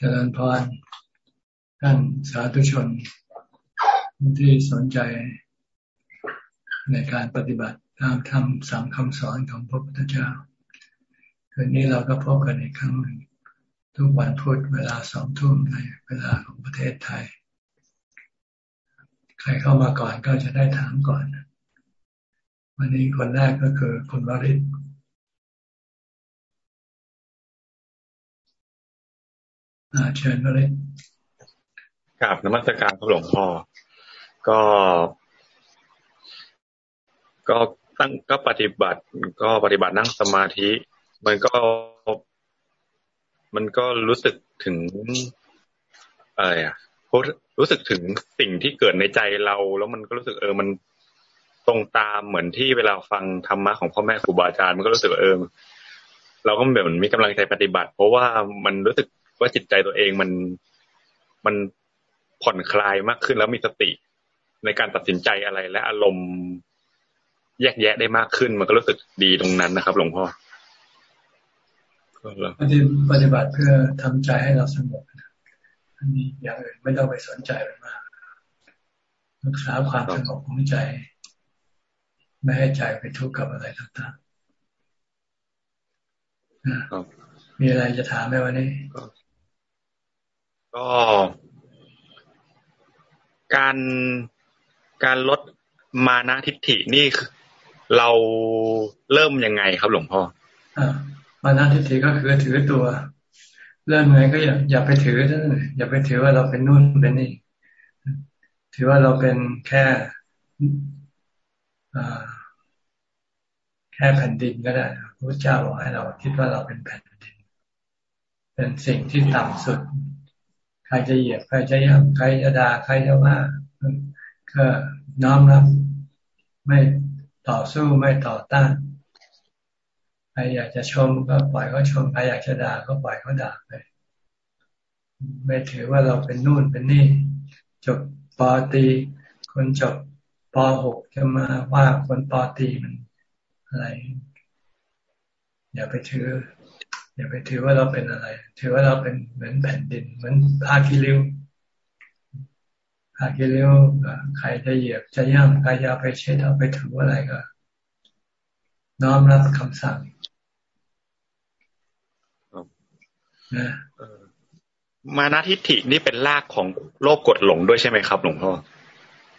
เจริญพรท่านสาธุชนที่สนใจในการปฏิบัติตามธรรมสามคำสอนของพระพุทธเจ้า คืนนี้เราก็พบกันอีกครั้งหนึ่งทุกวันพุธเวลาสองทุ่มในเวลาของประเทศไทย ใครเข้ามาก่อนก็จะได้ถามก่อน วันนี้คนแรกก็คือคุณวริศ อาเชิญมาเลยกราบนมัสการพระหลวงพ่อ ก็ ก็ตั้งก็ปฏิบัติ ก็ปฏิบัตินั่งสมาธิ มันก็ มันก็รู้สึกถึงอะไรอะรู้สึกถึงสิ่งที่เกิดในใจเรา แล้วมันก็รู้สึกเออมันตรงตามเหมือนที่เวลาฟังธรรมะของพ่อแม่ครูบาอาจารย์มันก็รู้สึกเออเราก็แบบมีกำลังใจปฏิบัติ เพราะว่ามันรู้สึก ว่าจิตใจตัวเองมันมันผ่อนคลายมากขึ้นแล้วมีสติ ในการตัดสินใจอะไรและอารมณ์แยกแยะได้มากขึ้น มันก็รู้สึกดีตรงนั้นนะครับ หลวงพ่อปฏิบัติเพื่อทำใจให้เราสงบอันนี้อย่างอื่นไม่ต้องไปสนใจมันมากรักษาความสงบของใจ ไม่ให้ใจไปทุกข์กับอะไรต่างๆมีอะไรจะถามไหมวันนี้ ก็การการลดมานะทิฏฐินี่เราเริ่มยังไงครับหลวงพ่ออมานะทิฏฐิก็คือถือตัว เริ่มไงก็อย่าอย่าไปถือนั่นอย่าไปถือว่าเราเป็นนู่นเป็นนี่ ถือว่าเราเป็นแค่แค่แผ่นดินก็ได้พระเจ้าบอกให้เราคิดว่าเราเป็นแผ่นดิน เป็นสิ่งที่ต่ำสุด ใครจะเหยียบใครจะย่ำใครจะด่าใครจะว่าก็น้อมรับ ไม่ต่อสู้ไม่ต่อต้านใครอยากจะชมก็ปล่อยเขาชมใครอยากจะด่าก็ปล่อยเขาด่าไปไม่ถือว่าเราเป็นนู่นเป็นนี่ จบปอตีคนจบปหกจะมาว่าคนปอตีมันอะไร อย่าไปถือ อย่าไปถือว่าเราเป็นอะไร ถือว่าเราเป็นเหมือนแผ่นดิน เหมือนผ้ากิริ้วผ้ากิริ้วใครจะเหยียบจะย่ำใครจะไปเช็ดเอาไปถืออะไรก็ น้อมรับคำสั่งนะมานาทิฏฐินี่เป็นรากของโลกกดหลงด้วยใช่ไหมครับ หลวงพ่อ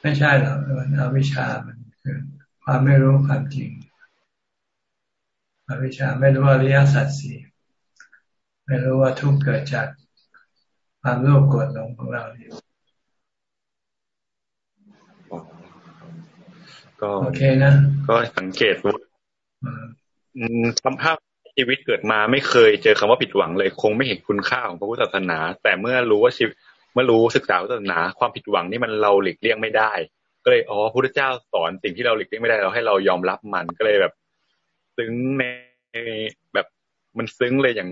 ไม่ใช่หรอกมันอวิชามันคือความไม่รู้ความจริงอวิชาไม่รู้อริยสัจสี่ ไม่รู้ว่าทุกเกิดจากความโลภโกรธหลงของเราเนี่ยก็โอเคนะ ก็สังเกตว่าทำภาพชีวิตเกิดมาไม่เคยเจอคำว่าผิดหวังเลย คงไม่เห็นคุณค่าของพระพุทธศาสนา แต่เมื่อรู้ว่าชีวิตเมื่อรู้ศึกษาศาสนาความผิดหวังนี่มันเราหลีกเลี่ยงไม่ได้ ก็เลยอ๋อพระพุทธเจ้าสอนสิ่งที่เราหลีกเลี่ยงไม่ได้เราให้เรายอมรับมันก็เลยแบบ ซึ้งในแบบมันซึ้งเลยอย่าง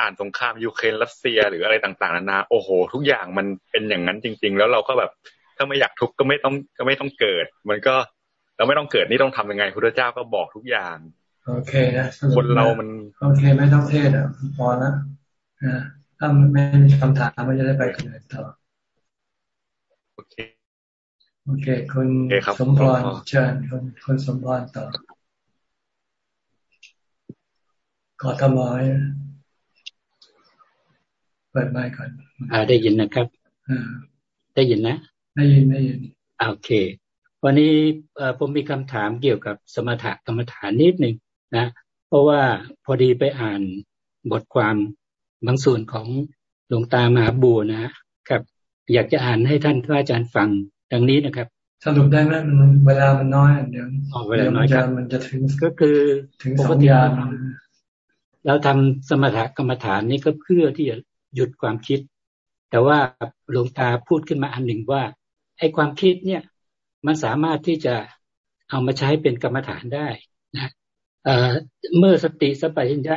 อ่านสงครามยูเครนรัสเซียหรืออะไรต่างๆนานาโอ้โห ทุกอย่างมันเป็นอย่างนั้นจริง ๆ แล้วเราก็แบบถ้าไม่อยากทุกข์ก็ไม่ต้องก็ไม่ต้องเกิด มันก็เราไม่ต้องเกิดนี่ต้องทำยังไงพระเจ้าก็บอกทุกอย่าง โอเคนะคนเรามันโอเคไม่ต้องเทศอะพอนะนะถ้าไม่มีคำถามมันจะได้ไปกันต่อโอเคโอเคคุณสมพรเชิญคุณคุณสมพรต่อกอทม เปิดไมค์ก่อนอ่าได้ยินนะครับอ่าได้ยินนะ ได้ยินได้ยินโอเค วันนี้ผมมีคำถามเกี่ยวกับสมถะกรรมฐานนิดหนึ่งนะ เพราะว่าพอดีไปอ่านบทความบางส่วนของหลวงตามหาบูนะครับ อยากจะอ่านให้ท่านพระอาจารย์ฟังดังนี้นะครับสรุปได้ไหมมันเวลามันน้อยเดี๋ยวเวลาน้อยครับมันจะถึงก็คือถึงสองยานเราทำสมถกรรมฐานนี่ก็เพื่อที่จะ หยุดความคิด แต่ว่าหลวงตาพูดขึ้นมาอันหนึ่งว่าไอ้ความคิดเนี่ย มันสามารถที่จะเอามาใช้เป็นกรรมฐานได้นะเมื่อสติสัพพัญญะ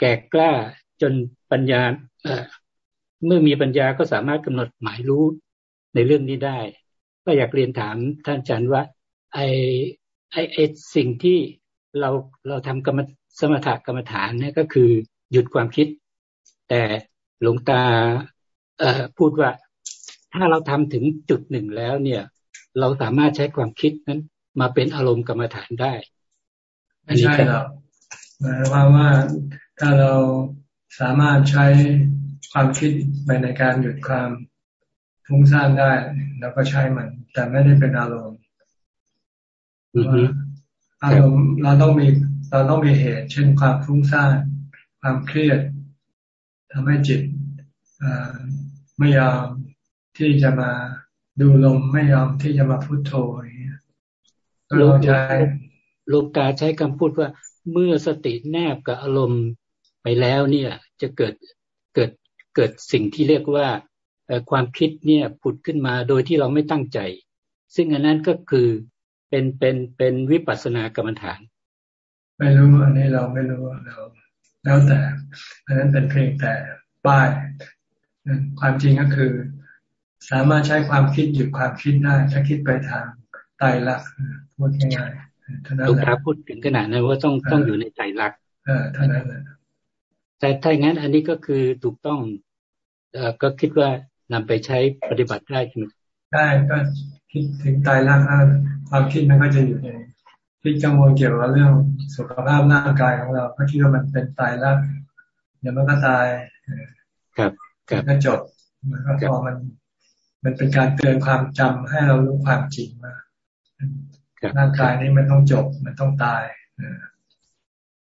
แก่กล้าจนปัญญาเมื่อมีปัญญาก็สามารถกำหนดหมายรู้ในเรื่องนี้ได้ ก็อยากเรียนถามท่านอาจารย์ว่า ไอ้ไอ้ไอ้สิ่งที่เราเราทำกรรมสมถกรรมฐานเนี่ยก็คือหยุดความคิด แต่ หลวงตาเอ่อพูดว่าถ้าเราทำถึงจุดหนึ่งแล้วเนี่ย เราสามารถใช้ความคิดนั้น มาเป็นอารมณ์กรรมฐานได้ ไม่ใช่หรอกหมายความว่าถ้าเราสามารถใช้ความคิดไปในการหยุดความฟุ้งซ่านได้เราก็ใช้มัน แต่ไม่ได้เป็นอารมณ์อารมณ์เราต้องมีเราต้องมีเหตุ เช่นความฟุ้งซ่านความเครียด ทำให้จิตไม่ยอมที่จะมาดูลมไม่ยอมที่จะมาพุโทโธอย่างเงี้ยเราใช้ลงตาใช้คำพูดว่า เมื่อสติแนบกับอารมณ์ไปแล้วเนี่ย จะเกิดเกิดเกิดสิ่งที่เรียกว่าความคิดเนี่ยผุดขึ้นมาโดยที่เราไม่ตั้งใจ ซึ่งอันนั้นก็คือเป็นเป็นเป็นวิปัสสนากรรมฐาน ไม่รู้อันนี้เราไม่รู้เรา แล้วแต่อันนั้นเป็นเพียงแต่ป้ายความจริงก็คือ สามารถใช้ความคิดหยุดความคิดได้ถ้าคิดไปทางไตรลักษณ์พูดง่ายๆเท่านั้นแหละพูดถึงขนาดนั้นว่าต้องต้องอยู่ในไตรลักษณ์เท่านั้นแหละแต่ถ้าอย่างนั้นอันนี้ก็คือถูกต้องเอก็คิดว่านำไปใช้ปฏิบัติได้ใช่ไหมได้ก็คิดถึงตายร่างความคิดมันก็จะอยู่ใน คิดกังวลเกี่ยวกับเรื่องสุขภาพร่างกายของเราก็คิดว่ามันเป็นตายร่างเดี๋ยวมันก็ตายครับครับก็จบมันก็พอมัน มันเป็นการเตือนความจำให้เรารู้ความจริงว่าร่างกายนี้มันต้องจบ มันต้องตาย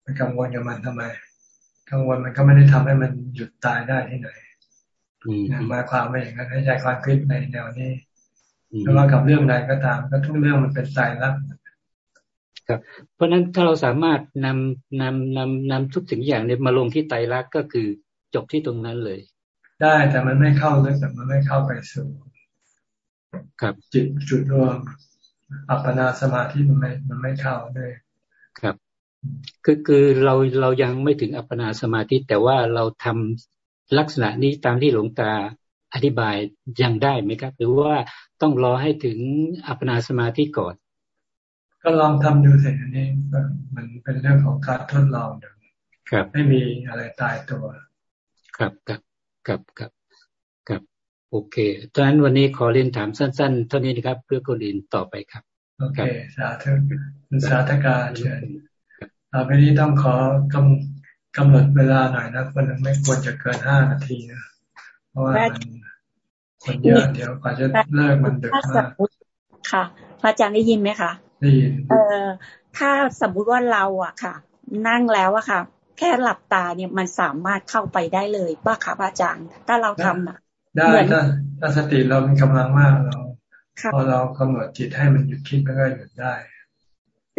ไปกังวลกับมันทำไม กังวลมันก็ไม่ได้ทำให้มันหยุดตายได้ที่ไหนมาความไม่อย่างนั้นให้ใจความคิดในแนวนี้ไม่ว่ากับเรื่องใดก็ตาม ก็ทุกเรื่องมันเป็นใจรัก ครับ เพราะฉะนั้นถ้าเราสามารถนำนำนำนำทุกสิ่งอย่างเนี่ยมาลงที่ไตรลักษณ์ก็คือจบที่ตรงนั้นเลย ได้แต่มันไม่เข้าลึกแต่มันไม่เข้าไปสู่ครับจิตจุดรวมอัปปนาสมาธิมันไม่มันไม่เข้าด้วยครับ คือคือเราเรายังไม่ถึงอัปปนาสมาธิแต่ว่าเราทำลักษณะนี้ตามที่หลวงตาอธิบายยังได้ไหมครับ หรือว่าต้องรอให้ถึงอัปปนาสมาธิก่อน ก็ลองทำดูสิอันนี้มันเป็นเรื่องของการทดลองดูครับ ไม่มีอะไรตายตัว ครับครับครับครับครับโอเคตอนนั้นวันนี้ขอเรียนถามสั้น ๆ เท่านี้นะครับ เพื่อคนอื่นต่อไปครับ โอเค สาธุสาธกาเชิญต่อไปนี้ต้องขอกำกำหนดเวลาหน่อยนะคนไม่ควรจะเกินห้านาทีนะเพราะว่ามันคนเยอะเดี๋ยวกว่าจะเลิกมันดึกมากค่ะ พระอาจารย์ได้ยินไหมคะ ได้ยินเออถ้าสมมุติว่าเราอะค่ะ นั่งแล้วอะค่ะ แค่หลับตาเนี่ยมันสามารถเข้าไปได้เลยป่ะคะพระอาจารย์ ถ้าเราทำอะได้ถ้าถ้าสติเรามีกำลังมากเราพอเรากำหนดจิตให้มันหยุดคิดมันก็หยุดได้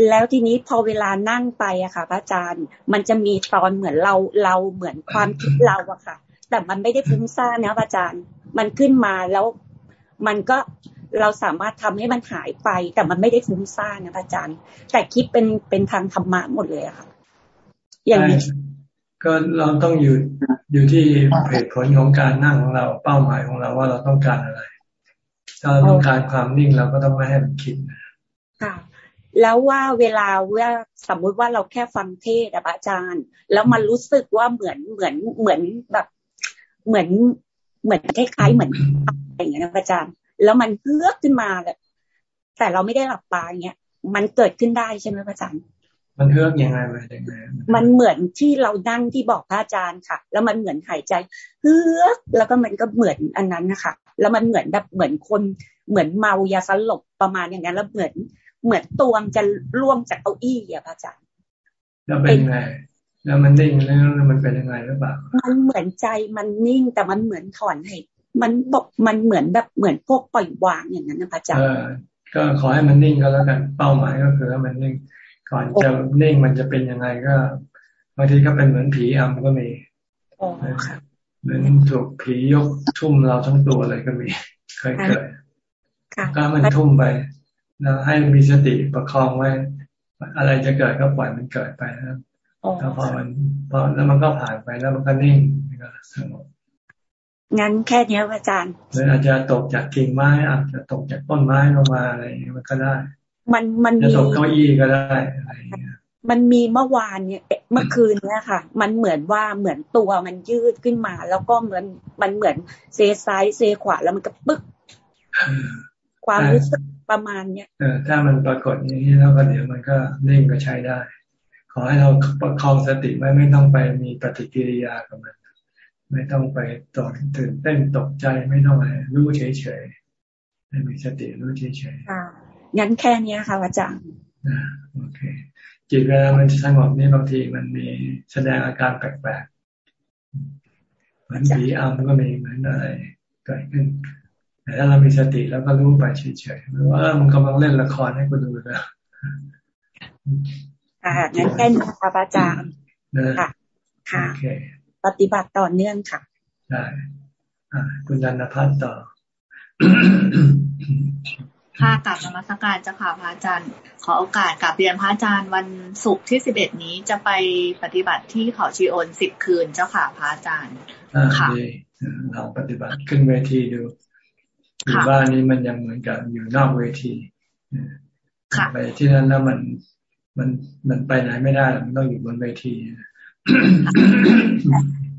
แล้วทีนี้พอเวลานั่งไปอะค่ะพระอาจารย์ มันจะมีตอนเหมือนเราเราเหมือนความคิดเราอะค่ะ แต่มันไม่ได้ฟุ้งซ่านนะพระอาจารย์ มันขึ้นมาแล้วมันก็ เราสามารถทำให้มันหายไป แต่มันไม่ได้ฟุ้งซ่านนะอาจารย์ แต่คิดเป็นเป็นทางธรรมะหมดเลยอะค่ะ อย่างนี้ก็เราต้องอยู่อยู่ที่เหตุผลของการนั่งของเราเป้าหมายของเราว่าเราต้องการอะไร ถ้าเราต้องการความนิ่งเราก็ต้องไม่ให้มันคิดค่ะแล้วว่าเวลาว่าสมมุติว่าเราแค่ฟังเทศอาจารย์ แล้วมันรู้สึกว่าเหมือนเหมือนเหมือนแบบ เหมือนเหมือนคล้ายๆเหมือนอะไรอย่างเงี้ยนะอาจารย์ แล้วมันเลือกขึ้นมาแบบแต่เราไม่ได้หลับตาอย่างเงี้ยมันเกิดขึ้นได้ใช่ไหมอาจารย์ มันเลือกยังไงมายังไงมันเหมือนที่เรานั่งที่บอกพระอาจารย์ค่ะ แล้วมันเหมือนหายใจเฮือกแล้วก็มันก็เหมือนอันนั้นนะคะแล้วมันเหมือนแบบเหมือนคนเหมือนเมายาสลบประมาณอย่างนั้น แล้วเหมือนเหมือนตัวมันจะร่วงจากเก้าอี้อะพระอาจารย์แล้วเป็นไงแล้วมันนิ่งแล้วมันเป็นยังไงหรือเปล่า มันเหมือนใจมันนิ่งแต่มันเหมือนถอนให้ มันบอกมันเหมือนแบบเหมือนพวกปล่อยวางอย่างนั้นนะพระอาจารย์ก็ขอให้มันนิ่งก็แล้วกันเป้าหมายก็คือให้มันนิ่ง ก่อนจะนิ่งมันจะเป็นยังไงก็บางทีก็เป็นเหมือนผีอำก็มีเหมือนถูกผียกทุ่มเราทั้งตัวเลยก็มีเคยเกิดก็มันทุ่มไปแล้วให้มีสติประคองไว้ อะไรจะเกิดก็ปล่อยมันเกิดไปนะแล้วพอมันพอแล้วมันก็ผ่านไปแล้วมันก็นิ่งมันก็สงบ งั้นแค่นี้อาจารย์หรืออาจจะตกจากกิ่งไม้อาจจะตกจากต้นไม้ลงมาอะไรมันก็ได้ มันมันจะตกเก้าอี้ก็ได้อะไรมันมีเมื่อวานเนี่ยเมื่อคืนเนี่ยค่ะ มันเหมือนว่าเหมือนตัวมันยืดขึ้นมา แล้วก็เหมือนมันเหมือนเซซ้ายเซขวาแล้วมันก็ปึ๊กความรู้สึกประมาณเนี้ยเออถ้ามันปรากฏอย่างนี้แล้วก็เดี๋ยวมันก็นิ่งก็ใช้ได้ ขอให้เราประคองสติไว้ไม่ต้องไปมีปฏิกิริยากับมัน ไม่ต้องไปตกตื่นเต้นตกใจไม่ต้องอะไรรู้เฉยๆให้มีสติรู้เฉยๆอ่างั้นแค่นี้ค่ะอาจารย์อ่าโอเค จิตเวลามันสงบนี่บางทีมันมีแสดงอาการแปลกๆเหมือนผีอำก็มีเหมือนอะไรเกิดขึ้นแต่ถ้าเรามีสติแล้วก็รู้ไปเฉยๆว่ามันกำลังเล่นละครให้คุณดูนะค่ะงั้นแค่นี้ค่ะอาจารย์ค่ะค่ะ ปฏิบัติต่อเนื่องค่ะได้คุณนันพัฒน์ต่อค่ะกลับนมัสการเจ้าค่ะพระอาจารย์ ขอโอกาสกลับเรียนพระอาจารย์วันศุกร์ที่สิบเอ็ดนี้จะไปปฏิบัติที่เขาชีโอนสิบคืนเจ้าค่ะพระอาจารย์ค่ะเราปฏิบัติขึ้นเวทีดูอยู่บ้านนี้มันยังเหมือนกับอยู่นอกเวทีไปที่นั่นแล้วมันมันมันไปไหนไม่ได้มันต้องอยู่บนเวที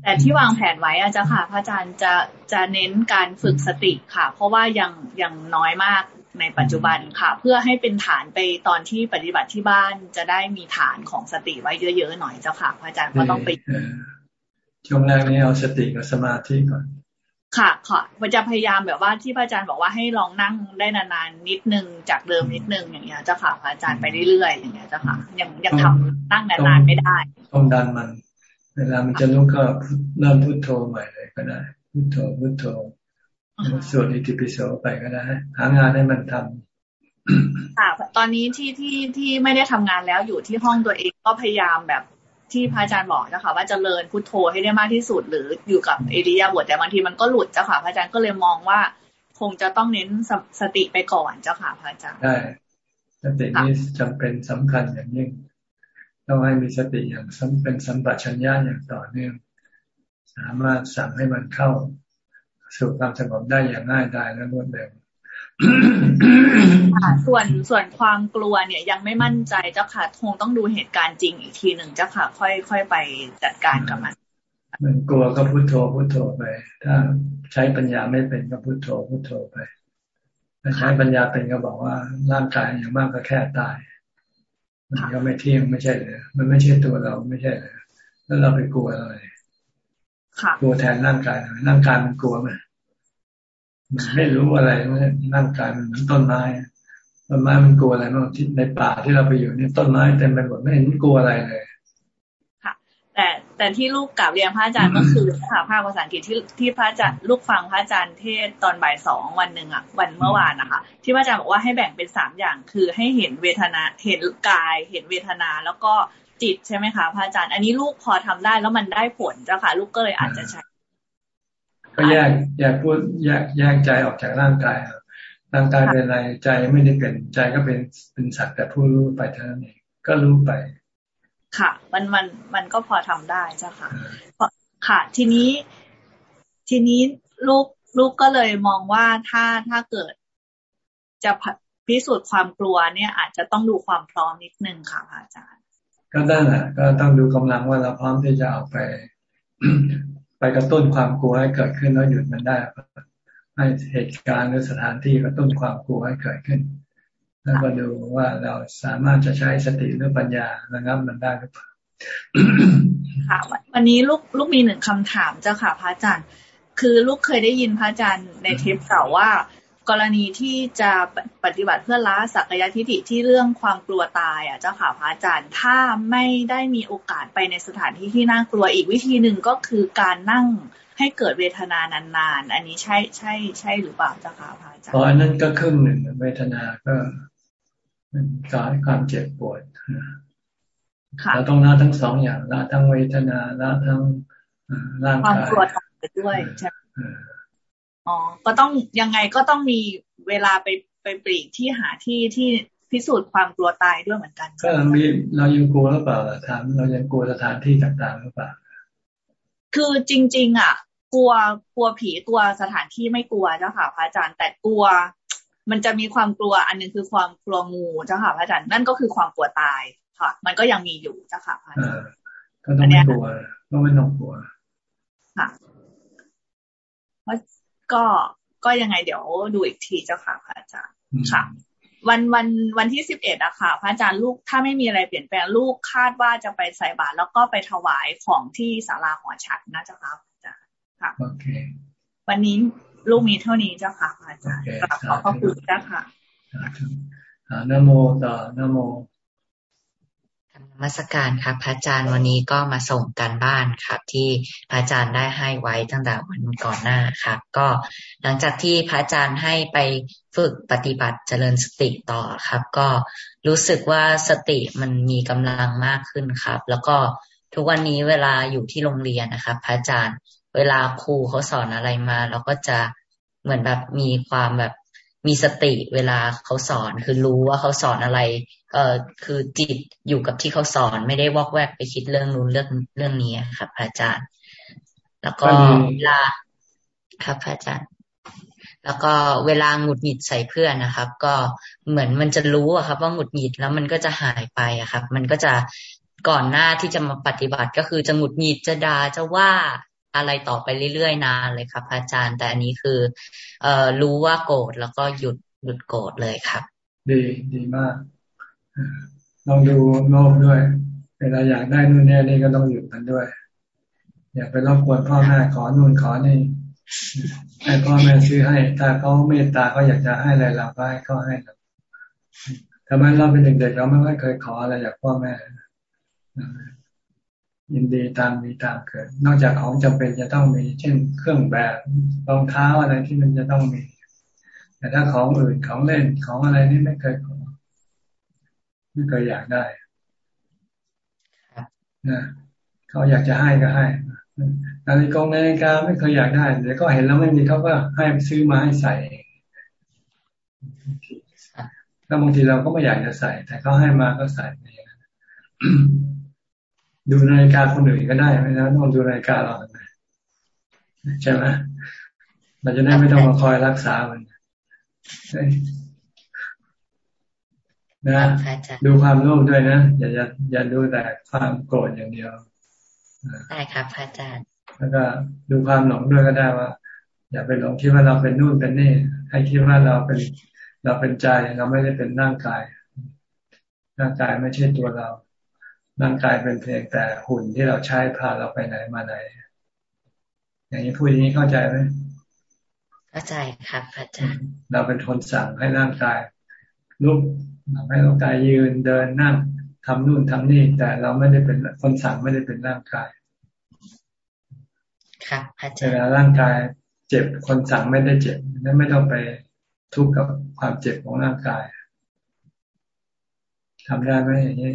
แต่ที่วางแผนไว้อาจารย์ค่ะ พระอาจารย์จะจะเน้นการฝึกสติค่ะ เพราะว่ายังยังน้อยมากในปัจจุบันค่ะ เพื่อให้เป็นฐานไปตอนที่ปฏิบัติที่บ้านจะได้มีฐานของสติไว้เยอะๆหน่อยเจ้าค่ะพระอาจารย์ก็ต้องไปช่วงแรกนี้เอาสติกับสมาธิก่อน ค่ะค่ะมันจะพยายามแบบว่าที่พระอาจารย์บอกว่าให้ลองนั่งได้นานๆนิดนึงจากเดิมนิดนึงอย่างเงี้ยเจ้าค่ะพระอาจารย์ไปเรื่อยๆอย่างเงี้ยเจ้าค่ะ ยังยังทำนั่งนานๆไม่ได้ต้องดันมัน เวลามันจะลุกก็เริ่มพุทโธใหม่เลยก็ได้ พุทโธพุทโธสวดอิติปิโสไปก็ได้หางานให้มันทำค่ะตอนนี้ที่ที่ที่ไม่ได้ทำงานแล้วอยู่ที่ห้องตัวเองก็พยายามแบบ ที่พระอาจารย์บอกนะคะว่าจเจริญพุทโธให้ได้มากที่สุด หรืออยู่กับเอริยาบทแต่บางทีมันก็หลุดเจ้าค่ะพระอาจารย์ก็เลยมองว่า คงจะต้องเน้นสสติไปก่อนเจ้าค่ะพระอาจารย์ได้สตินี้จำเป็นสำคัญอย่างยิ่งต้องให้มีสติอย่างเป็นสัมปชัญญะอย่างต่อเนื่องสามารถสั่งให้มันเข้า สู่ความสงบได้อย่างง่ายดายและรวดเร็ว ส่วนส่วนความกลัวเนี่ยยังไม่มั่นใจเจ้าค่ะคงต้องดูเหตุการณ์จริงอีกทีหนึ่งเจ้าค่ะ ค่อยค่อยไปจัดการกับมันมันกลัวก็พุโทโธพุโทโธไป ถ้าใช้ปัญญาไม่เป็นก็พุโทโธพุโทโธไปถ้าใช้ปัญญาเป็นก็บอกว่าร่างกายอย่างมากก็แค่ตาย มันก็ไม่เที่ยงไม่ใช่เลยมันไม่ใช่ตัวเราไม่ใช่เลยแล้วเราไปกลัวอะไรกลัวแทนร่างกายร่างกายมันกลัวไหม มันไม่รู้อะไรร่างกายมันเหมือนต้นไม้ต้นไม้มันกลัวอะไรบ้างที่ในป่าที่เราไปอยู่นี่ต้นไม้เต็มไปหมดไม่เห็นกลัวอะไรเลยค่ะแต่แต่ที่ลูกกลับเรียนพระอาจารย์ก็คือค่ะภาคภาษาอังกฤษที่ที่พระอาจารย์ลูกฟังพระอาจารย์เทศตอนบ่ายสองวันหนึ่งอะ วันเมื่อวานนะคะที่พระอาจารย์บอกว่าให้แบ่งเป็นสามอย่าง คือให้เห็นเวทนาเห็นกาย เห็นเวทนาแล้วก็จิตใช่ไหมคะพระอาจารย์ อันนี้ลูกพอทำได้แล้วมันได้ผลเจ้าค่ะ ลูกก็เลยอาจจะใช้ ก็แยกแยกพูดแยกแยกใจออกจากร่างกายร่างกายเป็นอะไรใจไม่ได้เป็นใจก็เป็นเป็นสักแต่ผู้รู้ไปเท่านั้นเองก็รู้ไป ค่ะ มันมันมันก็พอทำได้เจ้าค่ะค่ะ ทีนี้ทีนี้ลูกลูกก็เลยมองว่าถ้าถ้าเกิดจะพิสูจน์ความกลัวเนี่ย อาจจะต้องดูความพร้อมนิดนึงค่ะอาจารย์ ก็ได้แหละก็ต้องดูกำลังว่าเราพร้อมที่จะเอาไป ไปกระตุ้นความกลัวให้เกิดขึ้นแล้วหยุดมันได้ให้เหตุการณ์หรือสถานที่กระตุ้นความกลัวให้เกิดขึ้น แล้วก็ดูว่าเราสามารถจะใช้สติหรือปัญญาระงับมันได้หรือเปล่าค่ะวันนี้ลูกลูกมีหนึ่งคำถามเจ้าค่ะพระอาจารย์ คือลูกเคยได้ยินพระอาจารย์ในเทปเก่าว่า กรณีที่จะปฏิบัติเพื่อละสักยทิฏฐิที่เรื่องความกลัวตายอะเจ้าค่ะพระอาจารย์ ถ้าไม่ได้มีโอกาสไปในสถานที่ที่น่ากลัวอีกวิธีหนึ่งก็คือการนั่งให้เกิดเวทนานานๆ อันนี้ใช่ใช่ใช่หรือเปล่าเจ้าค่ะพระอาจารย์อ๋ออันนั้นก็ครึ่งหนึ่งเวทนาก็มันกายความเจ็บปวดเราต้องละทั้งสองอย่างละทั้งเวทนาละทั้งร่างกายความกลัวด้วยใช่ อ๋อ ก็ต้องยังไงก็ต้องมีเวลาไปไปปลีกที่หาที่ที่พิสูจน์ความกลัวตายด้วยเหมือนกันก็มีเรายังกลัวหรือเปล่าถามเรายังกลัวสถานที่ต่างๆหรือเปล่าคือจริง ๆ อะ กลัวกลัวผีกลัวสถานที่ไม่กลัวเจ้าค่ะพระอาจารย์แต่กลัว มันจะมีความกลัวอันนึงคือความกลัวงูเจ้าค่ะพระอาจารย์นั่นก็คือความกลัวตายค่ะ มันก็ยังมีอยู่เจ้าค่ะพระอาจารย์ก็ต้องไม่กลัวต้องไม่ต้องกลัวค่ะ ก็ก็ยังไงเดี๋ยวดูอีกทีเจ้าค่ะพระอาจารย์ค่ะ วันวันวันที่สิบเอ็ดอะค่ะ พระอาจารย์ลูกถ้าไม่มีอะไรเปลี่ยนแปลงลูกคาดว่าจะไปใส่บาตรแล้วก็ไปถวายของที่ศาลาหอฉันนะเจ้าค่ะอาจารย์ค่ะโอเควันนี้ลูกมีเท่านี้เจ้าค่ะอาจารย์ขอบพระคุณเจ้าค่ะนโมต่อนโมธรร มสการครับพระอาจารย์วันนี้ก็มาส่งการบ้านครับ ที่พระอาจารย์ได้ให้ไว้ตั้งแต่วันก่อนหน้าครับ ก็หลังจากที่พระอาจารย์ให้ไปฝึกปฏิบัติเจริญสติต่อครับ ก็รู้สึกว่าสติมันมีกำลังมากขึ้นครับ แล้วก็ทุกวันนี้เวลาอยู่ที่โรงเรียนนะครับ พระอาจารย์ เวลาครูเขาสอนอะไรมา เราก็จะเหมือนแบบมีความแบบ มีสติเวลาเขาสอนคือรู้ว่าเขาสอนอะไร เอ่อคือจิตอยู่กับที่เขาสอนไม่ได้วอกแวกไปคิดเรื่องนู้นเรื่องเรื่องนี้ครับอาจารย์ แล้วก็เวลาครับอาจารย์ แล้วก็เวลาหงุดหงิดใส่เพื่อนนะครับ ก็เหมือนมันจะรู้อะครับ ว่าหงุดหงิดแล้วมันก็จะหายไปอะครับ มันก็จะก่อนหน้าที่จะมาปฏิบัติก็คือจะหงุดหงิดจะด่าจะว่า อะไรต่อไปเรื่อยๆนานเลยครับอาจารย์ แต่อันนี้คือ เอ่อรู้ว่าโกรธแล้วก็หยุดหยุดโกรธเลยครับ ดีดีมากลองดูโน้มด้วย เวลาอยากได้นู่นนี่นี่ก็ต้องหยุดมันด้วย อย่าไปรบกวนพ่อแม่ขอนู่นขอนี่ให้พ่อแม่ซื้อให้ ถ้าเขาเมตตาเขาอยากจะให้อะไรเราก็ให้เขาให้เราทำไมเราเป็นเด็กๆเราไม่เคยขออะไรจากพ่อแม่ ยินดีตามมีตามเกิด นอกจากของจำเป็นจะต้องมี เช่น เครื่องแบบรองเท้าอะไรที่มันจะต้องมี แต่ถ้าของอื่นของเล่นของอะไรนี่ไม่เคยขอไม่เคยอยากได้นะเขาอยากจะให้ก็ให้นาฬิกานาฬิกาไม่เคยอยากได้เดี๋ยวก็เห็นแล้วไม่มีเขาก็ให้ซื้อมาให้ใส่แล้วบางทีเราก็ไม่อยากจะใส่ แต่เขาให้มาก็ใส่ ดูนาฬิกาคนอื่นก็ได้ไม่ต้องดูนาฬิกาเราใช่ไหมเราจะได้ไม่ต้องมาคอยรักษามันนะดูความโลภด้วยนะอย่าอย่าอย่าดูแต่ความโกรธอย่างเดียวได้ครับพระอาจารย์ แล้วก็ดูความหลงด้วยก็ได้ว่า อย่าไปหลงคิดว่าเราเป็นนู่นเป็นนี่ ให้คิดว่าเราเป็นเราเป็นใจเราไม่ได้เป็นร่างกาย ร่างกายไม่ใช่ตัวเรา ร่างกายเป็นเพียงแต่หุ่นที่เราใช้พาเราไปไหนมาไหน อย่างนี้พูดอย่างนี้เข้าใจไหมเข้าใจครับอาจารย์ เราเป็นคนสั่งให้ร่างกายลุกให้ร่างกายยืนเดินนั่งทำนู่นทำนี่ แต่เราไม่ได้เป็นคนสั่งไม่ได้เป็นร่างกาย ครับอาจารย์เวลาร่างกายเจ็บคนสั่งไม่ได้เจ็บนั่นไม่ต้องไปทุกข์กับความเจ็บของร่างกายทำได้ไหมอย่างนี้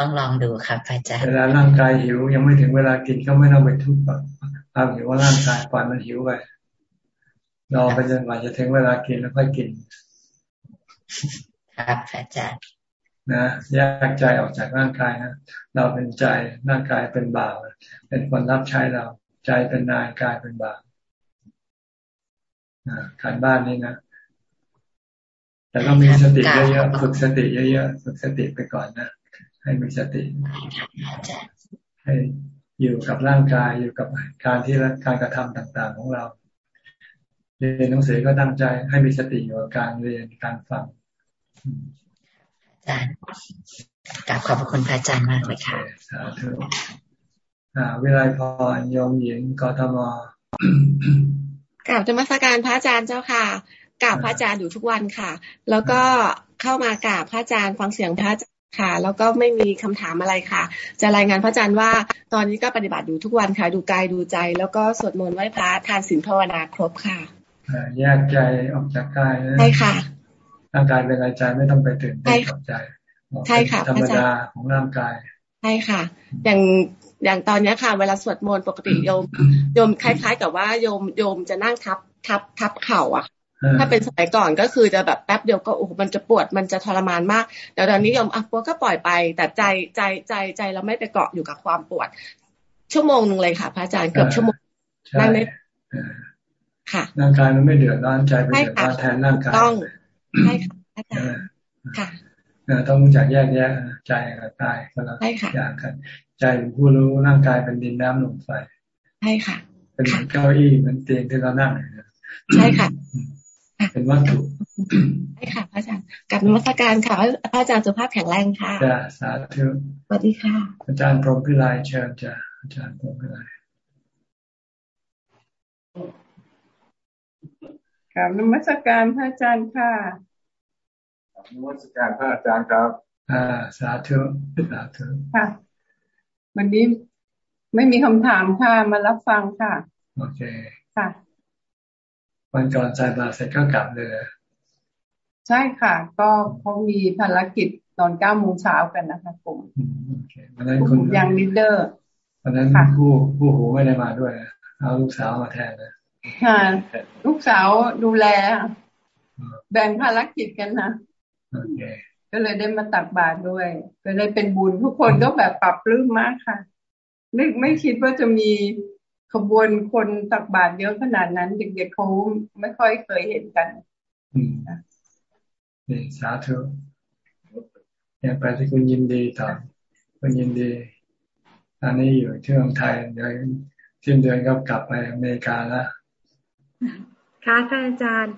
ต้องลองดูครับอาจารย์เวลาร่างกายหิว ยังไม่ถึงเวลากินก็ไม่ต้องไปทุกข์กับความหิวว่าร่างกายปล่อยมันหิวไปรอไปจนกว่าจะถึงเวลากินแล้วค่อยกิน ครับอาจารย์นะแยกใจออกจากร่างกายนะเราเป็นใจร่างกายเป็นบ่าวเป็นคนรับใช้เรา ใจเป็นนายกายเป็นบ่าวขันบ้านนี้นะแต่ต้องมีสติเยอะๆฝึกสติเยอะๆฝึกสติไปก่อนนะ ให้มีสติ ให้อยู่กับร่างกายอยู่กับการที่การกระทำต่าง ๆ ของเรา เรียนหนังสือก็ตั้งใจให้มีสติอยู่กับการเรียนการฟังอาจารย์กราบขอบพระคุณพระอาจารย์มากเลยค่ะสาธุวิไลพรยมหญิงกทมกราบธรรมสการพระอาจารย์เจ้าค่ะกราบพระอาจารย์อยู่ทุกวันค่ะ แล้วก็เข้ามากราบพระอาจารย์ฟังเสียงพระอาจารย์ ค่ะ แล้วก็ไม่มีคำถามอะไรค่ะ จะรายงานพระอาจารย์ว่า ตอนนี้ก็ปฏิบัติอยู่ทุกวันค่ะ ดูกายดูใจ แล้วก็สวดมนต์ไหว้พระทานศีลภาวนาครบค่ะแยกใจออกจากกายใช่ค่ะร่างกายเป็นอะไรใจไม่ต้องไปตื่นเต้นกับใจใช่ค่ะธรรมดาของร่างกายใช่ค่ะ อย่างอย่างตอนนี้ค่ะ เวลาสวดมนต์ปกติโยมโยมคล้าย ๆ กับว่าโยมโยมจะนั่งทับทับทับเข่าอะ ถ้าเป็นสมัยก่อนก็คือจะแบบแป๊บเดียวก็โอ้โหมันจะปวดมันจะทรมานมากแต่ตอนนี้ยมอะปวดก็ปล่อยไป แต่ใจใจใจใจเราไม่ไปเกาะอยู่กับความปวด ชั่วโมงหนึ่งเลยค่ะพระอาจารย์เกือบชั่วโมงนั่งได้ค่ะร่างกายมันไม่เดือดร้อนใจไปเดือดร้อนแทนร่างกายต้องใช่ค่ะอาจารย์ค่ะต้องรู้จักแยกแยะใจกับกายก็แล้วอย่างกัน ใจเป็นผู้รู้ร่างกายเป็นดินน้ำลมไฟใช่ค่ะ เป็นเก้าอี้เป็นเตียงที่เรานั่งใช่ค่ะ เป็นวัตถุใช่ค่ะพระอาจารย์กับนมัสการค่ะพระอาจารย์สุภาพแข็งแรงค่ะจ้าสาธุสวัสดีค่ะ อาจารย์พรหมพิไลเชิญจ้าอาจารย์พรหมพิไลกับนมัสการพระอาจารย์ค่ะนมัสการพระอาจารย์ครับ อ่า สาธุสาธุค่ะ วันนี้ไม่มีคำถามค่ะมารับฟังค่ะ โอเค ค่ะ วันก่อนใจบาเสร็จก็กลับเลยใช่ค่ะ ก็เขามีภารกิจตอนเก้าโมงเช้ากันนะคะผมโอเควันนั้นคุณยังลีดเดอร์วันนั้นผู้ผู้หูไม่ได้มาด้วยเอาลูกสาวมาแทนนะค่ะลูกสาวดูแล แบ่งภารกิจกันนะก็เลยได้มาตักบาตรด้วย ก็เลยเป็นบุญทุกคนก็แบบปรับรื้มมากค่ะไม่ไม่คิดว่าจะมี ขบวนคนตักบาตรเยอะขนาดนั้น เด็กๆเขาไม่ค่อยเคยเห็นกันนี่สาธุยังไปที่คุณยินดีต่อคุณยินดีตอนนี้อยู่ที่เมืองไทยเดี๋ยวสิ้นเดือนก็กลับไปอเมริกาแล้วค่ะอาจารย์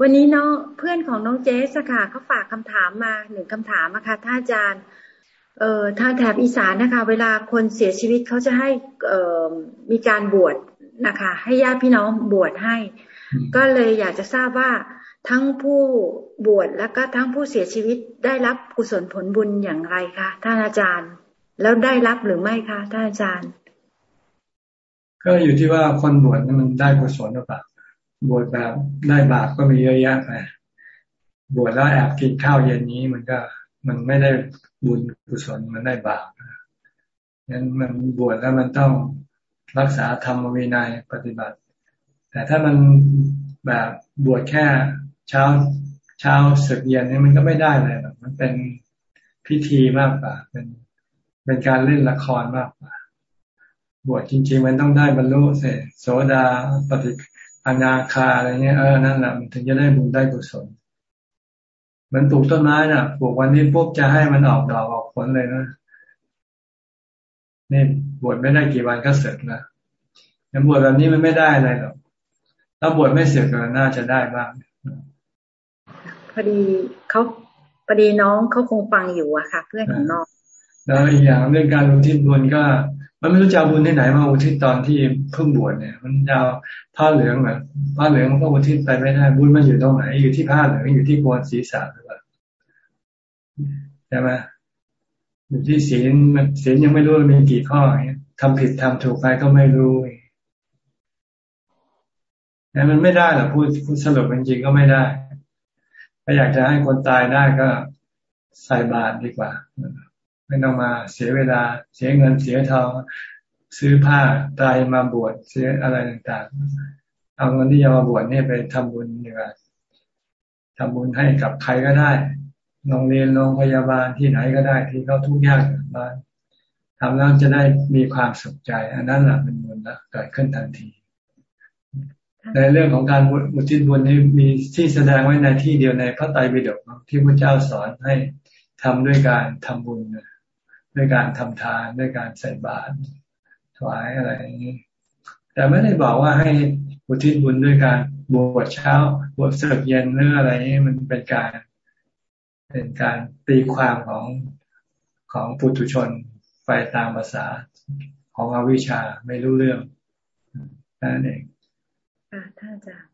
วันนี้น้องเพื่อนของน้องเจสค่ะเขาฝากคำถามมาหนึ่งคำถามนะคะท่านอาจารย์ เอ่อถ้าแถบอีสานนะคะ เวลาคนเสียชีวิตเขาจะให้เอ่อมีการบวชนะคะ ให้ญาติพี่น้องบวชให้ ก็เลยอยากจะทราบว่าทั้งผู้บวชแล้วก็ทั้งผู้เสียชีวิตได้รับกุศลผลบุญอย่างไรคะท่านอาจารย์ แล้วได้รับหรือไม่คะท่านอาจารย์ ก็อยู่ที่ว่าคนบวชมันได้กุศลหรือเปล่าบวชแบบได้บาปก็มีเยอะแยะไปบวชแล้วแอบกินข้าวเย็นนี้มันก็ มันไม่ได้บุญกุศลมันได้บาปงั้นมันบวชแล้วมันต้องรักษาธรรมวินัยปฏิบัติ แต่ถ้ามันแบบบวชแค่เช้าเช้าสึกเย็นนี่มันก็ไม่ได้เลยหรอกมันเป็นพิธีมากกว่า เป็นเป็นการเล่นละครมากกว่า บวชจริง ๆ มันต้องได้บรรลุเสโสดาปฏิอนาคาอะไรเงี้ยเออนั่นแหละมันถึงจะได้บุญได้กุศล เหมือนปลูกต้นไม้น่ะ ปลูกวันนี้ปุ๊บจะให้มันออกดอกออกผลเลยนะนี่บวชไม่ได้กี่วันก็เสร็จแล้วแต่บวชแบบนี้มันไม่ได้อะไรหรอกถ้าบวชไม่เสร็จก็น่าจะได้บ้างพอดีเขาพอดีน้องเขาคงฟังอยู่อะค่ะ เพื่อนของน้องแล้วอีกอย่างเรื่องการอุทิศบุญก็ มันไม่รู้จะเอาบุญที่ไหนมาอุทิศตอนที่เพิ่งบวชเนี่ย มันจะเอาผ้าเหลืองแบบผ้าเหลืองมันก็อุทิศไปไม่ได้บุญมันอยู่ตรงไหน อยู่ที่ผ้าเหลืองอยู่ที่โกนศีรษะหรือเปล่าใช่ไหมอยู่ที่ศีลมันศีลยังไม่รู้มีกี่ข้อทำผิดทำถูกไปก็ไม่รู้แต่มันไม่ได้หรอกพูดพูดสรุปจริงๆก็ไม่ได้ถ้าอยากจะให้คนตายได้ก็ใส่บาตรดีกว่า ไม่ต้องมาเสียเวลา เสียเงินเสียทองซื้อผ้าตายมาบวชเสียอะไรต่างๆ เอาเงินที่จะมาบวชนี่ไปทำบุญดีกว่าทำบุญให้กับใครก็ได้โรงเรียนโรงพยาบาลที่ไหนก็ได้ที่เขาทุกข์ยากมาทำแล้วจะได้มีความสุขใจ อันนั้นแหละเป็นบุญละเกิดขึ้นทันที ในเรื่องของการบุทิศบุญนี้มีที่แสดงไว้ในที่เดียวในพระไตรปิฎกที่พระเจ้าสอนให้ทำด้วยการทำบุญนะ ด้วยการทำทานด้วยการใส่บาตรถวายอะไรอย่างนี้ แต่ไม่ได้บอกว่าให้อุทิศบุญด้วยการบวชเช้าบวชเสกเย็นหรืออะไรนี้มันเป็นการเป็นการตีความของของปุถุชนไปตามภาษาของอวิชชาไม่รู้เรื่องนั่นเองค่ะท่านอาจารย์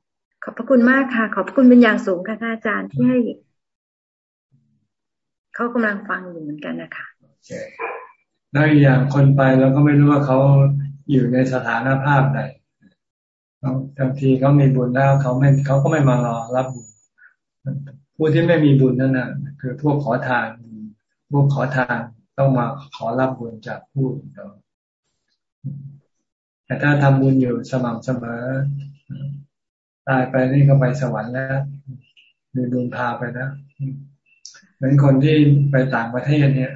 ขอบพระคุณมากค่ะ ขอบพระคุณเป็นอย่างสูงค่ะท่านอาจารย์ที่ให้เขากำลังฟังอยู่เหมือนกันนะคะ แล้วอีกอย่างคนไปเราก็ไม่รู้ว่าเขาอยู่ในสถานภาพใดบางทีเขามีบุญแล้วเขาไม่เขาก็ไม่มารอรับบุญผู้ที่ไม่มีบุญนั่นนะคือพวกขอทาน พวกขอทานต้องมาขอรับบุญจากผู้เราแต่ถ้าทำบุญอยู่สม่ำเสมอ ตายไปนี่ก็ไปสวรรค์แล้วมีบุญพาไปนะเหมือนคนที่ไปต่างประเทศเนี่ย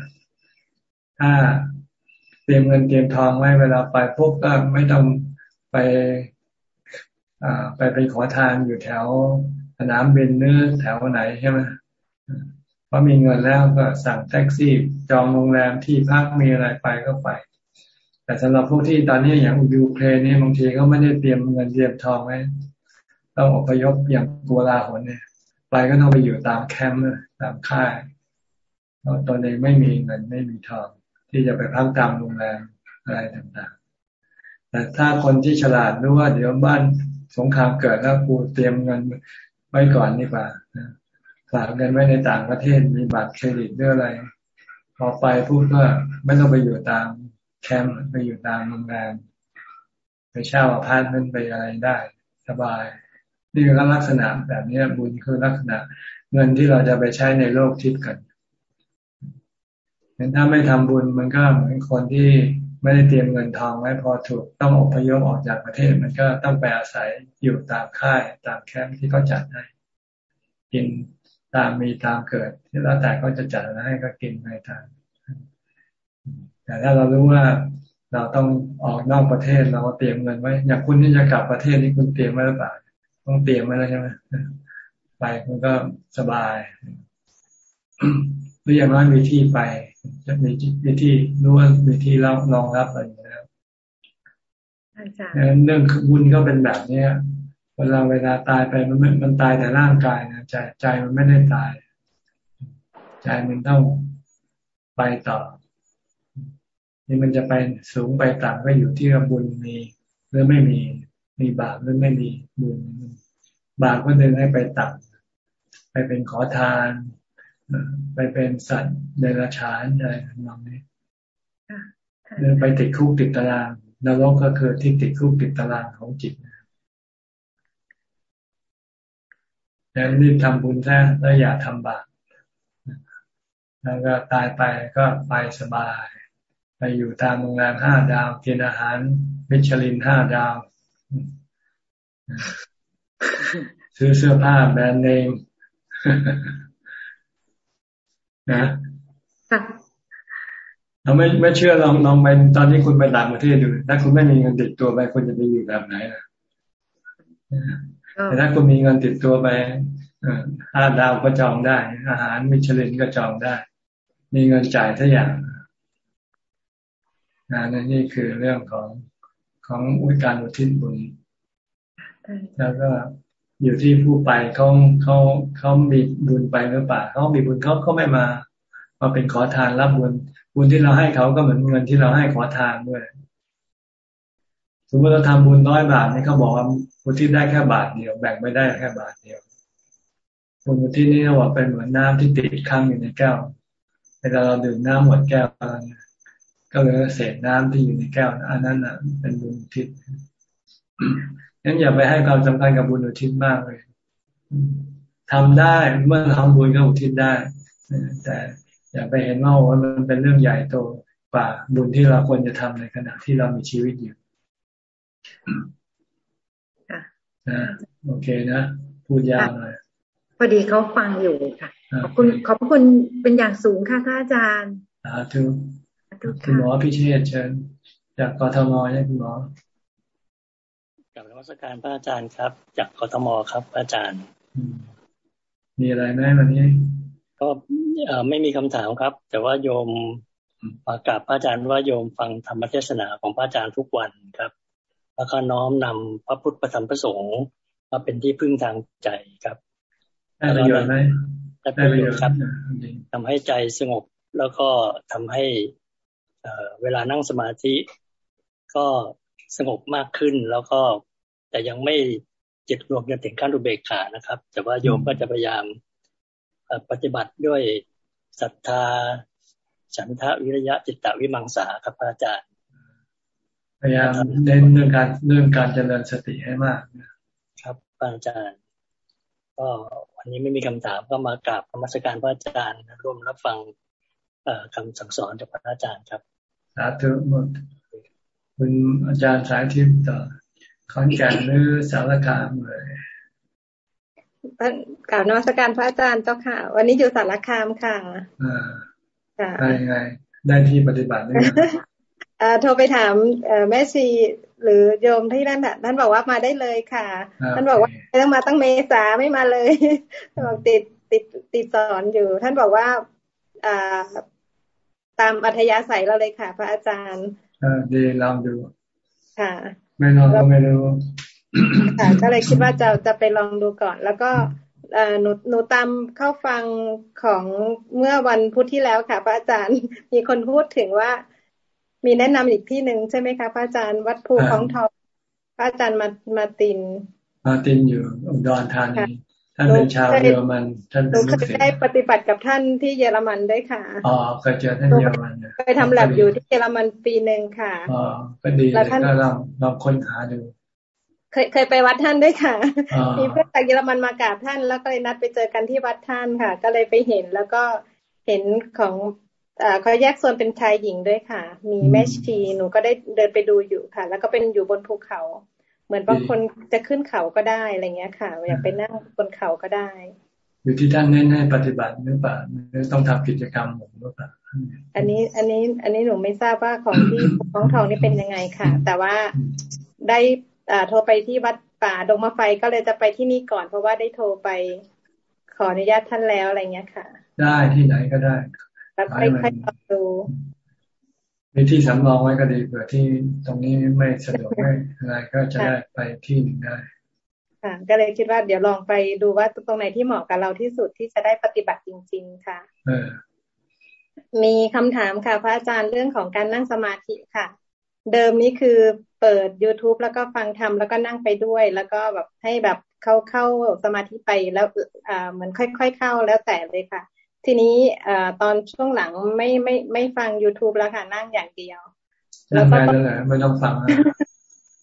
ถ้าเตรียมเงินเตรียมทองไว้เวลาไปพวกก็ไม่ต้องไปไปเป็นขอทานอยู่แถวสนามบินเนื้อแถวไหนใช่ไหมพอมีเงินแล้วก็สั่งแท็กซี่ จองโรงแรมที่พักมีอะไรไปก็ไป แต่สำหรับพวกที่ตอนนี้อย่างยูเครนนี่บางทีก็ไม่ได้เตรียมเงินเตรียมทองไว้ต้องอพยพอย่างโกลาหลเนี่ยไปก็ต้องไปอยู่ตามแคมป์ตามค่ายเพราะตนเองไม่มีเงินไม่มีทอง ที่จะไปพักตามโรงแรมอะไรต่างๆ แต่ถ้าคนที่ฉลาดรู้ว่าเดี๋ยวบ้านสงครามเกิดแล้วกูเตรียมเงินไว้ก่อนดีกว่าฝากเงินไว้ในต่างประเทศมีบัตรเครดิตด้วยอะไร พอไปพูดก็ไม่ต้องไปอยู่ตามแคมป์ไปอยู่ตามโรงแรมไปเช่าอพาร์ตเมนต์ไปอะไรได้สบาย นี่คือลักษณะแบบนี้บุญคือลักษณะเงินที่เราจะไปใช้ในโลกทิพย์กัน ถ้าไม่ทำบุญมันก็เหมือนคนที่ไม่ได้เตรียมเงินทองไว้พอถูกต้องอพยพออกจากประเทศ มันก็ต้องไปอาศัยอยู่ตามค่ายตามแคมป์ที่เขาจัดให้กินตามมีตามเกิดที่แล้วแต่เขาจะจัดให้ก็กินไปตามแต่ถ้าเรารู้ว่าเราต้องออกนอกประเทศเราเตรียมเงินไว้อย่างคุณที่จะกลับประเทศนี่คุณเตรียมไว้หรือเปล่าต้องเตรียมไว้แล้วใช่ไหมไปคุณก็สบายหรืออย่างน้อยมีที่ไป มีมีที่รู้ว่ามีที่รรองรับอะไรอย่างนี้นะเรื่องบุญก็เป็นแบบเนี้ยเวลาเวลาตายไปมันมันตายแต่ร่างกายนะใจใจมันไม่ได้ตาย ใจมันต้องไปต่อ นี่มันจะไปสูงไปต่ำก็อยู่ที่ว่าบุญมีหรือไม่มีมีบาปหรือไม่มีบุญ บาปก็ดึงให้ไปต่ำไปเป็นขอทาน ไปเป็นสัตว์เดรัจฉานอะไรทำนองนี้หรือไปติดคุกติดตารางนรกก็คือที่ติดคุกติดตารางของจิตดังนั้นรีบทำบุญแท้แล้วอย่าทำบาปแล้วก็ตายไปก็ไปสบาย ไปอยู่ตามโรงแรมห้าดาวกินอาหารมิชลินห้าดาว ซื้อเสื้อผ้าแบรนด์เนม นะเราไม่ไม่เชื่อลองลองไปตอนนี้คุณไปต่างประเทศดูถ้าคุณไม่มีเงินติดตัวไปคุณจะไปอยู่แบบไหนนะแต่ถ้าคุณมีเงินติดตัวไปห้าดาวก็จองได้ อาหารมิชลินก็จองได้ มีเงินจ่ายทุกอย่างนะนี่คือเรื่องของของวิการอุทิศบุญแล้วก็ อยู่ที่ผู้ไปเขาเขาเขามีบุญไปหรือเปล่าเขามีบุญเขาเขาไม่มา มาเป็นขอทานรับบุญ บุญที่เราให้เขาก็เหมือนเงินที่เราให้ขอทานด้วยสมมติเราทำบุญน้อยบาทนี่เขาบอกว่าบุญที่ได้แค่บาทเดียวแบ่งไม่ได้แค่บาทเดียวบุญที่นี่เราบอกเป็นเหมือนน้ำที่ติดค้างอยู่ในแก้วเวลาเราดื่มน้ำหมดแก้วก็เลยเศษน้ำที่อยู่ในแก้วอันนั้นอะ เป็นบุญทิศ งั้นอย่าไปให้ความสำคัญกับบุญอุทิศมากเลยทำได้เมื่อทำบุญก็อุทิศได้แต่อย่าไปเห็นว่าว่ามันเป็นเรื่องใหญ่โตกว่าบุญที่เราควรจะทำในขณะที่เรามีชีวิตอยู่นะโอเคนะพูดยาวหน่อยพอดีเขาฟังอยู่ค่ะ ขอบคุณขอบคุณเป็นอย่างสูงค่ะท่านอาจารย์สาธุคุณหมอพิเชษเชิญจากกทมใช่คุณหมอ กับนวัตการพระอาจารย์ครับ จากกทมครับอาจารย์ มีอะไรไหมวันนี้ ก็ไม่มีคำถามครับ แต่ว่าโยมมากราบพระอาจารย์ว่าโยมฟังธรรมเทศนาของพระอาจารย์ทุกวันครับ แล้วก็น้อมนำพระพุทธประธรรมประสงค์มาเป็นที่พึ่งทางใจครับได้ประโยชน์ไหมได้ประโยชน์ครับทำให้ใจสงบแล้วก็ทำให้เวลานั่งสมาธิก็สงบมากขึ้นแล้วก็ แต่ยังไม่จิตรวมจนถึงขั้นอุเบกขานะครับ แต่ว่าโยมก็จะพยายามปฏิบัติด้วยศรัทธา ฉันทะวิริยะจิตตวิมังสาครับอาจารย์ พยายามเน้นเรื่องการเรื่องการเจริญสติให้มากครับอาจารย์ ก็วันนี้ไม่มีคำถามก็มากราบธรรมสการพระอาจารย์ร่วมรับฟังคำสั่งสอนจากพระอาจารย์ครับสาธุหมดคุณอาจารย์สายทิพย์ต่อ ขอนแก่นหรือสารคามเลยกล่าวนวัตการพระอาจารย์เจ้าค่ะ วันนี้อยู่สารคามค่ะอ่าได้ไง ได้ที่ปฏิบัติได้โทรไปถามแม่ชีหรือโยมที่นั่นท่านบอกว่ามาได้เลยค่ะ ท่านบอกว่าต้องมาตั้งเมษาไม่มาเลยบอกติดติดติดสอนอยู่ ท่านบอกว่าอ่าตามอัธยาศัยเราเลยค่ะ พระอาจารย์อ่าดีลองดูค่ะ ไม่ลองก็ไม่รู้ค่ะก็เลยคิดว่าจะจะไปลองดูก่อน แล้วก็หนูหนูตามเข้าฟังของเมื่อวันพุธที่แล้วค่ะ พระอาจารย์มีคนพูดถึงว่า มีแนะนำอีกที่หนึ่งใช่ไหมคะพระอาจารย์วัดภูของทองพระอาจารย์มามาติน มาตินอยู่อุดรธานี ท่านเป็นชาวเยอรมัน ท่านเป็นลูกศิษย์ได้ปฏิบัติกับท่านที่เยอรมันด้วยค่ะ อ๋อเคยเจอท่านเยอรมันเคยทำแลบอยู่ที่เยอรมันปีหนึ่งค่ะ อ๋อ ก็ดีแล้วท่านลองลองค้นหาดู เคยเคยไปวัดท่านด้วยค่ะ มีเพื่อนจากเยอรมันมากราบท่าน แล้วก็เลยนัดไปเจอกันที่วัดท่านค่ะ ก็เลยไปเห็นแล้วก็เห็นของเขาแยกโซนเป็นชายหญิงด้วยค่ะ มีแม่ชี หนูก็ได้เดินไปดูอยู่ค่ะ แล้วก็เป็นอยู่บนภูเขา เหมือนบางคนจะขึ้นเขาก็ได้อะไรเงี้ยค่ะ อยากไปนั่งบนเขาก็ได้ อยู่ที่ท่านเน้นให้ปฏิบัติหรือเปล่าต้องทำกิจกรรมหรือเปล่าอันนี้อันนี้อันนี้หนูไม่ทราบว่าของที่ท้องทองนี่เป็นยังไงค่ะ แต่ว่าได้โทรไปที่วัดป่าดงมะไฟก็เลยจะไปที่นี่ก่อน เพราะว่าได้โทรไปขออนุญาตท่านแล้วอะไรเงี้ยค่ะ ได้ที่ไหนก็ได้แล้วค่อยๆดู มีที่สำรองไว้ก็ดีเผื่อที่ตรงนี้ไม่สะดวกไม่อะไรก็จะได้ไปที่หนึ่งได้ค่ะก็เลยคิดว่าเดี๋ยวลองไปดูว่าตรงไหนที่เหมาะกับเราที่สุดที่จะได้ปฏิบัติจริง ๆ ค่ะมีคำถามค่ะ พระอาจารย์เรื่องของการนั่งสมาธิค่ะ เดิมนี้คือเปิด youtube แล้วก็ฟังทำแล้วก็นั่งไปด้วย แล้วก็แบบให้แบบเข้าเข้าสมาธิไปแล้วอ่าเหมือนค่อย ๆ เข้าแล้วแต่เลยค่ะ ทีนี้อ่าตอนช่วงหลังไม่ไม่ไม่ฟัง youtube แล้วค่ะนั่งอย่างเดียว แล้วก็ไม่ต้องฟัง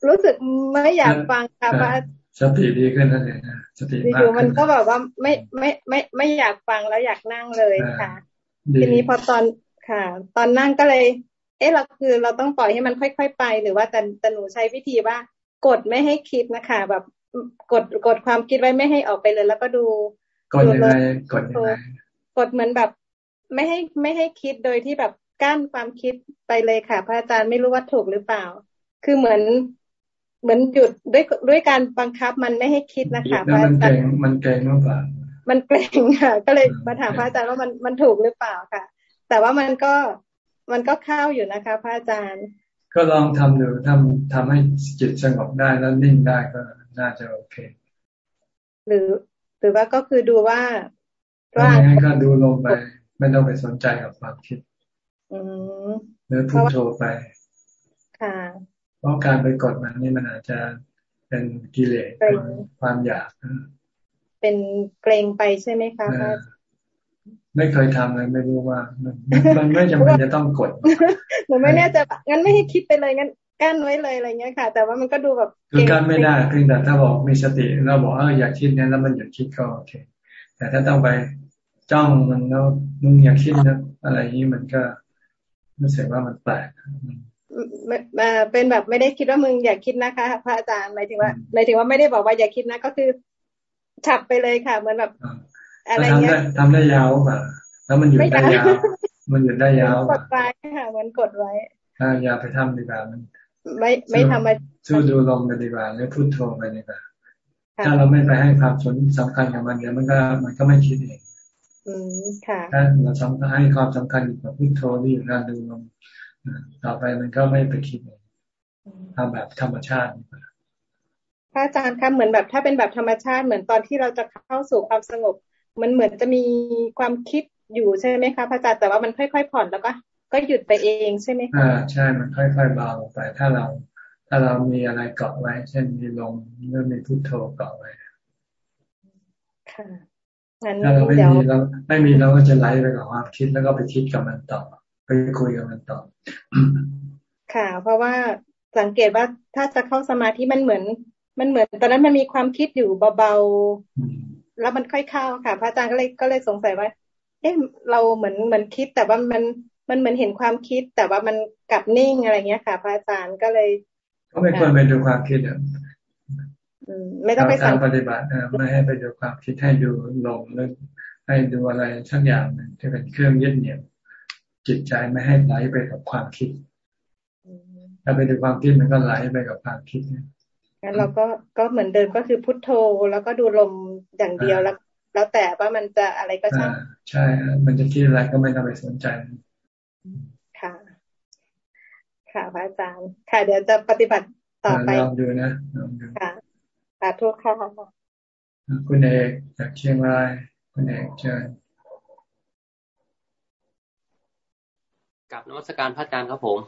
รู้สึกไม่อยากฟังค่ะว่าสติดีขึ้นนั่นเองสติมากอยู่มันก็แบบว่าไม่ไม่ไม่ไม่อยากฟังแล้วอยากนั่งเลยค่ะ ทีนี้พอตอนค่ะ ตอนนั่งก็เลย เอ๊ะเราคือเราต้องปล่อยให้มันค่อยๆไป หรือว่าแต่แต่หนูใช้วิธีว่ากดไม่ให้คิดนะคะ แบบกดกดความคิดไว้ไม่ให้ออกไปเลย แล้วก็ดูกดยังไงกดยังไง กดเหมือนแบบไม่ให้ไม่ให้คิดโดยที่แบบกั้นความคิดไปเลยค่ะ พระอาจารย์ไม่รู้ว่าถูกหรือเปล่า คือเหมือนเหมือนหยุดด้วยด้วยการบังคับมันไม่ให้คิดนะคะพระอาจารย์มันเกรงหรือเปล่ามันเกรงค่ะ ก็เลยมาถามพระอาจารย์ว่ามันมันถูกหรือเปล่าค่ะ แต่ว่ามันก็มันก็เข้าอยู่นะคะ พระอาจารย์ ก็ลองทำดูทำทำให้จิตสงบได้แล้วนิ่งได้ก็น่าจะโอเค หรือหรือว่าก็คือดูว่า ว่างั้นก็ดูลงไป ไม่ต้องไปสนใจกับความคิดอืมหรือพูดโทรไปค่ะเพราะการไปกดมันนี่มันอาจจะเป็นกิเลสเป็นความอยากเป็นเกรงไปใช่ไหมคะไม่เคยทำเลยไม่รู้ว่ามันมันไม่จำเป็นจะต้องกดหนูไม่แน่ใจงั้นไม่ให้คิดไปเลยงั้นกั้นไว้เลยอะไรเงี้ยค่ะ แต่ว่ามันก็ดูแบบคือกั้นไม่ได้เพียงแต่ถ้าบอกมีสติเราบอกเอออยากคิดเนี่ยแล้วมันอยากคิดก็โอเค แต่ถ้าต้องไปจ้องมันแล้วมึงอยากคิดนะอะไรนี้มันก็รู้สึกว่ามันแปลกเป็นแบบไม่ได้คิดว่ามึงอยากคิดนะคะ พระอาจารย์หมายถึงว่าหมายถึงว่าไม่ได้บอกว่าอยากคิดนะ ก็คือฉับไปเลยค่ะเหมือนแบบ อะไรเงี้ยทำได้ยาวป่ะแล้วมันอยู่ได้ยาวมันอยู่ได้ยาวกดไว้ค่ะมันกดไว้อ่าอย่าไปทำดีกว่ามันไม่ไม่ทำมาสู้ดูลมไปดีกว่าหรือพูดโทรไปดีกว่า ถ้าเราไม่ไปให้ความสนสำคัญกับมันเดี๋ยวมันก็มันก็ไม่คิดเองอืมค่ะถ้าเราสำคัญให้ความสำคัญกับพุทโธนี่อยู่การดูลมต่อไปมันก็ไม่ไปคิดเองทำแบบธรรมชาติพระอาจารย์คะเหมือนแบบถ้าเป็นแบบธรรมชาติเหมือนตอนที่เราจะเข้าสู่ความสงบ มันเหมือนจะมีความคิดอยู่ใช่ไหมคะพระอาจารย์แต่ว่ามันค่อยๆผ่อนแล้วก็ก็หยุดไปเองใช่ไหมคะอ่าใช่มันค่อยๆเบาไปถ้าเรา ถ้าเรามีอะไรเกาะไว้ เช่นมีลมหรือมีพุทโธเกาะไว้ค่ะถ้าเราไม่มีเราไม่มีเราก็จะไหลไปกับความคิดแล้วก็ไปคิดกับมันต่อ ไปคุยกับมันต่อ ค่ะ เพราะว่าสังเกตว่าถ้าจะเข้าสมาธิมันเหมือน มันเหมือน ตอนนั้นมันมีความคิดอยู่เบาแล้วมันค่อยเข้าค่ะ พระอาจารย์ก็เลยก็เลยสงสัยว่าเอ๊ะเราเหมือนเหมือนคิดแต่ว่ามันมันเหมือนเห็นความคิดแต่ว่ามันกลับนิ่งอะไรเงี้ยค่ะ พระอาจารย์ก็เลย ก็ไม่ควรไปดูความคิดอะไม่ต้องไปสั่งปฏิบัติไม่ให้ไปดูความคิดให้ดูลงหรือให้ดูอะไรสักอย่างนึงที่เป็นเครื่องยึดเหนี่ยวจิตใจไม่ให้ไหลไปกับความคิดถ้าไปดูความคิดมันก็ไหลไปกับความคิดเนี่ยงั้นเราก็ก็เหมือนเดิมก็คือพุทโธแล้วก็ดูลมอย่างเดียวแล้วแแล้วแต่ว่ามันจะอะไรก็ช่างใช่ มันจะคิดอะไรก็ไม่ต้องไปสนใจค่ะ ค่ะพระอาจารย์ ค่ะ เดี๋ยวจะปฏิบัติต่อไปลองดูนะลองดูค่ะสาธุค่ะคุณเอกจากเชียงราย คุณเอกเชิญกับนวัตการพระอาจารย์ครับผม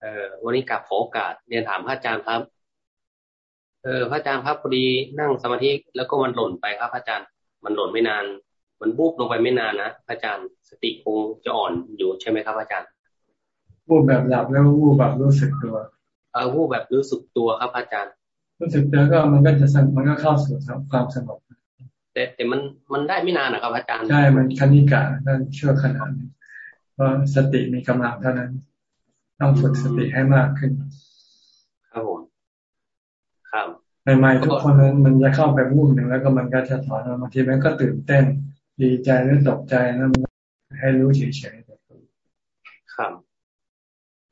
เอ่อวันนี้กับขอโอกาสเรียนถามพระอาจารย์ครับ เออพระอาจารย์ครับพอดีนั่งสมาธิแล้วก็มันหล่นไปครับพระอาจารย์ มันหล่นไม่นาน มันบูบลงไปไม่นานนะพระอาจารย์สติคงจะอ่อนอยู่ใช่ไหมครับพระอาจารย์ บูบแบบหลับแล้วบูบแบบรู้สึกตัว เออบูบแบบรู้สึกตัวครับพระอาจารย์ รู้สึกตัวก็มันก็จะมันก็เข้าสู่ความสงบแต่แต่มันมันได้ไม่นานนะครับอาจารย์ ใช่ มันคณิกะนั่นชั่วขณะเพราะสติมีกำลังเท่านั้น ต้องฝึกสติให้มากขึ้น ครับผมครับใหม่ๆทุกคนมันมันจะเข้าไปวุ่นหนึ่งแล้วก็มันก็จะถอนบางทีมันก็ตื่นเต้น ดีใจหรือตกใจนั่นให้รู้เฉยๆครับ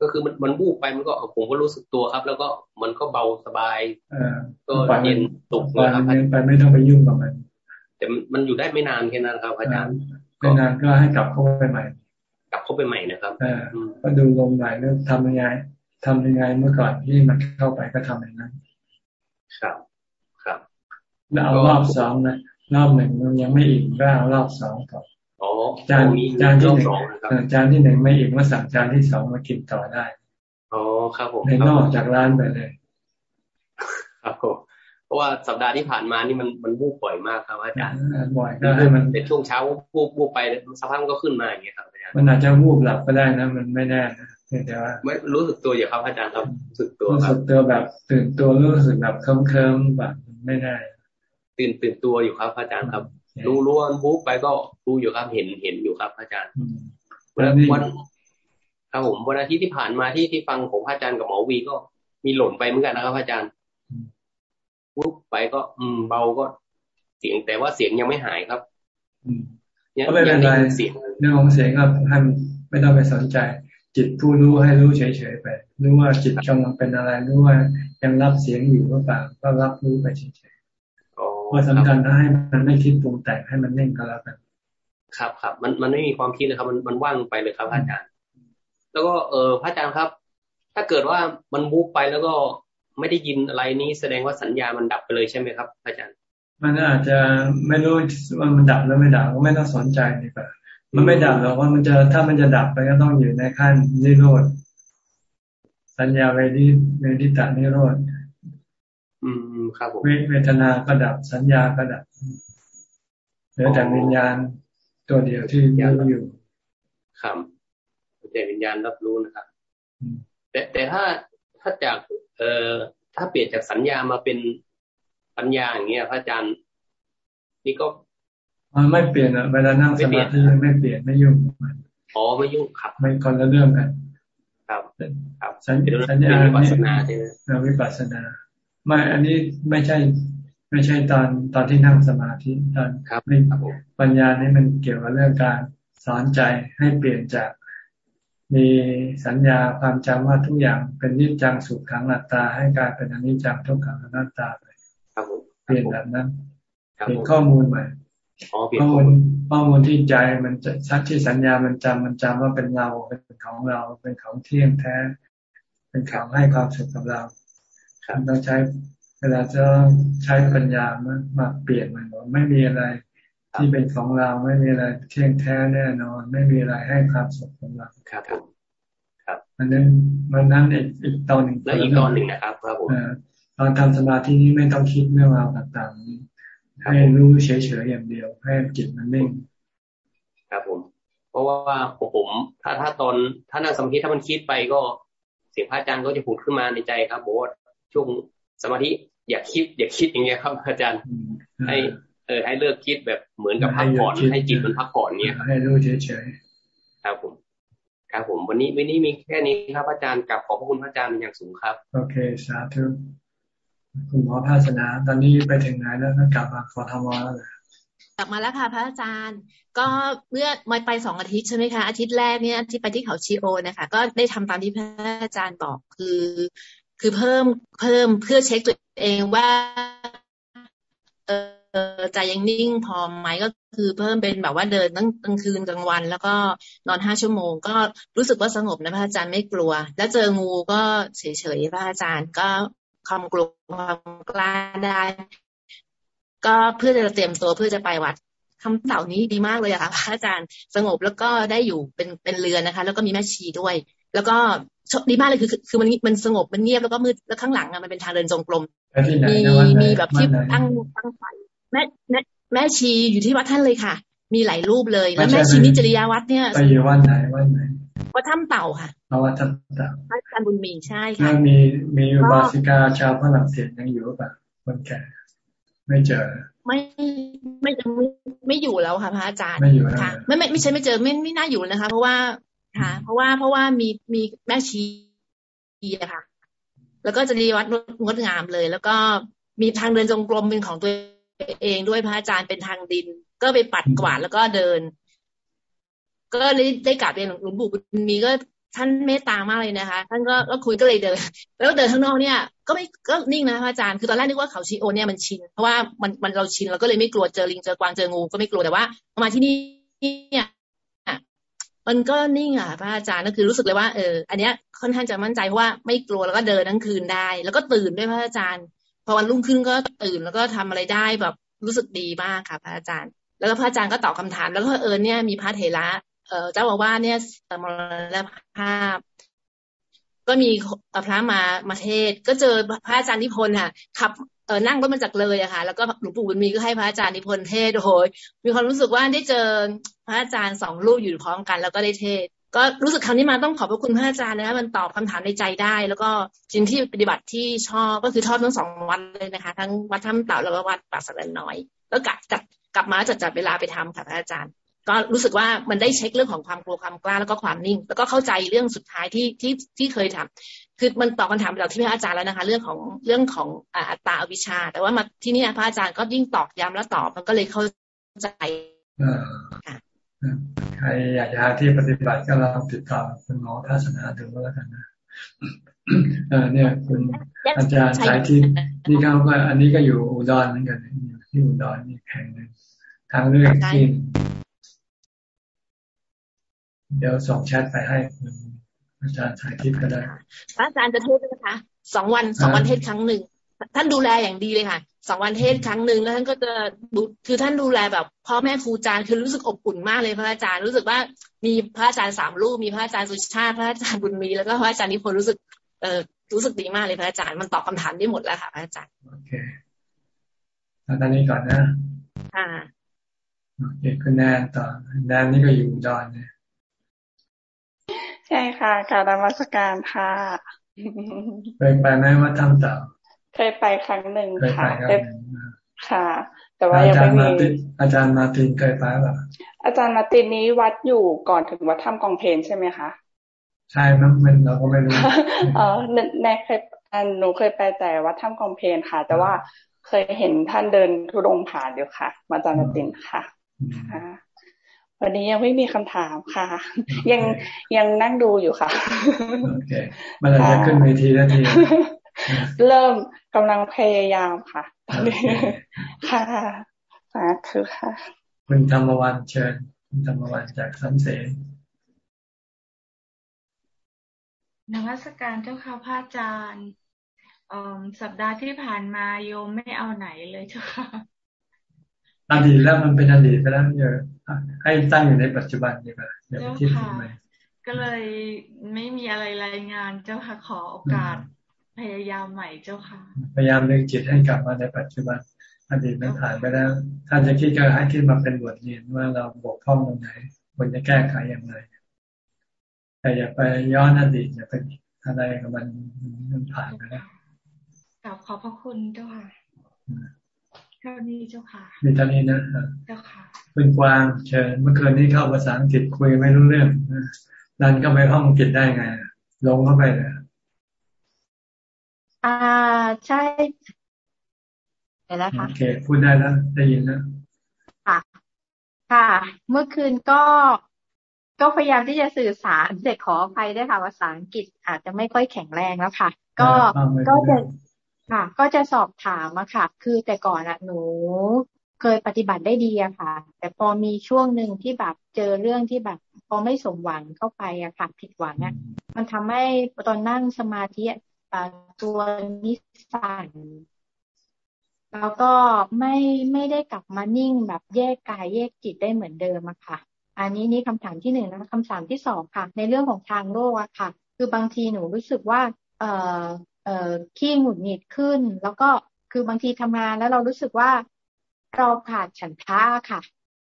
ก็คือมันมันบูบไปมันก็ผมก็รู้สึกตัวครับ แล้วก็มันก็เบาสบายก็เย็นตุกเลยครับไปไม่ต้องไปยุ่งกับมันแต่มันอยู่ได้ไม่นานแค่นั้นครับอาจารย์ไม่นานก็ให้กลับเข้าไปใหม่ กลับเข้าไปใหม่นะครับก็ดูลมไหลเรื่องทำยังไงทำยังไงเมื่อก่อนที่มันเข้าไปก็ทำอย่างนั้น ครับ ครับแล้วเอารอบสองนะรอบหนึ่งมันยังไม่อิ่มก็เอารอบสองต่อ จานจานที่หนึ่งจานที่หนึ่งไม่อิ่มก็สั่งจานที่สองมากินต่อได้อ๋อครับผมในนอกจากร้านไปเลย ครับผมราะว่าสัปดาห์ที่ผ่านมานี่มันมันวูบบ่อยมากครับอาจารย์บ่อยก็ให้มันเป็นช่วงเช้าวูบวูบไปสักพักก็ขึ้นมาอย่างเงี้ยครับอาจารย์มันอาจจะวูบหลับก็ได้นะ มันไม่แน่นะแต่ว่าไม่รู้สึกตัวอยู่ครับอาจารย์ครับรู้สึกตัวรู้สึกตัวแบบตื่นตัวรู้สึกแบบเคลิ้มเคลิ้มแบบไม่แน่ตื่นตื่นตัวอยู่ครับอาจารย์ครับ รู้รู้ว่าวูบไปก็รู้อยู่ครับเห็นเห็นอยู่ครับ อาจารย์วันวันครับผมวันอาทิตย์ที่ผ่านมาที่ที่ฟังของอาจารย์กับหมอวีก็มีหล่นไปเหมือนกันนะครับ อาจารย์วุบไปก็ อืม เบาก็เสียงแต่ว่าเสียงยังไม่หายครับยังไม่เป็นไรเสียงเรื่องของเสียงก็ให้ไม่ต้องไปสนใจ จิตผู้รู้ให้รู้เฉยๆไปรู้ว่าจิตกำลังเป็นอะไรรู้ว่ายังรับเสียงอยู่หรือเปล่าก็รับรู้ไปเฉยๆ ว่าสำคัญถ้าให้มันไม่คิดปรุงแต่งให้มันเน่งก็แล้วกันครับครับมันมันไม่มีความคิดเลยครับ มันมันว่างไปเลยครับอาจารย์ แล้วก็เออพระอาจารย์ครับ ถ้าเกิดว่ามันบูบไปแล้วก็ไม่ได้ยินอะไรนี้แสดงว่าสัญญามันดับไปเลยใช่ไหมครับอาจารย์ มันอาจจะไม่รู้ว่ามันดับแล้วไม่ดับก็ไม่ต้องสนใจดีกว่ามันไม่ดับหรอกว่ามันจะถ้ามันจะดับไปก็ต้องอยู่ในขั้นนิโรธสัญญาเวดิเวดิตานิโรธ อืมครับผมเวทนาก็ดับสัญญาก็ดับเหลือแต่วิญญาณตัวเดียวที่ยังอยู่ครับแต่วิญญาณรับรู้นะครับ แต่แต่ถ้าถ้าจาก เอ่อถ้าเปลี่ยนจากสัญญามาเป็นปัญญาอย่างเงี้ยพระอาจารย์นี่ก็มันไม่เปลี่ยนอะเวลานั่งสมาธิไม่เปลี่ยนไม่ยุ่งอ๋อไม่ยุ่งครับไม่คนละเรื่องกัน ครับ ครับสัญสัญญาวิปัสนาใช่ไหมวิปัสนา ไม่ อันนี้ไม่ใช่ ไม่ใช่ตอนตอนที่นั่งสมาธิตอนไม่ปัญญานี่มันเกี่ยวกับเรื่องการสอนใจให้เปลี่ยนจากมีสัญญาความจำว่าทุกอย่างเป็นนิจจังสุขขังอัตตา ให้กลายเป็นอนิจจังทุกขังอนัตตาไปเปลี่ยนแบบนั้นเปลี่ยนข้อมูลใหม่ข้อมูลข้อมูลที่ใจมันจะชัดที่สัญญามันจำมันจำว่าเป็นเราเป็นของเราเป็นของเที่ยงแท้ เป็นของให้ความสุขกับเรา ต้องใช้ เวลาจะใช้ปัญญามามาเปลี่ยนมันไม่มีอะไรที่เป็นของเราไม่มีอะไรเที่ยงแท้แน่นอน ไม่มีอะไรให้ความสุขของเราครับครับมันนั้นมันนั้นอีกอีกตอนหนึ่งแล้วอีกตอนหนึ่งนะครับครับผมตอนทำสมาธินี้ไม่ต้องคิดเรื่องราวต่างๆให้รู้เฉยๆอย่างเดียว ให้จิตมันนิ่งครับผม เพราะว่าผมถ้าถ้าตอนถ้านั่งสมาธิถ้ามันคิดไปก็เสียงพระอาจารย์ก็จะผุดขึ้นมาในใจครับบอกว่า ช่วงสมาธิอย่าคิด อย่าคิดอย่างเงี้ยครับอาจารย์ให้เออให้เลิกคิดแบบเหมือนกับพักผ่อนให้จิตมันพักผ่อนเนี้ยให้รู้เฉยๆครับผมครับผม วันนี้วันนี้มีแค่นี้ครับอาจารย์กับขอบพระคุณพระอาจารย์อย่างสูงครับ โอเคสาธุคุณหมอภาสนา ตอนนี้ไปถึงไหนแล้วกลับมาขอทำวแล้วเลยกลับมาแล้วค่ะพระอาจารย์ ก็เมื่อมาไปสองอาทิตย์ใช่ไหมคะอาทิตย์แรกเนี่ยที่ไปที่เขาชีโอนะคะ ก็ได้ทำตามที่พระอาจารย์บอกคือ คือเพิ่มเพิ่มเพื่อเช็คตัวเองว่าเออใจยังนิ่งพอไหมก็คือเพิ่มเป็นแบบว่าเดินตั้งกลางคืนกลางวัน แล้วก็นอนห้าชั่วโมง ก็รู้สึกว่าสงบนะพระอาจารย์ไม่กลัว แล้วเจองูก็เฉยๆพระอาจารย์ก็ความกลัวความกล้าได้ ก็เพื่อจะเตรียมตัวเพื่อจะไปวัดคำเต่านี้ดีมากเลยอะค่ะพระอาจารย์สงบแล้วก็ได้อยู่เป็นเป็นเรือนนะคะ แล้วก็มีแม่ชีด้วย แล้วก็ดีมากเลยคือคือมันมันสงบมันเงียบแล้วก็มืดแล้วข้างหลังอะมันเป็นทางเดินจงกรมมีมีแบบที่ตั้งตั้งไฟแม่แม่แม่ชีอยู่ที่วัดท่านเลยค่ะ มีหลายรูปเลยแล้วแม่ชีนิจริยาวัดเนี่ยไปอยู่วัดไหนวัดไหนวัดถ้ำเต่าค่ะวัดถ้ำเต่าวัดการบุญมีใช่ค่ะมีมีบาสิกาชาวพระหลังเศสยังอยู่ป่ะคนแก่ไม่เจอไม่ไม่ไม่ไม่อยู่แล้วค่ะพระอาจารย์ไม่อยู่ค่ะไม่ไม่ไม่ใช่ไม่เจอไม่ไม่น่าอยู่นะคะ เพราะว่า ค่ะ เพราะว่าเพราะว่ามีมีแม่ชีอะค่ะ แล้วก็จะรีวัดงดงามเลย แล้วก็มีทางเดินจงกรมเป็นของตัวเองด้วยพระอาจารย์เป็นทางดิน ก็ไปปัดกวาดแล้วก็เดิน ก็ได้ได้กลับเรียนหลวงปู่มีก็ท่านเมตตามากเลยนะคะ ท่านก็ก็คุยก็เลยเดิน แล้วเดินข้างนอกเนี่ย ก็ไม่ก็นิ่งนะพระอาจารย์คือตอนแรกนึกว่าเขาชีโอเนี่ยมันชิน เพราะว่ามันมันเราชินเราก็เลยไม่กลัวเจอลิงเจอกวางเจองูก็ไม่กลัวแต่ว่ามาที่นี่เนี่ย มันก็นิ่งอะพระอาจารย์ก็คือรู้สึกเลยว่าเอออันเนี้ยค่อนข้างจะมั่นใจเพราะว่าไม่กลัวแล้วก็เดินทั้งคืนได้ แล้วก็ตื่นด้วยพระอาจารย์พอวันรุ่งขึ้นก็ตื่นแล้วก็ทำอะไรได้แบบรู้สึกดีมากค่ะพระอาจารย์ แล้วก็พระอาจารย์ก็ตอบคาถาม แล้วก็เออเนี่ยมีพระเถระเออเจ้าอกว่าเนี่ยมรภาพ ก็มีพระมามาเทศ ก็เจอพระอาจารย์นิพนธ์ค่ะขับ ออนั่งรถมาจากเลยอะค่ะ แล้วก็หลวงปู่บุญมีก็ให้พระอาจารย์นิพนธ์เทศโอ้โหมีความรู้สึกว่าได้เจอพระอาจารย์สองรูปอยู่พร้อมกัน แล้วก็ได้เทศ ก็รู้สึกครั้งนี้มาต้องขอบพระคุณพระอาจารย์นะคะมันตอบคำถามในใจได้ แล้วก็สิ่งที่ปฏิบัติที่ชอบก็คือทอดทั้งสองวัดเลยนะคะ ทั้งวัดถ้ำเต่าแล้วก็วัดป่าสักน้อยแล้วกลับกลับกลับมาจัดจัดเวลาไปทำค่ะพระอาจารย์ ก็รู้สึกว่ามันได้เช็คเรื่องของความกลัวความกล้าแล้วก็ความนิ่ง แล้วก็เข้าใจเรื่องสุดท้ายที่ที่ที่เคยทำ คือมันตอบคำถามจากที่พระอาจารย์แล้วนะคะ เรื่องของเรื่องของอัตตาอวิชชา แต่ว่ามาที่นี่พระอาจารย์ก็ยิ่งตอกย้ำแล้วตอบมันก็เลยเข้าใจค่ะใครอยากจะหาที่ปฏิบัติก็ลองติดต่อคุณหมอทัศนาดูก็แล้วกันนะเออเนี่ยคุณอาจารย์สายที่นี่เขาก็อันนี้ก็อยู่อุดรเหมือนกันที่อุดรนี่แห่งนึงทางเลือกที่เดี๋ยวส่งแชทไปให้คุณ อาจารย์สายทิพย์ก็ได้อาจารย์จะเทศนะคะสองวันสองวันเทศครั้งหนึ่งท่านดูแลอย่างดีเลยค่ะสองวันเทศครั้งหนึ่งแล้วท่านก็จะดูคือท่านดูแลแบบพ่อแม่ครูอาจารย์คือรู้สึกอบอุ่นมากเลยพระอาจารย์รู้สึกว่ามีพระอาจารย์สามรูปมีพระอาจารย์สุชาติ พระอาจารย์บุญมีแล้วก็พระอาจารย์นิพนธ์รู้สึกเออรู้สึกดีมากเลยพระอาจารย์มันตอบคาถามได้หมดแล้วค่ะพระอาจารย์โอเคตอนนี้ก่อนนะค่ะโอเคคุณแนนต่อแนนนี่ก็อยู่ดอนเนี่ย ใช่ค่ะการรมัสการค่ะไปไปไหมว่าทำต่อเคยไปครั้งหนึ่งค่ะค่ะ แต่ว่ายังไม่มีอาจารย์มาตินเคยไปหรออาจารย์มาตินนี้วัดอยู่ก่อนถึงวัดถ้ำกองเพนใช่ไหมคะใช่มั้งมันเราก็ไม่รู้เออแน่เคยหนูเคยไปแต่วัดถ้ำกองเพนค่ะ แต่ว่าเคยเห็นท่านเดินทุดงผ่านอยู่ค่ะ มาจารย์มาตินค่ะ วันนี้ยังไม่มีคำถามค่ะ ยังยังนั่งดูอยู่ค่ะโอเคมันจะขึ้นเวทีแล้วทีเริ่มกำลังพยายามค่ะค่ะสาธุค่ะคุณธรรมวันเชิญคุณธรรมวันจากสันเสนนวัตการเจ้าค่ะพระอาจารย์สัปดาห์ที่ผ่านมาโยมไม่เอาไหนเลยเจ้าค่ะ อดีตแล้วมันเป็นอดีตไปแล้วเยอะให้ตั้งอยู่ในปัจจุบันดีกว่าอย่าไปคิดถึงไปก็เลยไม่มีอะไรรายงานเจ้าค่ะขอโอกาส พยายามใหม่เจ้าค่ะ พยายามดึงจิตให้กลับมาในปัจจุบันอดีตมันผ่านไปแล้ว ถ้าจะคิดก็ให้คิดมาเป็นบทเรียนว่าเราบกพร่องตรงไหนควรจะแก้ไขอย่างไรแต่อย่าไปย้อนอดีตอย่าไปอะไรกับมันมันผ่านไปแล้วกลับขอบพระคุณเจ้าค่ะ เท่านี้เจ้าค่ะ มีเท่านี้นะเจ้าค่ะเป็นกวางเชิญเมื่อคืนนี้เข้าภาษาอังกฤษคุยไม่รู้เรื่องนันก็ไปห้องอังกฤษได้ไง ลงเข้าไปเลยอ่าใช่เห็นแล้วค่ะโอเคพูดได้แล้วได้ยินแล้วค่ะ ค่ะ เมื่อคืนก็ก็พยายามที่จะสื่อสารเด็กขออภัยด้วยค่ะภาษาอังกฤษอาจจะไม่ค่อยแข็งแรงแล้วค่ะ ก็ก็จะ ค่ะ ก็จะสอบถามอะค่ะ คือแต่ก่อนอะหนูเคยปฏิบัติได้ดีอะค่ะ แต่พอมีช่วงหนึ่งที่แบบเจอเรื่องที่แบบ พอไม่สมหวังเข้าไปอะค่ะ ผิดหวังอะมันทำให้ตอนนั่งสมาธิตัวนิสัยแล้วก็ไม่ไม่ได้กลับมานิ่งแบบแยกกายแยกจิตได้เหมือนเดิมอะค่ะ อันนี้นี่คำถามที่หนึ่งนะคำถามที่สองค่ะ ในเรื่องของทางโลกอะค่ะ คือบางทีหนูรู้สึกว่า เอ่อ เอ่อขี้หงุดหงิดขึ้น แล้วก็คือบางทีทำงานแล้วเรารู้สึกว่าเราขาดฉันท่าค่ะ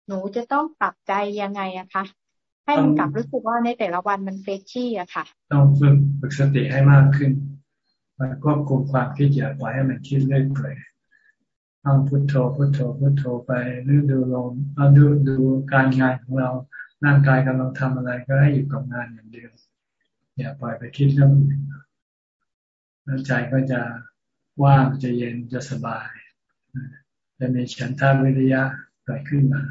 หนูจะต้องปรับใจยังไงอะคะให้มันกลับรู้สึกว่าในแต่ละวันมันเฟชชี่อะค่ะ ต้องฝึกฝึกสติให้มากขึ้นมันควบคุมความคิดอย่าปล่อยให้มันคิดเรื่อยเปื่อยต้องพุทโธพุทโธพุทโธไปหรือดูลมเอาดูดูการงานของเราร่างกายกำลังทำอะไรก็ให้อยู่กับงานอย่างเดียว อย่าปล่อยไปคิดเรื่องอื่น แล้วใจก็จะว่างจะเย็นจะสบาย จะมีฉันทาวิริยะเกิดขึ้นมา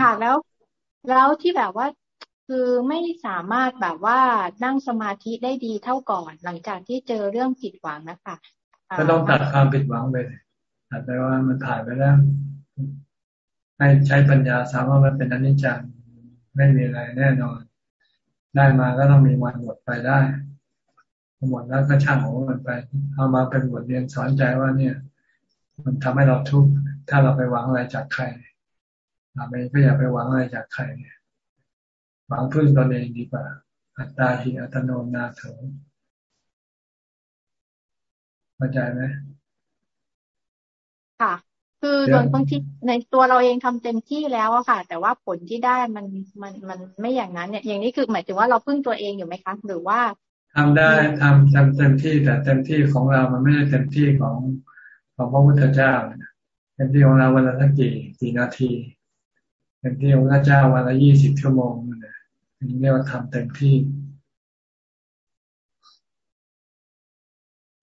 ค่ะแล้วแล้วที่แบบว่าคือไม่สามารถแบบว่านั่งสมาธิได้ดีเท่าก่อน หลังจากที่เจอเรื่องผิดหวังนะคะก็ต้องตัดความผิดหวังไปตัดไปว่ามันผ่านไปแล้วให้ใช้ปัญญาสามารถมันเป็นอนิจจังไม่มีอะไรแน่นอน ได้มาก็ต้องมีวันหมดไปได้หมดแล้วก็ช่างของมันไป เอามาเป็นบทเรียนสอนใจว่าเนี่ย มันทำให้เราทุกข์ถ้าเราไปหวังอะไรจากใครเราไม่ก็อย่าไปหวังอะไรจากใครหวังพึ่งตนเองดีกว่า อัตตาหิอัตโนนาเถเข้าใจไหมค่ะ คือโดยบางทีในตัวเราเองทำเต็มที่แล้วอะค่ะ แต่ว่าผลที่ได้มันมันมันไม่อย่างนั้นเนี่ย อย่างนี้คือหมายถึงว่าเราพึ่งตัวเองอยู่ไหมคะ หรือว่าทำได้ทำทำเต็มที่แต่เต็มที่ของเรามันไม่ได้เต็มที่ของของพระพุทธเจ้าเต็มที่ของเราวันละสักกี่กี่นาทีเต็มที่ของพระเจ้าวันละยี่สิบชั่วโมงเนี่ยอันนี้เรียกว่าทำเต็มที่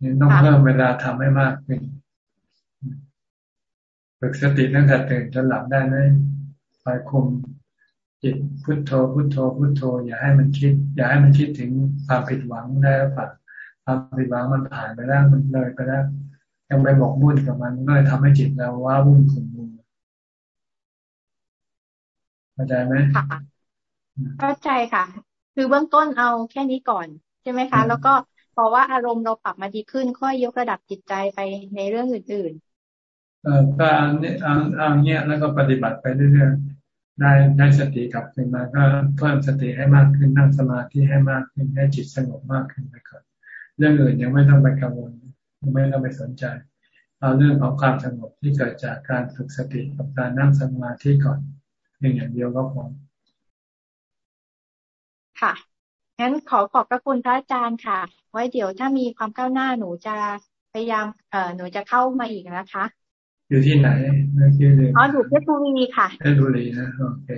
นี่ต้องเพิ่มเวลาทำให้มากขึ้น ฝึกสติตั้งแต่ตื่นจนหลับได้ไหมคอยคุมจิตพุทโธพุทโธพุทโธ อย่าให้มันคิด อย่าให้มันคิดถึงความผิดหวังได้หรือเปล่าความผิดหวังมันผ่านไปแล้วมันเลยไปแล้วยังไปหมกมุ่นกับมันก็เลยทำให้จิตเราว้าวุ่นขุ่นมัวเข้าใจไหมเข้าใจค่ะ คือเบื้องต้นเอาแค่นี้ก่อนใช่ไหมคะ แล้วก็พอว่าอารมณ์เราปรับมาดีขึ้นค่อยยกระดับจิตใจไปในเรื่องอื่นๆเออ ก็เอาเอาเอาเนี้ยแล้วก็ปฏิบัติไปเรื่อยๆได้ได้สติกลับขึ้นมาก็เพิ่มสติให้มากขึ้นนั่งสมาธิให้มากขึ้นให้จิตสงบมากขึ้นไปก่อนเรื่องอื่นยังไม่ต้องไปกังวลไม่ต้องไปสนใจเอาเรื่องของความสงบที่เกิดจากการฝึกสติกับการนั่งสมาธิก่อนเพียงอย่างเดียวก็พอค่ะงั้นขอขอบพระคุณพระอาจารย์ค่ะ ไว้เดี๋ยวถ้ามีความก้าวหน้าหนูจะพยายามเอ่อหนูจะเข้ามาอีกนะคะ อยู่ที่ไหนเมื่อกี้เลยอ๋ออยู่เพชรบุรีค่ะเพชรบุรีนะโอเค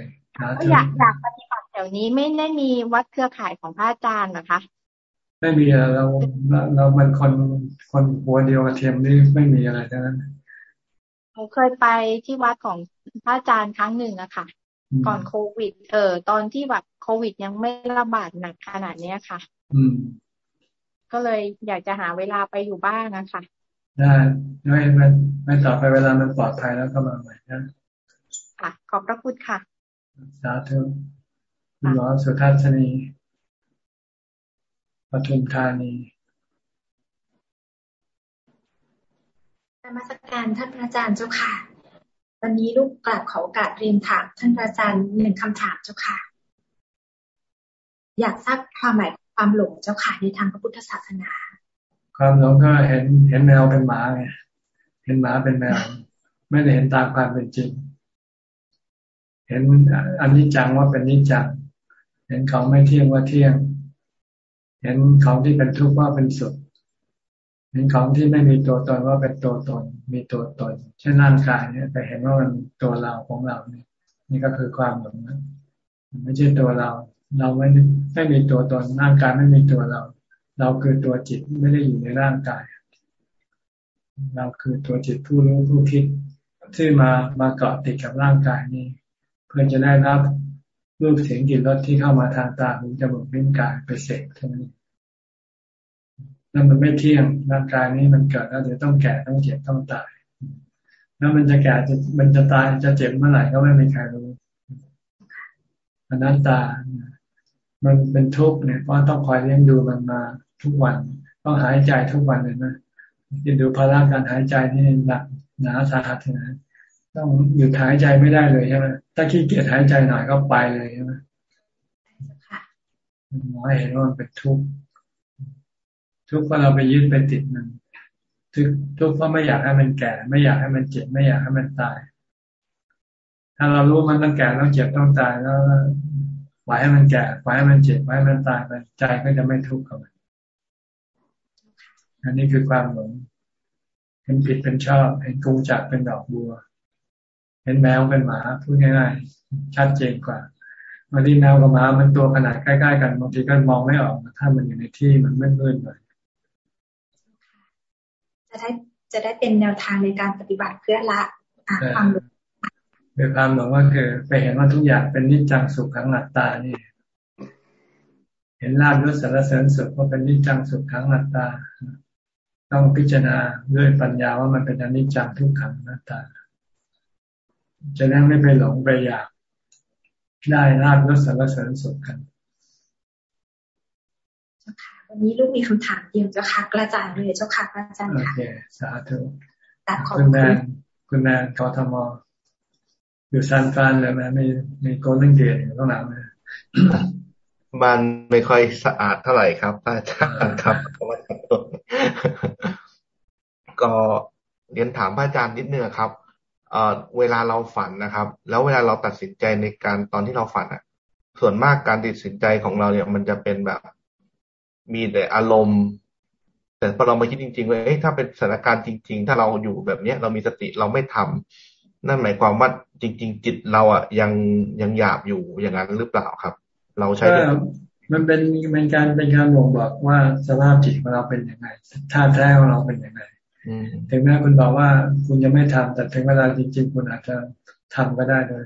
ก็อยากอยากปฏิบัติแถวนี้ไม่ได้มีวัดเครือข่ายของพระอาจารย์หรอคะไม่มีเราเราเป็นคนคนหัวเดียวกับเทียมนี่ไม่มีอะไรทั้งนั้นหนูเคยไปที่วัดของพระอาจารย์ครั้งหนึ่งอะค่ะ ก่อนโควิด เออตอนที่แบบโควิดยังไม่ระบาดหนักขนาดเนี้ยค่ะ อืม ก็เลยอยากจะหาเวลาไปอยู่บ้างนะคะ ได้ไม่ไม่ไม่ต่อไปเวลามันปลอดภัยแล้วก็มาใหม่นะค่ะขอบพระคุณค่ะ สาธุคุณหมอสุทัศนีปทุมธานีนมัสการท่านพระอาจารย์เจ้าค่ะ วันนี้ลูกกลับขอโอกาสเรียนถามท่านพระอาจารย์หนึ่งคำถามเจ้าค่ะ อยากทราบความหมายความหลงเจ้าค่ะในทางพระพุทธศาสนา ความหลงก็เห็นเห็นแมวเป็นหมาไงเห็นหมาเป็นแมว ไม่ได้เห็นตามความเป็นจริง เห็นอันนี้จังว่าเป็นนิจัง เห็นของไม่เที่ยงว่าเที่ยง เห็นของที่เป็นทุกข์ว่าเป็นสุขเห็นของที่ไม่มีตัวตนว่าเป็นตัวตน มีตัวตนเช่นร่างกายเนี่ยไปเห็นว่ามันตัวเราของเราเนี่ย นี่ก็คือความหลงนะไม่ใช่ตัวเรา เราไม่ไม่มีตัวตนร่างกายไม่มีตัวเรา เราคือตัวจิตไม่ได้อยู่ในร่างกาย เราคือตัวจิตผู้รู้ผู้คิดที่มามาเกาะติดกับร่างกายนี้ เพื่อจะได้รับรูปเสียงกลิ่นรสที่เข้ามาทางตาหูจมูกลิ้นกายไปเสกเท่านั้นนั่นมันไม่เที่ยงร่างกายนี้มันเกิดแล้วเดี๋ยวต้องแก่ต้องเจ็บต้องตาย แล้วมันจะแก่จะมันจะตายจะเจ็บเมื่อไหร่ก็ไม่มีใครรู้อนัตตา มันเป็นทุกข์เนี่ยเพราะต้องคอยเลี้ยงดูมันมา ทุกวัน ต้องหายใจทุกวันเลยนะคิดดูภาระการหายใจนี่หนักหนาสาหัสนะต้องหยุดหายใจไม่ได้เลยใช่ไหมถ้าขี้เกียจหายใจหน่อยก็ไปเลยใช่ไหมมองให้เห็นว่ามันเป็นทุกข์ทุกข์เพราะเราไปยึดไปติดมันทุกทุกข์เพราะไม่อยากให้มันแก่ ไม่อยากให้มันเจ็บไม่อยากให้มันตาย ถ้าเรารู้มันต้องแก่ต้องเจ็บต้องตายแล้วปล่อยให้มันแก่ปล่อยให้มันเจ็บปล่อยให้มันตายไปใจก็จะไม่ทุกข์กับมัน อันนี้คือความหลงเห็นผิดเป็นชอบ เห็นกูจักเป็นดอกบัว เห็นแมวเป็นหมาพูดง่ายๆชัดเจนกว่าบางทีแมวกับหมามันตัวขนาดใกล้ๆกันบางทีก็มองไม่ออกถ้ามันอยู่ในที่มันมืดๆหน่อยจะได้จะได้เป็นแนวทางในการปฏิบัติเพื่อละความหลงคือความหลงก็คือ ไปเห็นว่าทุกอย่างเป็นนิจจังสุขขังหลัตตานี่ เห็นลาบยศสารเสริญสุขว่าเป็นนิจจังสุขขังหลัตตา ต้องพิจารณาด้วยปัญญาว่ามันเป็นอนิจจังทุกขังหลัตตาจะได้ไม่ไปหลงไปอยากได้ลาบยศสารเสริญสุขกันวันนี้ลูกมีคำถามเดียวเจ้าค่ะกระจายเลยเจ้าค่ะอาจารย์ค่ะโอเคสาธุคุณแม่คุณแม่กทมอยู่ซานฟรานเลยไหมมีมีโกลเด้นเกตอยู่ข้างหลังเลยมันไม่ค่อยสะอาดเท่าไหร่ครับอาจารย์ครับ ก็เรียนถามพระอาจารย์นิดนึงครับเอ่อเวลาเราฝันนะครับ แล้วเวลาเราตัดสินใจในการตอนที่เราฝันอะ ส่วนมากการตัดสินใจของเราเนี่ย มันจะเป็นแบบ มีแต่อารมณ์ แต่พอเรามาคิดจริงๆว่าเอ๊ะถ้าเป็นสถานการณ์จริง ๆ ถ้าเราอยู่แบบเนี้ย เรามีสติเราไม่ทำนั่นหมายความว่าจริง ๆ จิตเราอะยังยังหยาบอยู่อย่างนั้นหรือเปล่าครับ เราใช้มันเป็นเป็นการเป็นการบ่งบอกว่าสภาพจิตของเราเป็นยังไงท่าแท้ของเราเป็นยังไง ถึงแม้คุณบอกว่าคุณยังไม่ทำแต่ถึงเวลาจริง ๆ คุณอาจจะทำก็ได้โดย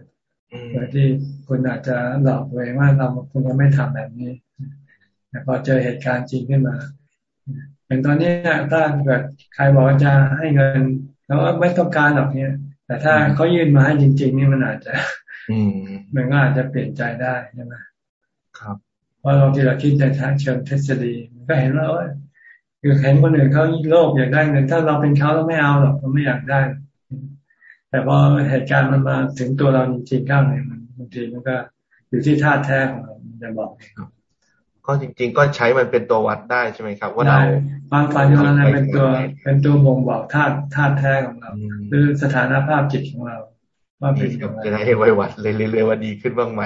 โดยที่คุณอาจจะหลอกตัวเองว่าเราคุณยังไม่ทำแบบนี้แต่พอเจอเหตุการณ์จริงขึ้นมาอย่างตอนนี้ถ้าเกิดใครบอกว่าจะให้เงินแล้วไม่ต้องการหรอกเนี่ย แต่ถ้าเขายื่นมาให้จริง ๆ นี่มันอาจจะมันก็อาจจะเปลี่ยนใจได้ใช่ไหมครับเพราะเราที่เราคิดในทางเชิงทฤษฎีมันก็เห็นว่า คือเห็นคนอื่นเขาโลภอยากได้เงินถ้าเราเป็นเขาเราไม่เอาหรอกเราไม่อยากได้ แต่พอเหตุการณ์มันมาถึงตัวเราจริงๆข้างในมันบางทีมันก็อยู่ที่ท่าแท้ของเราจะบอกเองก็จริง ๆ ก็ใช้มันเป็นตัววัดได้ใช่ไหมครับ ว่าเราบางฝันของเราเป็นตัวเป็นตัวบ่งบอกธาตุธาตุแท้ของเราหรือสถานภาพจิตของเรา ว่าเป็นจะได้ไว้วัดเรื่อยๆว่าดีขึ้นบ้างไหม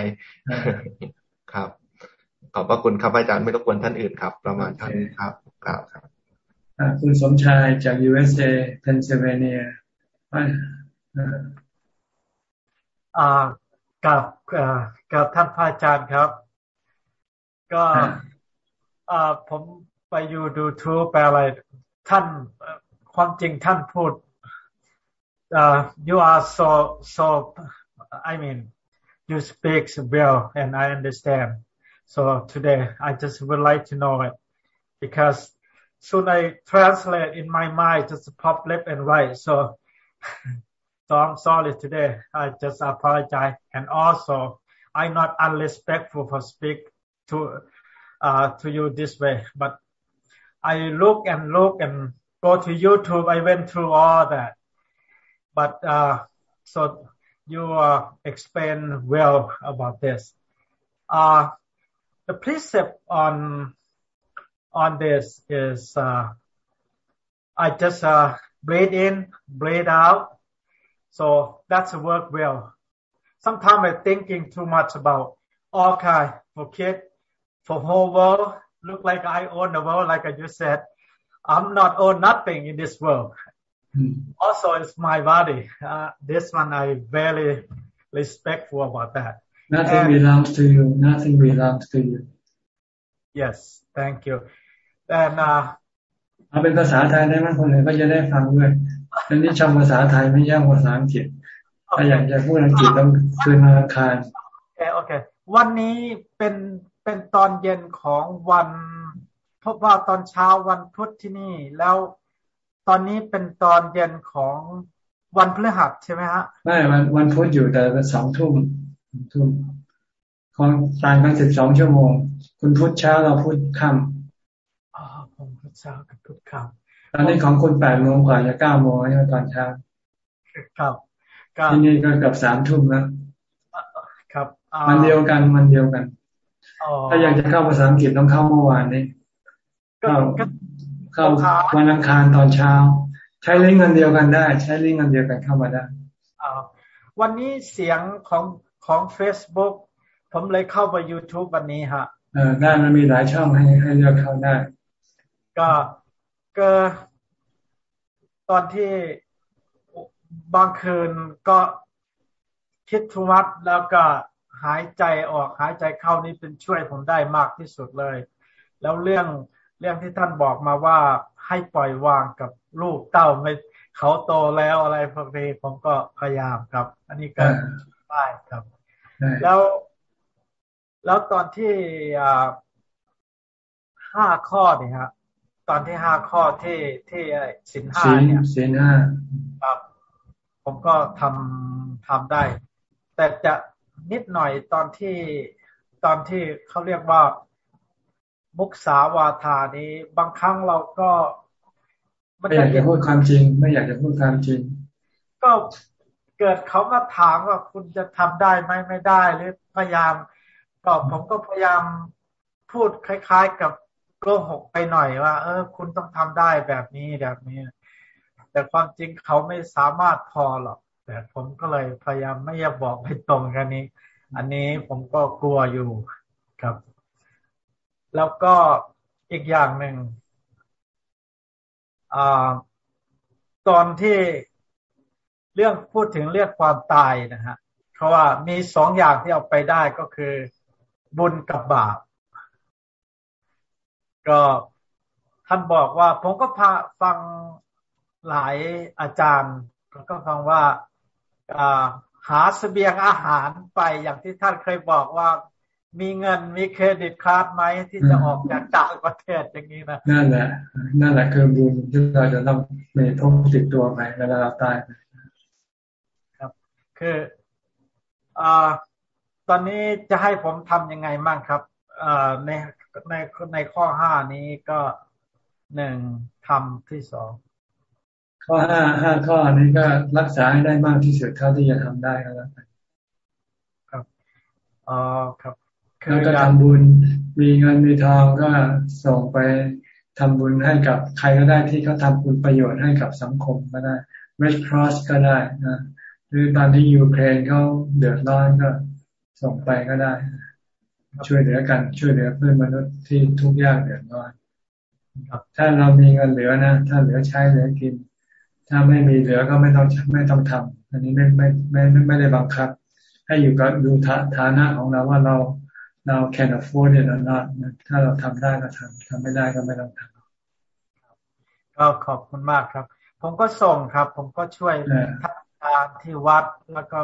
ครับ ขอบพระคุณครับอาจารย์ไม่รบกวนท่านอื่นครับ ประมาณท่านครับ ครับครับคุณสมชายจาก USA เพนซิลเวเนียอ่ากับกับท่านพระอาจารย์ครับ ก็อ่าผมไปอยู่ดูทูแปลอะไร ท่านความจริงท่านพูด uh, you are so so I mean you speak well and I understand so today I just would like to know it because soon I translate in my mind just pop left and right so so I'm sorry today I just apologize and also I'm not unrespectful for speak to uh, to you this way. But I look and look and go to YouTube. I went through all that. But uh, so you uh, explain well about this. Uh, the precept on on this is uh, I just uh, breathe in, breathe out. So that's a work well. Sometimes I'm thinking too much about all kind for kids for whole world look like I own the world, like I just said. I'm not own nothing in this world. Mm. Also, it's my body. Uh, this one I very respectful about that. Nothing and, belongs to you. Nothing belongs to you. Yes, thank you. And uh, เอาเป็นภาษาไทยได้ไหมคนอื่นก็จะได้ฟังด้วยอันนี้ชำภาษาไทยไม่ย่างภาษาอังกฤษถ้าอยากจะพูดอังกฤษต้องคืนมาอังคารโอเคโอเค วันนี้เป็นเป็นตอนเย็นของวันพพบว่าตอนเช้าวันพุธที่นี่ แล้วตอนนี้เป็นตอนเย็นของวันพฤหัสใช่ไหมฮะไม่วันวันพุธอยู่แต่เป็นสองทุ่มทุ่มของต่างกันสิบสองชั่วโมง คุณพุธเช้าเราพุธค่ำอ๋อผมพุธ เช้ากับพุธค่ำตอนนี้ของคุณแปดโมงกว่าจะเก้าโมงใช่ไหมตอนเช้า ครับที่นี่ก็เกือบสามทุ่มแล้วครับมันเดียวกันมันเดียวกันถ้าอยากจะเข้าภาษาอังกฤษต้องเข้าเมื่อวานนี้เข้าเข้าวันอังคารตอนเช้า ใช้ลิงก์กันเดียวกันได้ ใช้ลิงก์กันเดียวกันเข้ามาได้วันนี้เสียงของของ Facebook ผมเลยเข้าไป YouTube วันนี้ฮะเออได้มันมีหลายช่องให้ให้เลือกเข้าได้ ก็ก็ตอนที่บางคืนก็คิดทุวัดแล้วก็หายใจออกหายใจเข้านี่เป็นช่วยผมได้มากที่สุดเลย แล้วเรื่องเรื่องที่ท่านบอกมาว่าให้ปล่อยวางกับลูกเต้าไม่เขาโตแล้วอะไรพวกนี้ผมก็พยายามครับ อันนี้ก็ได้ครับ แล้ว แล้วตอนที่ห้าข้อเนี่ยฮะ ตอนที่ห้าข้อที่ที่สินห้าเนี่ยสินห้าครับผมก็ทำทำได้ แต่จะนิดหน่อยตอนที่ตอนที่เขาเรียกว่ามุกสาวาทานี้บางครั้งเราก็ไม่อยากจะพูดความจริง ไม่อยากจะพูดความจริง ก็เกิดเขามาถามว่าคุณจะทำได้ไหมไม่ได้หรือพยายามก็ผมก็พยายามพูดคล้าย ๆ กับ โกหกไปหน่อยว่า เออ คุณต้องทำได้แบบนี้แบบนี้ แต่ความจริงเขาไม่สามารถพอหรอก แต่ผมก็เลยพยายามไม่อยากบอกไปตรงกันนี้ อันนี้ผมก็กลัวอยู่ครับ แล้วก็อีกอย่างหนึ่งอตอนที่เรื่องพูดถึงเรื่องความตายนะฮะเพราะว่ามีสองอย่างที่เอาไปได้ก็คือ บุญกับบาป ก็ท่านบอกว่า ผมก็พาฟังหลายอาจารย์ก็ฟังว่าหาเสบียงอาหารไปอย่างที่ท่านเคยบอกว่ามีเงินมี credit card ไหมที่จะออกจากต่างประเทศอย่างนี้นะนั่นแหละนั่นแหละคือบุญที่เราจะต้องมีพกติดตัวไปเวลาเราตายครับ คืออ่าตอนนี้จะให้ผมทำยังไงบ้างครับอ่าใน ในในข้อห้านี้ก็หนึ่งทำที่สองข้อห้าห้าข้อนี้ก็รักษาให้ได้มากที่สุดเท่าที่จะทำได้ก็แล้วกันครับอ๋อครับแล้วก็ทำบุญมีเงินมีทองก็ส่งไปทำบุญให้กับใครก็ได้ที่เขาทาคุณประโยชน์ให้กับสังคมก็ได้ Red Cross ก็ได้นะหรือตอนที่ยูเครนเขาเดือดร้อนก็ส่งไปก็ได้ ช่วยเหลือกันช่วยเหลือเพื่อนมนุษย์ที่ทุกข์ยากเดือดร้อนถ้าเรามีเงินเหลือนะ ถ้าเหลือใช้เหลือกิน ถ้าไม่มีเหลือก็ไม่ต้องไม่ต้องทำอันนี้ไม่ไม่ไม่ไม่ได้บังคับ ให้อยู่กับดูฐานะของเราว่าเราเรา can afford it or not ถ้าเราทำได้ก็ทำทำไม่ได้ก็ไม่ต้องทำก็ขอบคุณมากครับ ผมก็ส่งครับ ผมก็ช่วยทำงานที่วัดแล้วก็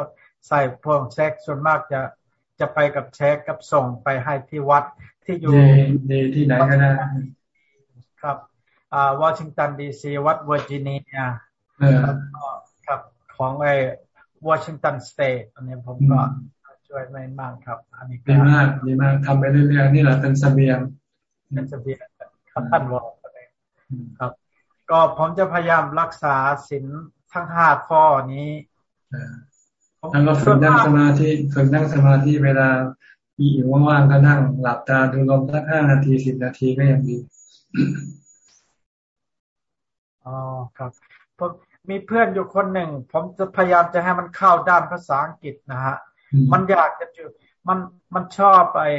ใส่พวกเช็คส่วนมากจะ จะไปกับเช็คกับส่งไปให้ที่วัดที่อยู่ดีที่ไหนก็ได้ครับอ่าวอชิงตันดีซีวัดเวอร์จิเนียครับของไอ้วอชิงตัน state อันนี้ผมก็ช่วยไม่มากครับ อันนี้ดีมากดีมากทำไปเรื่อยๆนี่แหละเป็นสเสบียงเป็นสเสบียงครับท่านบอกครับ ก็ผมจะพยายามรักษาศีลทั้งห้าข้อนี้ แล้วก็ฝึกนั่งสมาธิฝึกนั่งสมาธิเวลาอยู่ว่างๆก็นั่งหลับตาดูลมสักห้านาทีสิบนาทีก็ยังดีอ๋อครับผมมีเพื่อนอยู่คนหนึ่ง ผมจะพยายามจะให้มันเข้าด้านภาษาอังกฤษนะฮะมันอยากจะจุมันมันชอบไอ้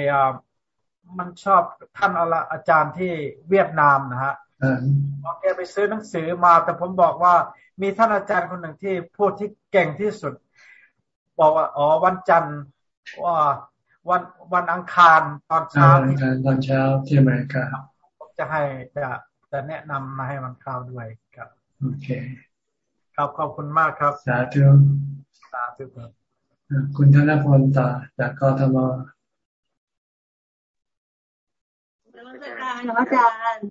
มันชอบท่านอาจารย์ที่เวียดนามนะฮะพอแกไปซื้อหนังสือมา แต่ผมบอกว่ามีท่านอาจารย์คนหนึ่งที่พูดที่เก่งที่สุด บอกว่าอ๋อวันจันทร์ว่าวันวันอังคารตอนเช้าตอนเช้าที่อเมริกาผมจะให้จะจะแนะนำมาให้มันเข้าด้วยครับโอเคครับขอบคุณมากครับ สาธุสาธุครับคุณธนพลตาจากกทมอาจารย์อาจารย์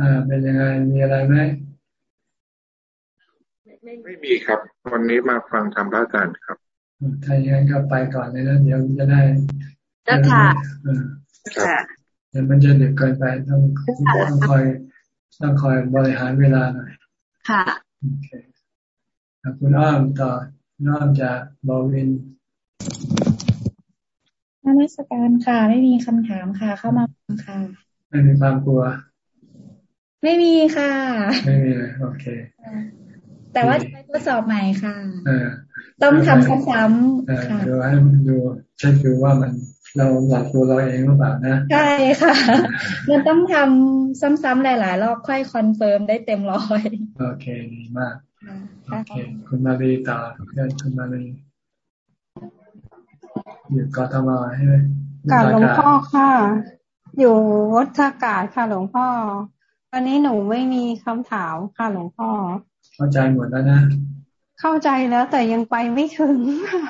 อ่าเป็นยังไงมีอะไรไหม ไม่มีครับ วันนี้มาฟังธรรมพระอาจารย์ครับถ้าอย่างนั้นก็ไปก่อนเลยนะเดี๋ยวจะได้จ้าค่ะค่ะเดี๋ยวมันจะดึกเกินไปต้องต้องคอยต้องคอยบริหารเวลาหน่อยค่ะโอเคคุณอ้อมต่อน้อมจะบอวินนมัสการค่ะ ไม่มีคำถามค่ะ เข้ามาฟังค่ะ ไม่มีความกลัว ไม่มีค่ะ ไม่มีเลยโอเค แต่ว่าจะไปทดสอบใหม่ค่ะต้องทำซ้ำๆค่ะดูให้ดูเช็คดูว่ามันเราหลักตัวเราเองหรือเปล่านะใช่ค่ะ มันต้องทำซ้ำๆหลาย ๆ รอบค่อย confirm ได้เต็มร้อยโอเคดีมากโอเค คุณมารีต่อเพื่อนคุณมารีอยู่กทมใช่ไหมค่ะหลวงพ่อค่ะ อยู่วัดากาศค่ะหลวงพ่อตอนนี้หนูไม่มีคำถามค่ะหลวงพ่อ เข้าใจหมดแล้วนะ เข้าใจแล้วแต่ยังไปไม่ถึง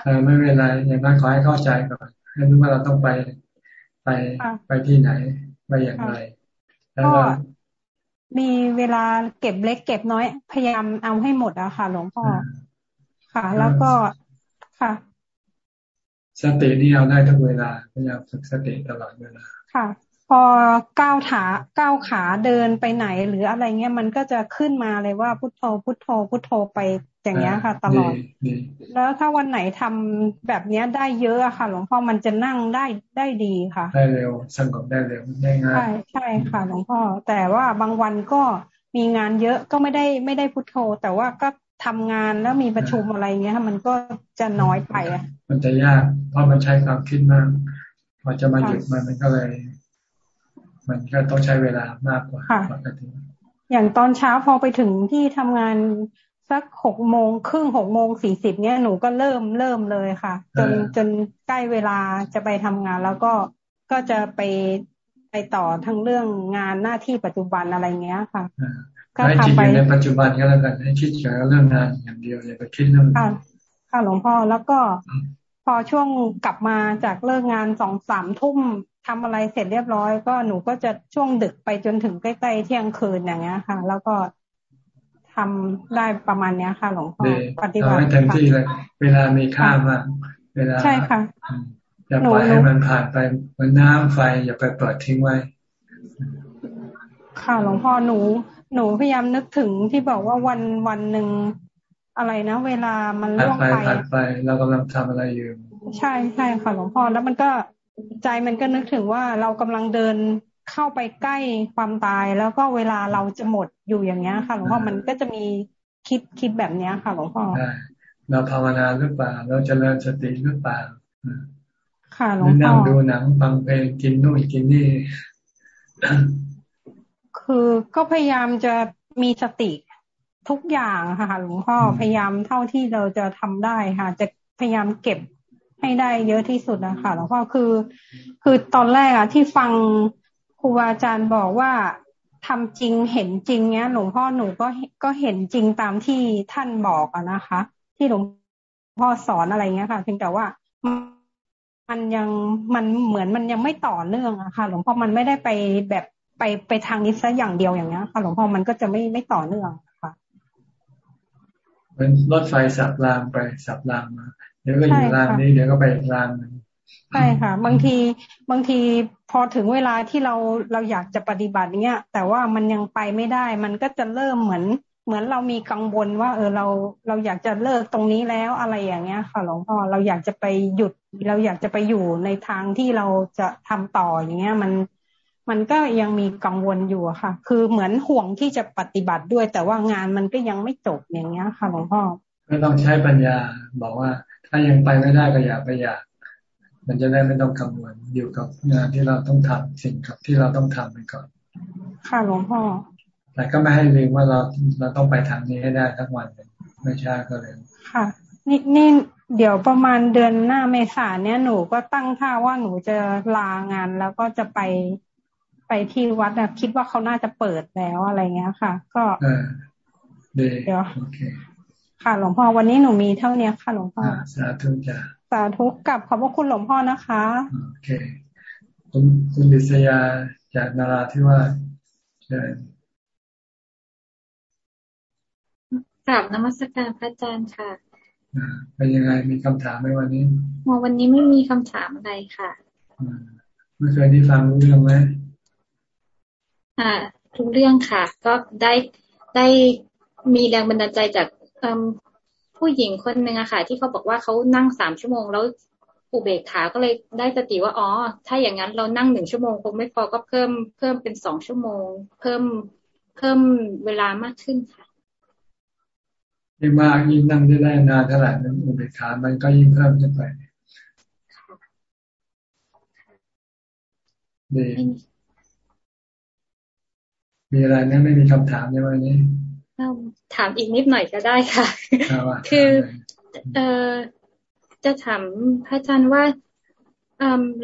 เออไม่เป็นไรอย่างนั้นขอให้เข้าใจก่อนให้รู้ว่าเราต้องไปไปไปที่ไหนไปอย่างไร แล้วก็มีเวลาเก็บเล็กเก็บน้อย พยายามเอาให้หมดอะค่ะ หลวงพ่อค่ะ แล้วก็ค่ะ สตินี่เอาได้ทุกเวลาพยายามฝึกสติตลอดเวลาค่ะ พอก้าวขาก้าวขาเดินไปไหน หรืออะไรเงี้ยมันก็จะขึ้นมาเลยว่าพุทโธพุทโธพุทโธไปอย่างเงี้ยค่ะ ตลอด แล้วถ้าวันไหนทำแบบเนี้ยได้เยอะค่ะ หลวงพ่อมันจะนั่งได้ได้ดีค่ะ ได้เร็วสงบได้เร็วได้ง่ายใช่ใช่ค่ะ หลวงพ่อ แต่ว่าบางวันก็มีงานเยอะก็ไม่ได้ไม่ได้พุทโธ แต่ว่าก็ทำงานแล้วมีประชุมอะไรเงี้ยมันก็จะน้อยไปอะมันจะยาก เพราะมันใช้ความคิดมากพอจะมาหยุดมันมันก็เลย มันก็ต้องใช้เวลามากกว่าปกติอย่างตอนเช้าพอไปถึงที่ทำงานสักหกโมงครึ่งหกโมงสี่สิบเนี้ยหนูก็เริ่มเริ่มเลยค่ะ จนจนใกล้เวลาจะไปทำงาน แล้วก็ก็จะไปไปต่อทั้งเรื่องงานหน้าที่ปัจจุบันอะไรเงี้ยค่ะก็ทำไปในปัจจุบันก็แล้วกันให้คิดเกี่ยวกับเรื่องงานอย่างเดียวอย่าไปคิดเรื่องค่ะค่ะหลวงพ่อแล้วก็พอช่วงกลับมาจากเลิกงานสองสามทุ่ม ทำอะไรเสร็จเรียบร้อย ก็หนูก็จะช่วงดึกไปจนถึงใกล้ๆเที่ยงคืนอย่างเงี้ยค่ะ แล้วก็ทำได้ประมาณเนี้ยค่ะหลวงพ่อปฏิบัติเต็มที่เลย เวลามีค่ามากเวลาใช่ค่ะอย่าปล่อยให้มันผ่านไปเหมือนน้ำไฟอย่าไปเปิดทิ้งไว้ ค่ะหลวงพ่อหนูหนูพยายามนึกถึงที่บอกว่าวันวันหนึ่งอะไรนะ เวลามันล่วงไปผ่านไปเรากำลังทำอะไรอยู่ ใช่ใช่ค่ะหลวงพ่อแล้วมันก็ ใจมันก็นึกถึงว่าเรากำลังเดินเข้าไปใกล้ความตายแล้วก็เวลาเราจะหมดอยู่อย่างเงี้ยค่ะหลวงพ่อมันก็จะมีคิดคิดแบบเนี้ยค่ะหลวงพ่อเราภาวนาหรือเปล่า เราจเจริญสติหรือเปล่าค่ะหลวงพ่อนั่งดูหนังฟังเพลงกินนู่นกินนี่คือก็พยายามจะมีสติทุกอย่างค่ะหลวงพ่อพยายามเท่าที่เราจะทำได้ค่ะ จะพยายามเก็บ ให้ได้เยอะที่สุดนะคะหลวงพ่อคือ คือตอนแรกอะที่ฟังครูบาอาจารย์บอกว่าทำจริงเห็นจริงเนี้ยหลวงพ่อหนูก็ก็เห็นจริงตามที่ท่านบอกอะนะคะ ที่หลวงพ่อสอนอะไรเงี้ยค่ะ เพียงแต่ว่ามันยังมันเหมือนมันยังไม่ต่อเนื่องอะค่ะ หลวงพ่อมันไม่ได้ไปแบบไปไปทางนี้ซะอย่างเดียวอย่างเงี้ยค่ะหลวงพ่อมันก็จะไม่ไม่ต่อเนื่องค่ะเป็นรถไฟสับรางไปสับรางมา ดี๋ยวก็อยู่รางนี้เดี๋ยวก็ไปรางนึงใช่ค่ะ บางทีบางทีพอถึงเวลาที่เราเราอยากจะปฏิบัติเนี้ยแต่ว่ามันยังไปไม่ได้ มันก็จะเริ่มเหมือน เหมือนเรามีกังวลว่า เออเราเราอยากจะเลิกตรงนี้แล้วอะไรอย่างเงี้ย ค่ะหลวงพ่อเราอยากจะไปหยุด เราอยากจะไปอยู่ในทางที่เราจะทำต่ออย่างเงี้ยมันมันก็ยังมีกังวลอยู่ค่ะ คือเหมือนห่วงที่จะปฏิบัติด้วย แต่ว่างานมันก็ยังไม่จบอย่างเงี้ยค่ะหลวงพ่อก็ต้องใช้ปัญญาบอกว่า ถ้ายังไปไม่ได้ก็อย่าไปอยากมันจะได้ไม่ต้องกังวลอยู่กับงานที่เราต้องทำสิ่งกับที่เราต้องทำไปก่อน ค่ะหลวงพ่อแต่ก็ไม่ให้ลืมว่าเราเราต้องไปทางนี้ให้ได้ทั้งวันเลยไม่ช้าก็เลยค่ะ นี่นี่เดี๋ยวประมาณเดือนหน้าเมษาเนี้ยหนูก็ตั้งท่าว่าหนูจะลางานแล้วก็จะไปไปที่วัดนะคิดว่าเขาน่าจะเปิดแล้วอะไรเงี้ยค่ะ ก็เดี๋ยว ค่ะ หลวงพ่อวันนี้หนูมีเท่านี้ค่ะหลวงพ่อสาธุจ้ะสาธุกับขอบพระคุณหลวงพ่อนะคะโอเคคุณคุณดิษยาจากนาราที่ว่าเชิญกราบนมัสการพระอาจารย์ค่ะเป็นยังไงมีคำถามไหมวันนี้วันนี้ไม่มีคำถามอะไรค่ะเมื่อเคยได้ฟังรู้เรื่องไหมอ่าทุกเรื่องค่ะ ก็ได้ได้มีแรงบันดาลใจจาก ผู้หญิงคนหนึ่งอะค่ะ ที่เขาบอกว่าเขานั่งสามชั่วโมงแล้วอุเบกขา ก็เลยได้สติว่า อ๋อ ถ้าอย่างนั้นเรานั่งหนึ่งชั่วโมงคงไม่พอ ก็เพิ่ม เพิ่มเป็นสองชั่วโมง เพิ่ม เพิ่มเวลามากขึ้นค่ะยิ่งมากยิ่งนั่งได้ได้นานเท่าไหร่มันอุเบกขา มันก็ยิ่งเพิ่มขึ้นไปดีมีอะไรไหมไม่มีคำถามในวันนี้ ถามอีกนิดหน่อยก็ได้ค่ะ คือเออจะถามพระอาจารย์ว่า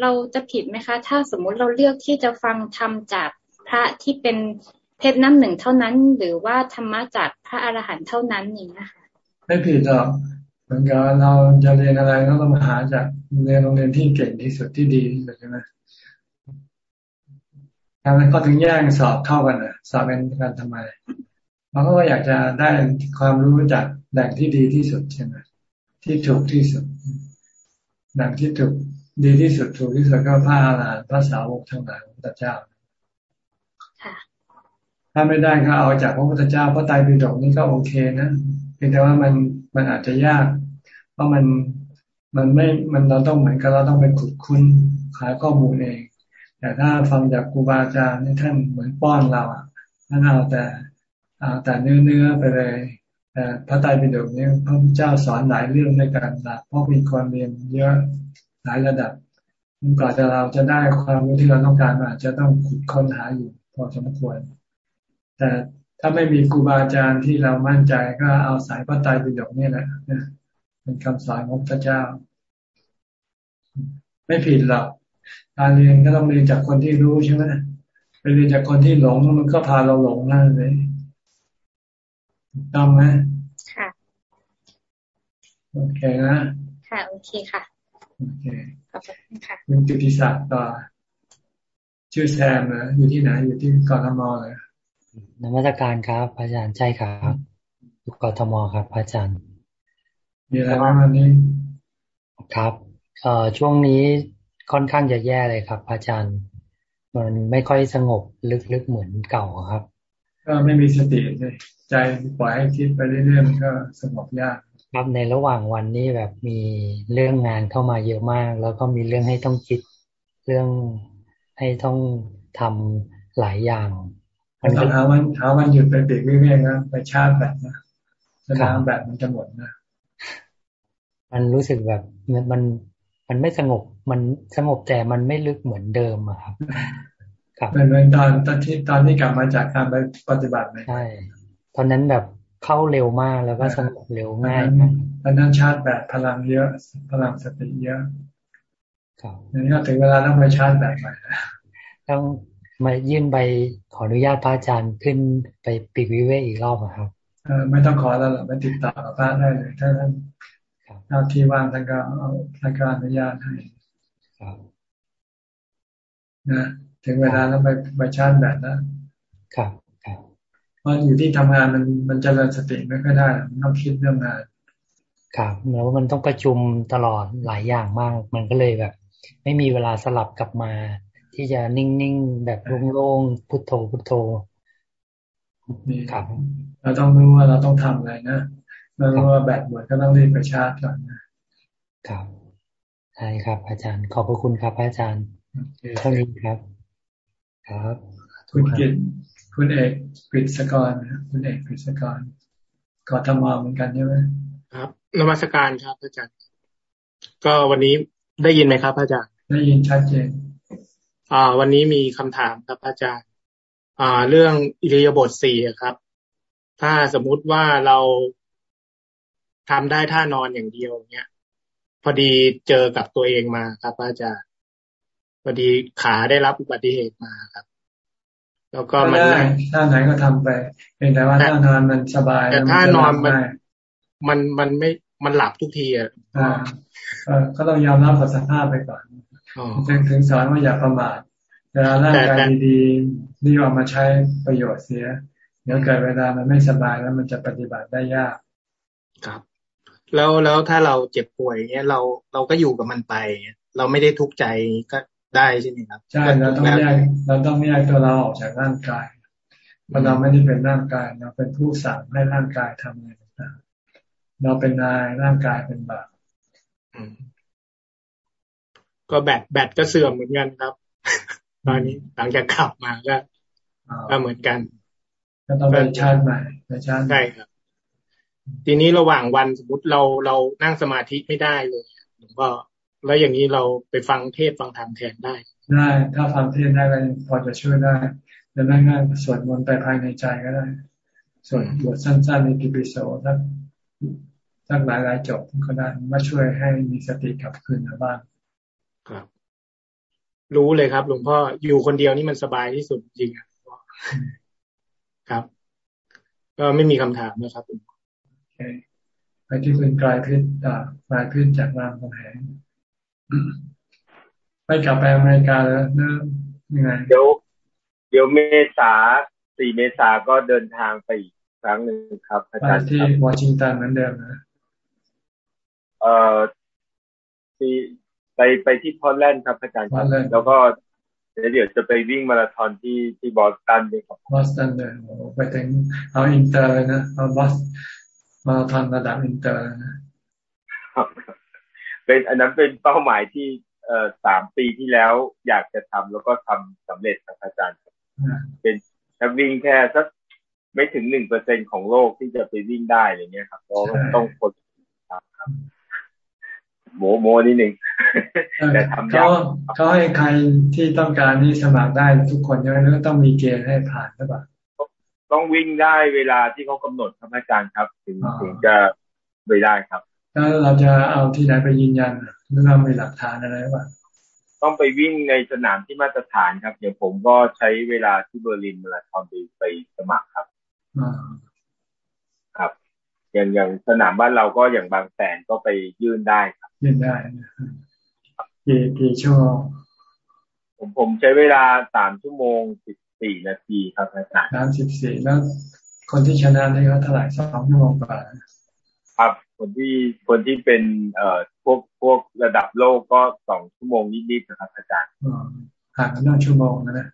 เราจะผิดไหมคะ ถ้าสมมุติเราเลือกที่จะฟังธรรมจากพระที่เป็นเพชรน้ำหนึ่งเท่านั้น หรือว่าธรรมะจากพระอรหันต์เท่านั้นอย่างนี้ค่ะไม่ผิดหรอกเหมือนกับเราจะเรียนอะไรก็ต้องมาหาจากเรียนโรงเรียนที่เก่งที่สุดที่ดีที่สุดใช่ไหมทำไมเขาถึงแย่งสอบเท่ากันอะสอบเป็นการทำไม เราก็อยากจะได้ความรู้จากแหล่งที่ดีที่สุดใช่ไหมที่ถูกที่สุดแหล่งที่ถูกดีที่สุดถูกที่สุดก็พระอาหารหันต์พระสาวกทั้งหลายพระพุทธเจ้าถ้าไม่ได้ก็เอาจากพระพุทธเจ้าพระไตรปิฎกนี่ก็โอเคนะเพียงแต่ว่ามันมันอาจจะยาก เพราะมันมันไม่มันเราต้องเหมือนกับเราต้องไปขุดคุ้นหาข้อมูลเอง แต่ถ้าฟังจากครูบาอาจารย์นี่ท่านเหมือนป้อนเราอะท่านเอาแต่ เอาแต่เนื้อเนื้อไปเลยแต่พระไตรปิฎกนี่พระพุทธเจ้าสอนหลายเรื่องในการหลักเพราะมีความเรียนเยอะหลายระดับก่อจะเราจะได้ความรู้ที่เราต้องการอาจจะต้องขุดค้นหาอยู่พอสมควร แต่ถ้าไม่มีครูบาอาจารย์ที่เรามั่นใจก็เอาสายพระไตรปิฎกนี่แหละเป็นคำสอนของพระเจ้า ไม่ผิดหรอกการเรียนก็ต้องเรียนจากคนที่รู้ใช่ไหมไปเรียนจากคนที่หลงมันก็พาเราหลงนั่นเลย ต้องไหมค่ะ โอเคนะ ค่ะ โอเคค่ะ โอเค ขอบคุณค่ะคุณจุติศักดิ์ต่อ ชื่อแซมนะอยู่ที่ไหน อยู่ที่กรทมเลยนมัตการครับอาจารย์ใช่ครับอยู่กทมครับอาจารย์มีอะไรบ้างวันนี้ ครับเอ่อช่วงนี้ค่อนข้างจะแย่เลยครับ อาจารย์ มันไม่ค่อยสงบลึกๆเหมือนเก่าครับ ก็ไม่มีสติเลย ใจปล่อยให้คิดไปเรื่อยๆมันก็สงบยากครับในระหว่างวันนี้แบบมีเรื่องงานเข้ามาเยอะมาก แล้วก็มีเรื่องให้ต้องคิดเรื่องให้ต้องทำหลายอย่างมันต้องหาวันหาวันหยุดไปเบรกวิเวกนะไปชาร์จแบตนะสนามแบตมันจะหมดนะมันรู้สึกแบบมันมันไม่สงบมันสงบแต่มันไม่ลึกเหมือนเดิมอะครับครับเหมือนตอนตอนที่ตอนที่กลับมาจากการไปปฏิบัติใช่ ตอนนั้นแบบเข้าเร็วมากแล้วก็สงบเร็วง่ายตอนนั้นชาร์จแบตพลังเยอะ พลังสติเยอะครับนี่ก็ถึงเวลาต้องไปชาร์จแบตใหม่ต้องมายื่นใบขออนุญาตพระอาจารย์ขึ้นไปปีกวิเวกอีกรอบครับเออไม่ต้องขอแล้วหรอกไปติดต่อกับพระได้เลยถ้าท่านถ้าที่ว่างท่านก็เอาท่านก็อนุญาตให้นะถึงเวลาแล้วไปไปชาร์จแบตนะครับ พราะอยู่ที่ทำงานมันมันจเจริญสติไม่ค่อยได้มันต้องคิดเรื่องงาน ครับแล้วมันต้องประชุมตลอดหลายอย่างมาก มันก็เลยแบบ ไม่มีเวลาสลับกลับมา ที่จะนิ่งๆแบบโล่งๆพุทโธพุทโธครับ เราต้องรู้ว่าเราต้องทำอะไรนะเรารู้ว่าแบตหมดก็ต้องรีบไปชาร์จก่อนนะครับใช่ครับ อาจารย์ ขอบพระคุณครับอาจารย์เท่านี้ครับ ครับ คุณกิต คุณเอกกฤษกรคุณเอกกฤษกรกทมเหมือนกันใช่ไหมครับนมัสการครับอาจารย์ก็วันนี้ได้ยินไหมครับอาจารย์ได้ยินชัดเจนอ่า วันนี้มีคำถามครับอาจารย์ อ่า เรื่องอิริยาบถสี่ครับ ถ้าสมมุติว่าเราทำได้ท่านอนอย่างเดียวเนี้ยพอดีเจอกับตัวเองมาครับอาจารย์พอดีขาได้รับอุบัติเหตุมาครับ แล้วก็มันถ้าไหนก็ทำไปเพียงแต่ว่าถ้านอนมันสบายแต่ถ้านอนมันมันมันไม่มันหลับทุกทีอะก็ต้องยอมรับกับสภาพไปก่อนถึงถึงสอนว่าอย่าประมาทเวลาร่างกายดีๆนี่เอามาใช้ประโยชน์เสียเดี๋ยวเกิดเวลามันไม่สบายแล้วมันจะปฏิบัติได้ยากครับ แล้วแล้วถ้าเราเจ็บป่วยเงี้ยเราเราก็อยู่กับมันไป เราไม่ได้ทุกข์ใจก็ ได้ใช่ไหมครับ ใช่เราต้องแยกเราต้องแยกตัวเราออกจากร่างกายเพราะเราไม่ได้เป็นร่างกายเราเป็นผู้สั่งให้ร่างกายทำอะไรต่างๆเราเป็นนายร่างกายเป็นบ่าวก็แบตแบตก็เสื่อมเหมือนกันครับ ตอนนี้หลังจากขับมาก็ก็เหมือนกันก็ต้องไปชาร์จใหม่ไปชาร์จใช่ครับทีนี้ระหว่างวันสมมติเราเรานั่งสมาธิไม่ได้เลยหลวงพ่อ แล้วอย่างนี้เราไปฟังเทศฟังธรรมแทนได้ ได้ ถ้าฟังเทศได้ก็พอจะช่วยได้จะนั่งง่ายสวดมนต์ไปภายในใจก็ได้สวดบทสั้นๆในกิปิโสสักสักหลายหลายจบก็ได้มาช่วยให้มีสติกลับคืนมาบ้างครับ รู้เลยครับหลวงพ่ออยู่คนเดียวนี่มันสบายที่สุดจริงครับ ก็ไม่มีคำถามนะครับโอเคไปที่คุณกลายพิษกลายพิษจากรามคำแหง ไม่กลับไปอเมริกาแล้วเนอะยังไงเดี๋ยวเดี๋ยวเมษาสี่เมษาก็เดินทางไปอีกครั้งหนึ่งครับ อาจารย์ที่วอชิงตันเหมือนเดิมนะเอ่อที่ไปไปที่พอลแลนด์ครับอาจารย์ครับแล้วก็เดี๋ยวเดี๋ยวจะไปวิ่งมาราธอนที่ที่บอสตันด้วยครับบอสตันเลยไปถึงเอาอินเตอร์เลยนะเอาบอสมาราธอนระดับอินเตอร์นะ เป็นอันนั้นเป็นเป้าหมายที่เอ่อสามปีที่แล้วอยากจะทำแล้วก็ทำสำเร็จครับอาจารย์ เป็นนักวิ่งแค่สักไม่ถึงหนึ่งเปอร์เซ็นต์ของโลกที่จะไปวิ่งได้อะไรเงี้ยครับเราต้องคนครับโมโมนิดหนึ่งแต่ทำเขาเขาให้ใครที่ต้องการนี่สมัครได้ทุกคนใช่ไหมแล้วต้องมีเกณฑ์ให้ผ่านหรือเปล่าต้องวิ่งได้เวลาที่เขากำหนดครับอาจารย์ครับ ถึงถึงจะไปได้ครับ แล้วเราจะเอาที่ไหนไปยืนยันหรือเรามีหลักฐานอะไรบ้างต้องไปวิ่งในสนามที่มาตรฐานครับอย่างผมก็ใช้เวลาที่เบอร์ลินมาราธอนไปไปสมัครครับครับ อย่างอย่างสนามบ้านเราก็อย่างบางแสนก็ไปยื่นได้ครับยื่นได้กี่กี่ชั่วโมงผมผมใช้เวลาสามชั่วโมงสิบสี่นาทีครับอาจารย์สามสิบสี่แล้วคนที่ชนะนี่เขาเท่าไหร่สองชั่วโมงกว่า ครับคนที่คนที่เป็นเอ่อพวกพวกระดับโลกก็สองชั่วโมงนิดๆนะครับอาจารย์ห่างกันหนึ่งชั่วโมงนะนะ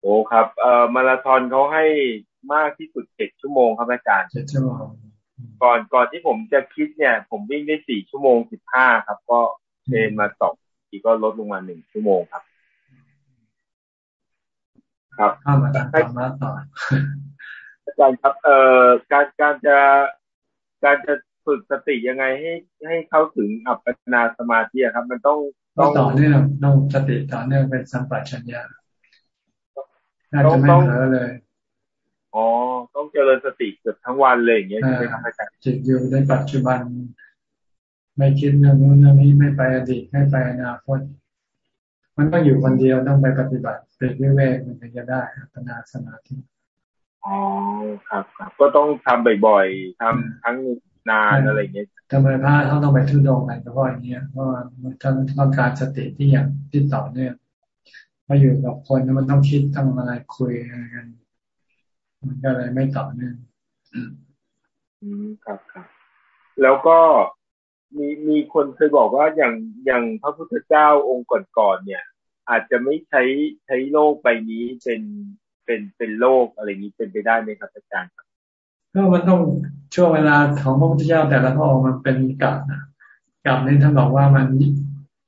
โอ้ครับเอ่อมาราธอนเขาให้มากที่สุดเจ็ดชั่วโมงครับอาจารย์เจ็ดชั่วโมงก่อนก่อนที่ผมจะคิดเนี่ย ผมวิ่งได้สี่ชั่วโมงสิบห้าครับ ก็เทรนมาสองทีก็ลดลงมาหนึ่งชั่วโมงครับ ครับข้ามาตัดมาต่ออาจารย์ครับ เอ่อการการจะ การจะฝึกสติยังไงให้ให้เข้าถึงอัปปนาสมาธิครับ มันต้องต้องต่อเนื่องต้องสติต่อเนื่องเป็นสัมปชัญญะน่าจะไม่เผลอเลยอ๋อต้องเจริญสติเกือบทั้งวันเลยอย่างเงี้ยใช่ไหมครับอาจารย์จิตอยู่ในปัจจุบัน ไม่คิดเรื่องนู้นเรื่องนี้ไม่ไปอดีตไม่ไปอนาคตมันต้องอยู่คนเดียวต้องไปปฏิบัติเป็นวิเวกมันถึงจะได้อัปปนาสมาธิ อ๋อครับครับก็ต้องทำบ่อยๆทำทั้งนานอะไรเงี้ยทำไมพระเขาต้องไปทุดงกันเพราะอย่างเงี้ยเพราะว่าท่านต้องการสติที่อย่างที่ต่อเนื่องมาอยู่กับคนมันต้องคิดต้องอะไรคุยอะไรกัน มันก็เลยไม่ต่อเนื่องอืมครับครับ แล้วก็มีมีคนเคยบอกว่าอย่างอย่างพระพุทธเจ้าองค์ก่อนๆเนี่ย อาจจะไม่ใช้ใช้โลกใบนี้เป็น เป็นเป็นโลกอะไรนี้เป็นไปได้ไหมครับอาจารย์ก็มันต้องช่วงเวลาของพระพุทธเจ้าแต่ละพระองค์มันเป็นกับนะกับนี่ท่านบอกว่ามัน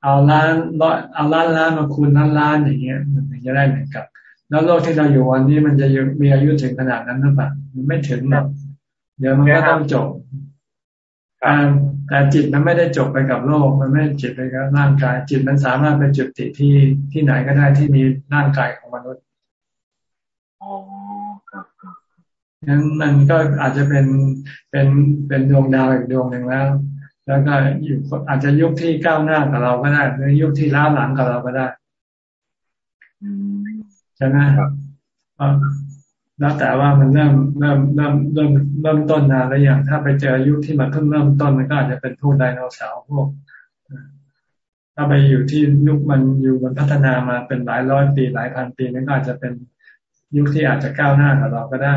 เอาล้านร้อยเอาล้านล้านมาคูณล้านล้านอย่างเงี้ย มันถึงจะได้เหมือนกับ แล้วโลกที่เราอยู่วันนี้มันจะมีอายุถึงขนาดนั้นหรือเปล่ามันไม่ถึงหรอกเดี๋ยวมันก็ต้องจบแต่จิตมันไม่ได้จบไปกับโลก มันไม่จิตไปกับร่างกาย จิตมันสามารถไปจุดติที่ที่ไหนก็ได้ที่มีร่างกายของมนุษย์ นั้นมันก็อาจจะเป็นเป็นเป็นดวงดาวอีกดวงหนึ่งแล้ว แล้วก็อยู่อาจจะยุคที่ก้าวหน้ากับเราก็ได้หรือยุคที่ล้าหลังกับเราก็ได้ใช่ไหมแล้วแต่ว่ามันเริ่มเริ่มเริ่มเริ่มเริ่มต้นนานแล้วอย่างถ้าไปเจอยุคที่มันเพิ่งเริ่มต้นมันก็อาจจะเป็นพวกไดโนเสาร์พวกถ้าไปอยู่ที่ยุคมันอยู่มันพัฒนามาเป็นหลายร้อยปีหลายพันปีนั่นก็อาจจะเป็นยุคที่อาจจะก้าวหน้ากับเราก็ได้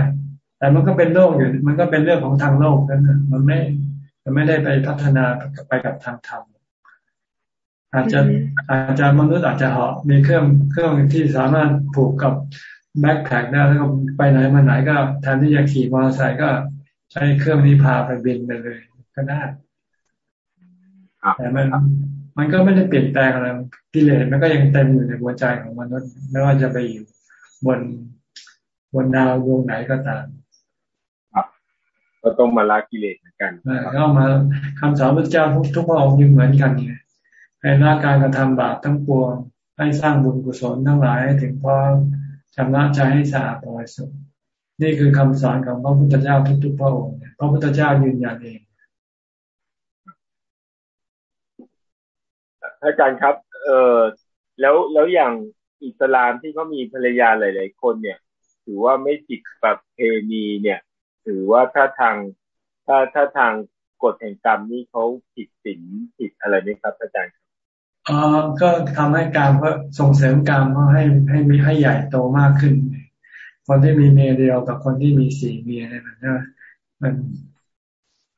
แต่มันก็เป็นโลกอยู่ มันก็เป็นเรื่องของทางโลกนั่นนะมันไม่ มันไม่ได้ไปพัฒนาไปกับทางธรรมอาจจะอาจจะมนุษย์อาจจะเหาะมีเครื่องเครื่องที่สามารถผูกกับแบ็คแพคได้แล้วก็ไปไหนมาไหนก็แทนที่จะขี่มอเตอร์ไซค์ก็ใช้เครื่องนี้พาไปบินไปเลยก็ได้แต่มันมันก็ไม่ได้เปลี่ยนแปลงอะไรกิเลสมันก็ยังเต็มอยู่ในหัวใจของมนุษย์ไม่ว่าจะไปอยู่บนบนดาวดวงไหนก็ตามครับ ก็ต้องมาละกิเลสเหมือนกันก็มาคำสอนพระเจ้าทุกทุกพระองค์ยังเหมือนกันไงให้ละการกระทำบาปทั้งปวงให้สร้างบุญกุศลทั้งหลายถึงพอชำระใจให้สะอาดบริสุทธิ์นี่คือคำสอนของพระพุทธเจ้าทุกๆพระองค์พระพุทธเจ้ายืนยันเองอาจารย์ครับ เออแล้วแล้วอย่างอิสลามที่เขามีภรรยาหลาย ๆ คนเนี่ย ถือว่าไม่ผิดประเพณีเนี่ย ถือว่าถ้าทางถ้าถ้าทางกฎแห่งกรรมนี่เขาผิดศีลผิดอะไรไหมครับอาจารย์อ๋อก็ทำให้การเพื่อส่งเสริมการเพราะให้ให้มีให้ใหญ่โตมากขึ้น คนที่มีเมียเดียวกับคนที่มีสี่เมียเนี่ยมันมัน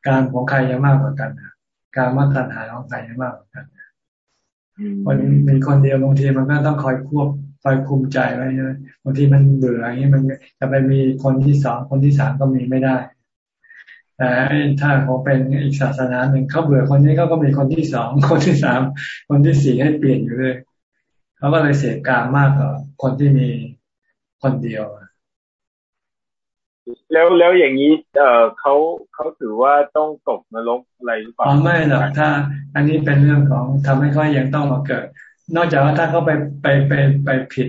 การของใครจะมากกว่ากันการมาตรฐานของใครจะมากกว่ากันคนมีคนเดียวบางทีมันก็ต้องคอยควบ คอยคุมใจไว้ใช่ไหมบางทีมันเบื่ออย่างนี้มันจะไปมีคนที่สองคนที่สามก็มีไม่ได้แต่ถ้าเขาเป็นอีกศาสนาหนึ่งเขาเบื่อคนนี้เขาก็มีคนที่สองคนที่สามคนที่สี่ให้เปลี่ยนอยู่เลยเขาก็เลยเสพกามมากกว่าคนที่มีคนเดียวแล้วแล้วอย่างนี้ เออเขาเขาถือว่าต้องตกนรกอะไรหรือเปล่าอ๋อไม่หรอกถ้า อันนี้เป็นเรื่องของทำให้เขายังต้องมาเกิด นอกจากว่าถ้าเขาไปไปไปไปผิด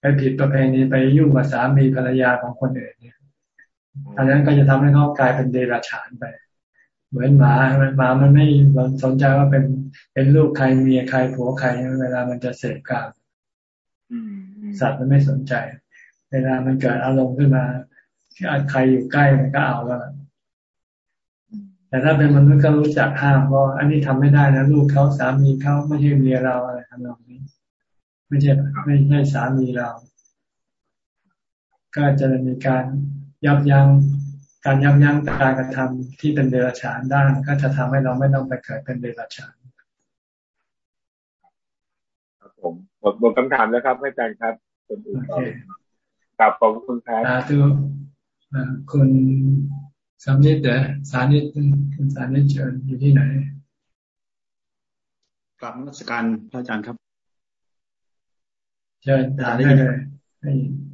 ไปผิดประเพณีไปยุ่งกับสามีภรรยาของคนอื่นเนี่ยอันนั้นก็จะทำให้เขากลายเป็นเดรัจฉานไป เหมือนหมาหมามันไม่สนใจว่าเป็นเป็นลูกใครเมียใครผัวใครเวลามันจะเสพกามสัตว์มันไม่สนใจ เวลามันเกิดอารมณ์ขึ้นมาใครอยู่ใกล้มันก็เอาแล้ว แต่ถ้าเป็นมนุษย์ก็รู้จักห้ามว่าอันนี้ทำไม่ได้นะลูกเขาสามีเขาไม่ใช่เมียเราอะไรทำนองนี้ ไม่ใช่ไม่ใช่สามีเรา ก็จะมีการยับยัง้งการยับยั้งการกระทำที่เป็นเดรัจฉานได้ก็จะทำให้เราไม่ต้องไปเกิดเป็นเดรัจฉานครับผมหมดหมดคำถามแล้วครับอาจารย์ครับคนอื่นต่อกลับขอบคุณครับคุณ สามนิดเด้อสานิดคุณสานิดเชิญอยู่ที่ไหนกลับนักการพระอาจารย์ครับเชิญถามได้เลย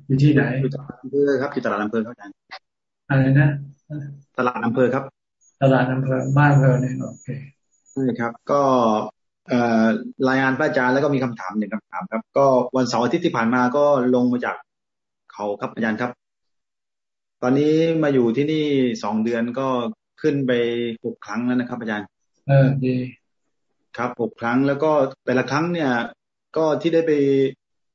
อยู่ที่ไหนอยู่ตลาดอำเภอครับอยู่ตลาดอำเภอครับอาจารย์อะไรนะตลาดอำเภอครับ ตลาดอำเภอบ้านอำเภอเนี่ยโอเคใช่ครับ ก็เอ่อรายงานพระอาจารย์แล้วก็มีคำถามหนึ่งคำถามครับ ก็วันเสาร์อาทิตย์ที่ผ่านมาก็ลงมาจากเขาครับอาจารย์ครับ ตอนนี้มาอยู่ที่นี่สองเดือนก็ขึ้นไปหกครั้งแล้วนะครับอาจารย์ เออดี ครับหกครั้งแล้วก็แต่ละครั้งเนี่ย ก็ที่ได้ไป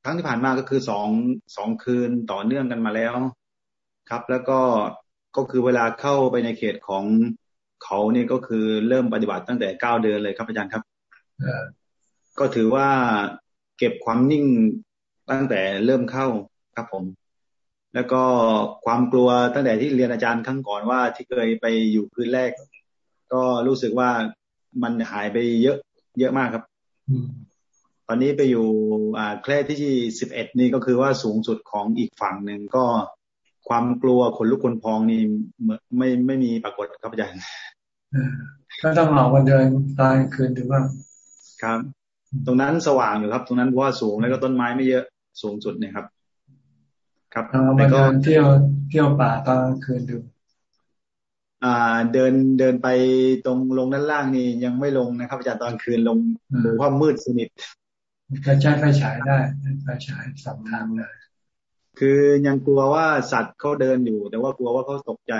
ครั้งที่ผ่านมาก็คือสองสองคืนต่อเนื่องกันมาแล้ว ครับ แล้วก็ก็คือเวลาเข้าไปในเขตของเขาเนี่ยก็คือเริ่มปฏิบัติตั้งแต่เก้าเดือนเลยครับอาจารย์ครับก็ถือว่าเก็บความนิ่งตั้งแต่เริ่มเข้าครับผม แล้วก็ความกลัวตั้งแต่ที่เรียนอาจารย์ครั้งก่อนว่าที่เคยไปอยู่คืนแรก ก็รู้สึกว่ามันหายไปเยอะเยอะมากครับตอนนี้ไปอยู่อ่าแคร่ที่สิบเอ็ดนี่ก็คือว่าสูงสุดของอีกฝั่งหนึ่งก็ความกลัวคนลุกคนพองนี่ไม่ไม่มีปรากฏครับอาจารย์ก็ต้องออกมาเดินตายคืนถือว่า ครับ ตรงนั้นสว่างอยู่ครับ ตรงนั้นเพราะว่าสูงแล้วก็ต้นไม้ไม่เยอะสูงสุดเนี่ยครับ ครับแล้วก็เที่ยวเที่ยวป่าตอนกลางคืนดูอ่าเดินเดินไปตรงลงด้านล่างนี่ยังไม่ลงนะครับอาจารย์ตอนคืนลงดูเพราะมืดสนิทก็ใช้ไฟฉายได้ไฟฉายสองทางเลยคือยังกลัวว่าสัตว์เขาเดินอยู่ แต่ว่ากลัวว่าเขาตกใจ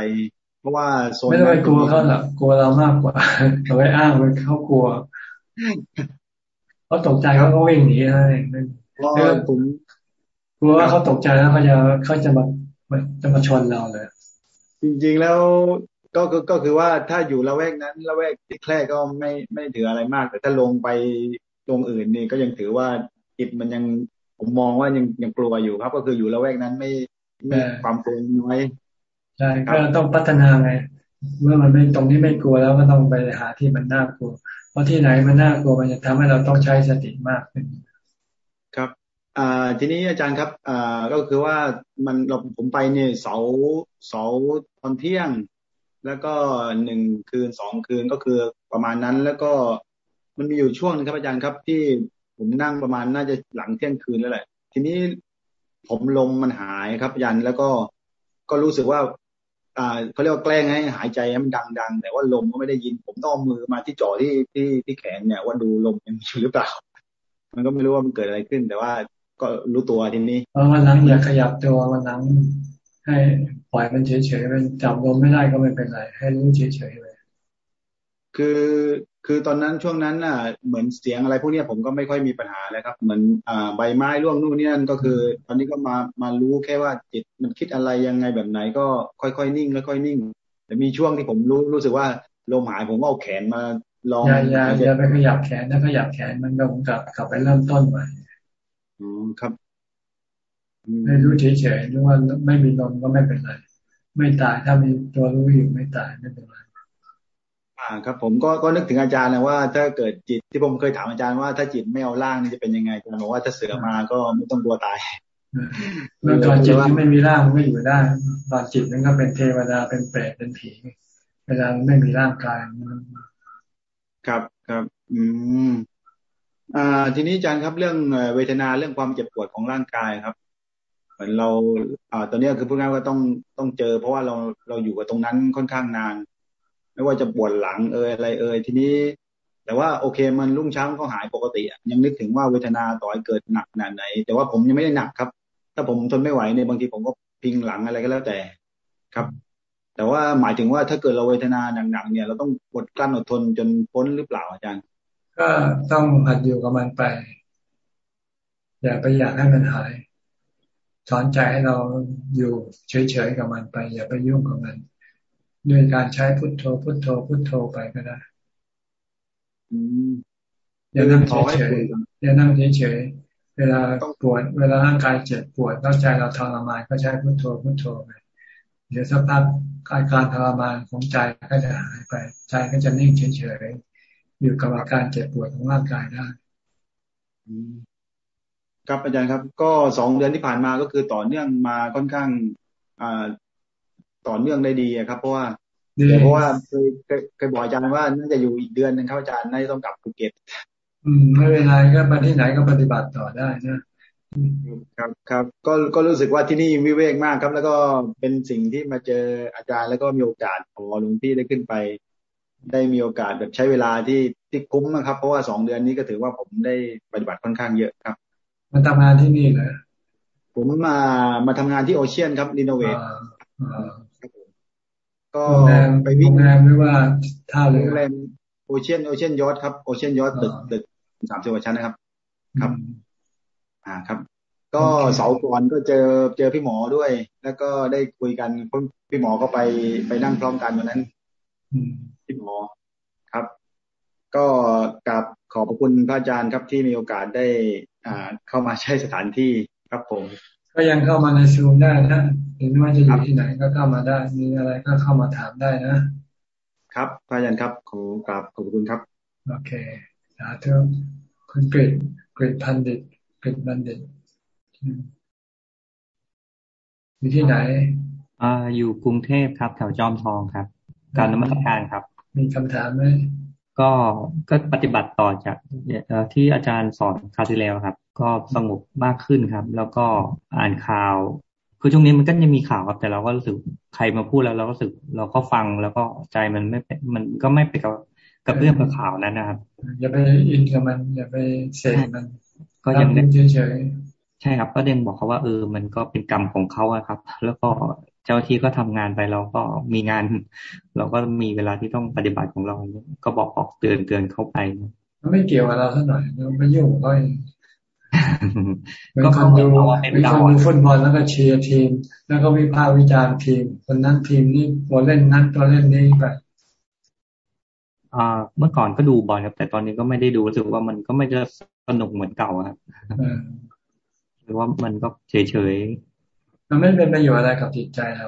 เพราะว่าโซนไม่ได้ไปกลัวเขาหรอกกลัวเรามากกว่าเราไปอ้างว่าเขากลัวเขาตกใจเขาก็วิ่งหนีอะไรเพราะผม กลัวว่าเขาตกใจแล้วเขาจะเขาจะมาจะมาชนเราเลย จริงๆแล้วก็ก็คือว่าถ้าอยู่ละแวกนั้นละแวกที่แคร่ก็ไม่ไม่ถืออะไรมาก แต่ถ้าลงไปตรงอื่นนี่ก็ยังถือว่าจิตมันยังผมมองว่ายังยังกลัวอยู่ครับ ก็คืออยู่ละแวกนั้นไม่ไม่ความกลัวน้อยใช่ก็ต้องพัฒนาไงเมื่อมันไม่ตรงนี้ไม่กลัวแล้วก็ต้องไปหาที่มันน่ากลัว เพราะที่ไหนมันน่ากลัวมันจะทำให้เราต้องใช้สติมากขึ้นครับอ่า ทีนี้อาจารย์ครับอ่าก็คือว่ามันเราผมไปเนี่ยเสาเสาตอนเที่ยง แล้วก็หนึ่งคืนสองคืนก็คือประมาณนั้น แล้วก็มันมีอยู่ช่วงนึงครับอาจารย์ครับ ที่ผมนั่งประมาณน่าจะหลังเที่ยงคืนแล้วแหละ ทีนี้ผมลมมันหายครับอาจารย์แล้วก็ก็รู้สึกว่า อ่าเขาเรียกว่าแกล้งให้หายใจให้มันดังๆ แต่ว่าลมก็ไม่ได้ยิน ผมต้องมือมาที่จ่อที่ที่ที่แขนเนี่ยว่าดูลมยังอยู่หรือเปล่ามันก็ไม่รู้ว่ามันเกิดอะไรขึ้น แต่ว่า ก็รู้ตัวทีนี้เพราะวันหลังอย่าขยับตัววันหลังให้ปล่อยมันเฉยๆมันจับลมไม่ได้ก็ไม่เป็นไร ให้รู้เฉยๆเลยคือคือตอนนั้นช่วงนั้นน่ะ เหมือนเสียงอะไรพวกนี้ผมก็ไม่ค่อยมีปัญหาเลยครับเหมือนอ่าใบไม้ร่วงนู่นนี่นั่นก็คือ ตอนนี้ก็มามารู้แค่ว่าจิตมันคิดอะไรยังไงแบบไหนก็ค่อยๆนิ่งค่อยๆนิ่งแต่มีช่วงที่ผมรู้รู้สึกว่าลมหายผมเอาแขนมาลองอย่าอย่าอย่าไปขยับแขนถ้าขยับแขนมันก็กลับกลับไปเริ่มต้นใหม่ อ๋อครับ ไม่รู้เฉยๆรู้ว่าไม่มีลมก็ไม่เป็นไร ไม่ตายถ้ามีตัวรู้อยู่ไม่ตายไม่เป็นไรอ่าครับ ผมก็ก็นึกถึงอาจารย์นะว่า ถ้าเกิดจิตที่ผมเคยถามอาจารย์ว่าถ้าจิตไม่เอาร่างนี่จะเป็นยังไงอาจารย์บอกว่าถ้าเสือมาก็ไม่ต้องกลัวตายเมื่อตอนจิตไม่มีร่างไม่อยู่ได้ ตอนจิตนั้นก็เป็นเทวดาเป็นเปรตเป็นผีเวลาไม่มีร่างกายครับครับ อืม อ่า ทีนี้อาจารย์ครับเรื่องเวทนาเรื่องความเจ็บปวดของร่างกายครับ เหมือนเราอ่าตอนนี้คือพูดง่ายว่าต้องต้องเจอ เพราะว่าเราเราอยู่กับตรงนั้นค่อนข้างนาน ไม่ว่าจะปวดหลังเอยอะไรเอยทีนี้ แต่ว่าโอเคมันรุ่งเช้าก็หายปกติยังนึกถึงว่าเวทนาต่อให้เกิดหนักขนาดไหน แต่ว่าผมยังไม่ได้หนักครับ ถ้าผมทนไม่ไหวเนี่ยบางทีผมก็พิงหลังอะไรก็แล้วแต่ครับ แต่ว่าหมายถึงว่าถ้าเกิดเราเวทนาหนักๆเนี่ย เราต้องอดกลั้นอดทนจนพ้นหรือเปล่าอาจารย์ ก็ต้องหัดอยู่กับมันไป อย่าไปอยากให้มันหายสอนใจให้เราอยู่เฉยๆกับมันไป อย่าไปยุ่งกับมันด้วยการใช้พุทโธ พุทโธ พุทโธไปก็ได้อย่านั่งเฉยๆอย่านั่งเฉยๆเวลาปวด เวลาร่างกายเจ็บปวดต้องใจเราทรมานก็ใช้พุทโธพุทโธไปเดี๋ยวสักพักอาการทรมานของใจก็จะหายไป ใจก็จะนิ่งเฉยๆ อยู่กับอาการเจ็บปวดของร่างกายได้ครับอาจารย์ครับ ก็สองเดือนที่ผ่านมาก็คือต่อเนื่องมาค่อนข้างอ่าต่อเนื่องได้ดีครับ เพราะว่าเพราะว่าเคยเคยบอกอาจารย์ว่าน่าจะอยู่อีกเดือนหนึ่งครับอาจารย์น่าจะต้องกลับภูเก็ตอืมไม่เป็นไรก็ไปที่ไหนก็ปฏิบัติต่อได้นะครับครับ ก็ก็รู้สึกว่าที่นี่วิเวกมากครับ แล้วก็เป็นสิ่งที่มาเจออาจารย์แล้วก็มีโอกาสขอหลวงพี่ได้ขึ้นไป ได้มีโอกาสแบบใช้เวลาที่ที่คุ้มนะครับ เพราะว่าสองเดือนนี้ก็ถือว่าผมได้ปฏิบัติค่อนข้างเยอะครับมาทำงานที่นี่เหรอผมมามาทำงานที่โอเชียนครับรีโนเวทก็ไปวิ่งแรมหรือว่าท่าเรือแรมโอเชียนโอเชียนยอดครับโอเชียนยอดตึกตึกสามสิบกว่าชั้นนะครับ ครับ อ่าครับ ก็เสาก่อนก็เจอเจอพี่หมอด้วย แล้วก็ได้คุยกันพี่หมอก็ไปไปนั่งพร้อมกันวันนั้น พี่หมอครับ ก็กราบขอบพระคุณพระอาจารย์ครับที่มีโอกาสได้อ่าเข้ามาใช้สถานที่ครับผม ก็ยังเข้ามาในซูมได้นะหรือว่าจะอยู่ที่ไหนก็เข้ามาได้ มีอะไรก็เข้ามาถามได้นะ ครับพระอาจารย์ครับขอกราบขอบคุณครับโอเคสาธุคุณเกรดเกรดพันเด็ดเกรดบันเด็ดอยู่ที่ไหนอ่าอยู่กรุงเทพครับ แถวจอมทองครับ การนมัสการครับ มีคำถามไหมก็ก็ปฏิบัติต่อจากที่อาจารย์สอนคราวที่แล้วครับ ก็สงบมากขึ้นครับ แล้วก็อ่านข่าว คือช่วงนี้มันก็ยังมีข่าวครับแต่เราก็รู้สึกใครมาพูดแล้วเราก็รู้สึก เราก็ฟังแล้วก็ใจมันไม่มันก็ไม่ไปกับกับเรื่องข่าวนั้นนะครับอย่าไปอินกับมันอย่าไปเสพมัน ก็ยังเฉยใช่ครับ ก็เดนบอกเขาว่าเออมันก็เป็นกรรมของเขาครับ แล้วก็ เจ้าที่ก็ทำงานไปเราก็มีงาน เราก็มีเวลาที่ต้องปฏิบัติของเรา ก็บอกออกเตือนเตือนเข้าไปไม่เกี่ยวกับเราสักหน่อยเราไม่ยุ่งก็ก็เขาดูมีคนดูฟุตบอลแล้วก็เชียร์ทีม แล้วก็วิพากษ์วิจารณ์ทีม คนนั้นทีมนี้ตัวเล่นนั้นตัวเล่นนี้ไปอ่าเมื่อก่อนก็ดูบ่อยครับ แต่ตอนนี้ก็ไม่ได้ดูรู้สึกว่ามันก็ไม่จะสนุกเหมือนเก่าครับหรือว่ามันก็เฉยเฉย มันไม่เป็นประโยชน์อะไรกับจิตใจเรา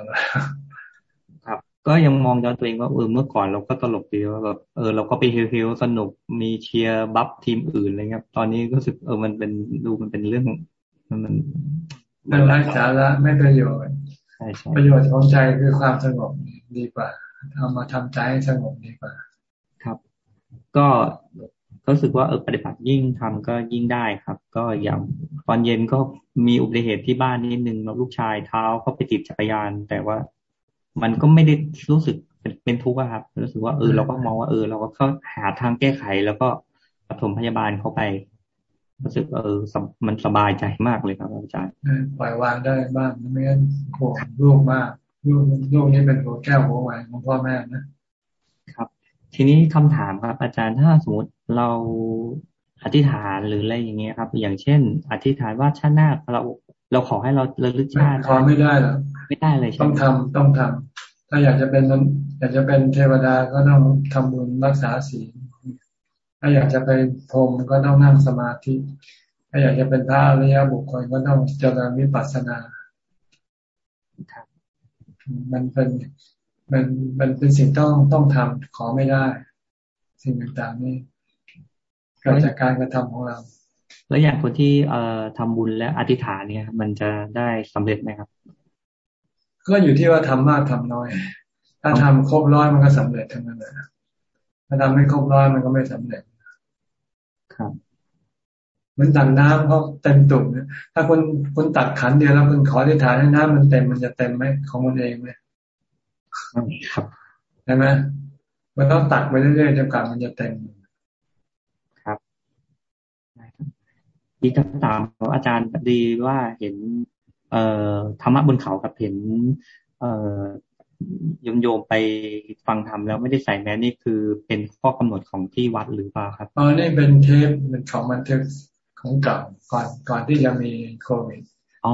ครับก็ยังมองย้อนตัวเองว่าเออเมื่อก่อนเราก็ตลกดีว่าแบบเออเราก็ไปเฮลๆสนุกมีเชียร์บัฟทีมอื่นอะไรเงี้ยตอนนี้ก็รู้สึกเออมันเป็นดูมันเป็นเรื่องมันมันมันไร้สาระไม่ประโยชน์ประโยชน์ของใจคือความสงบดีกว่าเอามาทำใจให้สงบดีกว่า ครับ ก็ รู้สึกว่าเออปฏิบัติยิ่งทำก็ยิ่งได้ครับ ก็อย่างตอนเย็นก็มีอุบัติเหตุที่บ้านนิดนึงลูกชายเท้าเขาไปติดจักรยาน แต่ว่ามันก็ไม่ได้รู้สึกเป็นเป็นทุกข์ครับ รู้สึกว่าเออเราก็มองว่าเออ เราก็เข้าหาทางแก้ไข แล้วก็ปฐมพยาบาลเข้าไป รู้สึกเออมันสบายใจมากเลยครับอาจารย์ปล่อยวางได้บ้างไม่งั้นห่วงลูกมากลูกลูกนี้เป็นหัวแก้วหัวไหวของพ่อแม่นะ ทีนี้คำถามครับ อาจารย์ถ้าสมมติเราอธิษฐานหรืออะไรอย่างเงี้ยครับ อย่างเช่น อธิษฐานว่าชาติหน้าเราเราขอให้เราเระลึกชาติขอไม่ได้หรอไม่ได้เลยต้องทำต้องทำถ้าอยากจะเป็นอยากจะเป็นเทวดาก็ต้องทำบุญรักษาศีลถ้าอยากจะเป็นพรหมก็ต้องนั่งสมาธิ ถ้าอยากจะเป็นพระอริยบุคคลก็ต้องเจริญวิปัสสนามันเป็น มันมันเป็นสิ่งต้องต้องทำขอไม่ได้ สิ่งต่างๆนี่เกิดจากการกระทำของเรา แล้วอย่างคนที่เอ่อทำบุญและอธิษฐานเนี่ย มันจะได้สำเร็จไหมครับ ก็อยู่ที่ว่าทำมากทำน้อย ถ้าทำครบร้อยมันก็สำเร็จทั้งนั้นแหละถ้าทำไม่ครบร้อยมันก็ไม่สำเร็จครับเหมือนตักน้ำเขาเต็มตุ่มเนี่ยถ้าคนคนตักขันเดียวแล้วคนขอที่ฐานให้น้ำมันเต็มมันจะเต็มไหมของมันเองไหม ครับใช่ไหมมันต้องตักไปเรื่อยๆจนกว่ามันจะเต็มครับดีคำถามของอาจารย์ดีว่าเห็น เอ่อธรรมะบนเขากับเห็น เอ่อโยมโยมไปฟังธรรมแล้วไม่ได้ใส่แมสนี่คือเป็นข้อกำหนดของที่วัดหรือเปล่าครับอ๋อนี่เป็นเทปเป็นของมันเทปของเก่าก่อนก่อนที่จะมีโควิด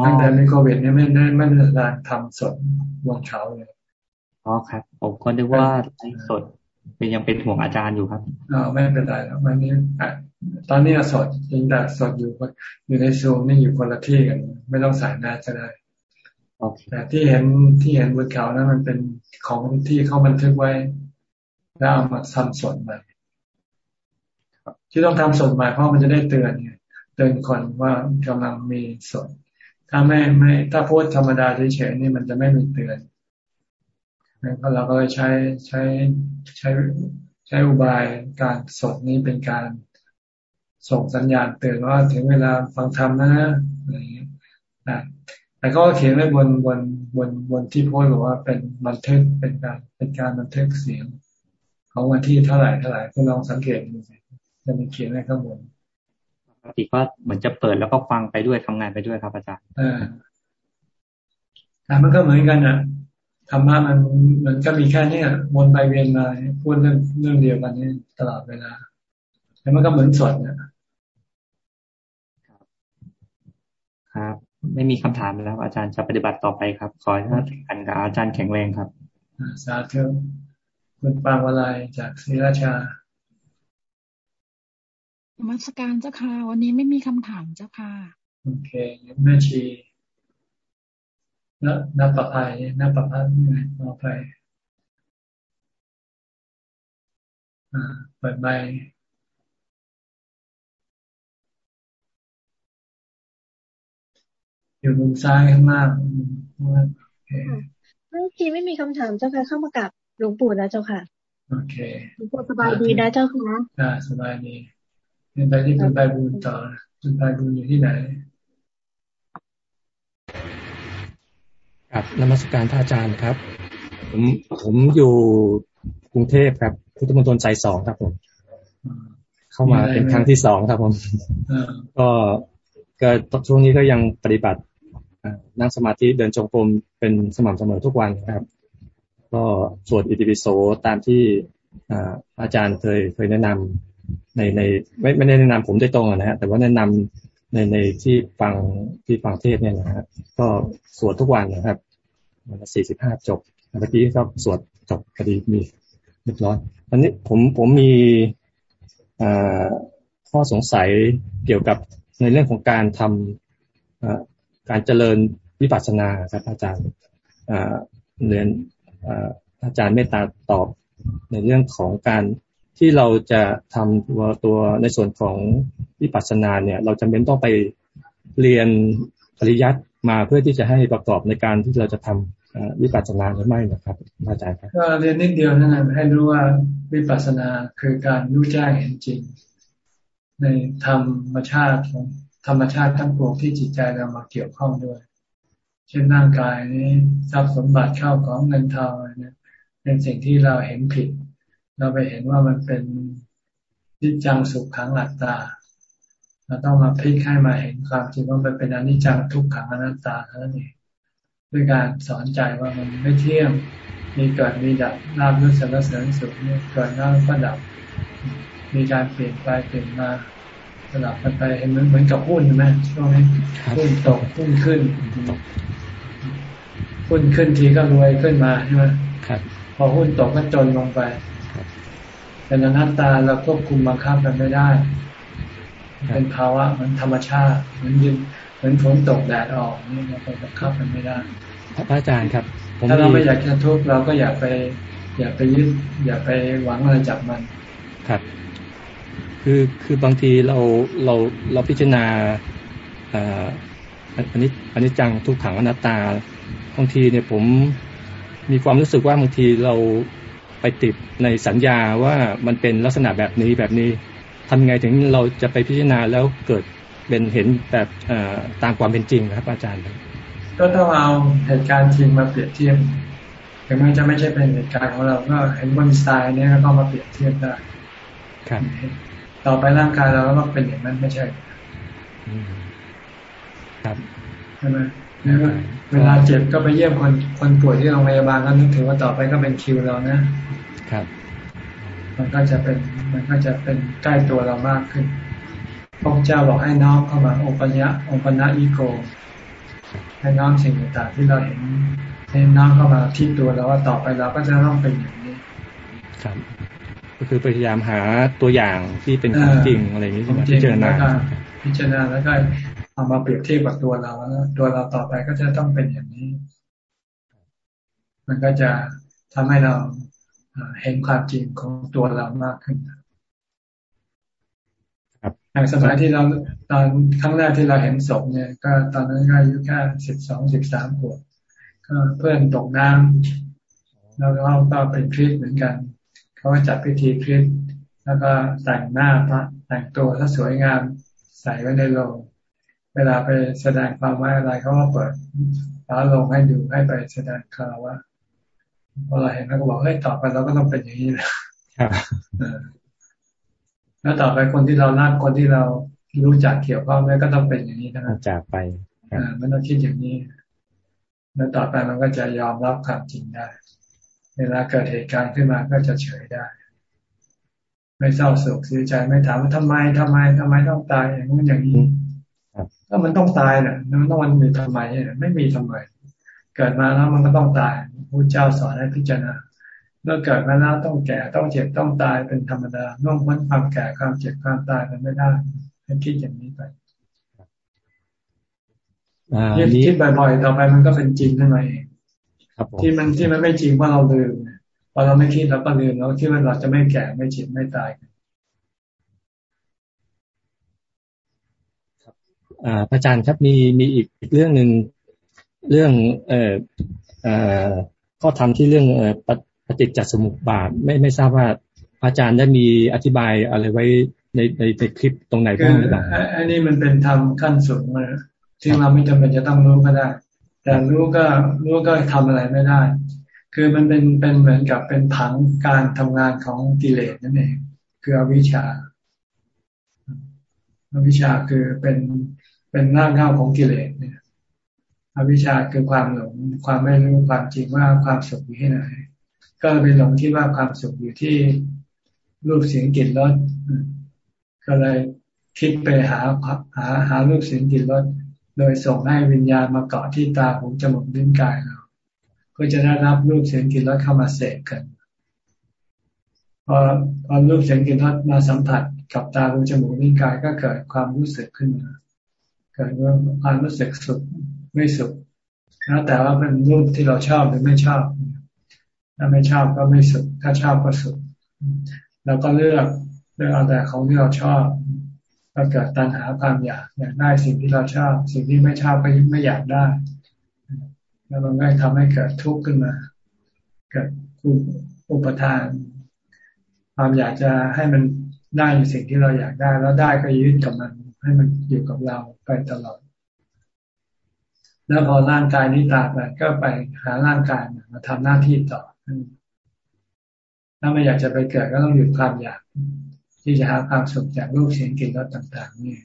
ตั้งแต่มีโควิดเนี่ยไม่ได้ไม่ได้การทำสดบนเขาเลย อ๋อครับ ผมก็นึกว่าสดเป็นยังเป็นห่วงอาจารย์อยู่ครับอ๋อไม่เป็นไรแล้ววันนี้ตอนนี้สดจริงแต่สดอยู่อยู่ในซูมนี่อยู่คนละที่กัน ไม่ต้องใส่หน้าจะได้แต่ที่เห็นที่เห็นบนเขานั้นมันเป็นของที่เขาบันทึกไว้ แล้วเอามาทำสดใหม่ที่ต้องทำสดใหม่เพราะมันจะได้เตือนไงเตือนคนว่ากำลังมีสด ถ้าไม่ไม่ถ้าพูดธรรมดาเฉยๆนี่มันจะไม่มีเตือน แล้วเราก็เลยใช้ใช้ใช้ใช้อุบายการสดนี้เป็นการส่งสัญญาณเตือนว่าถึงเวลาฟังธรรมนะอะไรอย่างเงี้ยแต่ก็เขียนไว้บนบนบนบนที่โพสบอกว่าเป็นบันทึกเป็นการเป็นการบันทึกเสียง ของวันที่เท่าไหร่เท่าไหร่คุณลองสังเกตดูสิจะมีเขียนไว้ข้างบนปกติก็เหมือนจะเปิดแล้วก็ฟังไปด้วยทำงานไปด้วยครับอาจารย์เออแต่มันก็เหมือนกันอะธ รรมะมันมันก็มีแค่นี้วนไปเวียนมาพูดเรื่องเรื่องเดียวกันนี่ตลอดเวลาแล้วมันก็เหมือนสดเนี่ยครับ ไม่มีคำถามแล้ว อาจารย์จะปฏิบัติต่อไปครับ ขอให้ท่านกับอาจารย์แข็งแรงครับสาธุคุณปางวลัยจากศรีราชามัสการเจ้าค่ะวันนี้ไม่มีคำถามเจ้าค่ะ โอเคแม่ชี นับนับประภัยนับประภัยนับประภัยเปิดใบอยู่มุมซ้ายข้างล่างเมื่อกี้ไม่มีคำถามเจ้าค่ะเข้ามากับหลวงปู่แล้วเจ้าค่ะ โอเคหลวงปู่สบายดีนะเจ้าค่ะอ่าสบายดีเป็นไปที่คุณไปบุญต่อคุณไปบุญอยู่ที่ไหน ครับนมัสการท่านอาจารย์ครับ ผมผมอยู่กรุงเทพครับพุทธมณฑลสายสองครับผม เข้ามาเป็นครั้งที่สองครับผมก็ก็ช่วงนี้ก็ยังปฏิบัตินั่งสมาธิเดินจงกรมเป็นสม่ำเสมอทุกวันครับ ก็สวดอิติปิโสตามที่อาจารย์เคยเคยแนะนำในในไม่ไม่ได้แนะนำผมโดยตรงนะฮะแต่ว่าแนะนำ ในในที่ฟังที่ฟังเทศเนี่ยนะฮะก็สวดทุกวันนะครับวันละสี่สิบห้าจบเมื่อกี้ก็สวดจบคดีมีเรียบร้อยอันนี้ผมผมมีข้อสงสัยเกี่ยวกับในเรื่องของการทำการเจริญวิปัสสนาครับอาจารย์เรียนอาจารย์เมตตาตอบในเรื่องของการที่เราจะทำตัวตัวในส่วนของ วิปัสสนาเนี่ย เราจำเป็นต้องไปเรียนปริยัติมาเพื่อที่จะให้ประกอบในการที่เราจะทำวิปัสสนาหรือไม่นะครับอาจารย์ครับก็เรียนนิดเดียวนั่นแหละให้รู้ว่าวิปัสสนาคือการรู้แจ้งเห็นจริง ในธรรมชาติของธรรมชาติทั้งปวงที่จิตใจเรามาเกี่ยวข้องด้วย เช่นร่างกายนี้ทรัพย์สมบัติเข้าของเงินทองอะเนี่ยเป็นสิ่งที่เราเห็นผิด เราไปเห็นว่ามันเป็นนิจจังสุขขังหลักตา เราต้องมาพลิกให้มาเห็นความจริงว่ามันเป็นอนิจจังทุกขังอนัตตาเท่านั้นเองด้วยการสอนใจว่ามันไม่เที่ยงมีเกิดมีดับลาบยศสรรเสริญสุขเนี่ยเกิดแล้วก็ดับ มีการเปลี่ยนไปเปลี่ยนมาสลับกันไปเห็นเหมือนเหมือนกับหุ้นใช่ไหมช่วงนี้หุ้นตกหุ้นขึ้นหุ้นขึ้นทีก็รวยขึ้นมาใช่ไหมพอหุ้นตกก็จนลงไปเป็นอนัตตาเราควบคุมบังคับมันไม่ได้ เป็นภาวะมันธรรมชาติเหมือนยืนเหมือนฝนตกแดดออกนี่เราไปบังคับมันไม่ได้พระอาจารย์ครับถ้าเราไม่อยากจะทุกข์เราก็อย่าไป อย่าไปยึดอย่าไปหวังอะไรจากมันครับ คือคือบางทีเราเราเราพิจารณาอันนี้อันนี้จังทุกขังอนัตตาบางทีเนี่ยผมมีความรู้สึกว่าบางทีเราไปติดในสัญญาว่ามันเป็นลักษณะแบบนี้แบบนี้ ทำไงถึงเราจะไปพิจารณาแล้วเกิดเป็นเห็นแบบตามความเป็นจริงครับ อาจารย์ ก็ต้องเอาเหตุการณ์จริงมาเปรียบเทียบถึงแม้จะไม่ใช่เป็นเหตุการณ์ของเราก็เห็นบนสไตล์นี้ก็ต้องมาเปรียบเทียบได้ครับต่อไปร่างกายเราก็ต้องเป็นอย่างนั้นไม่ใช่ครับใช่ไหมเวลาเจ็บก็ไปเยี่ยมคนคนป่วยที่โรงพยาบาลก็นึกถึงว่าต่อไปก็เป็นคิวเรานะครับ มันก็จะเป็นมันก็จะเป็นใกล้ตัวเรามากขึ้นพระเจ้าบอกให้น้อมเข้ามาโอปัญญาโอปัญญาอีโกให้น้อมสิ่งต่างๆที่เราเห็นให้น้อมเข้ามาที่ตัวเราว่าต่อไปเราก็จะต้องเป็นอย่างนี้ครับก็คือพยายามหาตัวอย่างที่เป็นของจริงอะไรอย่างนี้ใช่ไหมพิจารณาพิจารณาแล้วก็เอามาเปรียบเทียบกับตัวเราแล้วตัวเราต่อไปก็จะต้องเป็นอย่างนี้ มันก็จะทำให้เรา เห็นความจริงของตัวเรามากขึ้นอย่างสมัยที่เราตอนครั้งแรกที่เราเห็นศพเนี่ย ก็ตอนนั้นก็อายุแค่สิบสองสิบสามขวบก็เพื่อนตกน้ำแล้วเราก็เป็นคริสเหมือนกันเขาก็จัดพิธีคริสแล้วก็แต่งหน้าพระแต่งตัวถ้าสวยงามใส่ไว้ในโรงเวลาไปแสดงความไว้อะไรเขาก็เปิดฟ้าลงให้ดูให้ไปแสดงคารวะ พอเราเห็นแล้วก็บอกเฮ้ยต่อไปเราก็ต้องเป็นอย่างนี้แหละแล้วต่อไปคนที่เรารักคนที่เรารู้จักเกี่ยวข้องด้วยก็ต้องเป็นอย่างนี้นะจากไปอ่ามันต้องคิดอย่างนี้ แล้วต่อไปมันก็จะยอมรับความจริงได้ เวลาเกิดเหตุการณ์ขึ้นมาก็จะเฉยได้ ไม่เศร้าโศกเสียใจไม่ถามว่าทำไมทำไมทำไมต้องตายอย่างนู้นอย่างนี้ถ้ามันต้องตายเนี่ยมันต้องมันมีทำไมไม่มีทำไม เกิดมาแล้วมันก็ต้องตาย พระเจ้าสอนให้พิจารณาเมื่อเกิดมาแล้วต้องแก่ต้องเจ็บต้องตายเป็นธรรมดาล่วงพ้นความแก่ความเจ็บความตายมันไม่ได้ให้คิดอย่างนี้ไปคิดบ่อยๆต่อไปมันก็เป็นจริงขึ้นมาเองที่มันที่มันไม่จริงเพราะเราลืมพอเราไม่คิดเราก็ลืมเราคิดว่าเราจะไม่แก่ไม่เจ็บไม่ตายอ่าพระอาจารย์ครับมีมีอีกเรื่องหนึ่งเรื่อง เอ่อเอ่อ ข้อธรรมที่เรื่องเอปฏิจจสมุปบาทไม่ไม่ทราบว่าอาจารย์ได้มีอธิบายอะไรไว้ในในในคลิปตรงไหนบ้างหรือเปล่าอันนี้มันเป็นธรรมขั้นสูงมาซึ่งเราไม่จำเป็นจะต้องรู้ก็ได้ แต่รู้ก็รู้ก็ทำอะไรไม่ได้ คือมันเป็นเป็นเหมือนกับเป็นผังการทำงานของกิเลสนั่นเองคืออวิชชาอวิชชาคือเป็นเป็นรากเหง้าของกิเลสเนี่ย อวิชชาคือความหลงความไม่รู้ความจริงว่าความสุขอยู่ที่ไหน ก็ไปหลงคิดว่าความสุขอยู่ที่รูปเสียงกลิ่นรสก็เลยคิดไปหาหาหารูปเสียงกลิ่นรสโดยส่งให้วิญญาณมาเกาะที่ตาหูจมูกลิ้นกายเราเพื่อจะได้รับรูปเสียงกลิ่นรสเข้ามาเสกกันพอพอรูปเสียงกลิ่นรสมาสัมผัสกับตาหูจมูกนิ้วกายก็เกิดความรู้สึกขึ้นมาเกิดความรู้สึกสุข ไม่สุขแล้วแต่ว่าเป็นรูปที่เราชอบหรือไม่ชอบ ถ้าไม่ชอบก็ไม่สุข ถ้าชอบก็สุข เราก็เลือกเลือกเอาแต่ของที่เราชอบก็เกิดตัณหาความอยากอยากได้สิ่งที่เราชอบ สิ่งที่ไม่ชอบก็ไม่อยากได้ แล้วมันก็ทำให้เกิดทุกข์ขึ้นมา เกิดอุปทาน ความอยากจะให้มันได้สิ่งที่เราอยากได้ แล้วได้ก็ยึดกับมัน ให้มันอยู่กับเราไปตลอด แล้วพอร่างกายนี้ตายไปก็ไปหาร่างกายมาทำหน้าที่ต่อ ถ้าไม่อยากจะไปเกิดก็ต้องหยุดความอยาก ที่จะหาความสุขจากรูปเสียงกลิ่นรสต่าง ๆ นี่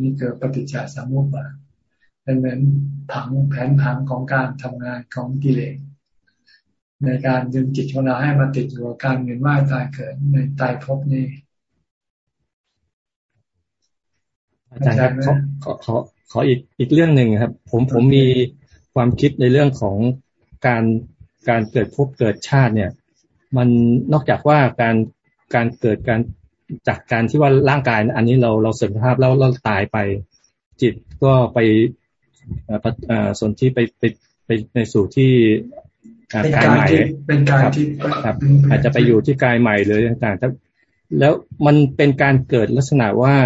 นี่เกิดปฏิจจสมุปบาทเป็นเหมือนผังแผนผังของการทำงานของกิเลสในการดึงจิตของเราให้มาติดอยู่กับการเวียนว่ายตายเกิดในตายภพนี้อาจารย์ครับขอขอ ขออีกอีกเรื่องหนึ่งครับ ผมผมมีความคิดในเรื่องของการการเกิดภพเกิดชาติเนี่ย มันนอกจากว่าการการเกิดการจากการที่ว่าร่างกาย อันนี้เราเราเสื่อมสภาพแล้วเราตายไป จิตก็ไปส่วนที่ไปไปไปในสู่ที่กายใหม่เป็นกายที่ครับอาจจะไปอยู่ที่กายใหม่เลยต่างๆแล้วมันเป็นการเกิดลักษณะว่า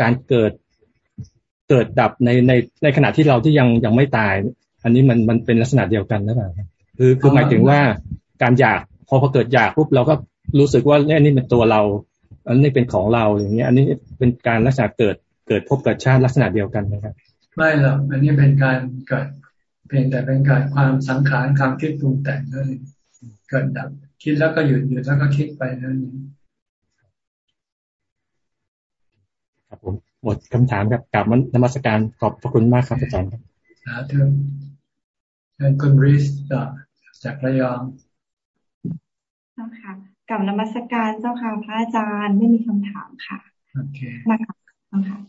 การเกิด เกิดดับในในในขณะที่เราที่ยังยังไม่ตาย อันนี้มันมันเป็นลักษณะเดียวกันหรือเปล่าคือคือหมายถึงว่าการอยากพอพอเกิดอยากปุ๊บเราก็รู้สึกว่าเนี่ยนี่เป็นตัวเรา อันนี้เป็นของเราอย่างเงี้ย อันนี้เป็นการลักษณะเกิดเกิดพบเกิดชาติลักษณะเดียวกันนะครับไม่หรอกอันนี้เป็นการเกิดเพียงแต่เป็นการความสังขารความคิดปรุงแต่งนั่นเองเกิดดับคิดแล้วก็หยุดหยุดแล้วก็คิดไปนั่นเองครับผม หมดคำถามครับกลับนมัสการขอบพระคุณมากครับอาจารย์ครับสาธุเชิญคุณบริสจากระยองเจ้าค่ะกับนมัสการเจ้าค่ะพระอาจารย์ไม่มีคำถามค่ะโอเคมาค่ะ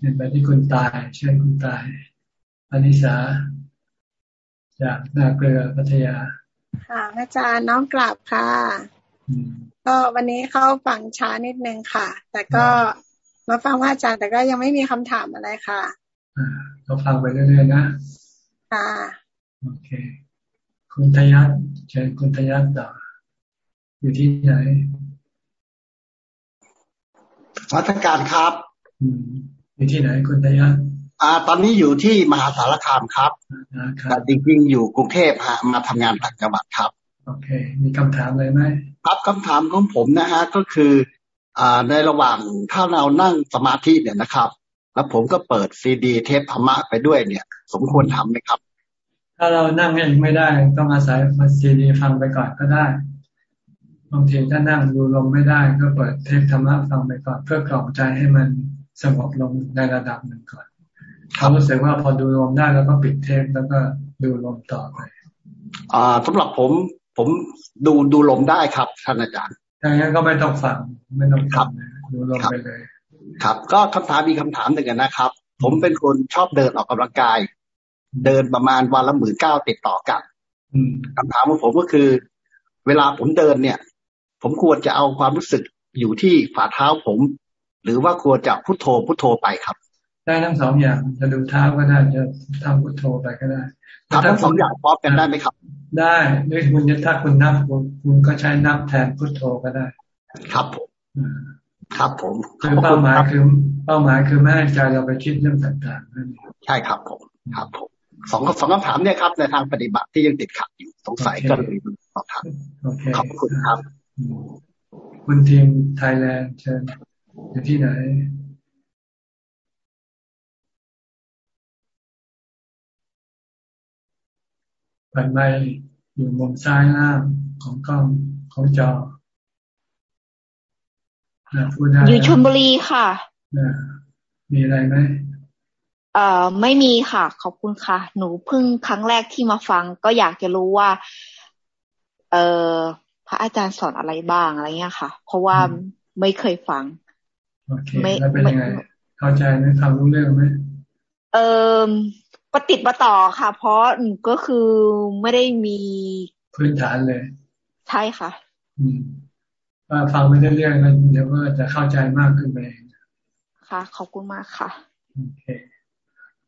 เห็นไปที่คุณตายเชิญคุณตายอนิสาจากนาเกลือพัทยา ค่ะ อาจารย์น้องกลับค่ะ ก็วันนี้เข้าฟังช้านิดนึงค่ะ แต่ก็ มาฟังว่าอาจารย์แต่ก็ยังไม่มีคำถามอะไรค่ะอ่าเราฟังไปเรื่อยๆนะค่ะโอเค คุณทยัตเชิญคุณทยัตต่ออยู่ที่ไหนวัฒการครับอยู่ที่ไหนคุณทยัตอ่า ตอนนี้อยู่ที่มหาสารคามครับแต่จริงๆอยู่กรุงเทพฮะมาทำงานต่างจังหวัดครับ โอเค มีคำถามเลยไหมครับคำถามของผมนะฮะก็คืออ่า ในระหว่างถ้าเรานั่งสมาธิเนี่ยนะครับ แล้วผมก็เปิดซีดี เทปธรรมะไปด้วยเนี่ย สมควรทำไหมครับ ถ้าเรานั่งเองไม่ได้ต้องอาศัยมาซีดีฟังไปก่อนก็ได้บางทีถ้านั่งดูลมไม่ได้ก็เปิดเทปธรรมะฟังไปก่อน เพื่อกล่อมใจให้มันสงบลงในระดับหนึ่งก่อนเขารู้สึกว่าพอดูลมได้แล้วก็ปิดเทปแล้วก็ดูลมต่อไปอ่าสำหรับผมผมดูดูลมได้ครับท่านอาจารย์ ดังนั้นก็ไม่ต้องฟังไม่ต้องครับดูลมไปเลย ครับ ก็คำถามมีคำถามหนึ่งนะครับ ผมเป็นคนชอบเดินออกกำลังกาย เดินประมาณวันละหมื่นเก้าติดต่อกันคำถามของผมก็คือ เวลาผมเดินเนี่ย ผมควรจะเอาความรู้สึกอยู่ที่ฝ่าเท้าผม หรือว่าควรจะพุโทโธพุโทโธไปครับ ได้ทั้งสองอย่างจะดูเท้าก็ได้จะทำพุทโธไปก็ได้ ทำทั้งสองอย่างพร้อมกันได้ไหมครับ ได้ด้วยคุณถ้าคุณนับคุณก็ใช้นับแทนพุทโธก็ได้ ครับผมครับผมคือเป้าหมายคือเป้าหมายคือไม่ให้ใจเราไปคิดเรื่องต่างๆนั่นใช่ครับผมครับผมสองสองคำถามเนี่ยครับ ในทางปฏิบัติที่ยังติดขัดอยู่สงสัยก็เลยสอบถามขอบคุณครับ คุณทีมไทยแลนด์เชิญอยู่ที่ไหน ปิดไมอยู่มุมซ้ายล่างของกล้องของจอพูดได้อยู่ชลบุรีค่ะมีอะไรไหมเอ่อไม่มีค่ะ ขอบคุณค่ะ หนูเพิ่งครั้งแรกที่มาฟัง ก็อยากจะรู้ว่า เอ่อพระอาจารย์สอนอะไรบ้างอะไรเงี้ยค่ะ เพราะว่าไม่เคยฟังโอเคแล้วเป็นยังไงเข้าใจไหมฟังรู้เรื่องไหมเออ ปฏิบัติต่อค่ะ เพราะหนูก็คือไม่ได้มีพื้นฐานเลย ใช่ค่ะว่าฟังไปเรื่อยๆมันเดี๋ยวก็จะเข้าใจมากขึ้นไปค่ะ ขอบคุณมากค่ะโอเค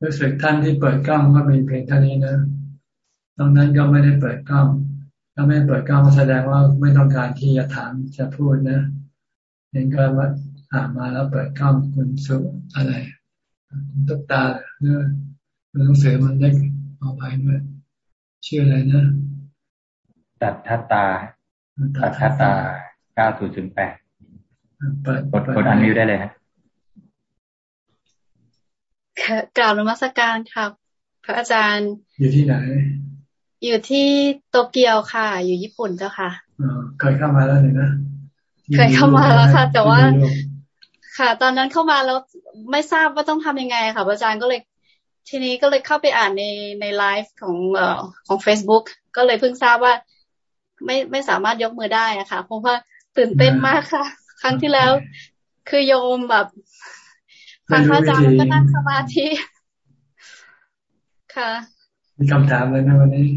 รู้สึกท่านที่เปิดกล้องก็มีเพียงเท่านี้นะตรงนั้นก็ไม่ได้เปิดกล้องถ้าไม่เปิดกล้องแสดงว่าไม่ต้องการที่จะถามจะพูดนะเห็นก็ว่าอ่านมาแล้วเปิดกล้องคุณสุอะไรคุณตุ๊กตาเนื้อ หนังสือมันเล็กเอาไปด้วยชื่ออะไรนะตัดทัตตาตัดทัตตาเก้าศูนย์ถึงแปดกดกดอันมิวได้เลยฮะกล่าวนมัสการครับพระอาจารย์ อยู่ที่ไหน อยู่ที่โตเกียวค่ะ อยู่ญี่ปุ่นเจ้าค่ะเคยเข้ามาแล้วเลยนะเคยเข้ามาแล้วค่ะ แต่ว่า ค่ะ ตอนนั้นเข้ามาแล้วไม่ทราบว่าต้องทำยังไงค่ะพระอาจารย์ก็เลย ทีนี้ก็เลยเข้าไปอ่านในในไลฟ์ของเอ่อของ Facebook ก็เลยเพิ่งทราบว่า ไม่ไม่สามารถยกมือได้อะค่ะ เพราะว่าตื่นเต้นมากค่ะ ครั้งที่แล้ว คือโยมแบบฟังพระอาจารย์ก็นั่งสมาธิค่ะ มีคำถามเลยนะวันนี้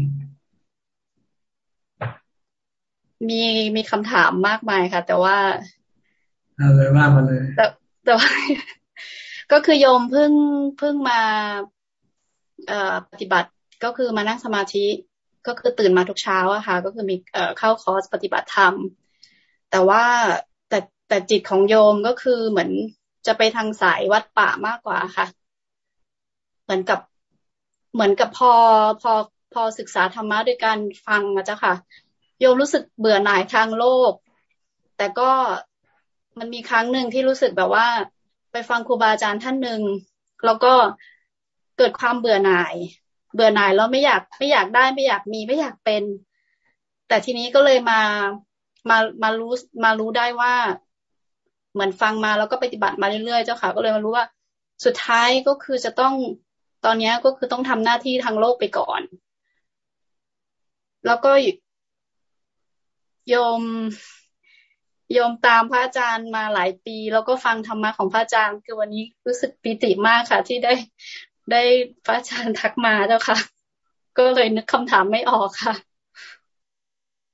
มีมีคำถามมากมายค่ะ แต่ว่าเอาเลยว่ามาเลยแต่แต่ว่าก็คือโยมเพิ่งเพิ่งมาเอ่อ ปฏิบัติก็คือมานั่งสมาธิก็คือตื่นมาทุกเช้าอะค่ะ ก็คือมีเข้าคอร์สปฏิบัติธรรม แต่ว่าแต่แต่จิตของโยมก็คือเหมือนจะไปทางสายวัดป่ามากกว่าค่ะ เหมือนกับเหมือนกับพอพอพอศึกษาธรรมะด้วยการฟังนะเจ้าค่ะ โยมรู้สึกเบื่อหน่ายทางโลก แต่ก็มันมีครั้งหนึ่งที่รู้สึกแบบว่า ไปฟังครูบาอาจารย์ท่านหนึ่งแล้วก็ เกิดความเบื่อหน่าย เบื่อหน่ายแล้วไม่อยากไม่อยากได้ไม่อยากมีไม่อยากเป็น แต่ทีนี้ก็เลยมามามารู้มารู้ได้ว่า เหมือนฟังมาแล้วก็ปฏิบัติมาเรื่อยๆเจ้าค่ะ ก็เลยมารู้ว่า สุดท้ายก็คือจะต้องตอนนี้ก็คือต้องทำหน้าที่ทางโลกไปก่อน แล้วก็โยมโยมตามพระอาจารย์มาหลายปี แล้วก็ฟังธรรมะของพระอาจารย์ คือวันนี้รู้สึกปิติมากค่ะ ที่ได้ ได้พระอาจารย์ทักมาเจ้าค่ะ ก็เลยนึกคำถามไม่ออกค่ะ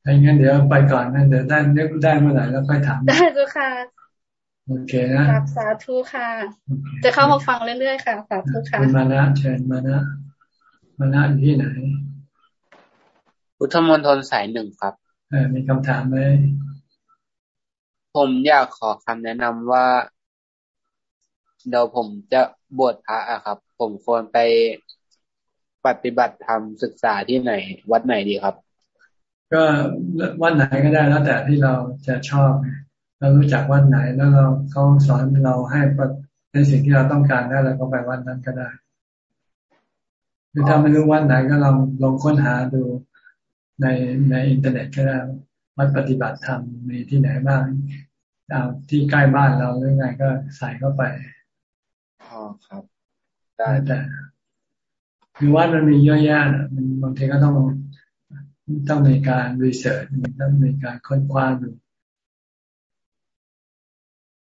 ถ้างั้นเดี๋ยวไปก่อนนะเดี๋ยวได้นึกได้เมื่อไหร่แล้วค่อยถาม ได้เจ้าค่ะโอเคนะสาธุค่ะ จะเข้ามาฟังเรื่อยๆค่ะสาธุค่ะมานะเชิญมานะมานะอยู่ที่ไหนพุทธมณฑลสายหนึ่งครับเออมีคำถามไหมผมอยากขอคำแนะนำว่า เดี๋ยวผมจะบวชพระอะครับ ผมควรไปปฏิบัติธรรมศึกษาที่ไหน วัดไหนดีครับ ก็วัดไหนก็ได้แล้วแต่ที่เราจะชอบ เรารู้จักวัดไหนแล้วเราเขาสอนเราให้ในสิ่งที่เราต้องการได้เราก็ไปวัดนั้นก็ได้หรือถ้าไม่รู้วัดไหนก็ลองลองค้นหาดูในในอินเทอร์เน็ตก็ได้วัดปฏิบัติธรรมมีที่ไหนบ้างที่ใกล้บ้านเราหรือไงก็ใส่เข้าไป อ๋อครับ ได้แต่คือวัดมันมีเยอะแยะมันบางทีก็ต้องต้องมีการรีเสิร์ชมันต้องมีการค้นคว้าดู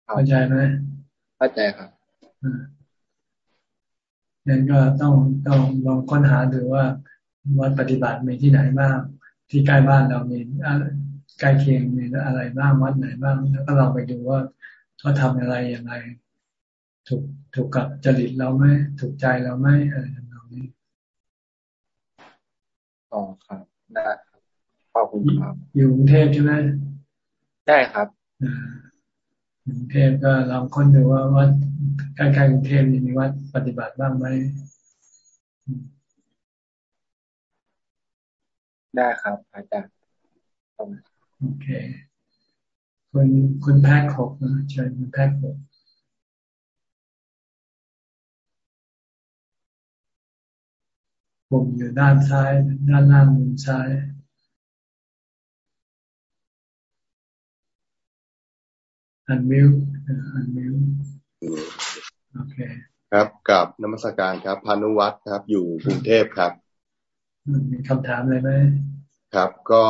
เข้าใจไหมเข้าใจครับนั่นก็ต้องต้องลองค้นหาดูว่าวัดปฏิบัติมีที่ไหนบ้าง ที่ใกล้บ้านเรามีใกล้เคียงมีอะไรบ้างวัดไหนบ้าง แล้วก็ลองไปดูว่าเขาทำอะไรอย่างไร ถูกถูกกับจริตเราไหมถูกใจเราไหมอะไรต่างๆนี้อ๋อครับได้ขอบคุณครับ อยู่กรุงเทพใช่ไหมได้ครับอ่ากรุงเทพก็ลองค้นดูว่าวัดใกล้ๆกรุงเทพมีวัดปฏิบัติบ้างไหมได้ครับ อาจารย์โอเค คุณคุณแพ็คหกนะเชิญคุณแพ็คหก ผมอยู่ด้านซ้าย ด้านล่างมุมซ้ายอันมิวอันมิวโอเค ครับกับนมัสการครับ พานุวัตรครับ อยู่กรุงเทพครับ มีคำถามอะไรไหมครับ ก็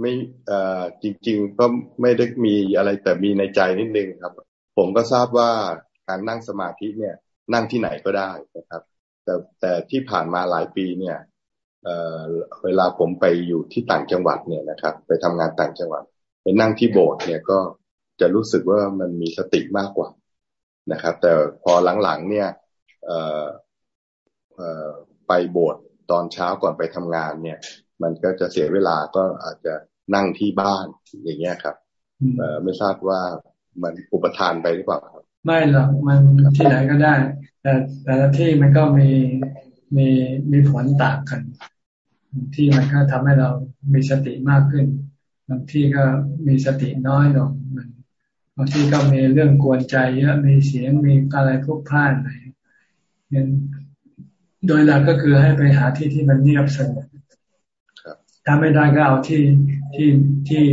ไม่เอ่อจริง ๆ ก็ไม่ได้มีอะไรแต่มีในใจนิดนึงครับ ผมก็ทราบว่าการนั่งสมาธิเนี่ย นั่งที่ไหนก็ได้นะครับ แต่แต่ที่ผ่านมาหลายปีเนี่ยเอ่อเวลาผมไปอยู่ที่ต่างจังหวัดเนี่ยนะครับ ไปทำงานต่างจังหวัด ไปนั่งที่โบสถ์เนี่ยก็จะรู้สึกว่ามันมีสติมากกว่านะครับ แต่พอหลังๆเนี่ยเอ่อเอ่อไปโบสถ์ตอนเช้าก่อนไปทำงานเนี่ย มันก็จะเสียเวลาก็อาจจะนั่งที่บ้านอย่างเงี้ยครับเอ่อไม่ทราบว่ามันอุปทานไปหรือเปล่าครับ ไม่หรอกมันที่ไหนก็ได้ แต่แต่ละที่มันก็มีมีมีผลต่างกัน ที่มันก็ทำให้เรามีสติมากขึ้น บางที่ก็มีสติน้อยลงมันบางที่ก็มีเรื่องกวนใจเยอะมีเสียงมีอะไรพวกพ่านอะไรเนี่ยโดยหลักก็คือให้ไปหาที่ที่มันเงียบสงบถ้าไม่ได้ก็เอาที่ที่ที่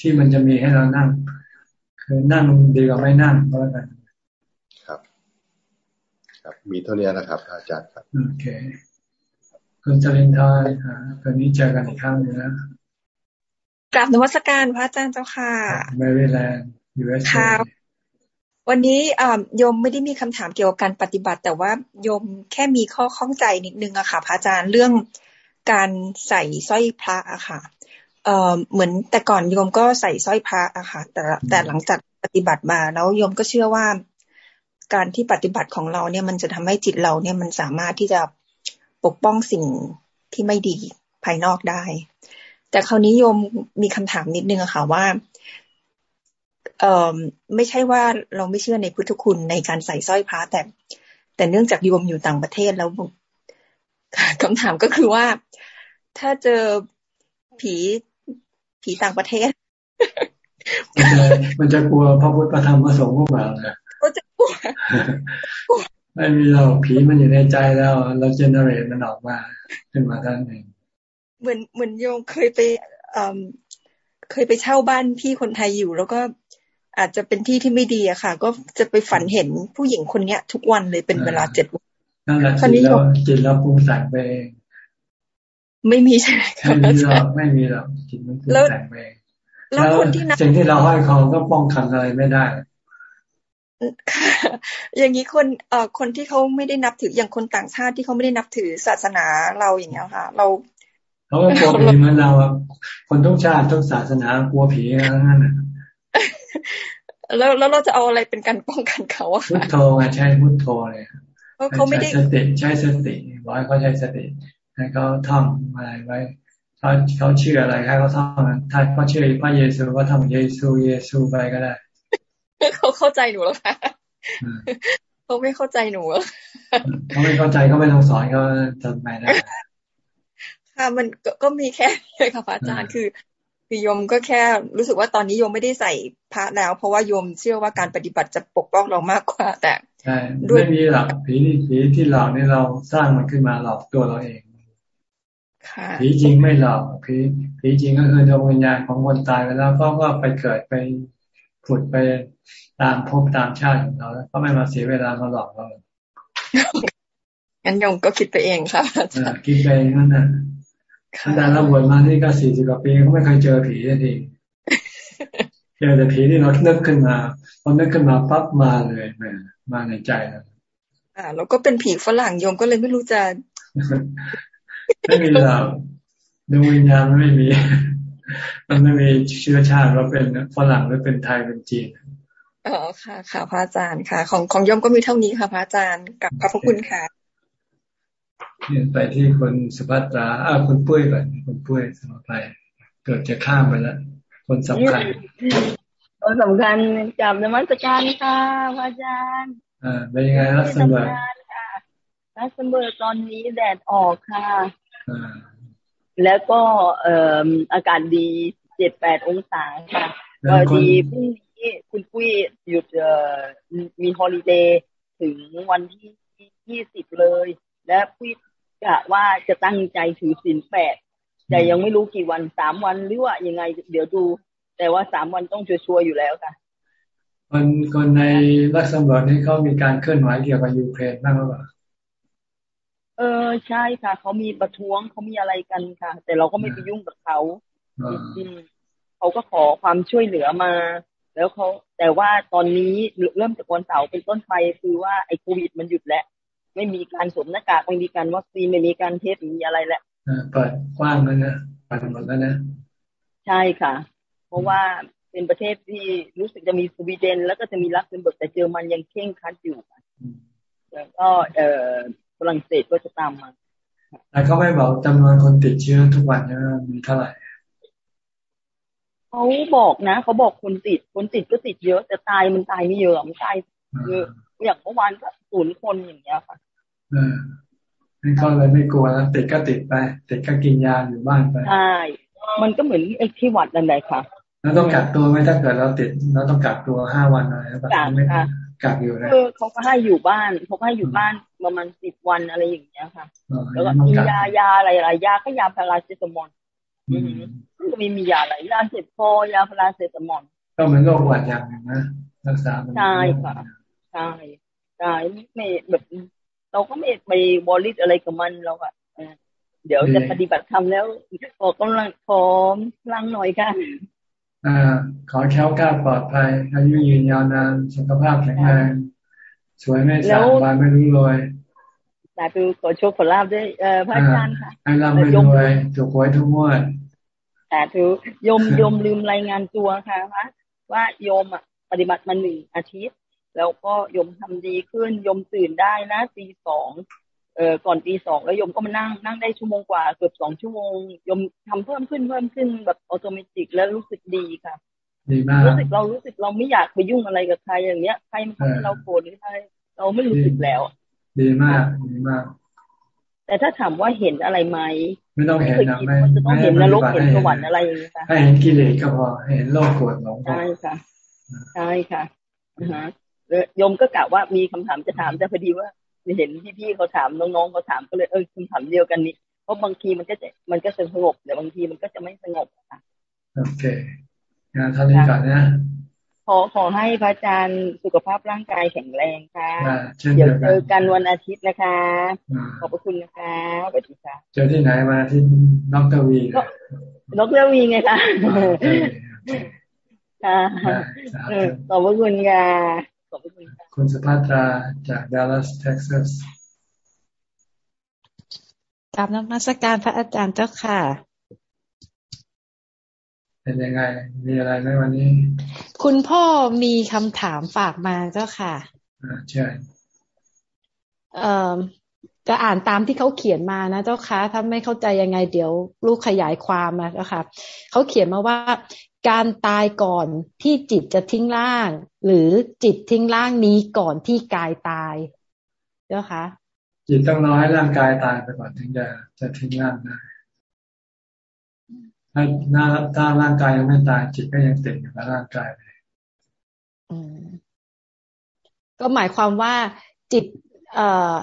ที่มันจะมีให้เรานั่ง คือนั่งดีกว่าไม่นั่งก็แล้วกันครับ ครับ มีเท่านี้นะครับอาจารย์ครับโอเคคุณจรินทร์อ่าตอนนี้เจอกันอีกครั้งนึงนะกราบนวัตการพระอาจารย์เจ้าค่ะแมริแลนด์ US ค่ะวันนี้โยมไม่ได้มีคำถามเกี่ยวกับการปฏิบัติ แต่ว่าโยมแค่มีข้อข้องใจนิดนึงอะค่ะพระอาจารย์เรื่องการใส่สร้อยพระอะค่ะเอ่อเหมือนแต่ก่อนโยมก็ใส่สร้อยพระอะค่ะแต่แต่หลังจากปฏิบัติมาแล้วโยมก็เชื่อว่า การที่ปฏิบัติของเราเนี่ยมันจะทำให้จิตเราเนี่ยมันสามารถที่จะปกป้องสิ่งที่ไม่ดีภายนอกได้ แต่คราวนี้โยมมีคำถามนิดนึงอะค่ะว่าเอ่อไม่ใช่ว่าเราไม่เชื่อในพุทธคุณในการใส่สร้อยพระแต่ แต่เนื่องจากโยมอยู่ต่างประเทศแล้วคำถามก็คือว่า ถ้าเจอผีผีต่างประเทศ มันจะกลัวพระพุทธธรรมพระสงฆ์พวกเราเนี่ย ก็จะกลัวไม่มีเราผีมันอยู่ในใจแล้ว เราเจเนเรตมันออกมาขึ้นมาท่านเองเหมือนเหมือนโยมเคยไปเคยไปเช่าบ้านพี่คนไทยอยู่ แล้วก็อาจจะเป็นที่ที่ไม่ดีอะค่ะ ก็จะไปฝันเห็นผู้หญิงคนเนี้ย ทุกวันเลยเป็นเวลาเจ็ดวันนั่นแหละจิตเราจิตเราปรุงแต่งไปไม่มีใช่ไหมไม่มีหรอกไม่มีหรอกจิตมันปรุงแต่งไปแล้วคนที่สิ่งที่เราห้อยคอก็ป้องกันอะไรไม่ได้ อย่างนี้คนเอ่อคนที่เขาไม่ได้นับถืออย่างคนต่างชาติที่เขาไม่ได้นับถือศาสนาเราอย่างเงี้ยค่ะ เราเขาก็กลัวผีเหมือนเราคนทุกชาติทุกศาสนากลัวผีทั้งนั้นแล้วแล้วเราจะเอาอะไรเป็นการป้องกันเขาอะพุทโธไงใช้พุทโธเลยเขาไม่ได้สติใช้สติบอกให้เขาใช้สติให้เขาท่องอะไรไว้เขาเขาเชื่ออะไรให้เขาท่องถ้าเขาเชื่อพระเยซูก็ท่องเยซูเยซูไปก็ได้ เขาเข้าใจหนูแล้วค่ะเขาไม่เข้าใจหนูเขาไม่เข้าใจก็ไม่ต้องสอนเขาทำไมนะค่ะมันก็มีแค่นี้ค่ะอาจารย์คือคือโยมก็แค่รู้สึกว่าตอนนี้โยมไม่ได้ใส่พระแล้ว เพราะว่าโยมเชื่อว่าการปฏิบัติจะปกป้องเรามากกว่า แต่ใช่ไม่มีหรอกผีผีที่หลอกนี่เราสร้างมันขึ้นมาหลอกตัวเราเองผีจริงไม่หลอกผีผีจริงก็คือดวงวิญญาณของคนตายไปแล้วก็ก็ไปเกิดไป ผุดไปตามภพตามชาติของเราแล้วก็ไม่มาเสียเวลามาหลอกเรางั้นโยมก็คิดไปเองค่ะคิดไปเองนั่นน่ะอาจารย์เราบวชมานี่ก็สี่สิบกว่าปีก็ไม่เคยเจอผีเลยทีเจอแต่ผีที่เรานึกขึ้นมาพอนึกขึ้นมาปั๊บมาเลยมามาในใจแล้วอ่าแล้วก็เป็นผีฝรั่งโยมก็เลยไม่รู้จะไม่มีเราดวงวิญญาณไม่มี มันไม่มีเชื้อชาติว่าเป็นฝรั่งหรือเป็นไทยเป็นจีนอ๋อค่ะ ค่ะ พระอาจารย์ค่ะ ของของยมก็มีเท่านี้ค่ะพระอาจารย์กับพระคุณค่ะเรียนไปที่คนสุภัตราอ้าคุณปุ้ยก่อนคุณปุ้ยสมัไปเกิดจะข้ามไปแล้ว คนสำคัญคนสำคัญจับนมัสการค่ะพระอาจารย์อ่าเป็นยังไงรัศมีรัศมีตอนนี้แดดออกค่ะ แล้วก็เอ่ออากาศดีเจ็ดแปดองศาค่ะพอดีพรุ่งนี้คุณปุ้ยหยุดเอ่อมีฮอลิเดย์ถึงวันที่ยี่สิบเลย และปุ้ยกะว่าจะตั้งใจถือศีลแปดแต่ยังไม่รู้กี่วันสามวันหรือว่ายังไง เดี๋ยวดู แต่ว่าสามวันต้องชัวร์อยู่แล้วค่ะคนคนในรัสเซียนี่เขามีการเคลื่อนไหวเกี่ยวกับยูเครนบ้างหรือเปล่า เออใช่ค่ะเขามีประท้วงเขามีอะไรกันค่ะ แต่เราก็ไม่ไปยุ่งกับเขาเขาก็ขอความช่วยเหลือมา แล้วเขาแต่ว่าตอนนี้เริ่มจากวันเสาร์เป็นต้นไปคือว่าไอ้โควิดมันหยุดแล้ว ไม่มีการสวมหน้ากากไม่มีการวัคซีนไม่มีการ test มีอะไรแล้วเปิดกว้างแล้วนะเปิดหมดแล้วนะ ใช่ค่ะ เพราะว่าเป็นประเทศที่รู้สึกจะมีสวีเดน แล้วก็จะมีลักเซมเบิร์กแต่เยอรมันยังเคร่งครัดอยู่แล้วก็เอ่อ ฝรั่งเศสก็จะตามมาแต่เขาไม่บอกจำนวนคนติดเชื้อทุกวันนะมีเท่าไหร่เขาบอกนะเขาบอกคนติดคนติดก็ติดเยอะ แต่ตายมันตายไม่เยอะมันตายเยอะอย่างเมื่อวานก็ศูนย์คนอย่างเงี้ยค่ะเออไม่ก็เลยไม่กลัวแล้วติดก็ติดไปติดก็กินยาอยู่บ้านไปใช่มันก็เหมือนไอ้ที่วัดนั่นแหละค่ะแล้วต้องกักตัวไหมถ้าเกิดเราติดเราต้องกักตัวห้าวันอะไรแบบไม่ กักอยู่นะเขาก็ให้อยู่บ้านเขาให้อยู่บ้านประมาณสิบวันอะไรอย่างเงี้ยค่ะ แล้วก็มียายาอะไรอะไรยาก็ยาพาราเซตามอลก็มีมียาอะไรยาเสพคอยาพาราเซตามอลก็เหมือนโรคหวัดอย่างหนึ่งนะรักษาใช่ค่ะใช่ใช่ไม่แบบเราก็ไม่ไปบริสอะไรกับมันเราอะเดี๋ยวจะปฏิบัติธรรมแล้วขอกำลังขอพลังหน่อยค่ะอ่า ขอแค้วกล้าปลอดภัย อายุยืนยาวนานสุขภาพแข็งแรงสวยไม่สางวันไม่รู้รวยแต่ดูขอโชคขอลาบด้วยเอ่อพระอาจารย์ค่ะให้ร่ำให้รวยถูกหวยทุกงวดแต่ถือยมยมลืมรายงานตัวค่ะว่าว่าโยมอะปฏิบัติมาหนึ่งอาทิตย์ แล้วก็ยมทำดีขึ้นยมตื่นได้นะตีสอง เออก่อนตีสองแล้วยมก็มานั่งนั่งได้ชั่วโมงกว่าเกือบสองชั่วโมงยมทำเพิ่มขึ้นเพิ่มขึ้นแบบอัตโนมัติแล้วรู้สึกดีค่ะดีมากรู้สึกเรารู้สึกเราไม่อยากไปยุ่งอะไรกับใครอย่างเงี้ยใครมันทำให้เราโกรธหรือใครเราไม่รู้สึกแล้ว ดีมากดีมาก แต่ถ้าถามว่าเห็นอะไรไหมไม่ต้องเห็นนะไม่จะต้องเห็นนรกเห็นสวรรค์อะไรอย่างเงี้ยค่ะให้เห็นกิเลสก็พอให้เห็นโลกโกรธหลงใช่ค่ะใช่ค่ะนะฮะโยมก็กะว่ามีคำถามจะถามแต่พอดีว่า เห็นพี่ๆเขาถามน้องๆเขาถามก็เลยเออคำถามเดียวกันนี้เพราะบางทีมันก็จะมันก็สงบแต่บางทีมันก็จะไม่สงบค่ะโอเคงานท่านนี้ก่อนนะขอขอให้พระอาจารย์สุขภาพร่างกายแข็งแรงค่ะเดี๋ยวเจอกันวันอาทิตย์นะคะ ขอบพระคุณนะคะสวัสดีค่ะเจอที่ไหนมาที่นอกเตวีนอกเตวีไงคะค่ะขอบพระคุณค่ะ ขอบคุณค่ะคุณสุภัตราจากดัลลัสเท็กซัสกราบนมัสการพระอาจารย์เจ้าค่ะ เป็นยังไง มีอะไรไหมวันนี้ คุณพ่อมีคำถามฝากมาเจ้าค่ะอ่าใช่เอ่อ จะอ่านตามที่เขาเขียนมานะเจ้าค่ะถ้าไม่เข้าใจยังไงเดี๋ยวลูกขยายความนะเจ้าค่ะเขาเขียนมาว่าการตายก่อนที่จิตจะทิ้งร่าง หรือจิตทิ้งร่างนี้ก่อนที่กายตายเจ้าคะจิตต้องรอให้ร่างกายตายไปก่อนถึงจะจะทิ้งร่างได้ถ้าถ้าร่างกายยังไม่ตายจิตก็ยังติดอยู่กับร่างกายเลยก็หมายความว่าจิต เอ่อ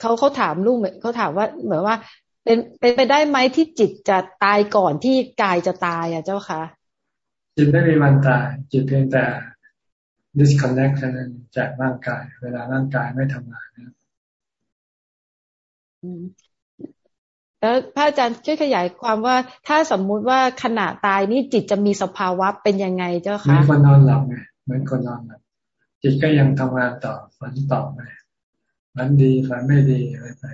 เขาเขาถามลูกเขาถามว่าเหมือนว่า เป็นเป็นไปได้ไหมที่จิตจะตายก่อนที่กายจะตายอะเจ้าคะจิตไม่มีวันตาย จิตเพียงแต่ disconnect นั้นจากร่างกาย เวลาร่างกายไม่ทำงานนะแล้วพระอาจารย์ช่วยขยายความว่าถ้าสมมุติว่าขณะตายนี่จิตจะมีสภาวะเป็นยังไงเจ้าคะเหมือนคนนอนหลับไงเหมือนคนนอนหลับจิตก็ยังทำงานต่อฝันต่อไป ฝันดีฝันไม่ดีอะไรไป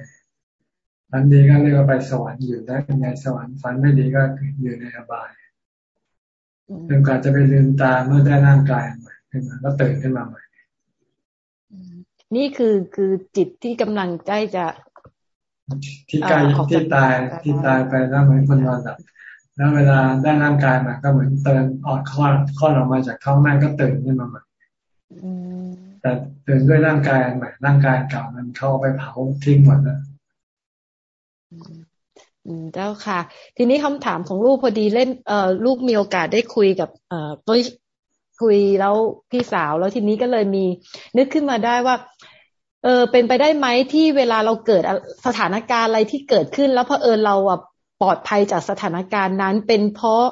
ฝันดีก็เรียกว่าไปสวรรค์อยู่ได้ในสวรรค์ฝันไม่ดีก็อยู่ในอบายจนกว่าจะไปลืมตาเมื่อได้ร่างกายใหม่ขึ้นมาแล้วตื่นขึ้นมาใหม่นี่คือคือจิตที่กำลังใกล้จะ ที่กายที่ตายที่ตายไปแล้วเหมือนคนนอนหลับแล้วเวลาได้ร่างกายมาก็เหมือนเตือนออกคลอดคลอดออกมาจากท้องแม่ก็ตื่นขึ้นมาใหม่ แต่ตื่นด้วยร่างกายใหม่ร่างกายเก่ามันเข้าไปเผาทิ้งหมดแล้วเจ้าค่ะ ทีนี้คำถามของลูกพอดีเล่นเอ่อลูกมีโอกาสได้คุยกับ เอ่อคุยแล้วพี่สาวแล้วทีนี้ก็เลยมี นึกขึ้นมาได้ว่า เออเป็นไปได้ไหมที่เวลาเราเกิดสถานการณ์อะไรที่เกิดขึ้น แล้วพอเออเราอะปลอดภัยจากสถานการณ์นั้น เป็นเพราะ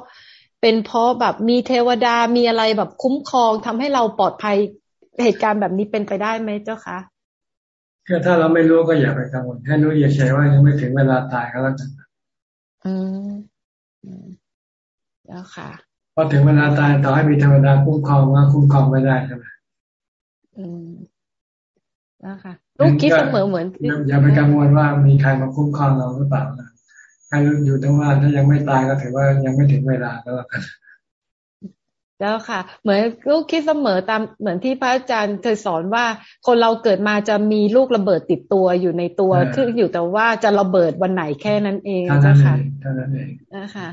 เป็นเพราะแบบมีเทวดามีอะไรแบบคุ้มครองทำให้เราปลอดภัย เหตุการณ์แบบนี้เป็นไปได้ไหมเจ้าคะก็ถ้าเราไม่รู้ก็อย่าไปกังวลให้รู้อย่าใช้ว่ายังไม่ถึงเวลาตายก็แล้วกันอืมแล้วค่ะ พอถึงเวลาตายต่อให้มีเทวดาคุ้มครองว่าคุ้มครองไม่ได้ใช่ไหมอืมแล้วค่ะลูกคิดเสมอเหมือนอย่าไปกังวลว่ามีใครมาคุ้มครองเราหรือเปล่านะใคให้อยู่ทั้งว่าถ้ายังไม่ตายก็ถือว่ายังไม่ถึงเวลาแล้วกัน แล้วค่ะ เหมือนลูกคิดเสมอตามเหมือนที่พระอาจารย์เคยสอนว่า คนเราเกิดมาจะมีลูกระเบิดติดตัวอยู่ในตัวคืออยู่แต่ว่าจะระเบิดวันไหนแค่นั้นเองเจ้าค่ะเท่านั้นเองนะคะ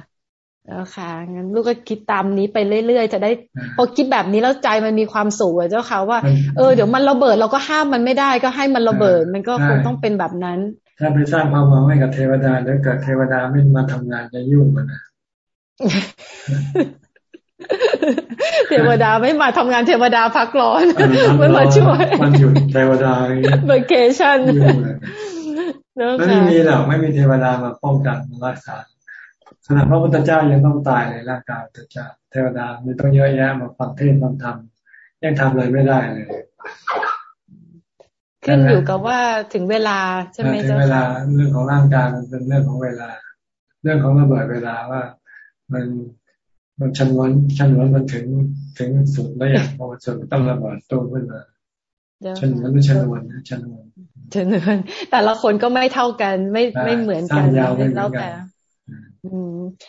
แล้วค่ะงั้นลูกก็คิดตามนี้ไปเรื่อยๆ จะได้ พอคิดแบบนี้แล้วใจมันมีความสุขเจ้าค่ะว่าเออเดี๋ยวมันระเบิดเราก็ห้ามมันไม่ได้ก็ให้มันระเบิดมันก็คงต้องเป็นแบบนั้น ถ้าไปสร้างความหวังให้กับเทวดาแล้วเกิดเทวดาไม่มาทำงานจะยุ่งมันนะ เทวดาไม่มาทำงานเทวดาพักร้อนไม่มาช่วยมันหยุดเทวดาเบเกชั่นไม่มีหรอกไม่มีเทวดามาป้องกันรักษาขณะพระพุทธเจ้ายังต้องตายในร่างกายพระพุทธเจ้าเทวดามีต้องเยอะแยะมาฟังเทศฟังธรรมยังทำเลยไม่ได้เลยขึ้นอยู่กับว่าถึงเวลาใช่ไหมเจ้าค่ะถึงเวลาเรื่องของร่างกายมันเป็นเรื่องของเวลา เรื่องของระเบิดเวลาว่า มัน มันชันวนชันวนมันถึงถึงสุดแล้วอย่างพอมันสุดต้องระเบิดตัวขึ้นมาชันวนไม่ชันวนนะชันวนชันวนแต่ละคนก็ไม่เท่ากันไม่ไม่เหมือนกันแล้วแต่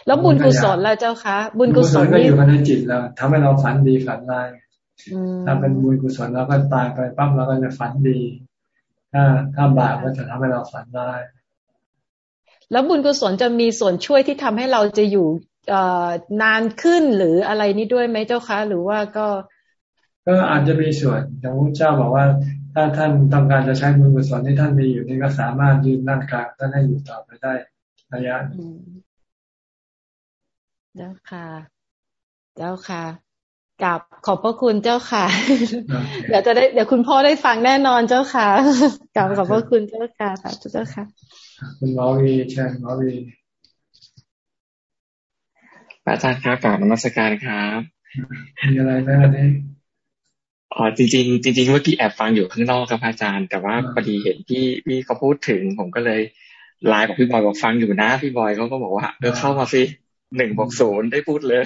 แล้วบุญกุศลล่ะเจ้าคะ บุญกุศลก็อยู่ในจิตเราทำให้เราฝันดีฝันร้ายถ้าเป็นบุญกุศลเราก็ตายไปปั๊บเราก็จะฝันดี ถ้าถ้าบาปก็จะทำให้เราฝันร้ายแล้วบุญกุศลจะมีส่วนช่วยที่ทำให้เราจะอยู่ นานขึ้นหรืออะไรนี้ด้วยไหมเจ้าคะหรือว่าก็ ก็อาจจะมีส่วนอย่างพระเจ้าบอกว่า ถ้าท่านต้องการจะใช้บุญกุศลที่ท่านมีอยู่นี่ก็สามารถยืนนั่งกลางท่านให้อยู่ต่อไปได้ระยะเจ้าค่ะ เจ้าค่ะกับขอบพระคุณเจ้าค่ะ เดี๋ยวจะได้เดี๋ยวคุณพ่อได้ฟังแน่นอนเจ้าค่ะกับขอบพระคุณเจ้าค่ะสาธุเจ้าค่ะ คุณหมอวีเชิญหมอวี อาจารย์ครับกราบนมัสการครับมีอะไรไหมวันนี้อ๋อจริงๆจริงๆเมื่อกี้แอบฟังอยู่ข้างนอกครับอาจารย์ แต่ว่าพอดีเห็นพี่พี่เขาพูดถึง ผมก็เลยไลน์บอกพี่บอยบอกฟังอยู่นะ พี่บอยเขาก็บอกว่าเออเข้ามาสิหนึ่งบอกศูนย์ได้พูดเลย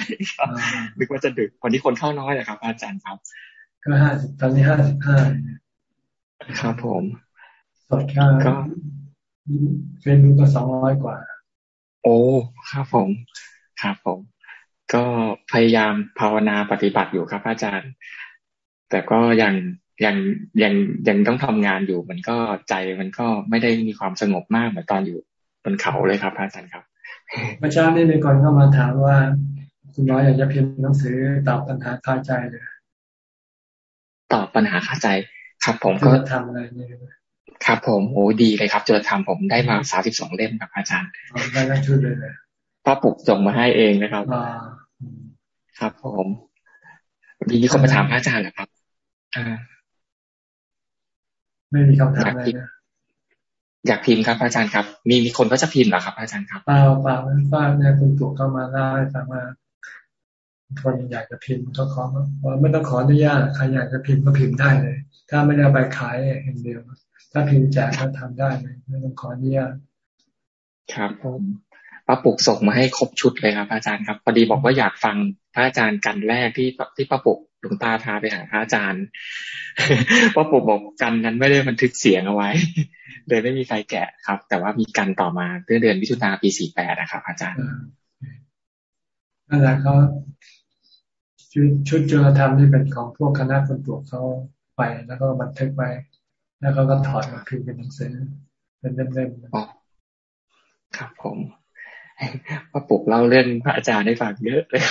นึกว่าจะดึกวันนี้คนเข้าน้อยนะครับ อาจารย์ครับ ก็ห้าสิบตอนนี้ห้าสิบห้าครับผมสดก็เฟซบุ๊กก็สองร้อยกว่า โอ้ครับผม ครับผม ก็พยายามภาวนาปฏิบัติอยู่ครับอาจารย์ แต่ก็ยังยังยังยังต้องทำงานอยู่ มันก็ใจมันก็ไม่ได้มีความสงบมากเหมือนตอนอยู่บนเขาเลยครับอาจารย์ครับเมื่อเช้านี้มีคนเข้ามาถามว่า คุณน้อยอยากจะพิมพ์หนังสือตอบปัญหาคาใจเลยตอบปัญหาคาใจ ครับผมก็ทำอะไรนี่ครับผมโอ้ดีเลยครับจดทำผมได้มาสาสิบสองเล่มครับอาจารย์ได้ทั้งชุดเลย พ่อปลุกส่งมาให้เองนะครับครับผมมีคนมาถามพระอาจารย์เหรอครับอ่าไม่มีคำถามอะไรนะอยากพิมพ์ครับอาจารย์ครับ มีมีคนก็จะพิมพ์เหรอครับ อาจารย์ครับเปล่าเปล่าป้าเนี่ยคุณปลุกเข้ามาได้ฟังมาคนอยากจะพิมพ์ก็ขอไม่ต้องขออนุญาตใครอยากจะพิมพ์ก็พิมพ์ได้เลย ถ้าไม่ได้ไปขายอย่างเดียว ถ้าพิมพ์แจกก็ทำได้เลยไม่ต้องขออนุญาตครับผม ป้าปุกส่งมาให้ครบชุดเลยครับอาจารย์ครับพอดีบอกว่าอยากฟังพระอาจารย์กันแรกที่ที่ป้าปุกหลวงตาพาไปหาพระอาจารย์ป้าปุกบอกกันนั้นไม่ได้บันทึกเสียงเอาไว้เลยไม่มีใครแกะครับ แต่ว่ามีกันต่อมาเดือนมิถุนาปีสี่แปดนะครับ อาจารย์นั่นแหละเขาชุดชุดจุลธรรมที่เป็นของพวกคณะคนปวกเขาไปแล้วก็บันทึกไปแล้วเขาก็ถอดมาพิมพ์เป็นหนังสือเป็นเล่มๆครับผม ว่าปลุกเล่าเรื่องพระอาจารย์ให้ฟังเยอะเลย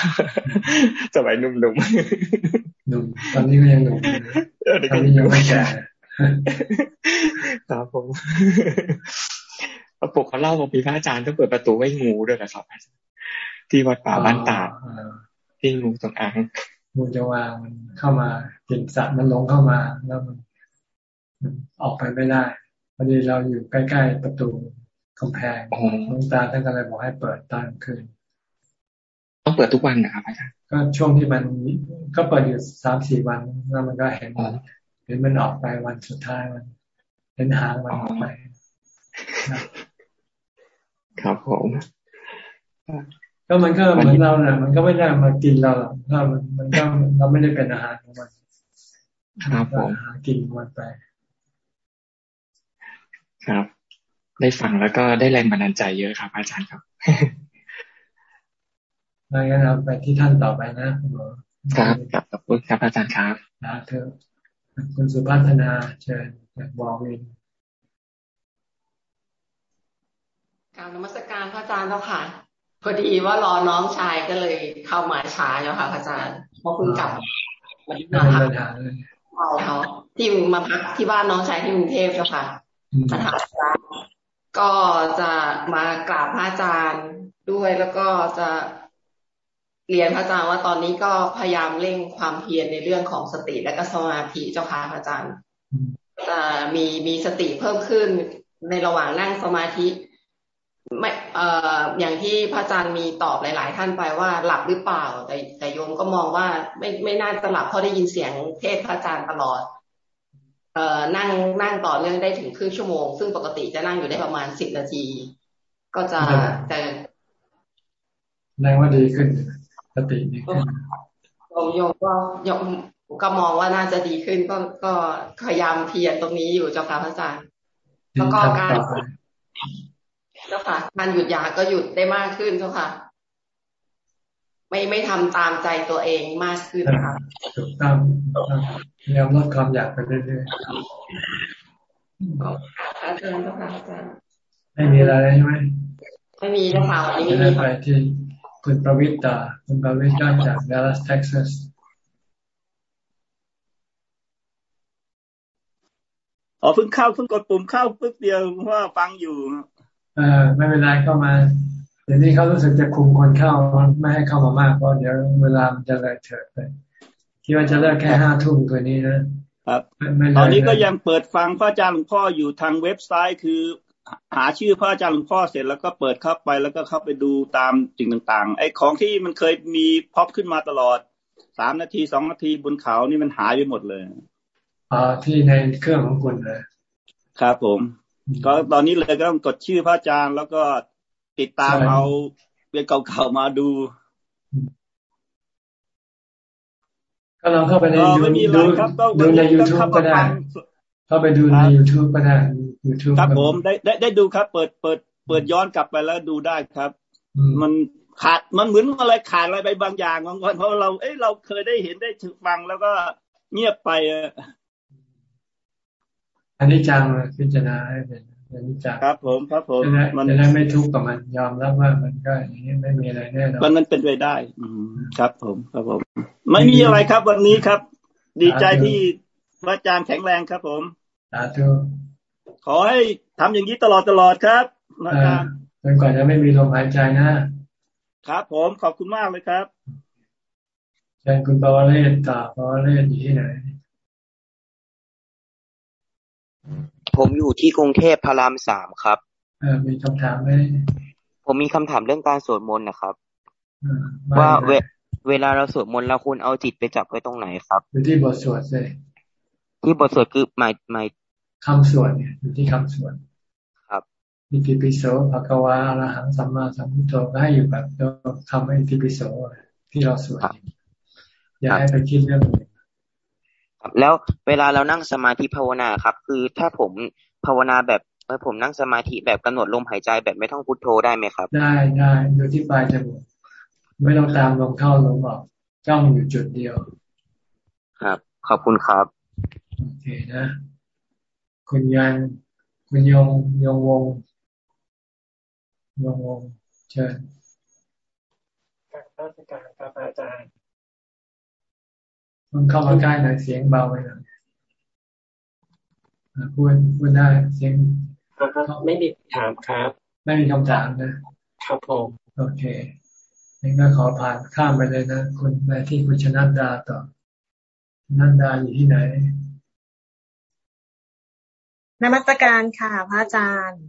สมัยหนุ่มๆหนุ่มตอนนี้ก็ยังหนุ่มตอนนี้ยังไม่แก่ครับผมพระปลุกเขาเล่าว่ามีพระอาจารย์ต้องเปิดประตูไว้งูด้วยนะครับ ที่วัดป่าบ้านตาดที่งูตรงอ่างงูจะวางมันเข้ามาเห็นสัตว์มันลงเข้ามาแล้วมันออกไปไม่ได้พอดีเราอยู่ใกล้ๆประตู กำแพงหลวงตาท่านก็เลยบอกให้เปิดตอนคืน ต้องเปิดทุกวันนะครับอาจารย์ก็ช่วงที่มันก็เปิดอยู่สามสี่วันแล้วมันก็เห็นเห็นมันออกไปวันสุดท้ายมันเห็นหางมันออกไปครับผมก็มันก็เหมือนเราเนี่ยมันก็ไม่ได้มากินเราหรอกถ้ามันมันก็เราไม่ได้เป็นอาหารของมันครับผมหากินมันไป ครับ ได้ฟังแล้วก็ได้แรงบันดาลใจเยอะครับ อาจารย์ครับงั้นเราไปที่ท่านต่อไปนะคุณหมอครับครับขอบคุณครับอาจารย์ครับนะเธอคุณสุพัฒนาเชิญจากบอวินกล่าวนมัสการพระอาจารย์แล้วค่ะ พอดีว่ารอน้องชายก็เลยเข้ามาช้าแล้วค่ะพระอาจารย์พอเพิ่งกลับมาที่มาพักเขาที่มาพักที่บ้านน้องชายที่กรุงเทพเจ้าค่ะมาถาม ก็จะมากราบพระอาจารย์ด้วยแล้วก็จะเรียนพระอาจารย์ว่าตอนนี้ก็พยายามเร่งความเพียรในเรื่องของสติและก็สมาธิเจ้าค่ะพระอาจารย์มีมีสติเพิ่มขึ้นในระหว่างนั่งสมาธิไม่เอ่ออย่างที่พระอาจารย์มีตอบหลาย ๆ ท่านไปว่าหลับหรือเปล่า แต่แต่โยมก็มองว่าไม่ไม่น่าจะหลับเพราะได้ยินเสียงเทศพระอาจารย์ตลอด เอ่อนั่งนั่งต่อเนื่องได้ถึงครึ่งชั่วโมง ซึ่งปกติจะนั่งอยู่ได้ประมาณสิบนาที ก็จะแต่แรงว่าดีขึ้นสติดีขึ้นโยมโยมก็โยมก็มองว่าน่าจะดีขึ้นก็ก็พยายามเพียรตรงนี้อยู่เจ้าค่ะพระอาจารย์แล้วก็การเจ้าค่ะการหยุดยาก็หยุดได้มากขึ้นเจ้าค่ะ ไม่ไม่ทำตามใจตัวเองมากขึ้นค่ะถูกต้องพ ยายามลดความอยากไปเรื่อยๆอาจารย์เจ้าค่ะอาจารย์ไม่มีอะไรใช่ไหมไม่มีเจ้าค่ะวันนี้ไม่มีไปที่คุณประวิตตาคุณประวิตตาจากดัลลัสเท็กซัสอ๋อเพิ่งเข้าเพิ่งกดปุ่มเข้าปึ๊บเดียวว่าฟังอยู่เออไม่เป็นไรเข้ามาเดี๋ยวนี้เขารู้สึกจะคุมคนเข้าไม่ให้เข้ามามากเพราะเดี๋ยวเวลามันจะเลยเถิดไป คิดว่าจะเลิกแค่ห้าทุ่มตัวนี้นะครับตอนนี้ก็ยังเปิดฟังพระอาจารย์หลวงพ่ออยู่ทางเว็บไซต์คือ หาชื่อพระอาจารย์หลวงพ่อเสร็จแล้วก็เปิดเข้าไปแล้วก็เข้าไปดูตามสิ่งต่างๆ ไอ้ของที่มันเคยมีพ็อปขึ้นมาตลอดสามนาทีสองนาทีบนเขานี่มันหายไปหมดเลยอ่าที่ในเครื่องของคุณเลยครับผม ก็ตอนนี้เลยก็ต้องกดชื่อพระอาจารย์แล้วก็ติดตามเอาเป็นเก่าๆมาดู ก็ลองเข้าไปในยูทูบดูในยูทูบก็ได้เข้าไปดูในยูทูบก็ได้ยูทูบครับผมได้ได้ได้ดูครับ เปิดเปิด เปิดย้อนกลับไปแล้วดูได้ครับ มันขาดมันเหมือนอะไรขาดอะไรไปบางอย่างบางคนเพราะเราเอ้ยเราเคยได้เห็นได้ถึงฟังแล้วก็เงียบไปอันนี้จังพิจารณาให้เป็น อันนี้จังครับผมครับผมมันจะได้ไม่ทุกข์กับมันยอมรับว่ามันก็อย่างนี้ไม่มีอะไรแน่นอนมันมันเป็นไปได้ อืครับ ผมครับผม ไม่มีอะไรครับวันนี้ครับ ดีใจที่พระอาจารย์แข็งแรงครับ ผมสาธุขอให้ทำอย่างนี้ตลอดตลอดครับอาจารย์จนกว่าจะไม่มีลมหายใจนะครับ ผมขอบคุณมากเลยครับเชิญคุณปาวเรศตาปาวเรศอยู่ที่ไหน ผมอยู่ที่กรุงเทพพารามสามครับเออมีคำถามไหมผมมีคำถามเรื่องการสวดมนต์นะครับ ว่าเวเวลาเราสวดมนต์เราควรเอาจิตไปจับไว้ตรงไหนครับอยู่ที่บทสวดเลยที่บทสวดคือหมายหมายคำสวดเนี่ยอยู่ที่คำสวดครับอิติปิโสภะกวาอรหังสัมมาสัมพุทโธก็ให้อยู่แบบคำอิติปิโสที่เราสวดอย่าให้ไปคิดเรื่องอื่น แล้วเวลาเรานั่งสมาธิภาวนาครับ คือถ้าผมภาวนาแบบเออผมนั่งสมาธิแบบกำหนดลมหายใจแบบไม่ต้องพุทโธได้ไหมครับ ได้ได้ดูที่ปลายจมูกไม่ต้องตามลมเข้าลมออกจ้องอยู่จุดเดียว ครับ ขอบคุณครับโอเคนะ คุณยันคุณยงยงวงยงวงเชิญการราชการครับอาจารย์ มันเข้ามาใกล้หน่อยเสียงเบาไปหน่อยพูดพูดได้เสียงไม่มีถามครับ ไม่มีคำถามนะ ครับผมโอเคงั้นก็ขอผ่านข้ามไปเลยนะคุณไปที่คุณชนะดาต่อชนะดาอยู่ที่ไหนนมัสการค่ะ พระอาจารย์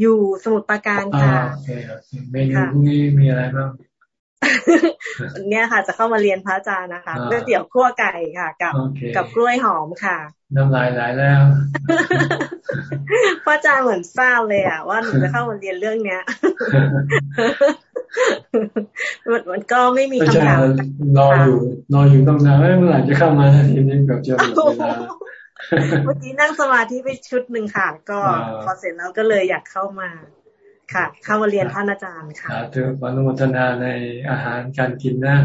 อยู่สมุทรปราการค่ะโอเคโอเคเมนูพรุ่งนี้มีอะไรบ้าง เนี่ยค่ะ จะเข้ามาเรียนพระอาจารย์นะคะเรื่องเตี๋ยวคั่วไก่ค่ะ กับ กับกล้วยหอมค่ะ น้ำลายไหลแล้วพระอาจารย์เหมือนทราบเลยอะว่าหนูจะเข้ามาเรียนเรื่องเนี้ยมันมันก็ไม่มีคำถามรออยู่รออยู่ตั้งนานเมื่อไหร่จะเข้ามาทีนี้กับเจ้าเวลาเมื่อกี้นั่งสมาธิไปชุดหนึ่งค่ะ ก็พอเสร็จแล้วก็เลยอยากเข้ามา ค่ะเข้ามาเรียนท่านอาจารย์ค่ะสาธุอนุโมทนาในอาหารการกินนะ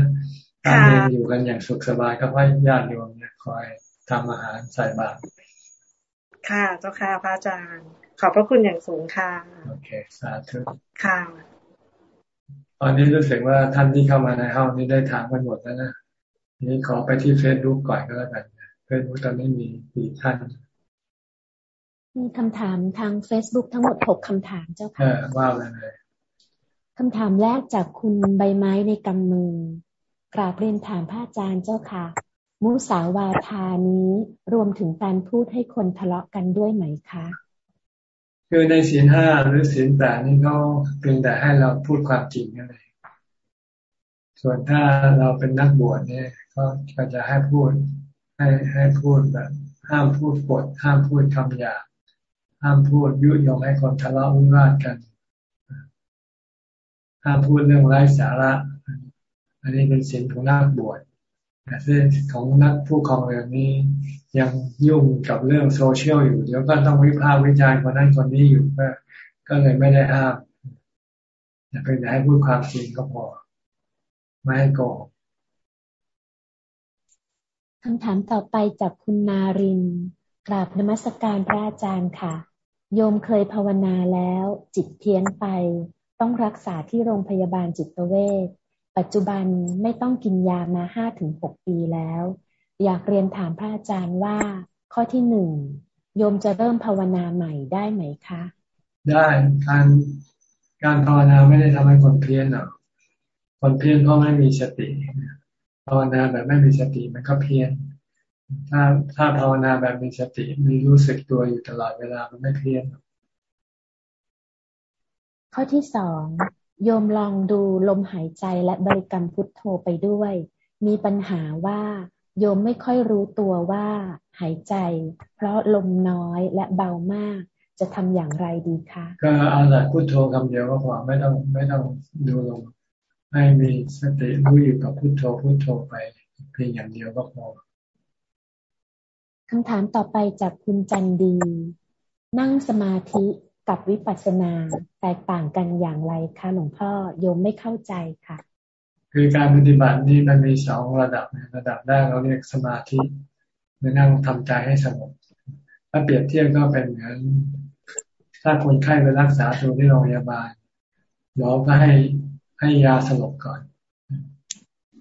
การเรียนอยู่กันอย่างสุขสบายก็ให้ญาติโยมเนี่ยคอยทำอาหารใส่บาตรค่ะเจ้าค่ะพระอาจารย์ ขอบพระคุณอย่างสูงค่ะโอเคสาธุค่ะตอนนี้รู้สึกว่าท่านที่เข้ามาในห้องนี้ได้ถามกันหมดแล้วนะนี้ขอไปที่เฟซบุ๊กก่อนก็แล้วกันเฟซบุ๊กตอนนี้มีกี่ท่าน มีคำถามทาง Facebook ทั้งหมดหกคำถามเจ้าค่ะว่าเลยคำถามแรกจากคุณใบไม้ในกำมือกราบเรียนถามพระอาจารย์เจ้าค่ะ มุสาวาทานี้รวมถึงการพูดให้คนทะเลาะกันด้วยไหมคะ คือในศีลห้าหรือศีลแปดนี่เขาเพียงแต่ให้เราพูดความจริงนั่นเองส่วนถ้าเราเป็นนักบวชเนี่ยก็จะให้พูดให้ให้พูดแบบ ห้ามพูดปดห้ามพูดคำหยาบ ห้ามพูดยุยงให้คนทะเลาะวุ่นวายกัน ห้ามพูดเรื่องไร้สาระ อันนี้เป็นศีลของนักบวชแต่เรื่องของนักผู้ครองเรือนนี้ยังยุ่งกับเรื่องโซเชียลอยู่ เดี๋ยวก็ต้องวิพากษ์วิจารณ์คนนั้นคนนี้อยู่ก็ก็เลยไม่ได้ห้ามแต่เป็นให้พูดความจริงก็พอ ไม่ให้โกงคำถามต่อไปจากคุณนาริน กราบนมัสการพระอาจารย์ค่ะ โยมเคยภาวนาแล้ว จิตเพี้ยนไป ต้องรักษาที่โรงพยาบาลจิตเวชปัจจุบันไม่ต้องกินยามาห้าถึงหกปีแล้ว อยากเรียนถามพระอาจารย์ว่า ข้อที่หนึ่งโยมจะเริ่มภาวนาใหม่ได้ไหมคะ ได้การการภาวนาไม่ได้ทำให้คนเพี้ยนหรอกคนเพี้ยนเพราะไม่มีสติภาวนาแบบไม่มีสติมันก็เพี้ยน ถ้าถ้าภาวนาแบบมีสติมีรู้สึกตัวอยู่ตลอดเวลามันไม่เพี้ยนข้อที่สองโยมลองดูลมหายใจและบริกรรมพุทโธไปด้วย มีปัญหาว่าโยมไม่ค่อยรู้ตัวว่าหายใจ เพราะลมน้อยและเบามาก จะทำอย่างไรดีคะก็เอาแต่พุทโธคำเดียวก็พอไม่ต้องไม่ต้องดูลมให้มีสติรู้อยู่กับพุโทโธพุโทโธไปเพียงอย่างเดียวก็พอ คำถามต่อไปจากคุณจันดี นั่งสมาธิกับวิปัสสนาแตกต่างกันอย่างไรคะหลวงพ่อโยมไม่เข้าใจค่ะ คือการปฏิบัตินี่มันมีสองระดับระดับแรกเราเรียกสมาธินั่งทำใจให้สงบถ้าเปรียบเทียบก็เป็นเหมือนถ้าคนไข้ไปรักษาตัวที่โรงพยาบาลหมอก็ให้ให้ยาสลบก่อน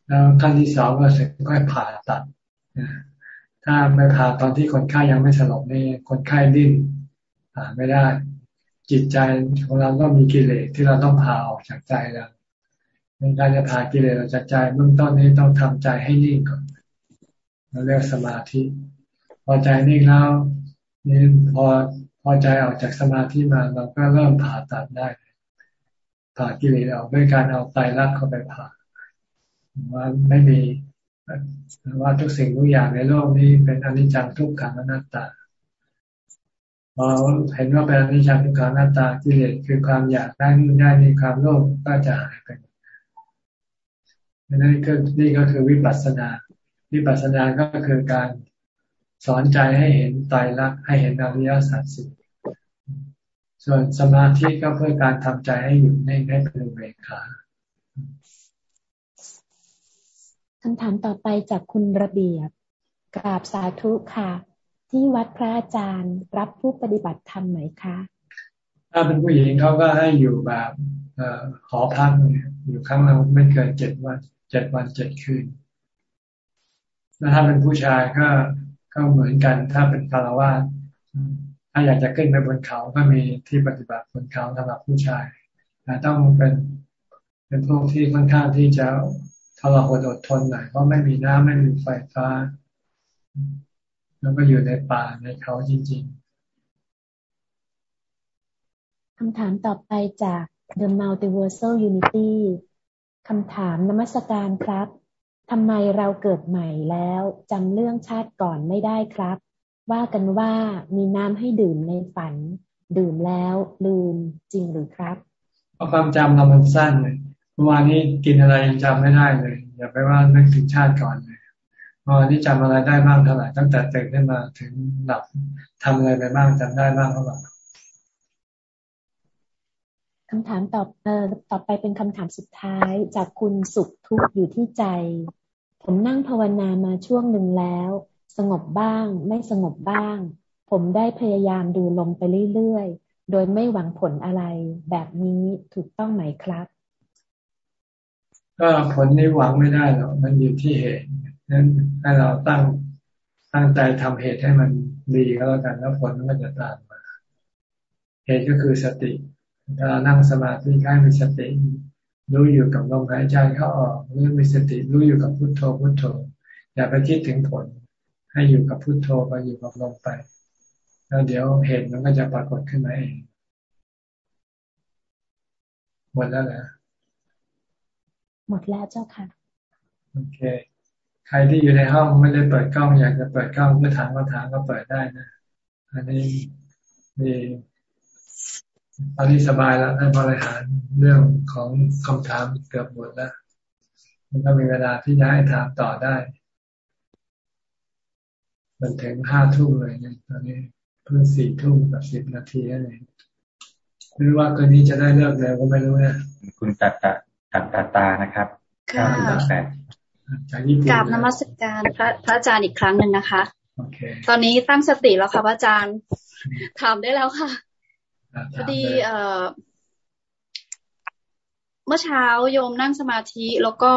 แล้วขั้นที่สองก็เสร็จก็ผ่าตัด ถ้าไม่ผ่าตอนที่คนไข้ยังไม่สลบนี่คนไข้ดิ้นผ่าไม่ได้ จิตใจของเราก็มีกิเลสที่เราต้องผ่าออกจากใจแล้วในการจะผ่ากิเลสออกจากใจเบื้องต้นนี้ต้องทำใจให้นิ่งก่อนเราเรียกสมาธิ พอใจนิ่งแล้วนี่พอพอใจออกจากสมาธิมาเราก็เริ่มผ่าตัดได้ผ่ากิเลสออกด้วยการเอาไตรักเข้าไปผ่าว่าไม่มี ว่าทุกสิ่งทุกอย่างในโลกนี้เป็นอนิจจังทุกขังอนัตตาพอเห็นว่าเป็นอนิจจังทุกขังอนัตตากิเลสคือความอยากได้นู่นได้นี่ความโลภก็จะหายไปนั่นก็นี่ก็คือวิปัสสนา วิปัสสนาก็คือการสอนใจให้เห็นไตรลักษณ์ให้เห็นอริยสัจสี่ส่วนสมาธิก็เพื่อการทำใจให้อยู่นิ่งให้เป็นเวขา คำถามต่อไปจากคุณระเบียบกราบสาธุค่ะ ที่วัดพระอาจารย์รับผู้ปฏิบัติธรรมไหมคะ ถ้าเป็นผู้หญิงเขาก็ให้อยู่แบบขอพักอยู่ครั้งละไม่เกินเจ็ดวันเจ็ดวันเจ็ดคืนแล้วถ้าเป็นผู้ชายก็ก็เหมือนกัน ถ้าเป็นคารวะถ้าอยากจะขึ้นไปบนเขาก็มีที่ปฏิบัติบนเขาสำหรับผู้ชายแต่ต้องเป็นเป็นพวกที่ค่อนข้างที่จะ ทรหดอดทนหน่อยเพราะไม่มีน้ำไม่มีไฟฟ้า แล้วก็อยู่ในป่าในเขาจริง ๆคำถามต่อไปจาก The Multiversal Unity คำถามนมัสการครับทำไมเราเกิดใหม่แล้วจำเรื่องชาติก่อนไม่ได้ครับ ว่ากันว่ามีน้ำให้ดื่มในฝัน ดื่มแล้วลืมจริงหรือครับเพราะความจำเรามันสั้นเลยเมื่อวานนี้กินอะไรยังจำไม่ได้เลย อย่าไปว่านึกถึงชาติก่อนเลยพอ๋อนี่จำอะไรได้บ้างเท่าไหร่ตั้งแต่ตื่นขึ้นมาถึงหลับทำอะไรไปบ้างจำได้บ้างเท่าไหร่คำถามตอบเอ่อต่อไปเป็นคำถามสุดท้ายจากคุณสุขทุกข์อยู่ที่ใจ ผมนั่งภาวนามาช่วงหนึ่งแล้ว สงบบ้าง ไม่สงบบ้าง ผมได้พยายามดูลมไปเรื่อยๆ โดยไม่หวังผลอะไร แบบนี้ถูกต้องไหมครับ ก็ผลนี้หวังไม่ได้หรอกมันอยู่ที่เหตุนั้นให้เราตั้งตั้งใจทำเหตุให้มันดีก็แล้วกันแล้วผลมันจะตามมา เหตุก็คือสติเวลานั่งสมาธิให้มีสติรู้อยู่กับลมหายใจเข้าออกรู้มีสติรู้อยู่กับพุทโธพุทโธ อย่าไปคิดถึงผล ให้อยู่กับพุทโธไปอยู่กับลมไป แล้วเดี๋ยวเหตุมันก็จะปรากฏขึ้นมาเองหมดแล้วนะ หมดแล้วเจ้าค่ะ โอเค ใครที่อยู่ในห้องไม่ได้เปิดกล้องอยากจะเปิดกล้องเพื่อถามคำถามก็เปิดได้นะ อันนี้มีตอนนี้สบายแล้วได้บริหารเรื่องของคำถามเกือบหมดแล้วมันก็มีเวลาที่จะให้ถามต่อได้มันถึงห้าทุ่มเลยเนี่ยตอนนี้เพิ่งสี่ทุ่มกับสิบนาทีนั่นเองหรือว่าคืนนี้จะได้เลิกแล้วก็ไม่รู้นะคุณตัดตาตัดตาตานะครับค่ะกราบนมัสการพระพระอาจารย์อีกครั้งหนึ่งนะคะ ตอนนี้ตั้งสติแล้วค่ะพระอาจารย์ถามได้แล้วค่ะพอดีเอ่อเมื่อเช้าโยมนั่งสมาธิแล้วก็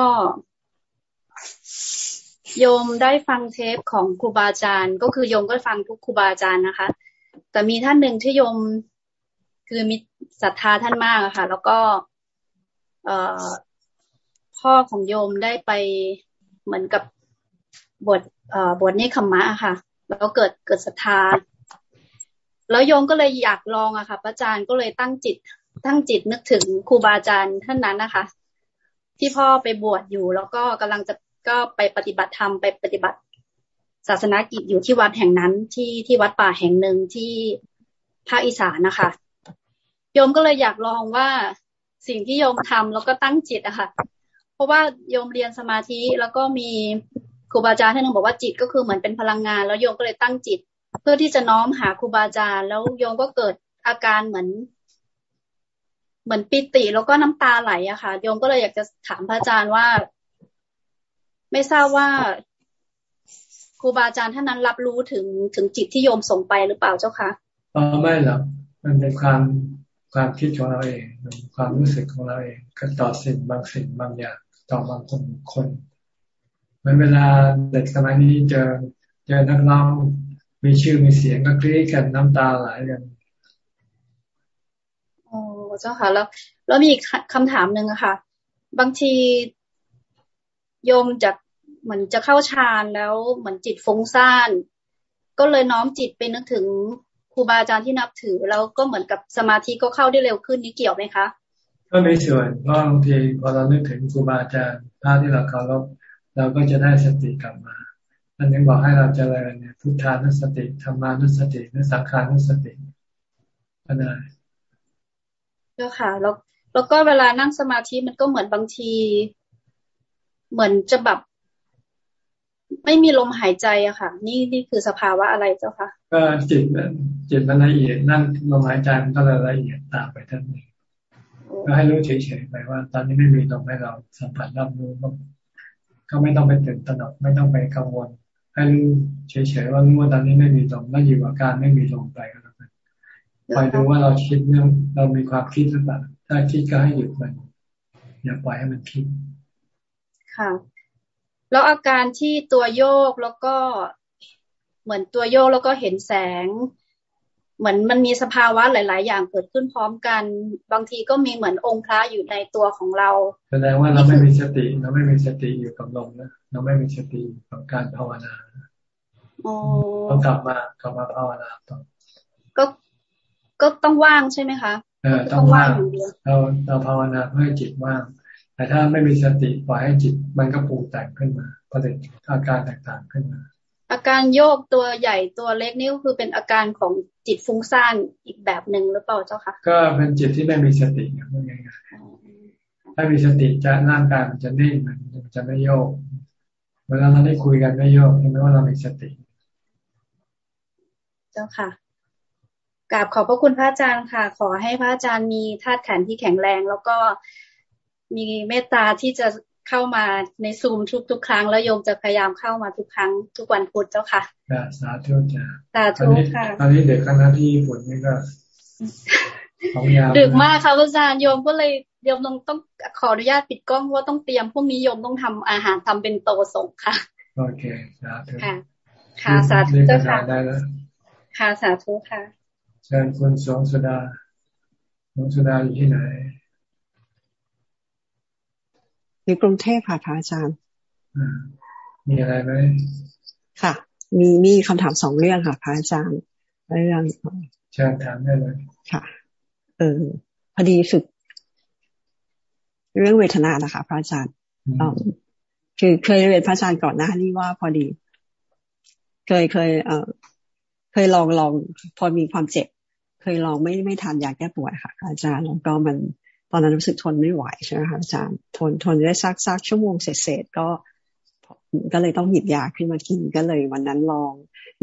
โยมได้ฟังเทปของครูบาอาจารย์ ก็คือโยมก็ฟังทุกครูบาอาจารย์นะคะ แต่มีท่านหนึ่งที่โยมคือมีศรัทธาท่านมากอะค่ะ แล้วก็เอ่อ พ่อของโยมได้ไปเหมือนกับบทเอบทนี้ขมมะค่ะ แล้วเกิดเกิดศรัทธาแล้วโยมก็เลยอยากลองอะค่ะพระอาจารย์ก็เลยตั้งจิต ตั้งจิตนึกถึงครูบาอาจารย์ท่านนั้นนะคะ ที่พ่อไปบวชอยู่ แล้วก็กำลังจะก็ไปปฏิบัติธรรมไปปฏิบัติ ศาสนากิจอยู่ที่วัดแห่งนั้นที่ที่วัดป่าแห่งหนึ่งที่ภาคอีสานนะคะโยมก็เลยอยากลองว่า สิ่งที่โยมทำแล้วก็ตั้งจิตอะค่ะ เพราะว่าโยมเรียนสมาธิแล้วก็มีครูบาอาจารย์ท่านนึงบอกว่าจิตก็คือเหมือนเป็นพลังงาน แล้วโยมก็เลยตั้งจิต เพื่อที่จะน้อมหาครูบาอาจารย์ แล้วโยมก็เกิดอาการเหมือน เหมือนปิติแล้วก็น้ำตาไหลอะค่ะ โยมก็เลยอยากจะถามพระอาจารย์ว่า ไม่ทราบว่าครูบาอาจารย์ท่านนั้นรับรู้ถึงถึงจิตที่โยมส่งไปหรือเปล่าเจ้าคะอ๋อไม่หรอกมันเป็นความ ความคิดของเราเองความรู้สึกของเราเองก็ต่อสิ่งบางสิ่งบางอย่างต่อบางคนคนเหมือนเวลาเด็กสมัยนี้เจอเจอนักร้องมีชื่อมีเสียงก็กรี๊ดกันน้ำตาไหลกันโอ้เจ้าค่ะ แล้วแล้วมีอีกคำถามหนึ่งอะค่ะ บางทีโยมจะเหมือนจะเข้าฌานแล้วเหมือนจิตฟุ้งซ่าน ก็เลยน้อมจิตไปนึกถึง ครูบาอาจารย์ที่นับถือแล้วก็เหมือนกับสมาธิก็เข้าได้เร็วขึ้นนี่เกี่ยวไหมคะก็มีส่วนเพราะบางทีพอเรานึกถึงครูบาอาจารย์พระที่เราเคารพเราก็จะได้สติกลับมาอันนี้บอกให้เราเจริญเนี่ยพุทธานุสติธรรมานุสตินุสังขานุสติก็ได้เจ้าค่ะแล้วแล้วก็เวลานั่งสมาธิมันก็เหมือนบางที เหมือนจะแบบ ไม่มีลมหายใจอะค่ะ นี่นี่คือสภาวะอะไรเจ้าคะก็จิตจิตมันละเอียดนั่งลมหายใจมันก็เลยละเอียดตามไปท่านนี้ก็ให้รู้เฉยๆไปว่า ตอนนี้ไม่มีลมให้เราสัมผัสรับรู้ก็ไม่ต้องไปตื่นตระหนกไม่ต้องไปกังวล ให้รู้เฉยๆว่ารู้ว่าตอนนี้ไม่มีลมแล้วอยู่อาการไม่มีลมไปก็แล้วกันคอยดูว่าเราคิดเรื่องเรามีความคิดหรือเปล่าถ้าคิดก็ให้หยุดมันอย่าปล่อยให้มันคิดค่ะ แล้วอาการที่ตัวโยกแล้วก็เหมือนตัวโยกแล้วก็เห็นแสง เหมือนมันมีสภาวะหลาย ๆ อย่างเกิดขึ้นพร้อมกัน บางทีก็มีเหมือนองค์พระอยู่ในตัวของเรา แสดงว่าเราไม่มีสติเราไม่มีสติอยู่กับลมนะเราไม่มีสติกับการภาวนาต้องกลับมากลับมาภาวนาต่อก็ก็ต้องว่างใช่ไหมคะเออต้องว่างเราเราภาวนาเพื่อให้จิตว่าง แต่ถ้าไม่มีสติปล่อยให้จิตมันก็ปรุงแต่งขึ้นมาผลิตอาการต่างๆขึ้นมา อาการโยกตัวใหญ่ตัวเล็กนี่ก็คือเป็นอาการของจิตฟุ้งซ่านอีกแบบหนึ่งหรือเปล่าเจ้าคะก็เป็นจิตที่ไม่มีสติอย่างง่ายๆถ้ามีสติจะร่างกายมันจะนิ่งมันจะไม่โยก เวลาเราได้คุยกันไม่โยกเห็นไหมว่าเรามีสติ เจ้าค่ะกราบขอบพระคุณพระอาจารย์ค่ะ ขอให้พระอาจารย์มีธาตุขันธ์ที่แข็งแรง แล้วก็ มีเมตตาที่จะเข้ามาในซูมทุกทุกครั้ง แล้วโยมจะพยายามเข้ามาทุกครั้งทุกวันพุธเจ้าค่ะสาธุจ้าสาธุค่ะตอนนี้เด็กคณะที่ญี่ปุ่นนี่ก็ของยาดึกมากค่ะพระอาจารย์โยมก็เลยโยมต้องต้องขออนุญาตปิดกล้องเพราะว่าต้องเตรียมพวกนี้โยมต้องทำอาหารทำเป็นโตส่งค่ะโอเคสาธุค่ะ ค่ะสาธุเจ้าค่ะค่ะสาธุค่ะเชิญคุณสงสุดาสงสุดาอยู่ที่ไหน อยู่กรุงเทพค่ะพระอาจารย์มีอะไรไหมค่ะ มีมีคำถามสองเรื่องค่ะพระอาจารย์เรื่องเชิญถามได้เลยค่ะ เออพอดีฝึก เรื่องเวทนานะคะ พระอาจารย์อคือเคยเรียนพระอาจารย์ก่อนหน้านี้ว่าพอดี เคยเคย เออเคยลองลอง พอมีความเจ็บ เคยลองไม่ไม่ทานยาแก้ปวดค่ะ อาจารย์แล้วก็มัน ตอนนั้นรู้สึกทนไม่ไหวใช่ไหมคะอาจารย์ทนทนได้สักสักชั่วโมงเสร็จก็ก็เลยต้องหยิบยาขึ้นมากินก็เลยวันนั้นลอง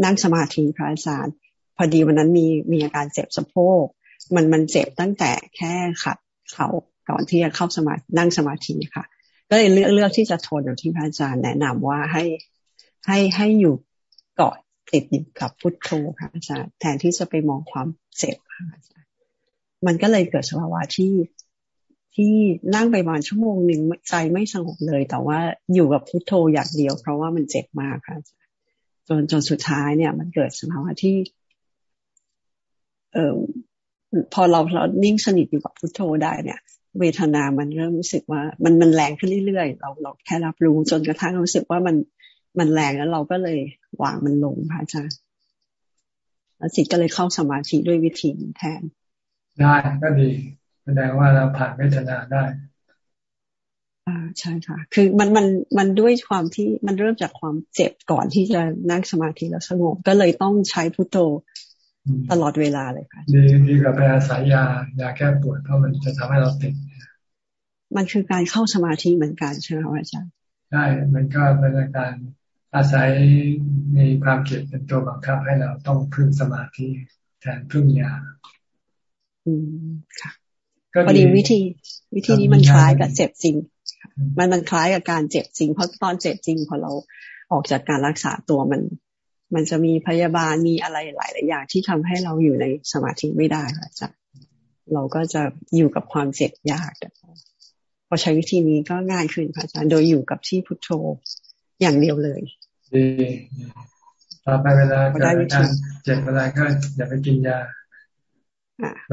นั่งสมาธิพระอาจารย์ พอดีวันนั้นมีมีอาการเจ็บสะโพก มันมันเจ็บตั้งแต่แค่ขัดเขาก่อนที่จะเข้าสมานั่งสมาธิค่ะ ก็เลยเลือกเลือกที่จะทนอย่างที่พระอาจารย์แนะนำว่าให้ให้ให้อยู่เกาะติดอยู่กับพุทโธค่ะอาจารย์แทนที่จะไปมองความเจ็บค่ะอาจารย์มันก็เลยเกิดสภาวะที่ ที่นั่งไปประมาณชั่วโมงหนึ่งใจไม่สงบเลย แต่ว่าอยู่กับพุทโธอย่างเดียว เพราะว่ามันเจ็บมากค่ะ จนจนสุดท้ายเนี่ย มันเกิดสภาวะที่ เออพอเราเรานิ่งสนิทอยู่กับพุทโธได้เนี่ย เวทนามันเริ่มรู้สึกว่า มันมันแรงขึ้นเรื่อยๆเราเราแค่รับรู้จนกระทั่งรู้สึกว่ามันมันแรงแล้วเราก็เลยวางมันลงพระอาจารย์แล้วจิตก็เลยเข้าสมาธิด้วยวิธีแทนได้ก็ดี แสดงว่าเราผ่านเวทนาได้อ่าใช่ค่ะ คือมันมันมันด้วยความที่มันเริ่มจากความเจ็บก่อนที่จะนั่งสมาธิแล้วสงบก็เลยต้องใช้พุทโธตลอดเวลาเลยค่ะดีดีกับไปอาศัยยายาแก้ปวดเพราะมันจะทำให้เราติดมันคือการเข้าสมาธิเหมือนกันใช่ไหมอาจารย์ใช่มันก็เป็นการอาศัยมีความเกลียดเป็นตัวบังคับให้เราต้องพึ่งสมาธิแทนพึ่งยาอืมค่ะ พอดีวิธีวิธีนี้มันคล้ายกับเจ็บจริง มันมันคล้ายกับการเจ็บจริง เพราะตอนเจ็บจริงพอเราออกจากการรักษาตัวมัน มันจะมีพยาบาลมีอะไรหลายหลายอย่างที่ทำให้เราอยู่ในสมาธิไม่ได้ค่ะจ้ะเราก็จะอยู่กับความเจ็บยากแต่พอใช้วิธีนี้ก็ง่ายขึ้นค่ะอาจารย์โดยอยู่กับที่พุทโธอย่างเดียวเลยดีต่อไปเวลาเกิดอาการเจ็บอะไรก็อย่าไปกินยา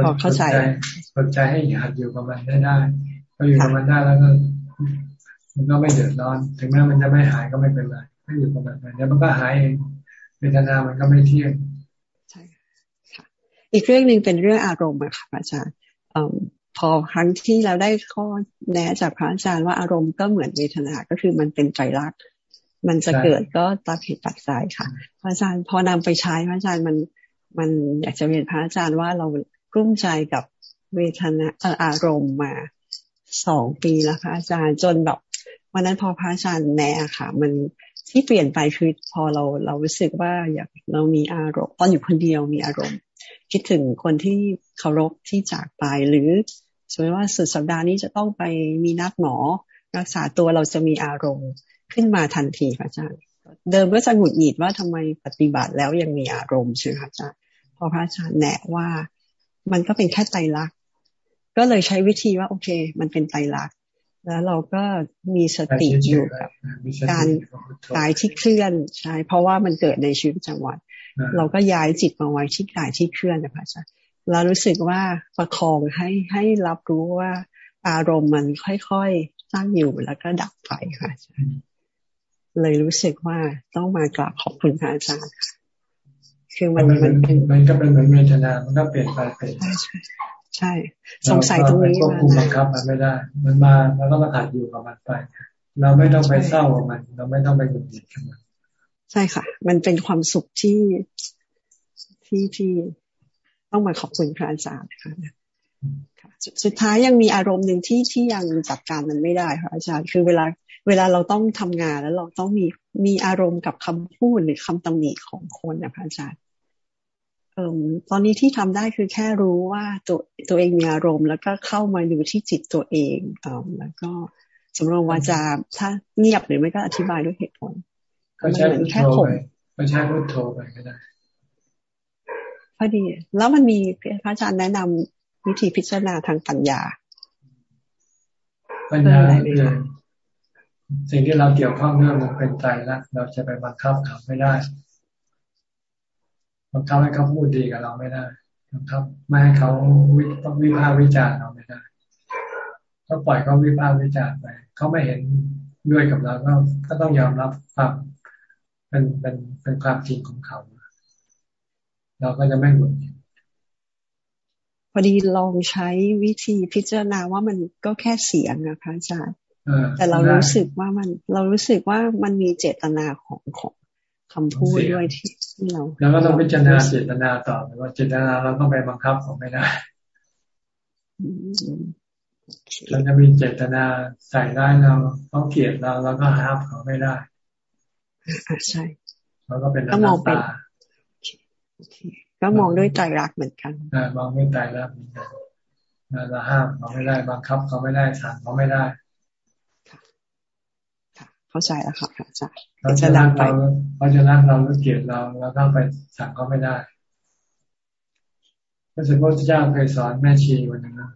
พอเข้าใจสนใจให้หัดอยู่กับมันได้ได้พออยู่กับมันได้แล้วก็มันก็ไม่เดือดร้อน ถึงแม้มันจะไม่หายก็ไม่เป็นไรให้อยู่กับมันเดี๋ยวมันก็หายเองเวทนามันก็ไม่เที่ยงใช่ค่ะอีกเรื่องหนึ่งเป็นเรื่องอารมณ์อะค่ะอาจารย์พอครั้งที่เราได้ข้อแนะจากพระอาจารย์ว่าอารมณ์ก็เหมือนเวทนา ก็คือมันเป็นใจรักมันจะเกิดก็ตามเหตุปัจจัยค่ะ พระอาจารย์พอนำไปใช้พระอาจารย์มันมันอยากจะเรียนพระอาจารย์ว่าเรา กลุ้มใจกับเวทนาอารมณ์มาสองปีแล้วพระอาจารย์จนแบบวันนั้นพอพระอาจารย์แนะค่ะ มันที่เปลี่ยนไปคือพอเราเรารู้สึกว่าอยากเรามีอารมณ์ตอนอยู่คนเดียวมีอารมณ์ คิดถึงคนที่เคารพที่จากไปหรือสมมติว่าสุดสัปดาห์นี้จะต้องไปมีนัดหมอ รักษาตัวเราจะมีอารมณ์ขึ้นมาทันทีค่ะอาจารย์ เดิมก็จะหงุดหงิดว่าทำไมปฏิบัติแล้วยังมีอารมณ์ใช่ไหมคะอาจารย์พอพระอาจารย์แนะว่า มันก็เป็นแค่ไตรลักษณ์ก็เลยใช้วิธีว่า โอเค มันเป็นไตรลักษณ์แล้วเราก็มีสติอยู่กับการกายที่เคลื่อนใช่เพราะว่ามันเกิดในชีวิตประจำวันเราก็ย้ายจิตมาไว้ที่กายที่เคลื่อนนะคะอาจารย์เรารู้สึกว่าประคองให้ให้รับรู้ว่าอารมณ์มันค่อยๆตั้งอยู่แล้วก็ดับไปค่ะอาจารย์เลยรู้สึกว่าต้องมากราบขอบคุณพระอาจารย์ค่ะ คือมันมันเป็นมันก็เป็นเหมือนเวทนา มันก็เปลี่ยนไปเป็นใช่ สงสัยตรงนี้ควบคุมบังคับมันไม่ได้ มันมาแล้วก็มาหัดอยู่กับมันไป เราไม่ต้องไปเศร้ากับมัน เราไม่ต้องไปหงุดหงิดกับมันใช่ค่ะ มันเป็นความสุขที่ที่ที่ต้องมาขอบคุณพระอาจารย์ค่ะสุดท้ายยังมีอารมณ์หนึ่งที่ที่ยังจัดการมันไม่ได้ค่ะอาจารย์คือเวลาเวลาเราต้องทำงานแล้วเราต้องมีมีอารมณ์กับคำพูดหรือคำตำหนิของคนนะพระอาจารย์เอ่อ ตอนนี้ที่ทำได้คือแค่รู้ว่าตัวตัวเองมีอารมณ์ แล้วก็เข้ามาอยู่ที่จิตตัวเองเอ่อแล้วก็สำรวมวาจาถ้าเงียบหรือไม่ก็อธิบายด้วยเหตุผลก็ใช้พุทโธไปก็ใช้พุทโธไปก็ได้พอดี แล้วมันมีพระอาจารย์แนะนำวิธีพิจารณาทางปัญญา ปัญญาคือสิ่งที่เราเกี่ยวข้องด้วยมันเป็นใจแล้วเราจะไปบังคับเขาไม่ได้ บังคับให้เขาพูดดีกับเราไม่ได้บังคับ ไม่ให้เขาวิวิพากษ์วิจารณ์เราไม่ได้ก็ปล่อยเขาวิพากษ์วิจารณ์ไปเขาไม่เห็นด้วยกับเราก็ก็ต้องยอมรับความเป็นเป็นเป็นความจริงของเขา เราก็จะไม่หงุดหงิดพอดีลองใช้วิธีพิจารณาว่ามันก็แค่เสียงนะคะอาจารย์แต่เรารู้สึกว่ามันเรารู้สึกว่ามันมีเจตนาของของ คำพูดด้วยที่เราแล้วก็ต้องพิจารณาเจตนาต่อว่าเจตนาเราต้องไปบังคับเขาไม่ได้เราจะมีเจตนาใส่ได้เราเขาเกลียดเราเราก็ห้ามเขาไม่ได้ใช่เราก็เป็นก็มองเป็นก็มองด้วยใจรักเหมือนกันมองด้วยใจรักเหมือนกันเราห้ามเขาไม่ได้บังคับเขาไม่ได้สั่งเขาไม่ได้ เข้าใจแล้วค่ะอาจารย์เขาจะรักเราเขาจะรักเราหรือเกลียดเราเราต้องไปสั่งเขาไม่ได้พระสุทธเจ้าเคยสอนแม่ชีวันนึงนะ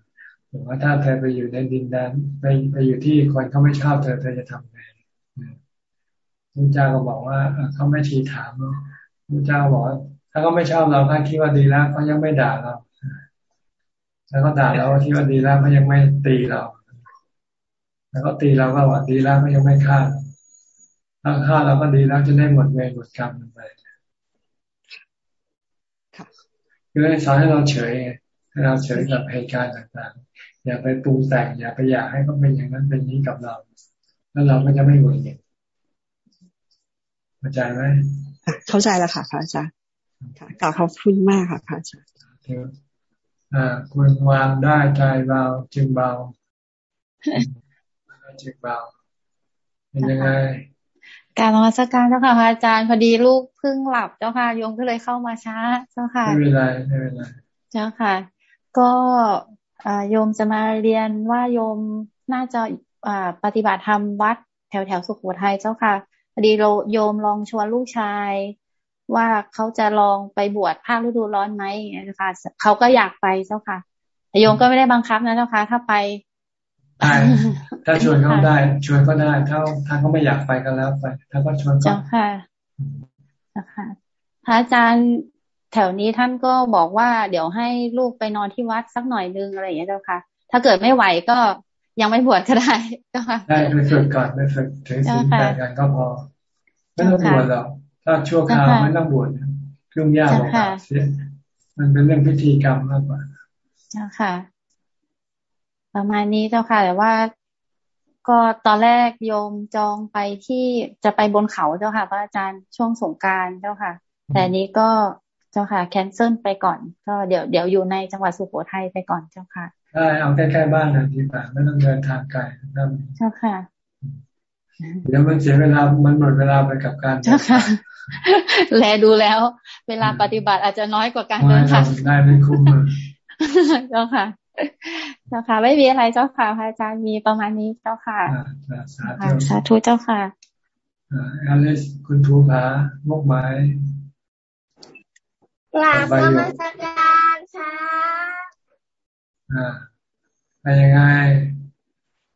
บอกว่าถ้าเธอไปอยู่ในดินแดนไปไปอยู่ที่คนเขาไม่ชอบเธอเธอจะทำไงพระเจ้าก็บอกว่าเขาไม่ชีถามพระเจ้าบอกว่าถ้าเขาไม่ชอบเราถ้าคิดว่าดีแล้วเขายังไม่ด่าเราแล้วก็ด่าเราคิดว่าดีแล้วเขายังไม่ตีเรา แล้วก็ตีเราก็ว่าดีแล้วเขายังไม่ฆ่าถ้า ฆ่าเราก็ดีแล้วจะได้หมดเวรหมดกรรมไปคือให้สอนให้เราเฉยให้เราเฉยกับเหตุการณ์ต่างๆ อย่าไปปรุงแต่ง อย่าไปอยากให้เขาเป็นอย่างนั้นเป็นนี้กับเรา แล้วเราก็จะไม่หงุดหงิดเข้าใจไหมเข้าใจแล้วค่ะพระอาจารย์กล่าวขอบคุณมากค่ะพระอาจารย์อ่าคุณวางได้ใจเบาจึงเบาจึงเบาเป็นยังไง การนมัสการเจ้าค่ะพระอาจารย์พอดีลูกเพิ่งหลับเจ้าค่ะโยมก็เลยเข้ามาช้า เจ้าค่ะไม่เป็นไรไม่เป็นไรเจ้าค่ะ ก็โยมจะมาเรียนว่าโยมน่าจะปฏิบัติธรรมวัดแถวแถวสุโขทัยเจ้าค่ะพอดีโยมลองชวนลูกชาย ว่าเขาจะลองไปบวชภาคฤดูร้อนไหมนะคะเขาก็อยากไปเจ้าค่ะแต่โยมก็ไม่ได้บังคับนะเจ้าค่ะถ้าไป ได้ถ้าชวนเขาได้ ชวนก็ได้ถ้าถ้าเขาไม่อยากไปกันแล้วไป ถ้าก็ชวนก็เจ้าค่ะเจ้าค่ะพระอาจารย์แถวนี้ท่านก็บอกว่า เดี๋ยวให้ลูกไปนอนที่วัดสักหน่อยนึงอะไรอย่างเงี้ยเจ้าค่ะ ถ้าเกิดไม่ไหวก็ยังไม่บวชก็ได้เจ้าค่ะได้ไปฝึกก่อนไปฝึกถึงสิ่งแต่กันก็พอไม่ต้องบวชหรอกถ้าชั่วคราวไม่ต้องบวชยุ่งยากกว่าเสียมันเป็นเรื่องพิธีกรรมมากกว่าเจ้าค่ะ ประมาณนี้เจ้าค่ะ แต่ว่าก็ตอนแรกโยมจองไปที่จะไปบนเขาเจ้าค่ะ พระอาจารย์ช่วงสงการเจ้าค่ะ แต่นี้ก็เจ้าค่ะแคนเซิลไปก่อน ก็เดี๋ยวเดี๋ยวอยู่ในจังหวัดสุโขทัยไปก่อนเจ้าค่ะได้เอาใกล้ๆบ้านนะดีกว่าไม่ต้องเดินทางไกลนะเจ้าค่ะเดี๋ยวมันเสียเวลา มันหมดเวลาไปกับการเจ้าค่ะแลดูแล้ว เวลาปฏิบัติอาจจะน้อยกว่าการเดินทางได้ไม่คุ้มเจ้าค่ะ เจ้าค่ะ ไม่มีอะไรเจ้าค่ะพระอาจารย์มีประมาณนี้เจ้าค่ะสาธุเจ้าค่ะอเลสคุณภูผามุกไม้กราบนมัสการค่ะอ่าไปยังไง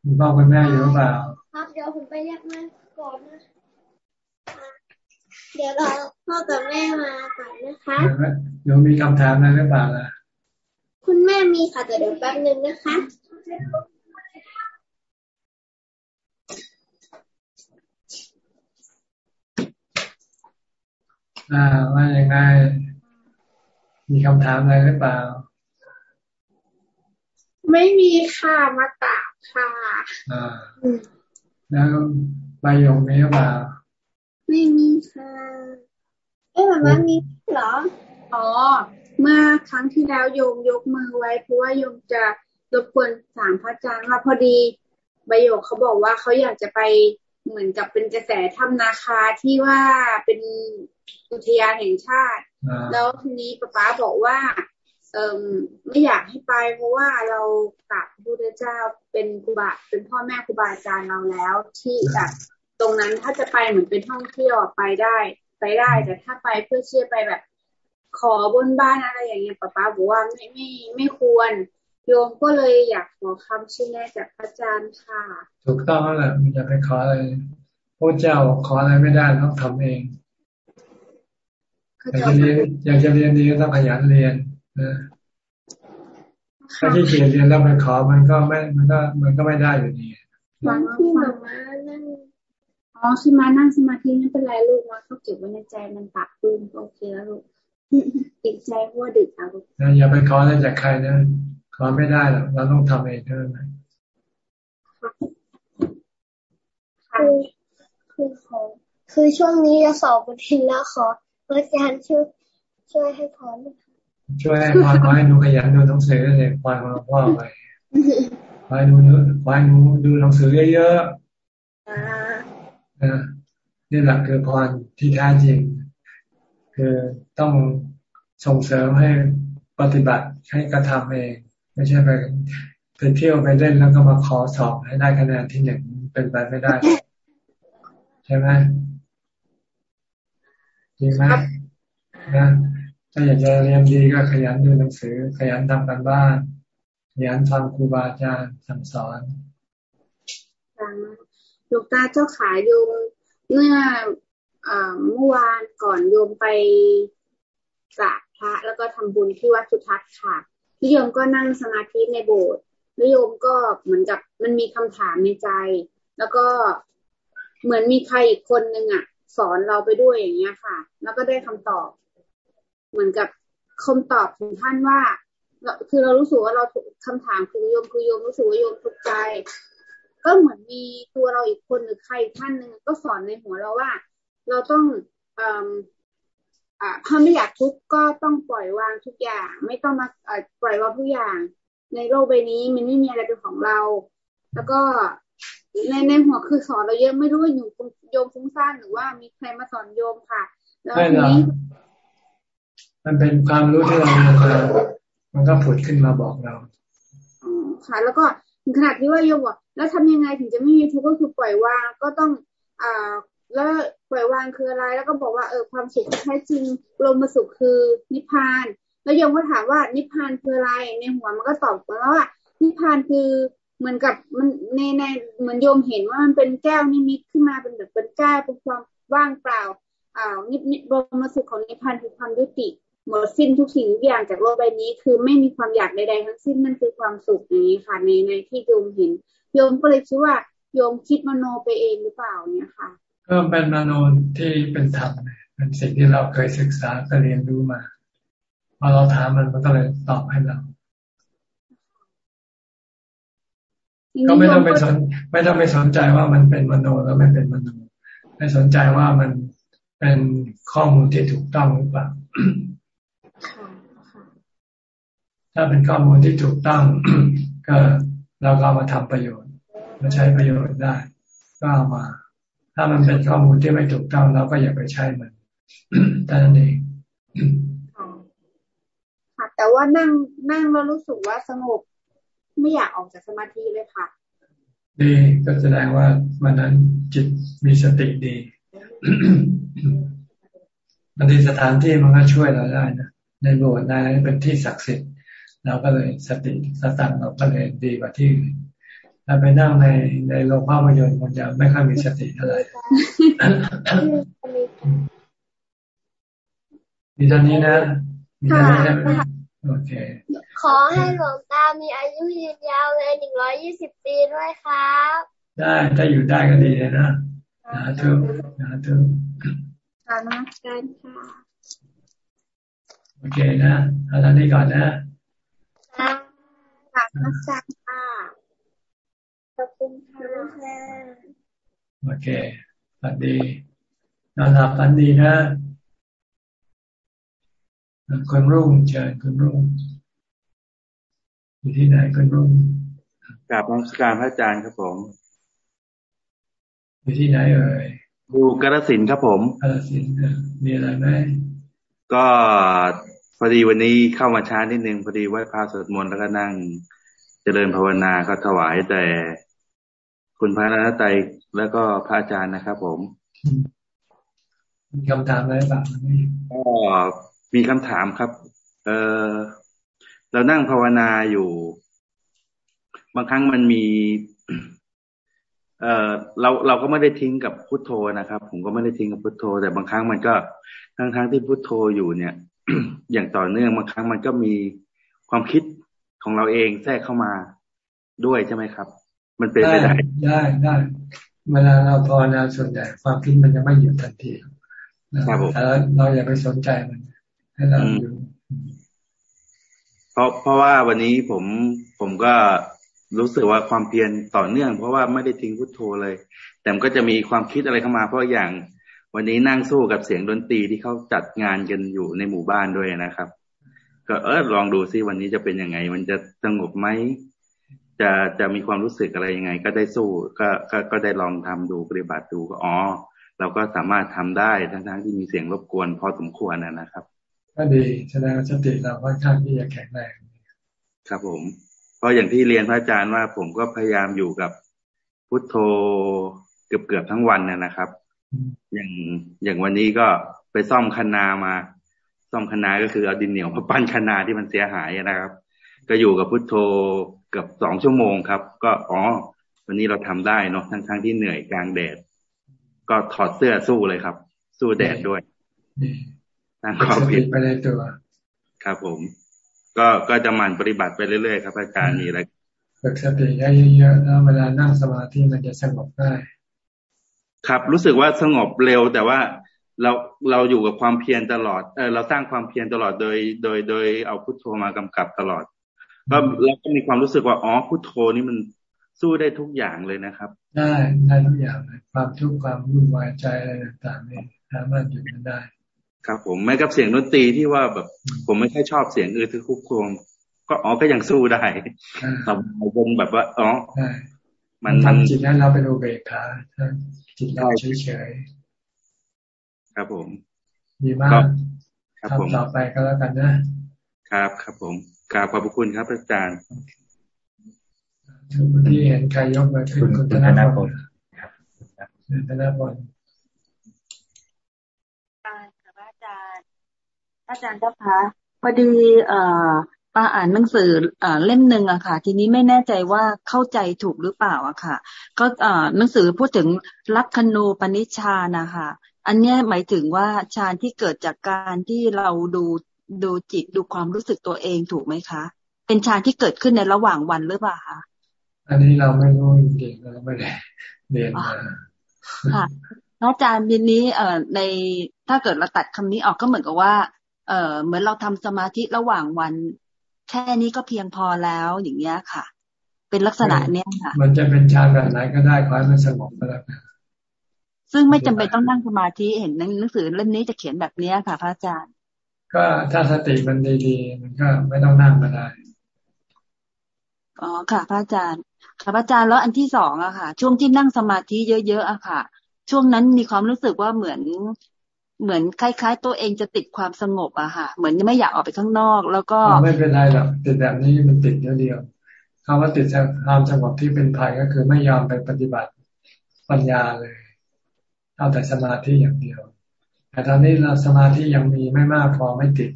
คุณพ่อคุณแม่อยู่หรือเปล่าครับเดี๋ยวผมไปเรียกแม่ก่อนนะเดี๋ยวรอพ่อกับแม่มาก่อนนะคะเดี๋ยวมีคำถามอะไรหรือเปล่าล่ะ คุณแม่มีค่ะแต่เดี๋ยวแป๊บนึงนะคะ อ่าว่ายังไง มีคำถามอะไรหรือเปล่า ไม่มีค่ะมากราบค่ะ อ่า แล้วใบยงมีหรือเปล่า ไม่มีค่ะ เอ๊ะมันมีเหรอ อ๋อ เมื่อครั้งที่แล้วโยมยกมือไว้ เพราะว่าโยมจะรบกวนถามพระอาจารย์ว่าพอดีประโยคเขาบอกว่าเขาอยากจะไปเหมือนกับเป็นกระแสทำนาคาที่ว่าเป็นอุทยานแห่งชาติ แล้วทีนี้ป้าป้าบอกว่า เออไม่อยากให้ไป เพราะว่าเรากราบพระพุทธเจ้าเป็นครูบาเป็นพ่อแม่ครูบาอาจารย์เราแล้ว ที่แบบตรงนั้นถ้าจะไปเหมือนเป็นท่องเที่ยวไปได้ ไปได้ แต่ถ้าไปเพื่อเชื่อไปแบบ ขอบนบ้านอะไรอย่างเงี้ยป้าป้าบอกว่าไม่ไม่ไม่ควร โยมก็เลยอยากขอคำชี้แนะจากพระอาจารย์ค่ะ ถูกต้องแล้วแหละมันจะไปขออะไรพระเจ้าขออะไรไม่ได้ต้องทำเองอยากจะเรียนอยากจะเรียนดีก็ต้องขยันเรียนนะถ้าที่เขียนเรียนแล้วไปขอมันก็ไม่ มันก็ มันก็ไม่ได้อยู่ดีฟังที่มามานั่งอ๋อคือมานั่งสมาธิไม่เป็นไรลูกมาเขาเก็บไว้ในใจมันปักปืนโอเคแล้วลูก ติดใจเพราะว่าดึกเอาอย่าไปขออะไรจากใครนะขอไม่ได้หรอกเราต้องทำเองเท่านั้นคือคือขอคือช่วงนี้จะสอบปริญญาขออาจารย์ช่วยช่วยให้พรช่วยให้พรขอให้ดูขยันดูหนังสือเลยพรของพ่อไปขอให้ดูขอให้ดูดูหนังสือเยอะๆนะนี่แหละคือพรที่แท้จริง คือต้องส่งเสริมให้ปฏิบัติให้กระทำเอง ไม่ใช่ไปไปเที่ยวไปเล่นแล้วก็มาขอสอบให้ได้คะแนนที่หนึ่งเป็นไปไม่ได้ ใช่ไหมจริงไหมนะถ้าอยากจะเรียนดีก็ขยันดูหนังสือ ขยันทำกันบ้าน ขยันฟังครูบาอาจารย์สั่งสอนลูกตาเจ้าขายโยมเมื่อ เมื่อวานก่อนโยมไปกราบพระแล้วก็ทำบุญที่วัดสุทัศน์ค่ะพี่โยมก็นั่งสมาธิในโบสถ์แล้วโยมก็เหมือนกับมันมีคำถามในใจ แล้วก็เหมือนมีใครอีกคนนึงอะ สอนเราไปด้วยอย่างเงี้ยค่ะ แล้วก็ได้คำตอบ เหมือนกับคำตอบของท่านว่าคือเรารู้สึกว่าเราคำถามคือโยมคือโยมรู้สึกว่าโยมทุกข์ใจ ก็เหมือนมีตัวเราอีกคนหรือใครท่านหนึ่งก็สอนในหัวเราว่า เราต้องถ้าไม่อยากทุกข์ก็ต้องปล่อยวางทุกอย่าง ไม่ต้องมาปล่อยวางทุกอย่าง ในโลกใบนี้มันไม่มีอะไรเป็นของเรา แล้วก็ในในหัวคือสอนเราเยอะไม่รู้ว่าอยู่โยมฟุ้งซ่านหรือว่ามีใครมาสอนโยมค่ะแล้วทีนี้มันเป็นความรู้ที่เราเรียนมามันก็ผุดขึ้นมาบอกเราค่ะ แล้วก็ขนาดที่ว่าโยมบอกแล้วทำยังไงถึงจะไม่มีทุกข์ก็คือปล่อยวางก็ต้องอ่า แล้วปล่อยวางคืออะไร แล้วก็บอกว่าเออความสุขที่แท้จริงลมมาสุขคือนิพพาน แล้วโยมก็ถามว่านิพพานคืออะไร ในหัวมันก็ตอบมาว่า นิพพานคือเหมือนกับมันในในเหมือนโยมเห็นว่ามันเป็นแก้วนิมิตขึ้นมาเป็นแบบเป็นแก้วเป็นความว่างเปล่าอ่านินิลมมาสุขของนิพพานคือความยุติหมดสิ้นทุกสิ่งทุกอย่างจากโลกใบนี้ คือไม่มีความอยากใดๆทั้งสิ้นนั่นคือความสุขอย่างนี้ค่ะในในที่โยมเห็นโยมก็เลยคิดว่าโยมคิดมโนไปเองหรือเปล่าเนี่ยค่ะ ก็เป็นมโนที่เป็นธรรมเป็นสิ่งที่เราเคยศึกษาเคยเรียนรู้มาพอเราถามมันมันก็เลยตอบให้เรา ก็ไม่ต้องไปสนไม่ต้องไปสนใจว่ามันเป็นมโนแล้วไม่เป็นมโนไม่สนใจว่ามันเป็นข้อมูลที่ถูกต้องหรือเปล่าถ้าเป็นข้อมูลที่ถูกต้องก็เราก็เอามาทำประโยชน์มาใช้ประโยชน์ได้ ก็เอามา ถ้ามันเป็นข้อมูลที่ไม่ถูกต้องเราก็อย่าไปใช้มันแต่นั้นเองค่ะแต่ว่านั่งนั่งแล้วรู้สึกว่าสงบไม่อยากออกจากสมาธิเลยค่ะดีก็แสดงว่ามันนั้นจิตมีสติดีบางทีสถานที่มันก็ช่วยเราได้นะในโบสถ์ในเป็นที่ศักดิ์สิทธิ์เราก็เลยสติสตังเราก็เลยดีกว่าที่อื่น ถ้าไปนั่งในในโรงภาพยนตร์มันจะไม่ค่อยมีสติเท่าไหร่มีตอนนี้นะมีตอนนี้นะโอเค ขอให้หลวงตามีอายุยืนยาวเลยหนึ่งร้อยยี่สิบปีด้วยครับ ได้ถ้าอยู่ได้ก็ดีเลยนะนะทุกนะทุกกานักการค่ะโอเคนะเอาท่านนี้ก่อนนะค่ะกานักการค่ะข อบคุณค่ะโอเคฝันดีนอนหลับฝันดีนะคนรุ่งเชิญคนรุ่งอยู่ที่ไหนคนรุ่งกราบนมัสการพระอาจารย์ครับผมอยู่ที่ไหนเอ่ยอยู่กาฬสินครับผมกาฬสินมีอะไรไหมก็พอดีวันนี้เข้ามาช้านิดนึงพอดีไหว้พระสวดมนต์แล้วก็นั่งเจริญภาวนาก็ถวายแต่ คุณพระนัตไตแล้วก็พระอาจารย์นะครับ ผมมีคำถามอะไรบ้างก็มีคำถามครับ เออเรานั่งภาวนาอยู่ บางครั้งมันมี เออเราเราก็ไม่ได้ทิ้งกับพุทโธนะครับ ผมก็ไม่ได้ทิ้งกับพุทโธ แต่บางครั้งมันก็ทั้งทั้งที่พุทโธอยู่เนี่ย อย่างต่อเนื่องบางครั้งมันก็มีความคิดของเราเองแทรกเข้ามาด้วยใช่ไหมครับ มันเป็นไปได้ได้ได้เวลาเราภาวนาส่วนใหญ่ความคิดมันจะไม่หยุดทันทีครับผมแต่เราอย่าไปสนใจมัน ให้เราอยู่เพราะเพราะว่าวันนี้ผมผมก็รู้สึกว่าความเพียรต่อเนื่อง เพราะว่าไม่ได้ทิ้งพุทโธเลย แต่มันก็จะมีความคิดอะไรเข้ามา เพราะอย่าง วันนี้นั่งสู้กับเสียงดนตรีที่เขาจัดงานกันอยู่ในหมู่บ้านด้วยนะครับ ก็เออลองดูซิวันนี้จะเป็นยังไง มันจะสงบไหม จะจะมีความรู้สึกอะไรยังไง ก็ได้สู้ก็ก็ก็ได้ลองทำดูปฏิบัติดูก็อ๋อเราก็สามารถทำได้ทั้งทั้งที่มีเสียงรบกวนพอสมควรนะครับก็ดีแสดงสติเราค่อนข้างที่จะแข็งแรงครับผม เพราะอย่างที่เรียนพระอาจารย์ว่าผมก็พยายามอยู่กับพุทโธเกือบเกือบทั้งวันนะครับ อย่างอย่างวันนี้ก็ไปซ่อมคันนามา ซ่อมคันนาก็คือเอาดินเหนียวมาปั้นคันนาที่มันเสียหายนะครับ ก็อยู่กับพุทโธ เกือบสองชั่วโมงครับ ก็อ๋อวันนี้เราทำได้เนาะทั้งทั้งที่เหนื่อยกลางแดด ก็ถอดเสื้อสู้เลยครับ สู้แดดด้วยตั้งความผิดไปในตัวครับผม ก็ก็จะหมั่นปฏิบัติไปเรื่อยๆครับอาจารย์มีอะไรฝึกสติได้เยอะๆแล้วเวลานั่งสมาธิมันจะสงบได้ครับรู้สึกว่าสงบเร็วแต่ว่าเราเราอยู่กับความเพียรตลอดเออเราสร้างความเพียรตลอดโดย โดยโดยเอาพุทโธมากำกับตลอด ก็เราก็มีความรู้สึกว่าอ๋อพุทโธนี่มันสู้ได้ทุกอย่างเลยนะครับ ได้ได้ทุกอย่างเลยความทุกข์ความวุ่นวายใจอะไรต่างๆนี่สามารถหยุดมันได้ ครับ ผมแม้กับเสียงดนตรีที่ว่าแบบ ผมไม่ค่อยชอบเสียงอือทึกคุกโคมก็อ๋อก็ยังสู้ได้เราบนแบบว่าอ๋อมันทำจิตนั้นเราเป็นอุเบกขาจิตเราเฉยๆครับผม ดีมากครับผมต่อไปก็แล้วกันนะครับ ครับผม กราบขอบพระคุณครับอาจารย์ที่เห็นใครยกมือขึ้นคุณธนาพลธนาพลอาจารย์อาจารย์เจ้าคะพอดีเอ่อมาอ่านหนังสืออ่าเล่มหนึ่งอะค่ะ ทีนี้ไม่แน่ใจว่าเข้าใจถูกหรือเปล่าอะค่ะ ก็อ่าหนังสือพูดถึงลักขณูปนิชานะคะอันนี้หมายถึงว่าฌานที่เกิดจากการที่เราดู ดูจิตดูความรู้สึกตัวเองถูกไหมคะ เป็นฌานที่เกิดขึ้นในระหว่างวันหรือเปล่าคะอันนี้เราไม่รู้จริงๆเราไม่ได้เรียนมาค่ะอาจารย์บินนี้เอ่อในถ้าเกิดเราตัดคำนี้ออกก็เหมือนกับว่า เอ่อเหมือนเราทำสมาธิระหว่างวัน แค่นี้ก็เพียงพอแล้วอย่างเงี้ยค่ะ เป็นลักษณะเนี้ยค่ะ มันจะเป็นฌานแบบไหนก็ได้ขอให้มันสงบก็แล้วซึ่งไม่จำเป็นต้องนั่งสมาธิเห็นหนังสือเล่มนี้จะเขียนแบบเนี้ยค่ะพระอาจารย์ ก็ถ้าสติมันดีๆมันก็ไม่ต้องนั่งก็ได้อ๋อค่ะ พระอาจารย์ค่ะพระอาจารย์แล้วอันที่สองอะค่ะ ช่วงที่นั่งสมาธิเยอะๆอะค่ะ ช่วงนั้นมีความรู้สึกว่าเหมือนเหมือนคล้ายๆ ตัวเองจะติดความสงบอะค่ะ เหมือนไม่อยากออกไปข้างนอก แล้วก็ไม่เป็นไรหรอกติดแบบนี้มันติดเดียวคำว่าติดความสงบที่เป็นภัยก็คือไม่ยอมไปปฏิบัติปัญญาเลย เอาแต่สมาธิอย่างเดียว แต่ตอนนี้เราสมาธิยังมีไม่มากพอไม่ติด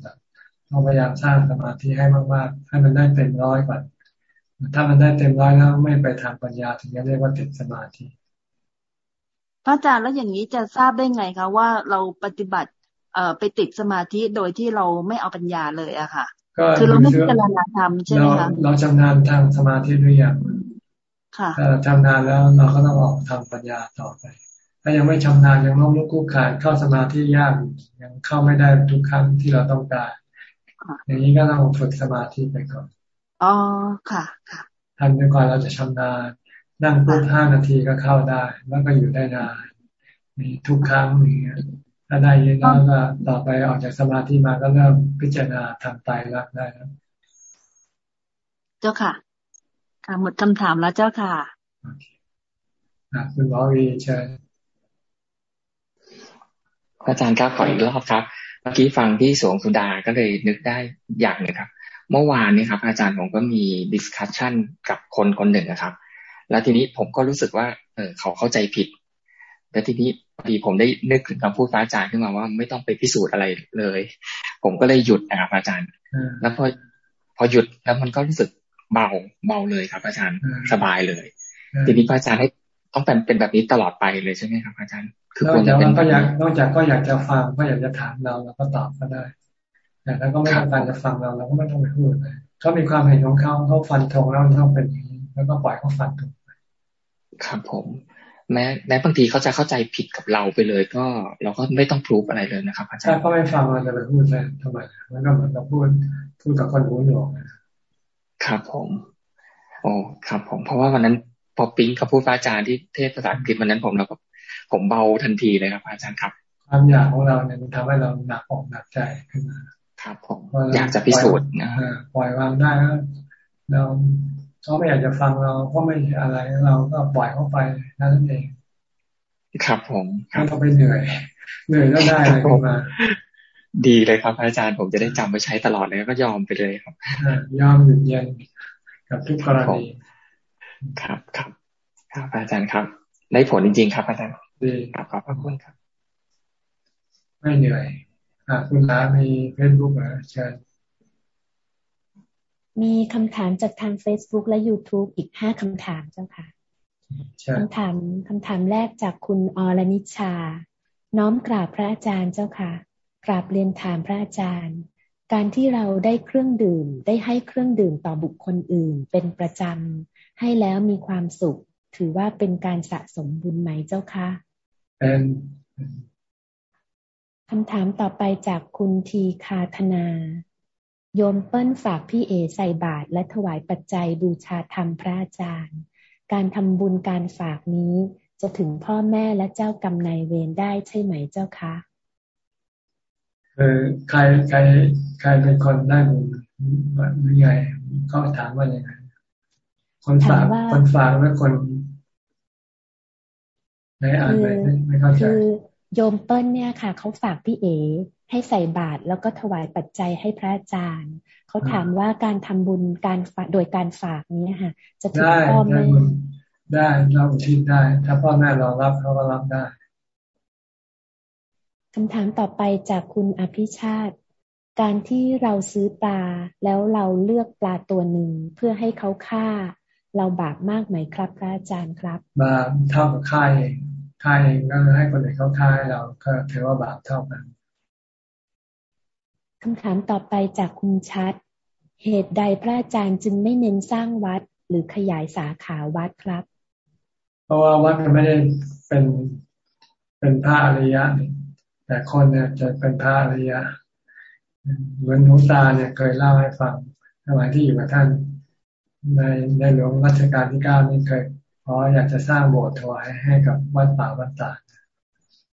เราพยายามสร้างสมาธิให้มากๆ ให้มันได้เต็มร้อยก่อนถ้ามันได้เต็มร้อยแล้วไม่ไปทางปัญญาถึงจะเรียกว่าติดสมาธิพระอาจารย์แล้วอย่างนี้จะทราบได้ไงคะว่าเราปฏิบัติเอ่อไปติดสมาธิโดยที่เราไม่เอาปัญญาเลยอะค่ะ คือเราไม่พิจารณาธรรมใช่ไหมคะเราชำนาญทางสมาธิหรือยังค่ะชำนาญแล้วเราก็ต้องออกทำปัญญาต่อไป ถ้ายังไม่ชำนาญยังล้มลุกคุกขานเข้าสมาธิยากยังเข้าไม่ได้ทุกครั้งที่เราต้องการอย่างนี้ก็ต้องฝึกสมาธิไปก่อนอ๋อค่ะค่ะทำไปก่อนเราจะชำนาญนั่งปุ๊บห้านาทีก็เข้าได้ แล้วก็อยู่ได้นานมีทุกครั้งอย่างเงี้ยถ้าได้เยอะแล้วก็ต่อไปออกจากสมาธิมาก็เริ่มพิจารณาทำตายรักได้แล้วเจ้าค่ะ ค่ะหมดคำถามแล้วเจ้าค่ะคุณหมอวีเชิญ อาจารย์ครับขออีกรอบครับ เมื่อกี้ฟังที่สวงสุดาก็เลยนึกได้อย่างหนึ่งครับ เมื่อวานนี้ครับ อาจารย์ผมก็มี discussion กับคนคนหนึ่งนะครับ แล้วทีนี้ผมก็รู้สึกว่า เออเขาเข้าใจผิด แล้วทีนี้พอดีผมได้นึกถึงคำพูดพระอาจารย์ขึ้นมาว่าไม่ต้องไปพิสูจน์อะไรเลย ผมก็เลยหยุดนะครับอาจารย์ แล้วพอพอหยุดแล้วมันก็รู้สึกเบาเบาเลยครับ อาจารย์สบายเลย ทีนี้พระอาจารย์ให้ต้องเป็นเป็นแบบนี้ตลอดไปเลยใช่ไหมครับ อาจารย์ คือนอกจากก็อยากนอกจากก็อยากจะฟังก็อยากจะถามเราแล้วก็ตอบก็ได้แต่ถ้าก็ไม่ต้องการจะฟังเราเราก็ไม่ต้องไปพูดเลยเขามีความเห็นของเขาเขาฟันธงแล้วต้องเป็นอย่างนี้แล้วก็ปล่อยเขาฟันธงไปครับผมแม้แม้บางทีเขาจะเข้าใจผิดกับเราไปเลย ก็เราก็ไม่ต้องพรูฟอะไรเลยนะครับอาจารย์ถ้าเขาไม่ฟังเราจะไปพูดแทนทำไมมันก็เหมือนกับพูดพูดกับคนหูหนวกครับผม โอ้ครับผม เพราะว่าวันนั้นพอปิ๊งเขาพูดอาจารย์ที่เทศภาษาอังกฤษวันนั้นผมเราก็ ผมเบาทันทีเลยครับ อาจารย์ครับ ความอยากของเราเนี่ยมันทำให้เราหนักอกหนักใจขึ้นมาครับ ผมอยากจะพิสูจน์นะปล่อยวางได้แล้วเราเขาไม่อยากจะฟังเราก็ไม่อะไรเราก็ปล่อยเขาไปนั่นเองครับผมไม่ต้องไปเหนื่อยเหนื่อยก็ได้เลยมาดีเลยครับ อาจารย์ผมจะได้จำไปใช้ตลอดเลยก็ยอมไปเลยครับยอมหยุดเย็นกับทุกกรณีครับครับครับอาจารย์ครับ ได้ผลจริง ๆ ครับอาจารย์ ดีครับขอบพระคุณครับ ไม่เหนื่อยอ่าคุณน้ามีเฟซบุ๊กเหรอเชิญมีคำถามจากทาง Facebook และ YouTube อีกห้าคำถามเจ้าค่ะคำถามคำถามแรกจากคุณอรนิชา น้อมกราบพระอาจารย์เจ้าค่ะ กราบเรียนถามพระอาจารย์ การที่เราได้เครื่องดื่ม ได้ให้เครื่องดื่มต่อบุคคลอื่น เป็นประจำให้แล้วมีความสุข ถือว่าเป็นการสะสมบุญไหมเจ้าคะ เป็นคำถามต่อไปจากคุณทีคาธนา โยมเปิ้ลฝากพี่เอใส่บาตรและถวายปัจจัยบูชาธรรมพระอาจารย์ การทำบุญการฝากนี้จะถึงพ่อแม่และเจ้ากรรมนายเวรได้ใช่ไหมเจ้าคะเออใครใครใครเป็นคนได้บุญหรือไงเขาถามว่ายังไงคนฝากคนฝากและคน ไหนอ่านไปไม่เข้าใจโยมเปิ้ลเนี่ยค่ะเขาฝากพี่เอให้ใส่บาตรแล้วก็ถวายปัจจัยให้พระอาจารย์เขาถามว่าการทำบุญการโดยการฝากนี้ค่ะ จะถึงพ่อแม่ได้เราทิศได้ ถ้าพ่อแม่เรารับเขาก็รับได้คำถามต่อไปจากคุณอภิชาติ การที่เราซื้อปลาแล้วเราเลือกปลาตัวหนึ่งเพื่อให้เขาฆ่า เราบาปมากไหมครับพระอาจารย์ครับบาปเท่ากับฆ่าเองฆ่าเองก็ให้คนอื่นเขาฆ่าให้เราก็ถือว่าบาปเท่ากันคำถามต่อไปจากคุณชัด เหตุใดพระอาจารย์จึงไม่เน้นสร้างวัดหรือขยายสาขาวัดครับ เพราะว่าวัดมันไม่ได้เป็นเป็นพระอริยะแต่คนเนี่ยจะเป็นพระอริยะเหมือนหลวงตาเนี่ยเคยเล่าให้ฟังสมัยที่อยู่กับท่าน ในในหลวงรัชกาลที่เก้านี่เคยพราอยากจะสร้างโบสถ์ถวายให้กับวัดป่าวัดตา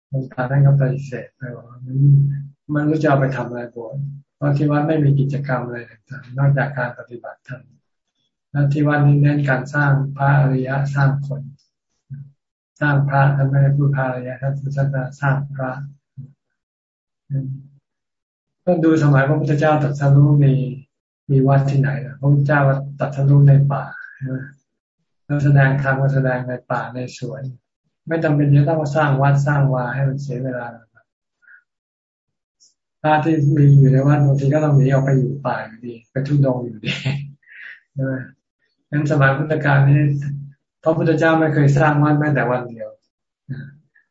หลวงตาท่านก็ปฏิเสธไปว่ามันมันรู้จะเอาไปทำอะไรโบสถ์เพราะที่วัดไม่มีกิจกรรมอะไรต่างๆนอกจากการปฏิบัติธรรมแล้วที่วัดนี้เน้นการสร้างพระอริยะสร้างคน สร้างพระท่านไม่ได้พูดพระอริยะท่านพูดสร้างพระก็ดูสมัยพระพุทธเจ้าตรัสรู้มี มีวัดที่ไหนนะพระพุทธเจ้าตรัสรู้ในป่าใช่ไหมเราแสดงธรรมก็แสดงในป่าในสวน ไม่จำเป็นจะต้องมาสร้างวัดสร้างวาให้มันเสียเวลาพระที่มีอยู่ในวัดบางทีก็ต้องหนีออกไปอยู่ป่าอยู่ดีไปทุดงอยู่ดีใช่ไหมงั้นสมัยพุทธกาลนี้พระพุทธเจ้าไม่เคยสร้างวัดแม้แต่วันเดียว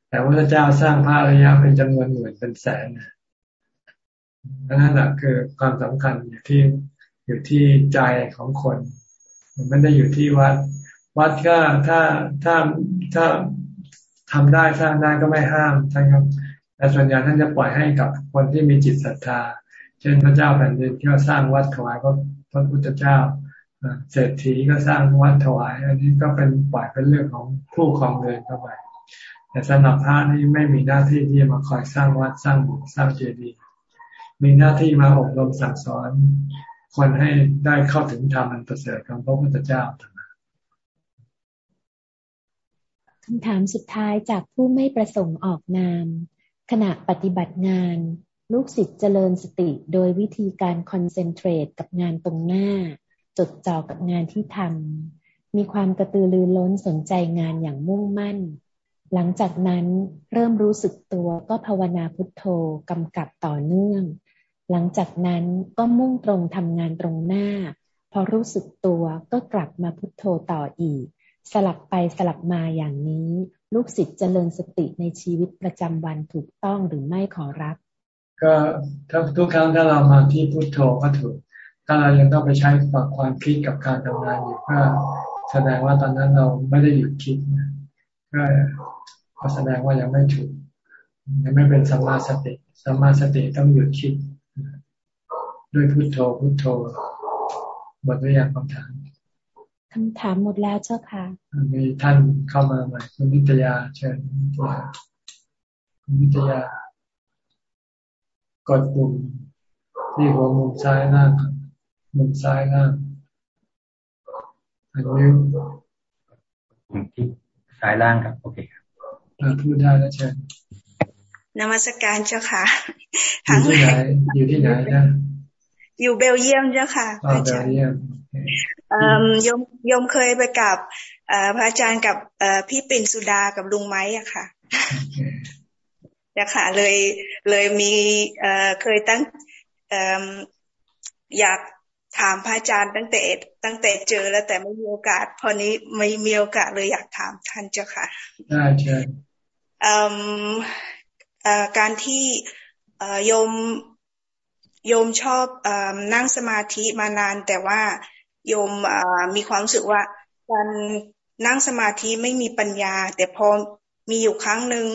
แต่พระพุทธเจ้าสร้างพระอริยะเป็นจำนวนหมื่นเป็นแสนนั่นแหละคือความสำคัญอยู่ที่ อยู่ที่ใจของคนมันไม่ได้อยู่ที่วัด วัดก็ถ้าถ้าถ้าทำได้สร้างได้ก็ไม่ห้ามใช่ครับแต่ส่วนใหญ่ท่านจะปล่อยให้กับคนที่มีจิตศรัทธา เช่นพระเจ้าแผ่นดินที่เขาสร้างวัดถวายก็พระพุทธเจ้าเศรษฐีก็สร้างวัดถวาย อันนี้ก็เป็นปล่อยเป็นเรื่องของผู้ครองเรือนเข้าไปแต่สำหรับพระนี่ไม่มีหน้าที่ที่จะมาคอยสร้างวัดสร้างบุสร้างเจดีย์มีหน้าที่มาอบรมสั่งสอน คนให้ได้เข้าถึงธรรมอันประเสริฐของพระพุทธเจ้าคำถามสุดท้ายจากผู้ไม่ประสงค์ออกนาม ขณะปฏิบัติงาน ลูกศิษย์เจริญสติโดยวิธีการคอนเซนเทรตกับงานตรงหน้า จดจ่อกับงานที่ทำมีความกระตือรือร้นสนใจงานอย่างมุ่งมั่น หลังจากนั้นเริ่มรู้สึกตัวก็ภาวนาพุทโธกำกับต่อเนื่อง หลังจากนั้นก็มุ่งตรงทำงานตรงหน้า พอรู้สึกตัวก็กลับมาพุทโธต่ออีก สลับไปสลับมาอย่างนี้ ลูกศิษย์เจริญสติในชีวิตประจำวันถูกต้องหรือไม่ขอรับ ก็ทุกครั้งถ้าเรามาที่พุทโธก็ถูก ถ้าเรายังต้องไปใช้ฝักความคิดกับการทำงานอยู่ก็แสดงว่าตอนนั้นเราไม่ได้หยุดคิดก็แสดงว่ายังไม่ถูกยังไม่เป็นสัมมาสติสัมมาสติต้องหยุดคิด ด้วยพุทโธพุทโธหมดหรือยังคำถามคำถามหมดแล้วเจ้าค่ะมีท่านเข้ามาใหม่คุณนิตยาเชิญคุณนิตยากดปุ่มที่หัวมุมซ้ายล่างมุมซ้ายล่างอันนี้ที่ซ้ายล่างครับ โอเคครับพูดได้แล้วเชิญนมัสการเจ้าค่ะอยู่ที่ไหนอยู่ที่ไหนนะ อยู่เบลเยียมเจ้าค่ะเบลเยียมยมยมเคยไปกับพระอาจารย์กับพี่ปิ่นสุดากับลุงไม้อะค่ะนะคะเลยเลยมีเคยตั้งอยากถามพระอาจารย์ตั้งแต่ตั้งแต่เจอแล้วแต่ไม่มีโอกาส พอนี้ไม่มีโอกาสเลยอยากถามท่านเจ้าค่ะได้เชิญการที่โยม โยมชอบอนั่งสมาธิมานาน แต่ว่าโยมมีความรู้สึกว่าการนั่งสมาธิไม่มีปัญญา แต่พอมีอยู่ครั้งหนึ่ง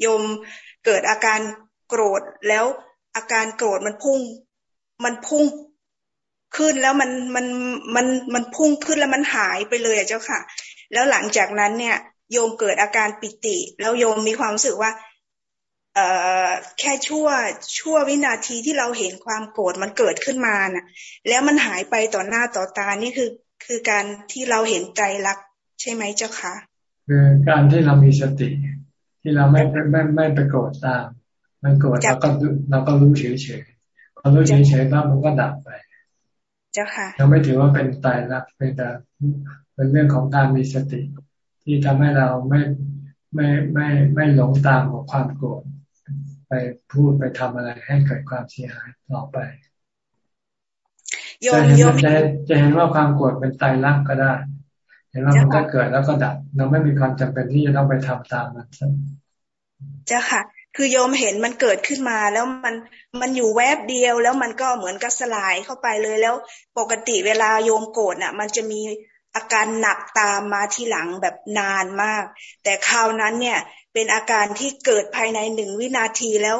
โยมเกิดอาการโกรธแล้วอาการโกรธมันพุ่ง มันพุ่งขึ้นแล้วมันมันมันมันพุ่งขึ้นแล้วมันหายไปเลยอะเจ้าค่ะ แล้วหลังจากนั้นเนี่ย โยมเกิดอาการปิติ แล้วโยมมีความรู้สึกว่า แค่ชั่วชั่ววินาทีที่เราเห็นความโกรธมันเกิดขึ้นมาน่ะ แล้วมันหายไปต่อหน้าต่อตานี่คือคือการที่เราเห็นใจรัก ใช่ไหมเจ้าคะคือการที่เรามีสติ ที่เราไม่ไม่ไม่ไปโกรธตาม มันโกรธเราก็เราก็รู้เฉยเฉยพอรู้เฉยเฉยบ้างมันก็ดับไป เจ้าค่ะเราไม่ถือว่าเป็นตายรักเป็นแต่เป็นเรื่องของการมีสติ ที่ทำให้เราไม่ไม่ไม่ไม่หลงตามของความโกรธไป พูดไปทำอะไรให้เกิดความเสียหายต่อไปจะเห็นจะจะเห็นว่าความโกรธเป็นตายรักก็ได้ เห็นว่ามันก็เกิดแล้วก็ดับ เราไม่มีความจำเป็นที่จะต้องไปทำตามมันจ้ะค่ะ คือโยมเห็นมันเกิดขึ้นมาแล้วมันมันอยู่แวบเดียวแล้วมันก็เหมือนกับสลายเข้าไปเลยแล้วปกติเวลาโยมโกรธอะ มันจะมีอาการหนักตามมาทีหลังแบบนานมาก แต่คราวนั้นเนี่ย เป็นอาการที่เกิดภายในหนึ่งวินาทีแล้ว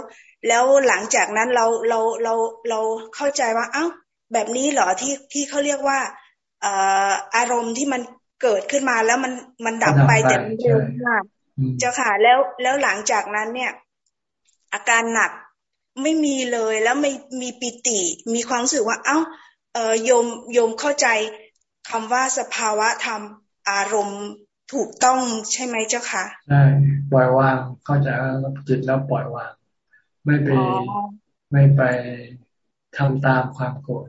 แล้วหลังจากนั้นเราเราเราเราเข้าใจว่า เอ้า แบบนี้เหรอที่ที่เขาเรียกว่าเอ่ออารมณ์ที่มันเกิดขึ้นมาแล้วมันมันดับไปแต่เร็วมากเจ้าค่ะแล้วแล้วหลังจากนั้นเนี่ย อาการหนักไม่มีเลยแล้วไม่มีปิติ มีความรู้สึกว่า เอ้าเออโยมโยมเข้าใจคำว่าสภาวะธรรมอารมณ์ถูกต้องใช่ไหมเจ้าค่ะใช่ ปล่อยวางก็จะจิตแล้วปล่อยวาง ไม่ไปไม่ไปทำตามความโกรธ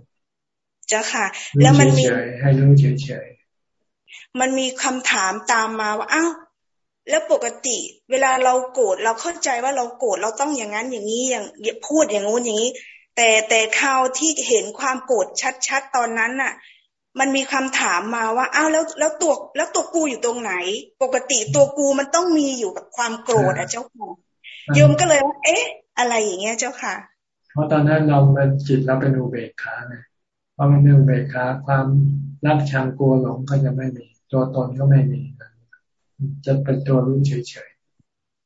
เจ้าค่ะ แล้วมันมีให้รู้เฉยๆมันมีคำถามตามมาว่าอ้าวแล้วปกติ เวลาเราโกรธเราเข้าใจว่าเราโกรธเราต้องอย่างนั้นอย่างนี้อย่างพูดอย่างงู้นอย่างนี้ แต่แต่คราวที่เห็นความโกรธชัดๆตอนนั้นน่ะ มันมีคำถามมาว่าอ้าวแล้วแล้วตัวแล้วตัวกูอยู่ตรงไหน ปกติตัวกูมันต้องมีอยู่กับความโกรธอะเจ้าค่ะโยมก็เลยว่าเอ๊ะ อะไรอย่างเงี้ยเจ้าค่ะ เพราะตอนนั้นเราเป็นจิตเราเป็นอุเบกขาไงพอมันเป็นอุเบกขาความรักชังกลัวหลงก็จะไม่มี ตัวตนก็ไม่มีจะเป็นตัวรู้เฉย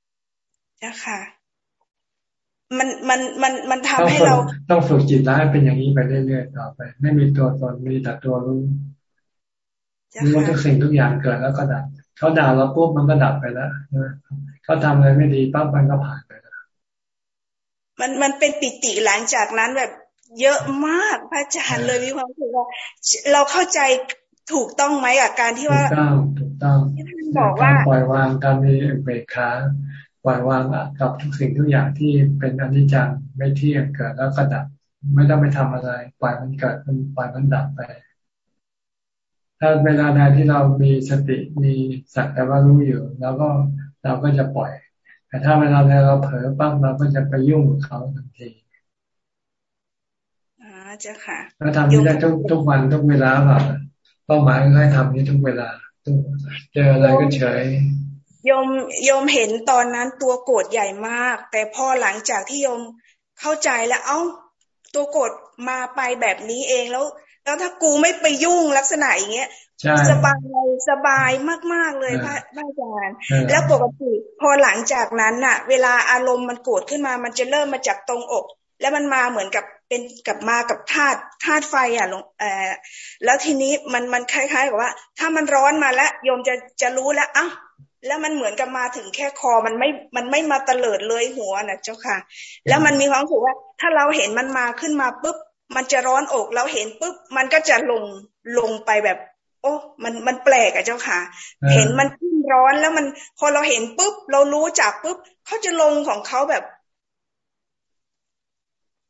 ๆเจ้าค่ะ มันมันมันมันทำให้เรา ต้องฝึกจิตแล้วให้เป็นอย่างนี้ไปเรื่อยๆต่อไป ไม่มีตัวตนมีแต่ตัวรู้รู้ว่าทุกสิ่งทุกอย่างเกิดแล้วก็ดับเขาด่าเราปุ๊บมันก็ดับไปแล้วเขาทำอะไรไม่ดีปั๊บมันก็ผ่านไปแล้วมันมันเป็นปิติหลังจากนั้นแบบเยอะมากพระอาจารย์เลยมีความรู้สึกว่าเราเข้าใจถูกต้องไหมกับการที่ว่าถูกต้องถูกต้องบอกว่าปล่อยวางการมีเบรคขาป ล่อยวางกับทุกสิ่งทุกอย่างที่เป็นอนิจจังไม่เที่ยงเกิดแล้วก็ดับ ไม่ต้องไปทำอะไร ปล่อยมันเกิดมันปล่อยมันดับไป ถ้าเวลาใดที่เรามีสติมีสักแต่ว่ารู้อยู่ แล้วก็เราก็จะปล่อย แต่ถ้าเวลาเราเผลอปั้งเราก็จะไปยุ่งกับเขาทันทีอ่าจ้ะค่ะแล้วทำนี้ได้ทุกทุกวันทุกเวลาแบบเป้าหมายก็ให้ทำนี้ทุกเวลาเจออะไรก็เฉย โยมโยมเห็นตอนนั้นตัวโกรธใหญ่มาก แต่พอหลังจากที่โยมเข้าใจแล้วเอ้าตัวโกรธมาไปแบบนี้เองแล้ว แล้วถ้ากูไม่ไปยุ่งลักษณะอย่างเงี้ยสบายสบายมากๆเลยพระอาจารย์แล้วปกติพอหลังจากนั้นน่ะ เวลาอารมณ์มันโกรธขึ้นมามันจะเริ่มมาจากตรงอก แล้วมันมาเหมือนกับเป็นกับมากับธาตุธาตุไฟอะลงเออแล้วทีนี้มันมันคล้ายๆกับว่า ถ้ามันร้อนมาแล้วโยมจะจะรู้แล้วอ้า แล้วมันเหมือนกับมาถึงแค่คอมันไม่มันไม่มาเตลิดเลยหัวนะเจ้าค่ะ แล้วมันมีความรู้สึกว่า ถ้าเราเห็นมันมาขึ้นมาปุ๊บมันจะร้อนอกเราเห็นปุ๊บมันก็จะลงลงไปแบบ โอ้มันมันแปลกอะเจ้าค่ะ เห็นมันขึ้นร้อนแล้วมันพอเราเห็นปุ๊บเรารู้จักปุ๊บเขาจะลงของเขาแบบ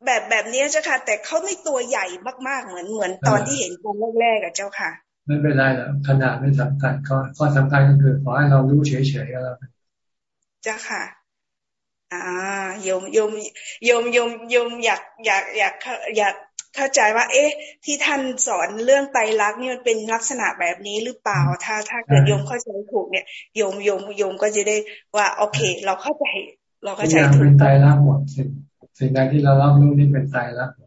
แบบแบบนี้เจ้าค่ะ แต่เขาไม่ตัวใหญ่มากๆเหมือนเหมือนตอนที่เห็นตอนแรกๆอะเจ้าค่ะ ไม่เป็นไรหรอกขนาดไม่สำคัญก็ข้อสำคัญก็คือขอให้เรารู้เฉยๆก็แล้วกันจ้าค่ะอ่าโยมโยมโยมโยมโยมอยากอยากอยากอยากเข้าใจว่า เอ๊ะ ที่ท่านสอนเรื่องไตรลักษณ์นี่มันเป็นลักษณะแบบนี้หรือเปล่า ถ้าถ้าเกิดโยมเข้าใจถูกเนี่ยโยมโยมโยมก็จะได้ว่า โอเค เราเข้าใจเราเข้าใจถูกเป็นไตรลักษณ์หมดสิ่งสิ่งใดที่เราเล่ารู้นี่เป็นไตรลักษณ์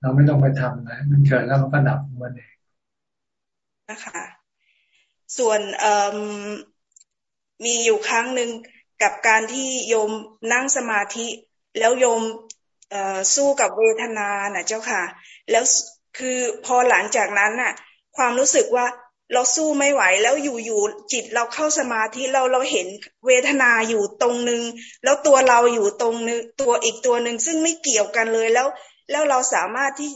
เราไม่ต้องไปทำนะมันเกิดแล้วมันก็ดับมันเอง นะคะ ส่วนมีอยู่ครั้งหนึ่งกับการที่โยมนั่งสมาธิ แล้วโยมสู้กับเวทนาน่ะเจ้าค่ะ แล้วคือพอหลังจากนั้นน่ะ ความรู้สึกว่าเราสู้ไม่ไหวแล้วอยู่ๆจิตเราเข้าสมาธิเราเราเห็นเวทนาอยู่ตรงนึง แล้วตัวเราอยู่ตรงนึงตัวอีกตัวหนึ่งซึ่งไม่เกี่ยวกันเลยแล้ว แล้วเราสามารถที่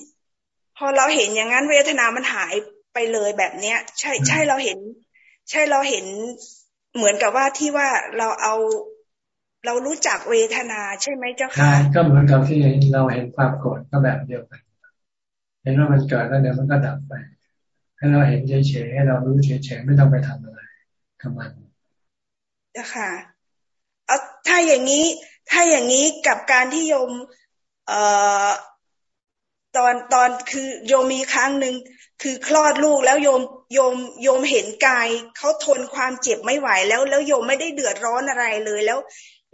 พอเราเห็นอย่างนั้นเวทนามันหาย ไปเลยแบบเนี้ย ใช่ใช่เราเห็น ใช่เราเห็นเหมือนกับว่าที่ว่าเราเอาเรารู้จักเวทนาใช่ไหมเจ้าค่ะใช่ก็เหมือนกับที่เราเห็นความโกรธก็แบบเดียวกัน เห็นว่ามันเกิดแล้วเดี๋ยวมันก็ดับไป ให้เราเห็นเฉยๆให้เรารู้เฉยๆไม่ต้องไปทำอะไรกับมันเจ้าค่ะเอาถ้าอย่างนี้ ถ้าอย่างนี้กับการที่โยม เอ่อตอนตอนคือโยมมีครั้งหนึ่ง คือคลอดลูกแล้วโยมโยมโยมเห็นกายเขาทนความเจ็บไม่ไหวแล้ว แล้วโยมไม่ได้เดือดร้อนอะไรเลยแล้ว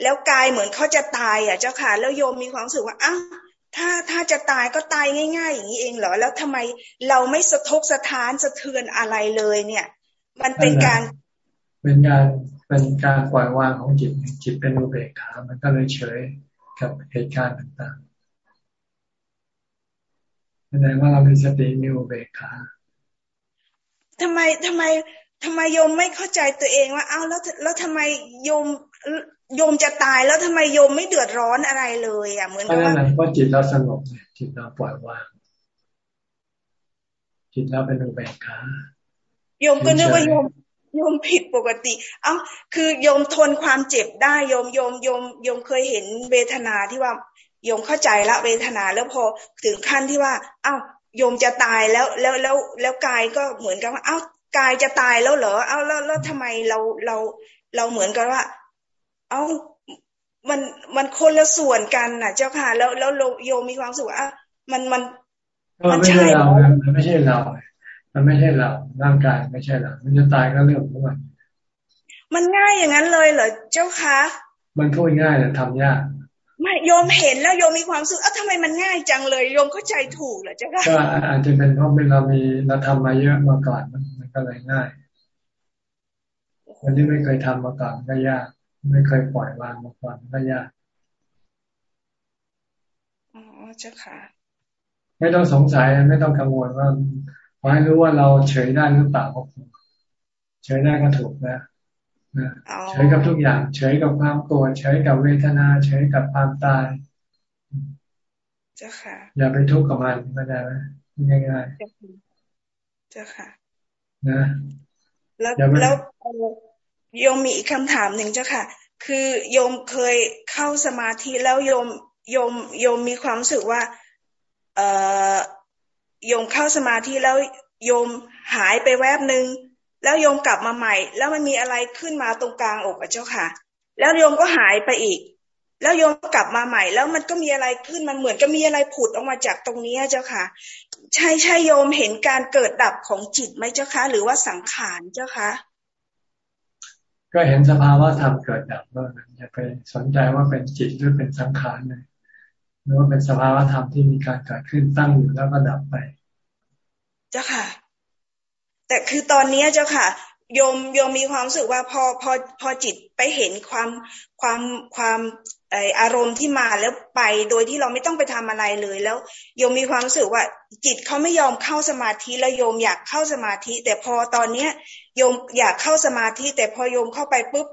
แล้วกายเหมือนเขาจะตายอะเจ้าค่ะ แล้วโยมมีความรู้สึกว่าอ้าถ้าถ้าจะตายก็ตายง่าย ๆ อย่างนี้เองเหรอ แล้วทำไมเราไม่สะทกสะท้านสะเทือนอะไรเลยเนี่ย มันเป็นการเป็นการเป็นการปล่อยวางของจิตจิตเป็นอุเบกขา มันก็เลยเฉยกับเหตุการณ์ต่าง แสดงว่าเรามีสติมีอุเบกขาทำไมทำไมทำไมโยมไม่เข้าใจตัวเองว่าอ้าวแล้วแล้วทำไมโยมโยมจะตายแล้วทำไมโยมไม่เดือดร้อนอะไรเลยอะเหมือนกับว่าเพราะจิตเราสงบจิตเราปล่อยวางจิตเราเป็นอุเบกขาโยมก็นึกว่าโยมโยมผิดปกติ เอ้าคือโยมทนความเจ็บได้โยมโยมโยมโยมเคยเห็นเวทนาที่ว่า โยมเข้าใจละเวทนาแล้วพอถึงขั้นที่ว่าอ้าวโยมจะตายแล้วแล้วแล้วแล้วกายก็เหมือนกับว่าอ้าวกายจะตายแล้วเหรออ้าวแล้วแล้วทำไมเราเราเราเหมือนกับว่าเอ้ามันมันคนละส่วนกันน่ะ เจ้าค่ะ แล้วแล้วโยมมีความสุขอะมันมันมันไม่ใช่เรามันไม่ใช่เรา มันไม่ใช่เราร่างกายไม่ใช่เรา มันจะตายก็เรื่องของมันมันง่ายอย่างนั้นเลยเหรอเจ้าคะมันพูดง่ายแต่ทำยาก ไม่โยมเห็นแล้วโยมมีความสุขเอ้าทำไมมันง่ายจังเลยโยมเข้าใจถูกเหรอเจ้าค่ะก็อาจจะเป็นเพราะเรามีเราทำมาเยอะมาก่อนมันมันก็เลยง่ายคนที่ไม่เคยทำมาก่อนก็ยาก ไม่เคยปล่อยวางมาก่อนก็ยากอ๋อเจ้าค่ะ ไม่ต้องสงสัยไม่ต้องกังวลว่าขอให้รู้ว่าเราเฉยได้หรือเปล่าก็เฉยได้ก็ถูกนะ เฉยกับทุกอย่างเฉยกับความโกรธเฉยกับเวทนาเฉยกับความตายเจ้าค่ะ อย่าไปทุกข์กับมันไม่ได้ไหมง่ายๆเจ้าค่ะ นะ แล้วแล้วโยมมีอีกคำถามหนึ่งเจ้าค่ะ คือโยมเคยเข้าสมาธิแล้วโยมโยมโยมมีความรู้สึกว่า เอ่อโยมเข้าสมาธิแล้วโยมหายไปแวบหนึ่ง แล้วโยมกลับมาใหม่ แล้วมันมีอะไรขึ้นมาตรงกลางอกอะเจ้าค่ะ แล้วโยมก็หายไปอีก แล้วโยมกลับมาใหม่ แล้วมันก็มีอะไรขึ้นมันเหมือนก็มีอะไรผุดออกมาจากตรงนี้เจ้าค่ะ ใช่ใช่โยมเห็นการเกิดดับของจิตไหมเจ้าคะหรือว่าสังขารเจ้าคะก็เห็นสภาวะธรรมเกิดดับว่าอย่าไปสนใจว่าเป็นจิตหรือเป็นสังขารเลยหรือว่าเป็นสภาวะธรรมที่มีการเกิดขึ้นตั้งอยู่แล้วก็ดับไป เจ้าค่ะ แต่คือตอนนี้เจ้าค่ะโยมโยมมีความรู้สึกว่าพอพอพอจิตไปเห็นความความความอารมณ์ที่มาแล้วไปโดยที่เราไม่ต้องไปทำอะไรเลยแล้ว โยมมีความรู้สึกว่าจิตเขาไม่ยอมเข้าสมาธิแล้วโยมอยากเข้าสมาธิ แต่พอตอนเนี้ยโยมอยากเข้าสมาธิ แต่พอโยมเข้าไปปุ๊บ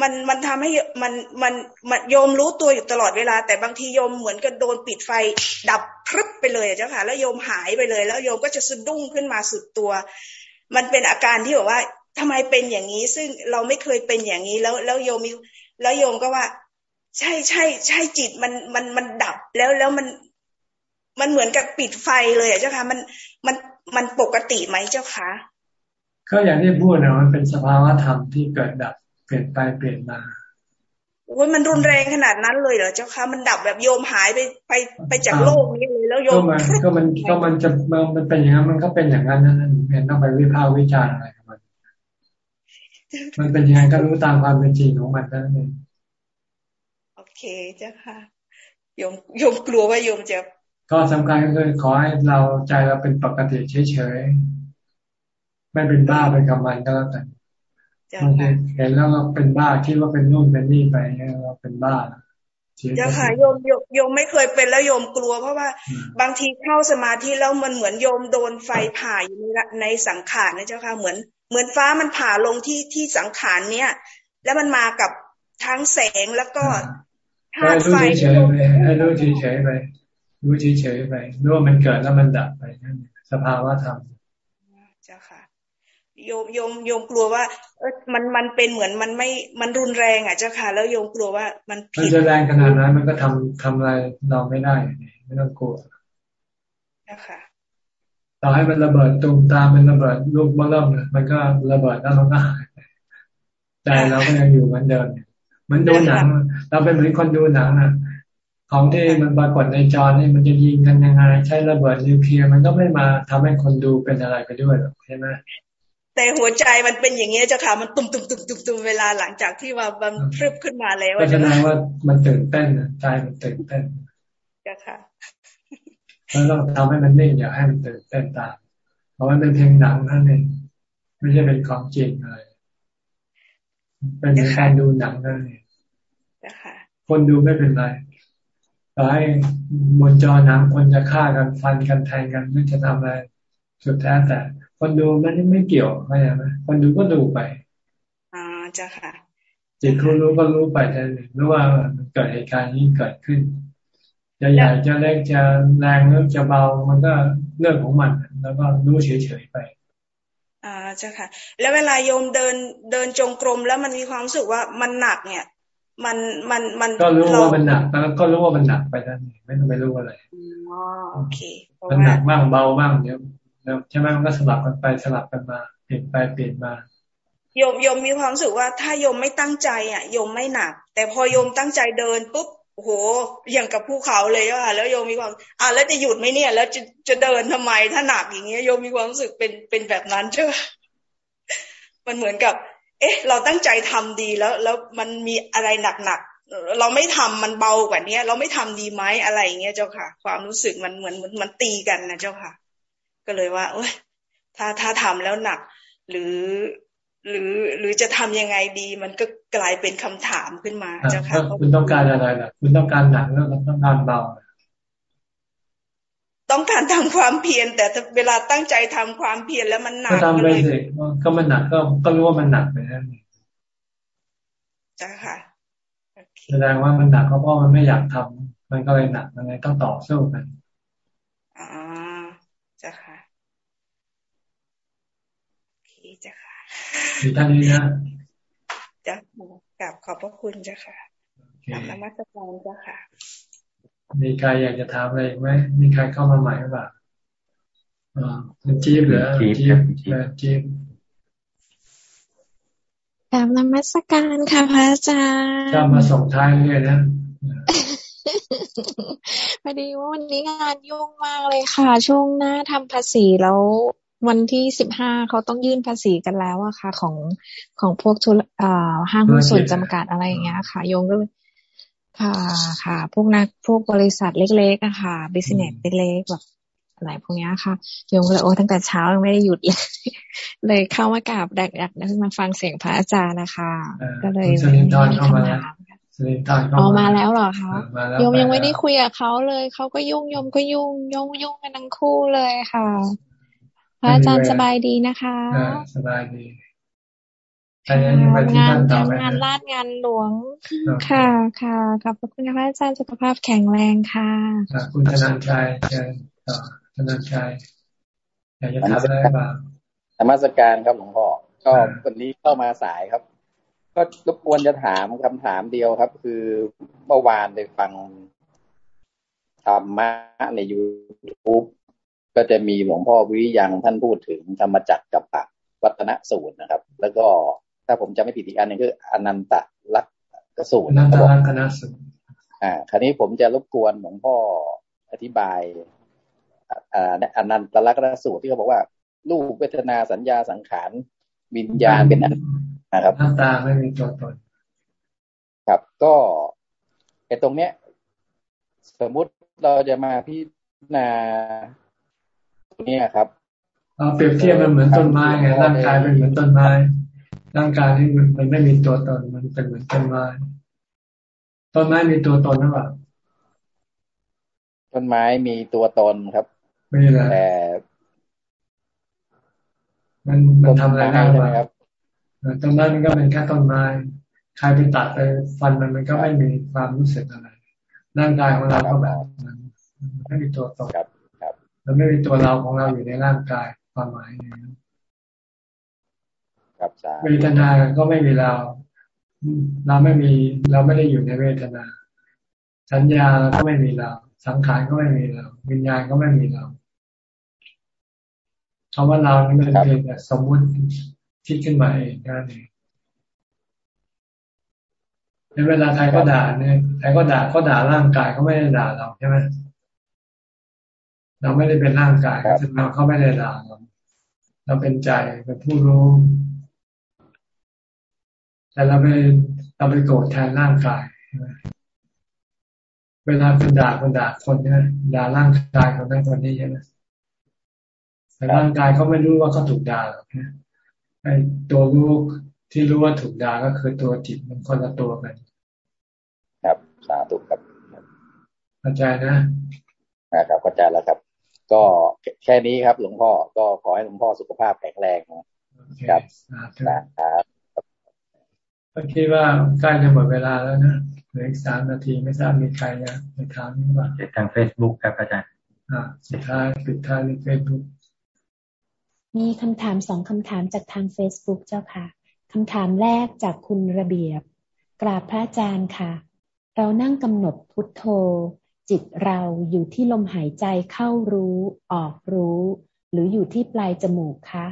มันมันทำให้มันมันมันโยมรู้ตัวอยู่ตลอดเวลา แต่บางทีโยมเหมือนกับโดนปิดไฟดับพรึบไปเลยเจ้าค่ะแล้วโยมหายไปเลย แล้วโยมก็จะสะดุ้งขึ้นมาสุดตัว มันเป็นอาการที่บอกว่าทำไมเป็นอย่างนี้ ซึ่งเราไม่เคยเป็นอย่างนี้ แล้วแล้วโยมมีแล้วโยมก็ว่า ใช่ใช่ใช่จิตมันมันมันดับแล้วแล้วมันมันเหมือนกับปิดไฟเลยอะเจ้าค่ะมันมันมันปกติไหมเจ้าคะก็อย่างที่พูดนะมันเป็นสภาวะธรรมที่เกิดดับเปลี่ยนไปเปลี่ยนมา โอ้ยมันรุนแรงขนาดนั้นเลยเหรอเจ้าคะมันดับแบบโยมหายไปไปไปจากโลกนี้เลยแล้วโยมก็มันก็มันก็มันจะมันเป็นอย่างนั้นมันก็เป็นอย่างนั้นนั่นเองต้องไปวิพากษ์วิจารณ์อะไรมันเป็นยังไงก็รู้ตามความเป็นจริงของมันนั่นเองโอเคเจ้าค่ะโยมโยมกลัวว่าโยมจะก็สำคัญก็คือขอให้เราใจเราเป็นปกติเฉยๆไม่เป็นบ้าไปกับมันก็แล้วกัน บางทีเห็นแล้วเราเป็นบ้าคิดว่าเป็นนู่นเป็นนี่ไปเราเป็นบ้าเจ้าค่ะโยมโยมโยมไม่เคยเป็นแล้วโยมกลัว เพราะว่าบางทีเข้าสมาธิแล้วมันเหมือนโยมโดนไฟผ่าอยู่ในสังขารนะเจ้าค่ะเหมือนเหมือนฟ้ามันผ่าลงที่ที่สังขารเนี้ยแล้วมันมากับทั้งแสงแล้วก็ธาตุไฟให้รู้เฉยๆไปรู้เฉยๆไปรู้ว่ามันเกิดแล้วมันดับไปนั่นสภาวะธรรมเจ้าค่ะ โยมโยมโยมกลัวว่า เออมันมันเป็นเหมือนมันไม่มันรุนแรงอะเจ้าค่ะ แล้วโยมกลัวว่ามันผิดมันจะแรงขนาดนั้นมันก็ทำทำอะไรเราไม่ได้ไม่ต้องกลัวเจ้าค่ะต่อให้มันระเบิดตูมตามมันระเบิดลูกบอลล่มมันก็ระเบิดแล้วมันก็หายไปใจเราก็ยังอยู่เหมือนเดิมเหมือนดูหนัง เราเป็นเหมือนคนดูหนังนะของที่มันปรากฏในจอนี่มันจะยิงกันยังไง ใช้ระเบิดนิวเคลียร์มันก็ไม่มาทำให้คนดูเป็นอะไรไปด้วยหรอกใช่ไหม แต่หัวใจมันเป็นอย่างเงี้ยเจ้าค่ะ มันตุ้มตุ้มตุ้มตุ้มตุ้มเวลาหลังจากที่ว่ามันพรึบขึ้นมาแล้วก็แสดงว่ามันตื่นเต้นใจมันตื่นเต้นเจ้าค่ะแล้วต้องทำให้มันนิ่งอย่าให้มันตื่นเต้นตามเพราะมันเป็นเพลงหนังนั่นเองไม่ใช่เป็นของจริงเลยเป็นการดูหนังนั่นเองคนดูไม่เป็นไรต่อให้บนจอหนังคนจะฆ่ากันฟันกันแทงกันไม่จะทำอะไรสุดแท้แต่ คนดูมันไม่เกี่ยวเข้าใจไหมคนดูก็ดูไปอ่าจ้ะค่ะ จิตคุณรู้ก็รู้ไปแต่รู้ว่ามันเกิดเหตุการณ์นี้เกิดขึ้น จะใหญ่จะเล็กจะแรงหรือจะเบามันก็เรื่องของมัน แล้วก็รู้เฉยๆไปอ่าเจ้าค่ะ แล้วเวลาโยมเดินเดินจงกรมแล้วมันมีความรู้สึกว่ามันหนักเนี่ย มันมันมันก็รู้ว่ามันหนักแล้วก็รู้ว่ามันหนักไปนั่นเองไม่ต้องไปรู้อะไรอ๋อโอเคมันหนักบ้างเบาบ้างเดี๋ยว ใช่ไหมมันก็สลับกันไปสลับกันมา เปลี่ยนไปเปลี่ยนมาโยมโยมมีความรู้สึกว่าถ้าโยมไม่ตั้งใจอะโยมไม่หนัก แต่พอโยมตั้งใจเดินปุ๊บโอ้โหอย่างกับภูเขาเลยอะแล้วโยมมีความอ่าแล้วจะหยุดไหมเนี่ย แล้วจะจะเดินทำไมถ้าหนักอย่างเงี้ยโยมมีความรู้สึกเป็นเป็นแบบนั้นใช่ไหมมันเหมือนกับ เอ๊ะ เราตั้งใจทำดีแล้ว แล้วมันมีอะไรหนักๆเราไม่ทำมันเบากว่าเนี้ย เราไม่ทำดีไหมอะไรอย่างเงี้ยเจ้าค่ะ ความรู้สึกมันเหมือนมันมันตีกันนะเจ้าค่ะ ก็เลยว่าเอ้ยถ้าถ้าทำแล้วหนัก หรือหรือหรือจะทำยังไงดี มันก็กลายเป็นคำถามขึ้นมาเจ้าค่ะคุณต้องการอะไรล่ะคุณต้องการหนักแล้วต้องการเบาต้องการทำความเพียรแต่เวลาตั้งใจทำความเพียรแล้วมันหนักก็ทำไปสิก็มันหนักก็ก็รู้ว่ามันหนักไปนั่นเองจ้าค่ะแสดงว่ามันหนักก็เพราะมันไม่อยากทำมันก็เลยหนักมันเลยต้องต่อสู้กันอ๋อ จ้าค่ะโอเคจ้าค่ะมีท่านนี้นะจ้ะกราบขอบพระคุณจ้ะค่ะกราบนมัสการจ้ะค่ะ มีใครอยากจะถามอะไรไหมมีใครเข้ามาใหม่หรือเปล่าอ๋อคุณจี๊บเหรอจี๊บจี๊บกราบนมัสการค่ะพระอาจารย์ก็มาส่งท้ายเลยนะ พอดีว่าวันนี้งานยุ่งมากเลยค่ะ ช่วงหน้าทำภาษีแล้ววันที่สิบห้าเขาต้องยื่นภาษีกันแล้วอะค่ะ ของของพวกทุห้างหุ้นส่วนจำกัดอะไรอย่างเงี้ยค่ะ โยงก็ค่ะค่ะ พวกนักพวกบริษัทเล็กๆอะค่ะบิสเนสเล็กๆแบบอะไรพวกนี้ค่ะโยงเลยโอ้ตั้งแต่เช้ายังไม่ได้หยุดเลยเลยเข้ามากราบดักดักมาฟังเสียงพระอาจารย์นะคะ ก็เลยมี คำถามออกมาแล้วเหรอคะโยมยังไม่ได้คุยกับเขาเลยเขาก็ยุ่งโยมก็ยุ่งยุ่งยุ่งกันทั้งคู่เลยค่ะ พระอาจารย์สบายดีนะคะสบายดีงานทำงานลาดงานหลวงค่ะค่ะขอบคุณพระอาจารย์สุขภาพแข็งแรงค่ะคุณธนันชัยเชิญต่อธนันชัยอยากจะถามอะไรบ้างธรรมสการครับหลวงพ่อก็วันนี้เข้ามาสายครับ ก็รบกวนจะถามคำถามเดียวครับ คือเมื่อวานได้ฟังธรรมะในยูทูบก็จะมีหลวงพ่อวิริยังท่านพูดถึงธรรมจักรกับปะวัฒนสูตรนะครับ แล้วก็ถ้าผมจะไม่ผิดอีกอันนึงคืออนันตลักษสูตรอนันตลักษณสูตรอ่า คราวนี้ผมจะรบกวนหลวงพ่ออธิบายอ่าอนันตลักษณสูตรที่เขาบอกว่ารูปเวทนาสัญญาสังขารวิญญาณเป็นอัน นะครับหน้าตาไม่มีตัวตนครับ ก็ไอ้ตรงเนี้ย สมมุติเราจะมาพิจารณาตัวนี้ครับเราเปรียบเทียบมันเหมือนต้นไม้ไงร่างกายเป็นเหมือนต้นไม้ ร่างกายที่มันมันไม่มีตัวตนมันเป็นเหมือนต้นไม้ต้นไม้มีตัวตนหรือเปล่าต้นไม้มีตัวตนครับไม่เลยแต่มันมันทำอะไรได้ครับ ต้นไม้มันก็เป็นแค่ต้นไม้ ใครไปตัดไปฟันมันมันก็ไม่มีความรู้สึกอะไร ร่างกายของเราก็แบบมันไม่มีตัวตนมันไม่มีตัวเราของเราอยู่ในร่างกายความหมายนี้เวทนาก็ไม่มีเรา เราไม่มีเราไม่ได้อยู่ในเวทนา สัญญาก็ไม่มีเรา สังขารก็ไม่มีเรา วิญญาณก็ไม่มีเราคำว่าเรานี่มันเป็นแต่สมมุติ คิดขึ้นมาเองนั่นเองในเวลาใครก็ด่าเนี่ยใครก็ด่าก็ด่าร่างกายเขาไม่ได้ด่าเราใช่ไหมเราไม่ได้เป็นร่างกายถึงเราเขาไม่ได้ด่าเราเราเป็นใจเป็นผู้รู้แต่เราไปเราไปโกรธแทนร่างกายเวลาเป็นด่าคนด่าคนเนี่ยด่าร่างกายคนนั้นคนนี้ใช่ไหมแต่ร่างกายเขาไม่รู้ว่าเขาถูกด่าหรอกนะ ไอ้ตัวรู้ที่รู้ว่าถูกด่าก็คือตัวจิตมันคนละตัวกัน ครับสาธุครับเข้าใจนะนะครับเข้าใจแล้วครับ ก็แค่นี้ครับ หลวงพ่อก็ขอให้หลวงพ่อสุขภาพแข็งแรงครับครับก็คิดว่าใกล้จะหมดเวลาแล้วนะเหลืออีกสามนาทีไม่ทราบมีใครนะไปถามนี่ว่าทางเฟซบุ๊กครับอาจารย์อ่าสุดท้ายปิดท้ายในเฟซบุ๊ก มีคำถามสองคำถามจากทาง Facebook เจ้าค่ะคำถามแรกจากคุณระเบียบ กราบพระอาจารย์ค่ะ เรานั่งกำหนดพุทโธ จิตเราอยู่ที่ลมหายใจเข้ารู้ออกรู้ หรืออยู่ที่ปลายจมูกคะ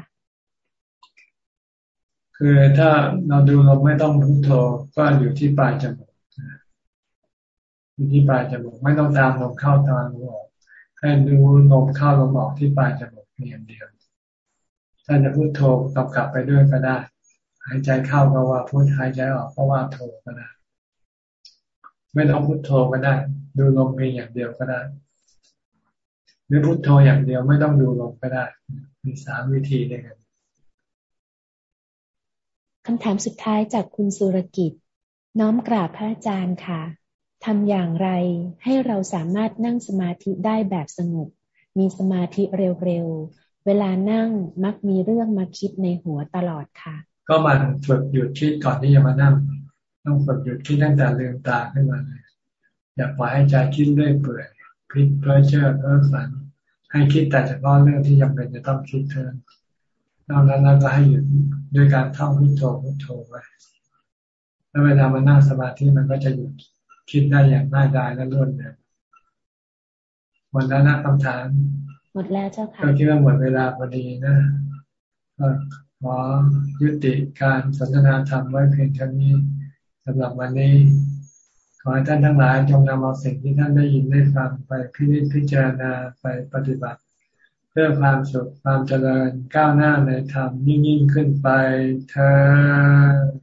คือถ้าเราดูลมไม่ต้องพุทโธก็อยู่ที่ปลายจมูกอยู่ที่ปลายจมูกไม่ต้องตามลมเข้าตามลมออกให้ดูลมเข้าลมออกที่ปลายจมูกเพียงเดียว ถ้าจะพูดโทกำกับไปด้วยก็ได้ หายใจเข้าก็ว่าพูดหายใจออกก็ว่าโทก็ได้ ไม่ต้องพูดโทก็ได้ ดูลมเพียงอย่างเดียวก็ได้ หรือพูดโทอย่างเดียวไม่ต้องดูลมก็ได้ มีสามวิธีด้วยกันคำถามสุดท้ายจากคุณสุรกิจ น้อมกราบพระอาจารย์ค่ะทำอย่างไรให้เราสามารถนั่งสมาธิได้แบบสงบ มีสมาธิเร็ว เวลานั่งมักมีเรื่องมาคิดในหัวตลอดค่ะ ก็มันฝึกหยุดคิดก่อนที่จะมานั่ง ต้องฝึกหยุดคิดตั้งแต่ลืมตาขึ้นมาเลยอย่าปล่อยให้ใจคิดเรื่อยเปื่อยพิดเพ้อเชื่อเพ้อฝัน ให้คิดแต่เฉพาะเรื่องที่จำเป็นจะต้องคิดเท่านั้นนอกนั้นเราก็ให้หยุดด้วยการท่องพุทโธพุทโธไปแล้วเวลามานั่งสมาธิมันก็จะหยุดคิดได้อย่างง่ายดายและรวดเร็วหมดแล้วนะคำถาม หมดแล้วเจ้าค่ะก็คิดว่าหมดเวลาพอดีนะก็ขอยุติการสนทนาธรรมไว้เพียงเท่านี้สำหรับวันนี้ขอให้ท่านทั้งหลายจงนำเอาสิ่งที่ท่านได้ยินได้ฟังไปพิจิตพิจารณาไปปฏิบัติ เพื่อความสุขความเจริญก้าวหน้าในธรรมยิ่งยิ่งขึ้นไปเธอ